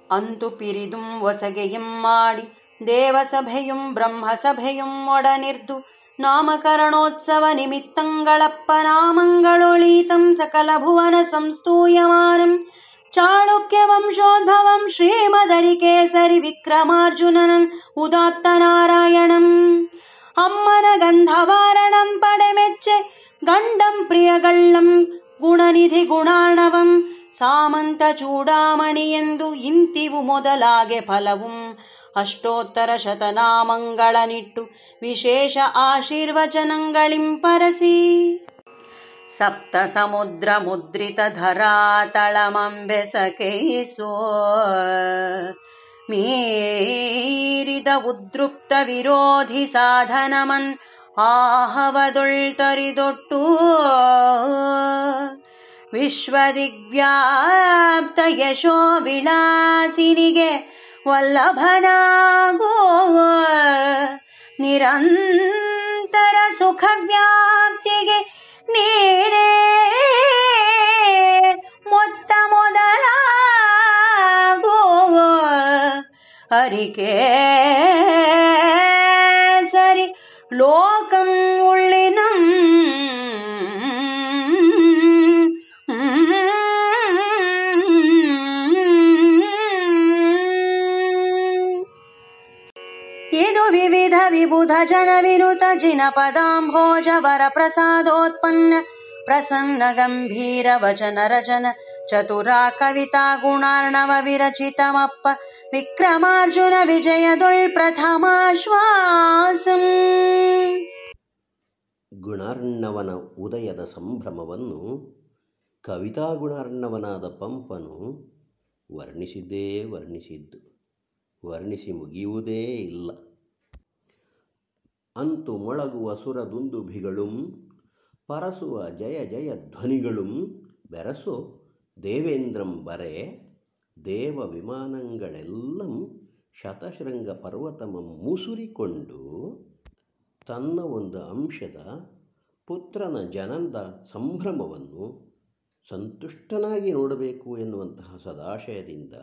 ಅಂದು ಪಿರಿದುಂ ಒಸಗೆಯಂ ಮಾಡಿ ದೇವಸಭೆಯುಂ ಬ್ರಹ್ಮಸಭೆಯುಂ ಒಡನಿರ್ದು ನಾಮಕರಣೋತ್ಸವ ನಿಮಿತ್ತಂಗಳಪ್ಪ ನಾಮಂಗಳೊಳೀತಂ ಸಕಲ ಭುವನ ಸಂಸ್ತೂಯಮಾನಂ ಚಾಳುಕ್ಯ ವಂಶೋದ್ಭವಂ ಶ್ರೀಮದರಿಕೇಸರಿ ವಿಕ್ರಮಾರ್ಜುನನಂ ಉದಾತ್ತ ನಾರಾಯಣಂ ಅಮ್ಮನ ಗಂಧವಾರಣಂ ಪಡೆಮೆಚ್ಚೆ ಗಂಡಂ ಪ್ರಿಯಗಳ್ಳಂ ಗುಣನಿಧಿ ಗುಣಾರ್ಣವಂ ಸಾಮಂತ ಚೂಡಾಮಣಿ ಎಂದು ಇಂತಿವು ಮೊದಲಾಗೆ ಫಲವುಂ ಅಷ್ಟೋತ್ತರ ಶತನಾಮಂಗಳನಿಟ್ಟು ವಿಶೇಷ ಆಶೀರ್ವಚನಗಳಿಂಪರಸಿ ಸಪ್ತ ಸಮುದ್ರ ಮುದ್ರಿತ ಧರಾತಳಮಂಬೆಸಕೈಸೋ ಮೀರಿದ ಉದ್ರುಪ್ತ ವಿರೋಧಿ ಸಾಧನಮನ್ ಮನ್ ಆಹವದುಳ್ತರಿದೊಟ್ಟು. ವಿಶ್ವದಿಗ್ವ್ಯಾಪ್ತ ಯಶೋ ವಿಳಾಸಿನಿಗೆ ವಲ್ಲಭನಾಗೋ ನಿರಂತರ ಸುಖ ವ್ಯಾಪ್ತಿಗೆ ನೀರೇ ಮೊತ್ತ ಮೊದಲಾಗೋ ಅರಿಕೆ ಸರಿ ಲೋಕಂ ವಿವಿಧ ವಿಬುಧ ಜನ ವಿನುತ ಜಿನ ಪದಾಂಭೋಜ ವರ ಪ್ರಸಾದೋತ್ಪನ್ನ ಪ್ರಸನ್ನ ಗಂಭೀರ ವಚನ ರಚನ ಚತುರ ಕವಿತಾ ಗುಣಾರ್ಣವ ವಿರಚಿತಮಪ್ಪ ವಿಕ್ರಮಾರ್ಜುನ ವಿಜಯದೊಳ್ ಪ್ರಥಮಾಶ್ವಾಸಂ. ಗುಣಾರ್ಣವನ ಉದಯದ ಸಂಭ್ರಮವನ್ನು ಕವಿತಾ ಗುಣಾರ್ಣವನಾದ ಪಂಪನು ವರ್ಣಿಸಿದ್ದೇ ವರ್ಣಿಸಿದ್ದು. ವರ್ಣಿಸಿ ಮುಗಿಯುವುದೇ ಇಲ್ಲ. ಅಂತು ಮೊಳಗುವ ಸುರದುಂದುಭಿಗಳು ಪರಸುವ ಜಯ ಜಯ ಧ್ವನಿಗಳು, ಬೆರಸು ದೇವೇಂದ್ರಂ ಬರೆ, ದೇವ ವಿಮಾನಗಳೆಲ್ಲಂ ಶತಶೃಂಗ ಪರ್ವತಮಂ ಮುಸುರಿಕೊಂಡು, ತನ್ನ ಒಂದು ಅಂಶದ ಪುತ್ರನ ಜನಂದ ಸಂಭ್ರಮವನ್ನು ಸಂತುಷ್ಟನಾಗಿ ನೋಡಬೇಕು ಎನ್ನುವಂತಹ ಸದಾಶಯದಿಂದ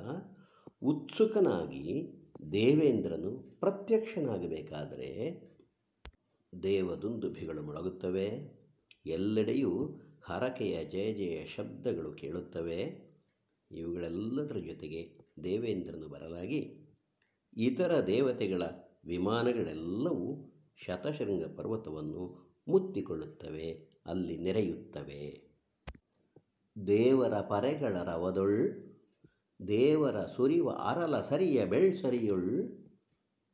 ಉತ್ಸುಕನಾಗಿ ದೇವೇಂದ್ರನು ಪ್ರತ್ಯಕ್ಷನಾಗಬೇಕಾದರೆ ದೇವದುಂದುಭಿಗಳು ಮೊಳಗುತ್ತವೆ ಎಲ್ಲೆಡೆಯೂ ಹರಕೆಯ ಜಯ ಜಯ ಶಬ್ದಗಳು ಕೇಳುತ್ತವೆ. ಇವುಗಳೆಲ್ಲದರ ಜೊತೆಗೆ ದೇವೇಂದ್ರನು ಬರಲಾಗಿ ಇತರ ದೇವತೆಗಳ ವಿಮಾನಗಳೆಲ್ಲವೂ ಶತಶೃಂಗ ಪರ್ವತವನ್ನು ಮುತ್ತಿಕೊಳ್ಳುತ್ತವೆ, ಅಲ್ಲಿ ನೆರೆಯುತ್ತವೆ. ದೇವರ ಪರೆಗಳ ರವದೊಳ್, ದೇವರ ಸುರಿವ ಅರಲ ಸರಿಯ ಬೆಳ್ಸರಿಯೊಳ್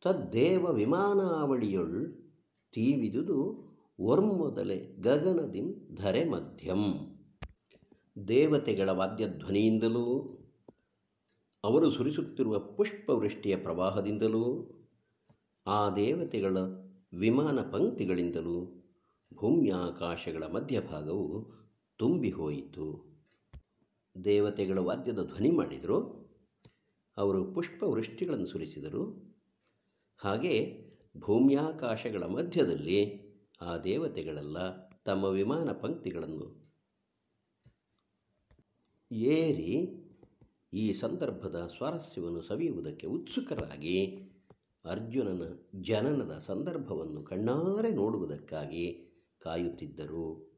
ತದ್ದೇವ ವಿಮಾನಾವಳಿಯೊಳ್ ತೀವಿದುದು ಒರ್ಮೊದಲೆ ಗಗನದಿಂ ಧರೆ ಮಧ್ಯಂ. ದೇವತೆಗಳ ವಾದ್ಯಧ್ವನಿಯಿಂದಲೂ, ಅವರು ಸುರಿಸುತ್ತಿರುವ ಪುಷ್ಪವೃಷ್ಟಿಯ ಪ್ರವಾಹದಿಂದಲೂ, ಆ ದೇವತೆಗಳ ವಿಮಾನ ಪಂಕ್ತಿಗಳಿಂದಲೂ ಭೂಮ್ಯಾಕಾಶಗಳ ಮಧ್ಯಭಾಗವು ತುಂಬಿ ಹೋಯಿತು ದೇವತೆಗಳ ವಾದ್ಯದ ಧ್ವನಿ ಮಾಡಿದರು, ಅವರು ಪುಷ್ಪವೃಷ್ಟಿಗಳನ್ನು ಸುರಿಸಿದರು. ಹಾಗೆ ಭೂಮ್ಯಾಕಾಶಗಳ ಮಧ್ಯದಲ್ಲಿ ಆ ದೇವತೆಗಳೆಲ್ಲ ತಮ್ಮ ವಿಮಾನ ಪಂಕ್ತಿಗಳನ್ನು ಏರಿ ಈ ಸಂದರ್ಭದ ಸ್ವಾರಸ್ಯವನ್ನು ಸವಿಯುವುದಕ್ಕೆ ಉತ್ಸುಕರಾಗಿ ಅರ್ಜುನನ ಜನನದ ಸಂದರ್ಭವನ್ನು ಕಣ್ಣಾರೆ ನೋಡುವುದಕ್ಕಾಗಿ ಕಾಯುತ್ತಿದ್ದರು.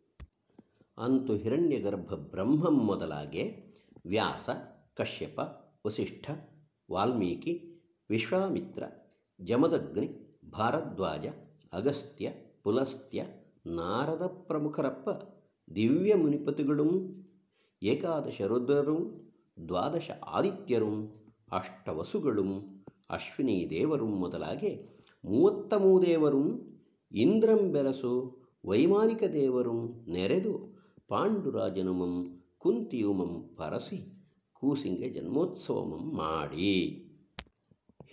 ಅಂತೂ ಹಿರಣ್ಯಗರ್ಭ ಬ್ರಹ್ಮಂ ಮೊದಲಾಗೆ ವ್ಯಾಸ, ಕಶ್ಯಪ, ವಸಿಷ್ಠ, ವಾಲ್ಮೀಕಿ, ವಿಶ್ವಾಮಿತ್ರ, ಜಮದಗ್ನಿ ಭಾರದ್ವಾಜ, ಅಗಸ್ತ್ಯ, ಪುಲಸ್ತ್ಯ, ನಾರದ ಪ್ರಮುಖರಪ್ಪ, ದಿವ್ಯ ಮುನಿಪತಿಗಳು, ಏಕಾದಶ ರುದ್ರರು, ದ್ವಾದಶ ಆದಿತ್ಯರು, ಅಷ್ಟವಸುಗಳು, ಅಶ್ವಿನಿ ದೇವರು ಮೊದಲಾಗೆ ಮೂವತ್ತ ಮೂದೇವರು ಇಂದ್ರಂ ಬೆರಸು, ವೈಮಾನಿಕ ದೇವರು ನೆರೆದು, ಪಾಂಡುರಾಜನುಮಂ ಕುಂತಿಯುಮಂ ಪರಸಿ, ಕೂಸಿಂಗೆ ಜನ್ಮೋತ್ಸವಮಂ ಮಾಡಿ.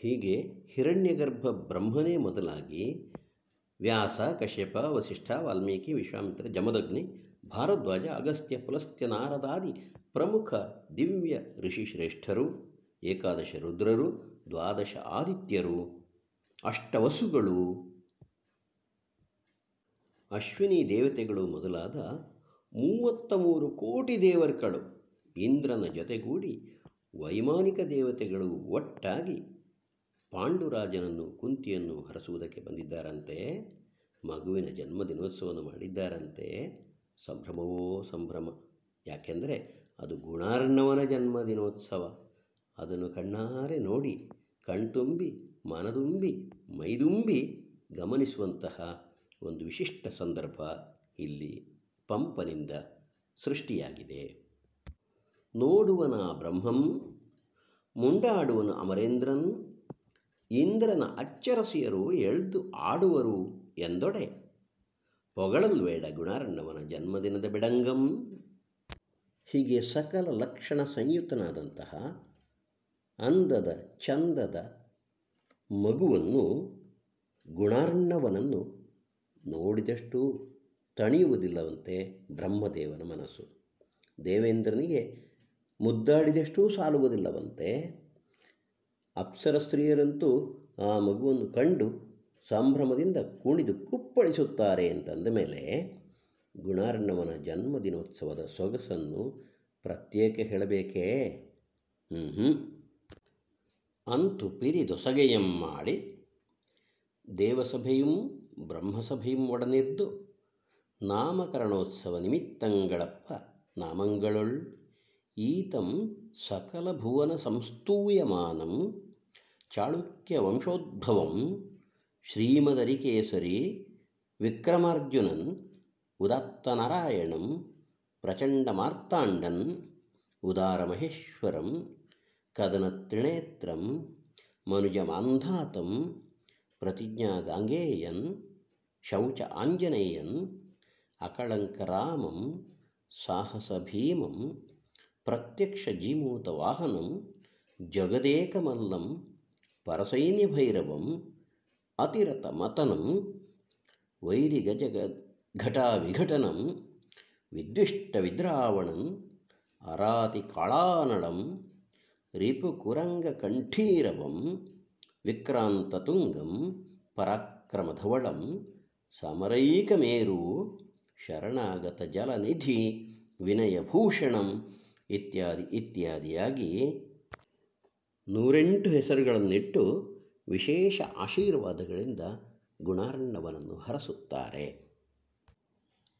ಹೀಗೆ ಹಿರಣ್ಯಗರ್ಭ ಬ್ರಹ್ಮನೇ ಮೊದಲಾಗಿ ವ್ಯಾಸ, ಕಶ್ಯಪ, ವಸಿಷ್ಠ, ವಾಲ್ಮೀಕಿ, ವಿಶ್ವಾಮಿತ್ರ, ಜಮದಗ್ನಿ, ಭಾರದ್ವಾಜ, ಅಗಸ್ತ್ಯ, ಪುಲಸ್ತ್ಯ ನಾರದಾದಿ ಪ್ರಮುಖ ದಿವ್ಯ ಋಷಿಶ್ರೇಷ್ಠರು ಏಕಾದಶ ರುದ್ರರು, ದ್ವಾದಶ ಆದಿತ್ಯರು, ಅಷ್ಟವಸುಗಳು, ಅಶ್ವಿನಿ ದೇವತೆಗಳು ಮೊದಲಾದ ಮೂವತ್ತ ಮೂರು ಕೋಟಿ ದೇವರುಗಳು, ಇಂದ್ರನ ಜೊತೆಗೂಡಿ ವೈಮಾನಿಕ ದೇವತೆಗಳು ಒಟ್ಟಾಗಿ ಪಾಂಡುರಾಜನನ್ನು ಕುಂತಿಯನ್ನು ಹರಸುವುದಕ್ಕೆ ಬಂದಿದ್ದಾರಂತೆ, ಮಗುವಿನ ಜನ್ಮದಿನೋತ್ಸವವನ್ನು ಮಾಡಿದ್ದಾರಂತೆ, ಸಂಭ್ರಮವೋ ಸಂಭ್ರಮ. ಯಾಕೆಂದರೆ ಅದು ಗುಣಾರ್ಣವನ ಜನ್ಮದಿನೋತ್ಸವ. ಅದನ್ನು ಕಣ್ಣಾರೆ ನೋಡಿ, ಕಣ್ತುಂಬಿ, ಮನದುಂಬಿ, ಮೈದುಂಬಿ ಗಮನಿಸುವಂತಹ ಒಂದು ವಿಶಿಷ್ಟ ಸಂದರ್ಭ ಇಲ್ಲಿ ಪಂಪನಿಂದ ಸೃಷ್ಟಿಯಾಗಿದೆ. ನೋಡುವನ ಬ್ರಹ್ಮಂ, ಮುಂಡಾಡುವನು ಅಮರೇಂದ್ರನ್ ಇಂದ್ರನ ಅಚ್ಚರಸಿಯರು ಎಳೆದು ಆಡುವರು ಎಂದೊಡೆ. ಪೊಗಳಲ್ಬೇಡ ಗುಣಾರಣ್ಣವನ ಜನ್ಮದಿನದ ಬಿಡಂಗಂ. ಹೀಗೆ ಸಕಲ ಲಕ್ಷಣ ಸಂಯುಕ್ತನಾದಂತಹ ಅಂದದ ಚಂದದ ಮಗುವನ್ನು ಗುಣಾರ್ಣವನನ್ನು ನೋಡಿದಷ್ಟು ತಣಿಯುವುದಿಲ್ಲವಂತೆ ಬ್ರಹ್ಮದೇವನ ಮನಸ್ಸು. ದೇವೇಂದ್ರನಿಗೆ ಮುದ್ದಾಡಿದಷ್ಟೂ ಸಾಲುವುದಿಲ್ಲವಂತೆ ಅಪ್ಸರ ಸ್ತ್ರೀಯರಂತೂ ಆ ಮಗುವನ್ನು ಕಂಡು ಸಂಭ್ರಮದಿಂದ ಕುಣಿದು ಕುಪ್ಪಳಿಸುತ್ತಾರೆ ಅಂತಂದ ಮೇಲೆ ಗುಣಾರ್ಣವನ ಜನ್ಮದಿನೋತ್ಸವದ ಸೊಗಸನ್ನು ಪ್ರತ್ಯೇಕ ಹೇಳಬೇಕೇ? ಹ್ಞೂ ಅಂತು ಪಿರಿದೊಸಗೆಯಂ ಮಾಡಿ ದೇವಸಭೆಯೂ ಬ್ರಹ್ಮಸಭೆಯು ಒಡನಿದ್ದು ನಾಮಕರಣೋತ್ಸವ ನಿಮಿತ್ತಂಗಳಪ್ಪ ನಾಮಂಗಳೊಳ್ ಈತಂ ಸಕಲ ಭುವನ ಸಂಸ್ತೂಯಮಾನಂ ಚಾಳುಕ್ಯ ವಂಶೋದ್ಭವಂ ಶ್ರೀಮದರಿಕೇಸರಿ ವಿಕ್ರಮಾರ್ಜುನನ್ ಉದಾತ್ತನಾರಾಯಣಂ ಪ್ರಚಂಡ ಮಾರ್ತಾಂಡನ್ ಉದಾರಮಹೇಶ್ವರಂ ಕದನತ್ರಿನೇತ್ರಂ ಮನುಜಮಾಂಧಾತಂ ಪ್ರತಿಜ್ಞಾಗಾಂಗೇಯನ್ ಶೌಚ ಆಂಜನೇಯನ್ ಅಕಳಂಕರಾಮಂ ಸಾಹಸ ಭೀಮಂ ಪ್ರತ್ಯಕ್ಷ ಜೀಮೂತ ವಾಹನಂ ಜಗದೇಕಮಲ್ಲಂ ಪರಸೈನ್ಯಭೈರವಂ ಅತಿರಥ ಮತನಂ ವೈರಿಗಜಗ ಘಟಾವಿಘಟನಂ ವಿದ್ವಿಷ್ಟ ವಿದ್ರಾವಣಂ ಅರಾತಿ ಕಾಳಾನಳಂ ರಿಪುಕುರಂಗಕಂಠೀರವಂ ವಿಕ್ರಾಂತತುಂಗಂ ಪರಾಕ್ರಮಧವಳಂ ಸಮರೈಕಮೇರು ಶರಣಾಗತ ಜಲನಿಧಿ ವಿನಯಭೂಷಣಂ ಇತ್ಯಾದಿ ಇತ್ಯಾದಿಯಾಗಿ ನೂರೆಂಟು ಹೆಸರುಗಳನ್ನಿಟ್ಟು ವಿಶೇಷ ಆಶೀರ್ವಾದಗಳಿಂದ ಗುಣಾರ್ಣವನನ್ನು ಹರಸುತ್ತಾರೆ.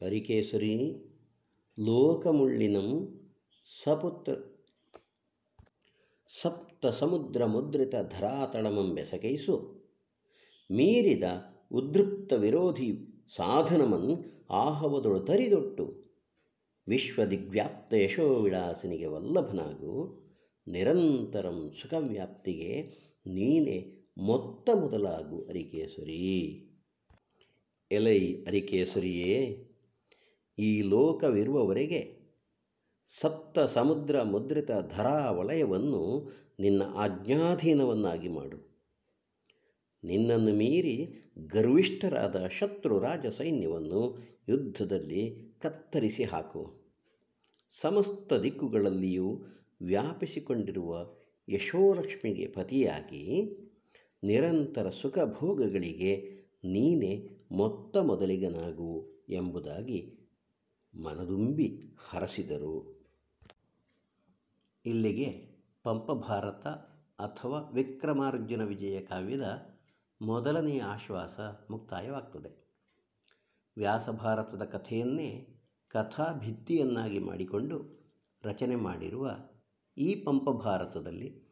ಹರಿಕೇಸರಿ, ಲೋಕಮುಳ್ಳಿನಂ, ಸಪುತ್ರ, ಸಪ್ತ ಸಮುದ್ರ ಮುದ್ರಿತ ಧರಾತಳಮಂ ಬೆಸಕೈಸು ಮೀರಿದ ಉದ್ರಿಕ್ತ ವಿರೋಧಿ ಸಾಧನಮನ್ ಆಹವದೊಳು ತರಿದೊಟ್ಟು. ವಿಶ್ವದಿಗ್ವ್ಯಾಪ್ತ ಯಶೋವಿಳಾಸಿನಿಗೆ ವಲ್ಲಭನಾಗು. ನಿರಂತರಂ ಸುಖವ್ಯಾಪ್ತಿಗೆ ನೀನೆ ಮೊತ್ತ ಮೊದಲಾಗು ಅರಿಕೇಸರಿ ಎಲೈ ಅರಿಕೇಸರಿಯೇ ಈ ಲೋಕವಿರುವವರೆಗೆ ಸಪ್ತ ಸಮುದ್ರ ಮುದ್ರಿತ ಧರಾವಲಯವನ್ನು ನಿನ್ನ ಆಜ್ಞಾಧೀನವನ್ನಾಗಿ ಮಾಡು. ನಿನ್ನನ್ನು ಮೀರಿ ಗರ್ವಿಷ್ಠರಾದ ಶತ್ರು ರಾಜ ಸೈನ್ಯವನ್ನು ಯುದ್ಧದಲ್ಲಿ ಕತ್ತರಿಸಿ ಹಾಕು. ಸಮಸ್ತ ದಿಕ್ಕುಗಳಲ್ಲಿಯೂ ವ್ಯಾಪಿಸಿಕೊಂಡಿರುವ ಯಶೋಲಕ್ಷ್ಮಿಗೆ ಪತಿಯಾಗಿ ನಿರಂತರ ಸುಖ ಭೋಗಗಳಿಗೆ ನೀನೇ ಮೊತ್ತ ಮೊದಲಿಗನಾಗು ಎಂಬುದಾಗಿ ಮನದುಂಬಿ ಹರಸಿದರು. ಇಲ್ಲಿಗೆ ಪಂಪಭಾರತ ಅಥವಾ ವಿಕ್ರಮಾರ್ಜುನ ವಿಜಯ ಕಾವ್ಯದ ಮೊದಲನೆಯ ಆಶ್ವಾಸ ಮುಕ್ತಾಯವಾಗ್ತದೆ. ವ್ಯಾಸಭಾರತದ ಕಥೆಯನ್ನೇ ಕಥಾಭಿತ್ತಿಯನ್ನಾಗಿ ಮಾಡಿಕೊಂಡು ರಚನೆ ಮಾಡಿರುವ ಈ ಪಂಪ ಭಾರತದಲ್ಲಿ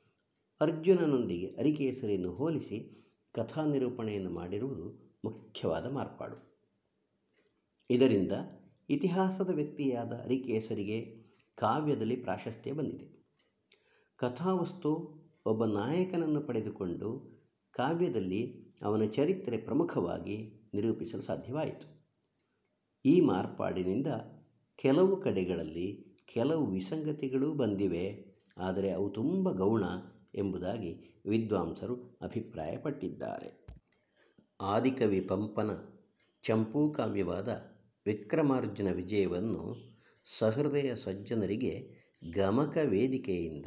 ಅರ್ಜುನನೊಂದಿಗೆ ಅರಿಕೇಸರಿಯನ್ನು ಹೋಲಿಸಿ ಕಥಾ ನಿರೂಪಣೆಯನ್ನು ಮಾಡಿರುವುದು ಮುಖ್ಯವಾದ ಮಾರ್ಪಾಡು. ಇದರಿಂದ ಇತಿಹಾಸದ ವ್ಯಕ್ತಿಯಾದ ಅರಿಕೇಸರಿಗೆ ಕಾವ್ಯದಲ್ಲಿ ಪ್ರಾಶಸ್ತ್ಯ ಬಂದಿದೆ. ಕಥಾವಸ್ತು ಒಬ್ಬ ನಾಯಕನನ್ನು ಪಡೆದುಕೊಂಡು ಕಾವ್ಯದಲ್ಲಿ ಅವನ ಚರಿತ್ರೆ ಪ್ರಮುಖವಾಗಿ ನಿರೂಪಿಸಲು ಸಾಧ್ಯವಾಯಿತು. ಈ ಮಾರ್ಪಾಡಿನಿಂದ ಕೆಲವು ಕಡೆಗಳಲ್ಲಿ ಕೆಲವು ವಿಸಂಗತಿಗಳೂ ಬಂದಿವೆ. ಆದರೆ ಅವು ತುಂಬ ಗೌಣ ಎಂಬುದಾಗಿ ವಿದ್ವಾಂಸರು ಅಭಿಪ್ರಾಯಪಟ್ಟಿದ್ದಾರೆ. ಆದಿಕವಿ ಪಂಪನ ಚಂಪೂಕಾವ್ಯವಾದ ವಿಕ್ರಮಾರ್ಜುನ ವಿಜಯವನ್ನು ಸಹೃದಯ ಸಜ್ಜನರಿಗೆ ಗಮಕ ವೇದಿಕೆಯಿಂದ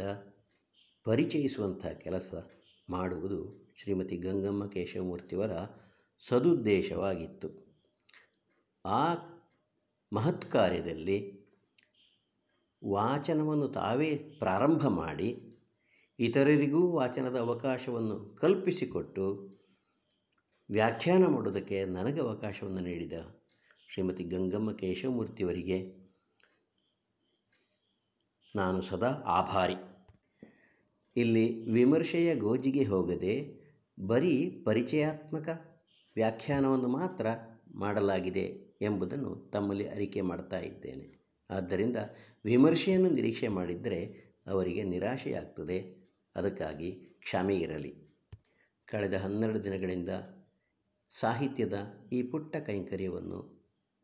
ಪರಿಚಯಿಸುವಂಥ ಕೆಲಸ ಮಾಡುವುದು ಶ್ರೀಮತಿ ಗಂಗಮ್ಮ ಕೇಶವಮೂರ್ತಿಯವರ ಸದುದ್ದೇಶವಾಗಿತ್ತು. ಆ ಮಹತ್ ಕಾರ್ಯದಲ್ಲಿ ವಾಚನವನ್ನು ತಾವೇ ಪ್ರಾರಂಭ ಮಾಡಿ ಇತರರಿಗೂ ವಾಚನದ ಅವಕಾಶವನ್ನು ಕಲ್ಪಿಸಿಕೊಟ್ಟು ವ್ಯಾಖ್ಯಾನ ಮಾಡೋದಕ್ಕೆ ನನಗೆ ಅವಕಾಶವನ್ನು ನೀಡಿದ ಶ್ರೀಮತಿ ಗಂಗಮ್ಮ ಕೇಶವಮೂರ್ತಿಯವರಿಗೆ ನಾನು ಸದಾ ಆಭಾರಿ. ಇಲ್ಲಿ ವಿಮರ್ಶೆಯ ಗೋಜಿಗೆ ಹೋಗದೆ ಬರೀ ಪರಿಚಯಾತ್ಮಕ ವ್ಯಾಖ್ಯಾನವನ್ನು ಮಾತ್ರ ಮಾಡಲಾಗಿದೆ ಎಂಬುದನ್ನು ತಮ್ಮಲ್ಲಿ ಅರಿಕೆ ಮಾಡ್ತಾ ಇದ್ದೇನೆ. ಆದ್ದರಿಂದ ವಿಮರ್ಶೆಯನ್ನು ನಿರೀಕ್ಷೆ ಮಾಡಿದ್ದರೆ ಅವರಿಗೆ ನಿರಾಶೆಯಾಗ್ತದೆ. ಅದಕ್ಕಾಗಿ ಕ್ಷಮೆ ಇರಲಿ. ಕಳೆದ ಹನ್ನೆರಡು ದಿನಗಳಿಂದ ಸಾಹಿತ್ಯದ ಈ ಪುಟ್ಟ ಕೈಂಕರ್ಯವನ್ನು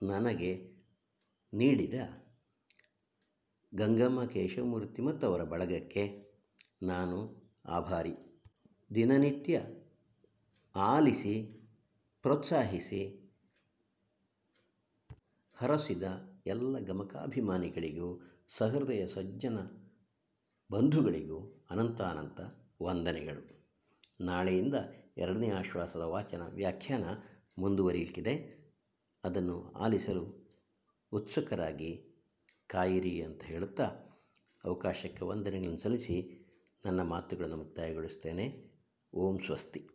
ನನಗೆ ನೀಡಿದ ಗಂಗಮ್ಮ ಕೇಶವಮೂರ್ತಿ ಮತ್ತು ಅವರ ಬಳಗಕ್ಕೆ ನಾನು ಆಭಾರಿ. ದಿನನಿತ್ಯ ಆಲಿಸಿ, ಪ್ರೋತ್ಸಾಹಿಸಿ ಹರಸಿದ ಎಲ್ಲ ಗಮಕಾಭಿಮಾನಿಗಳಿಗೂ, ಸಹೃದಯ ಸಜ್ಜನ ಬಂಧುಗಳಿಗೂ ಅನಂತಾನಂತ ವಂದನೆಗಳು. ನಾಳೆಯಿಂದ ಎರಡನೇ ಆಶ್ವಾಸದ ವಾಚನ ವ್ಯಾಖ್ಯಾನ ಮುಂದುವರಿಯಲಿಕ್ಕಿದೆ. ಅದನ್ನು ಆಲಿಸಲು ಉತ್ಸುಕರಾಗಿ ಕಾಯಿರಿ ಅಂತ ಹೇಳುತ್ತಾ ಅವಕಾಶಕ್ಕೆ ವಂದನೆಗಳನ್ನು ಸಲ್ಲಿಸಿ ನನ್ನ ಮಾತುಗಳನ್ನು ಮುಕ್ತಾಯಗೊಳಿಸ್ತೇನೆ ಓಂ ಸ್ವಸ್ತಿ.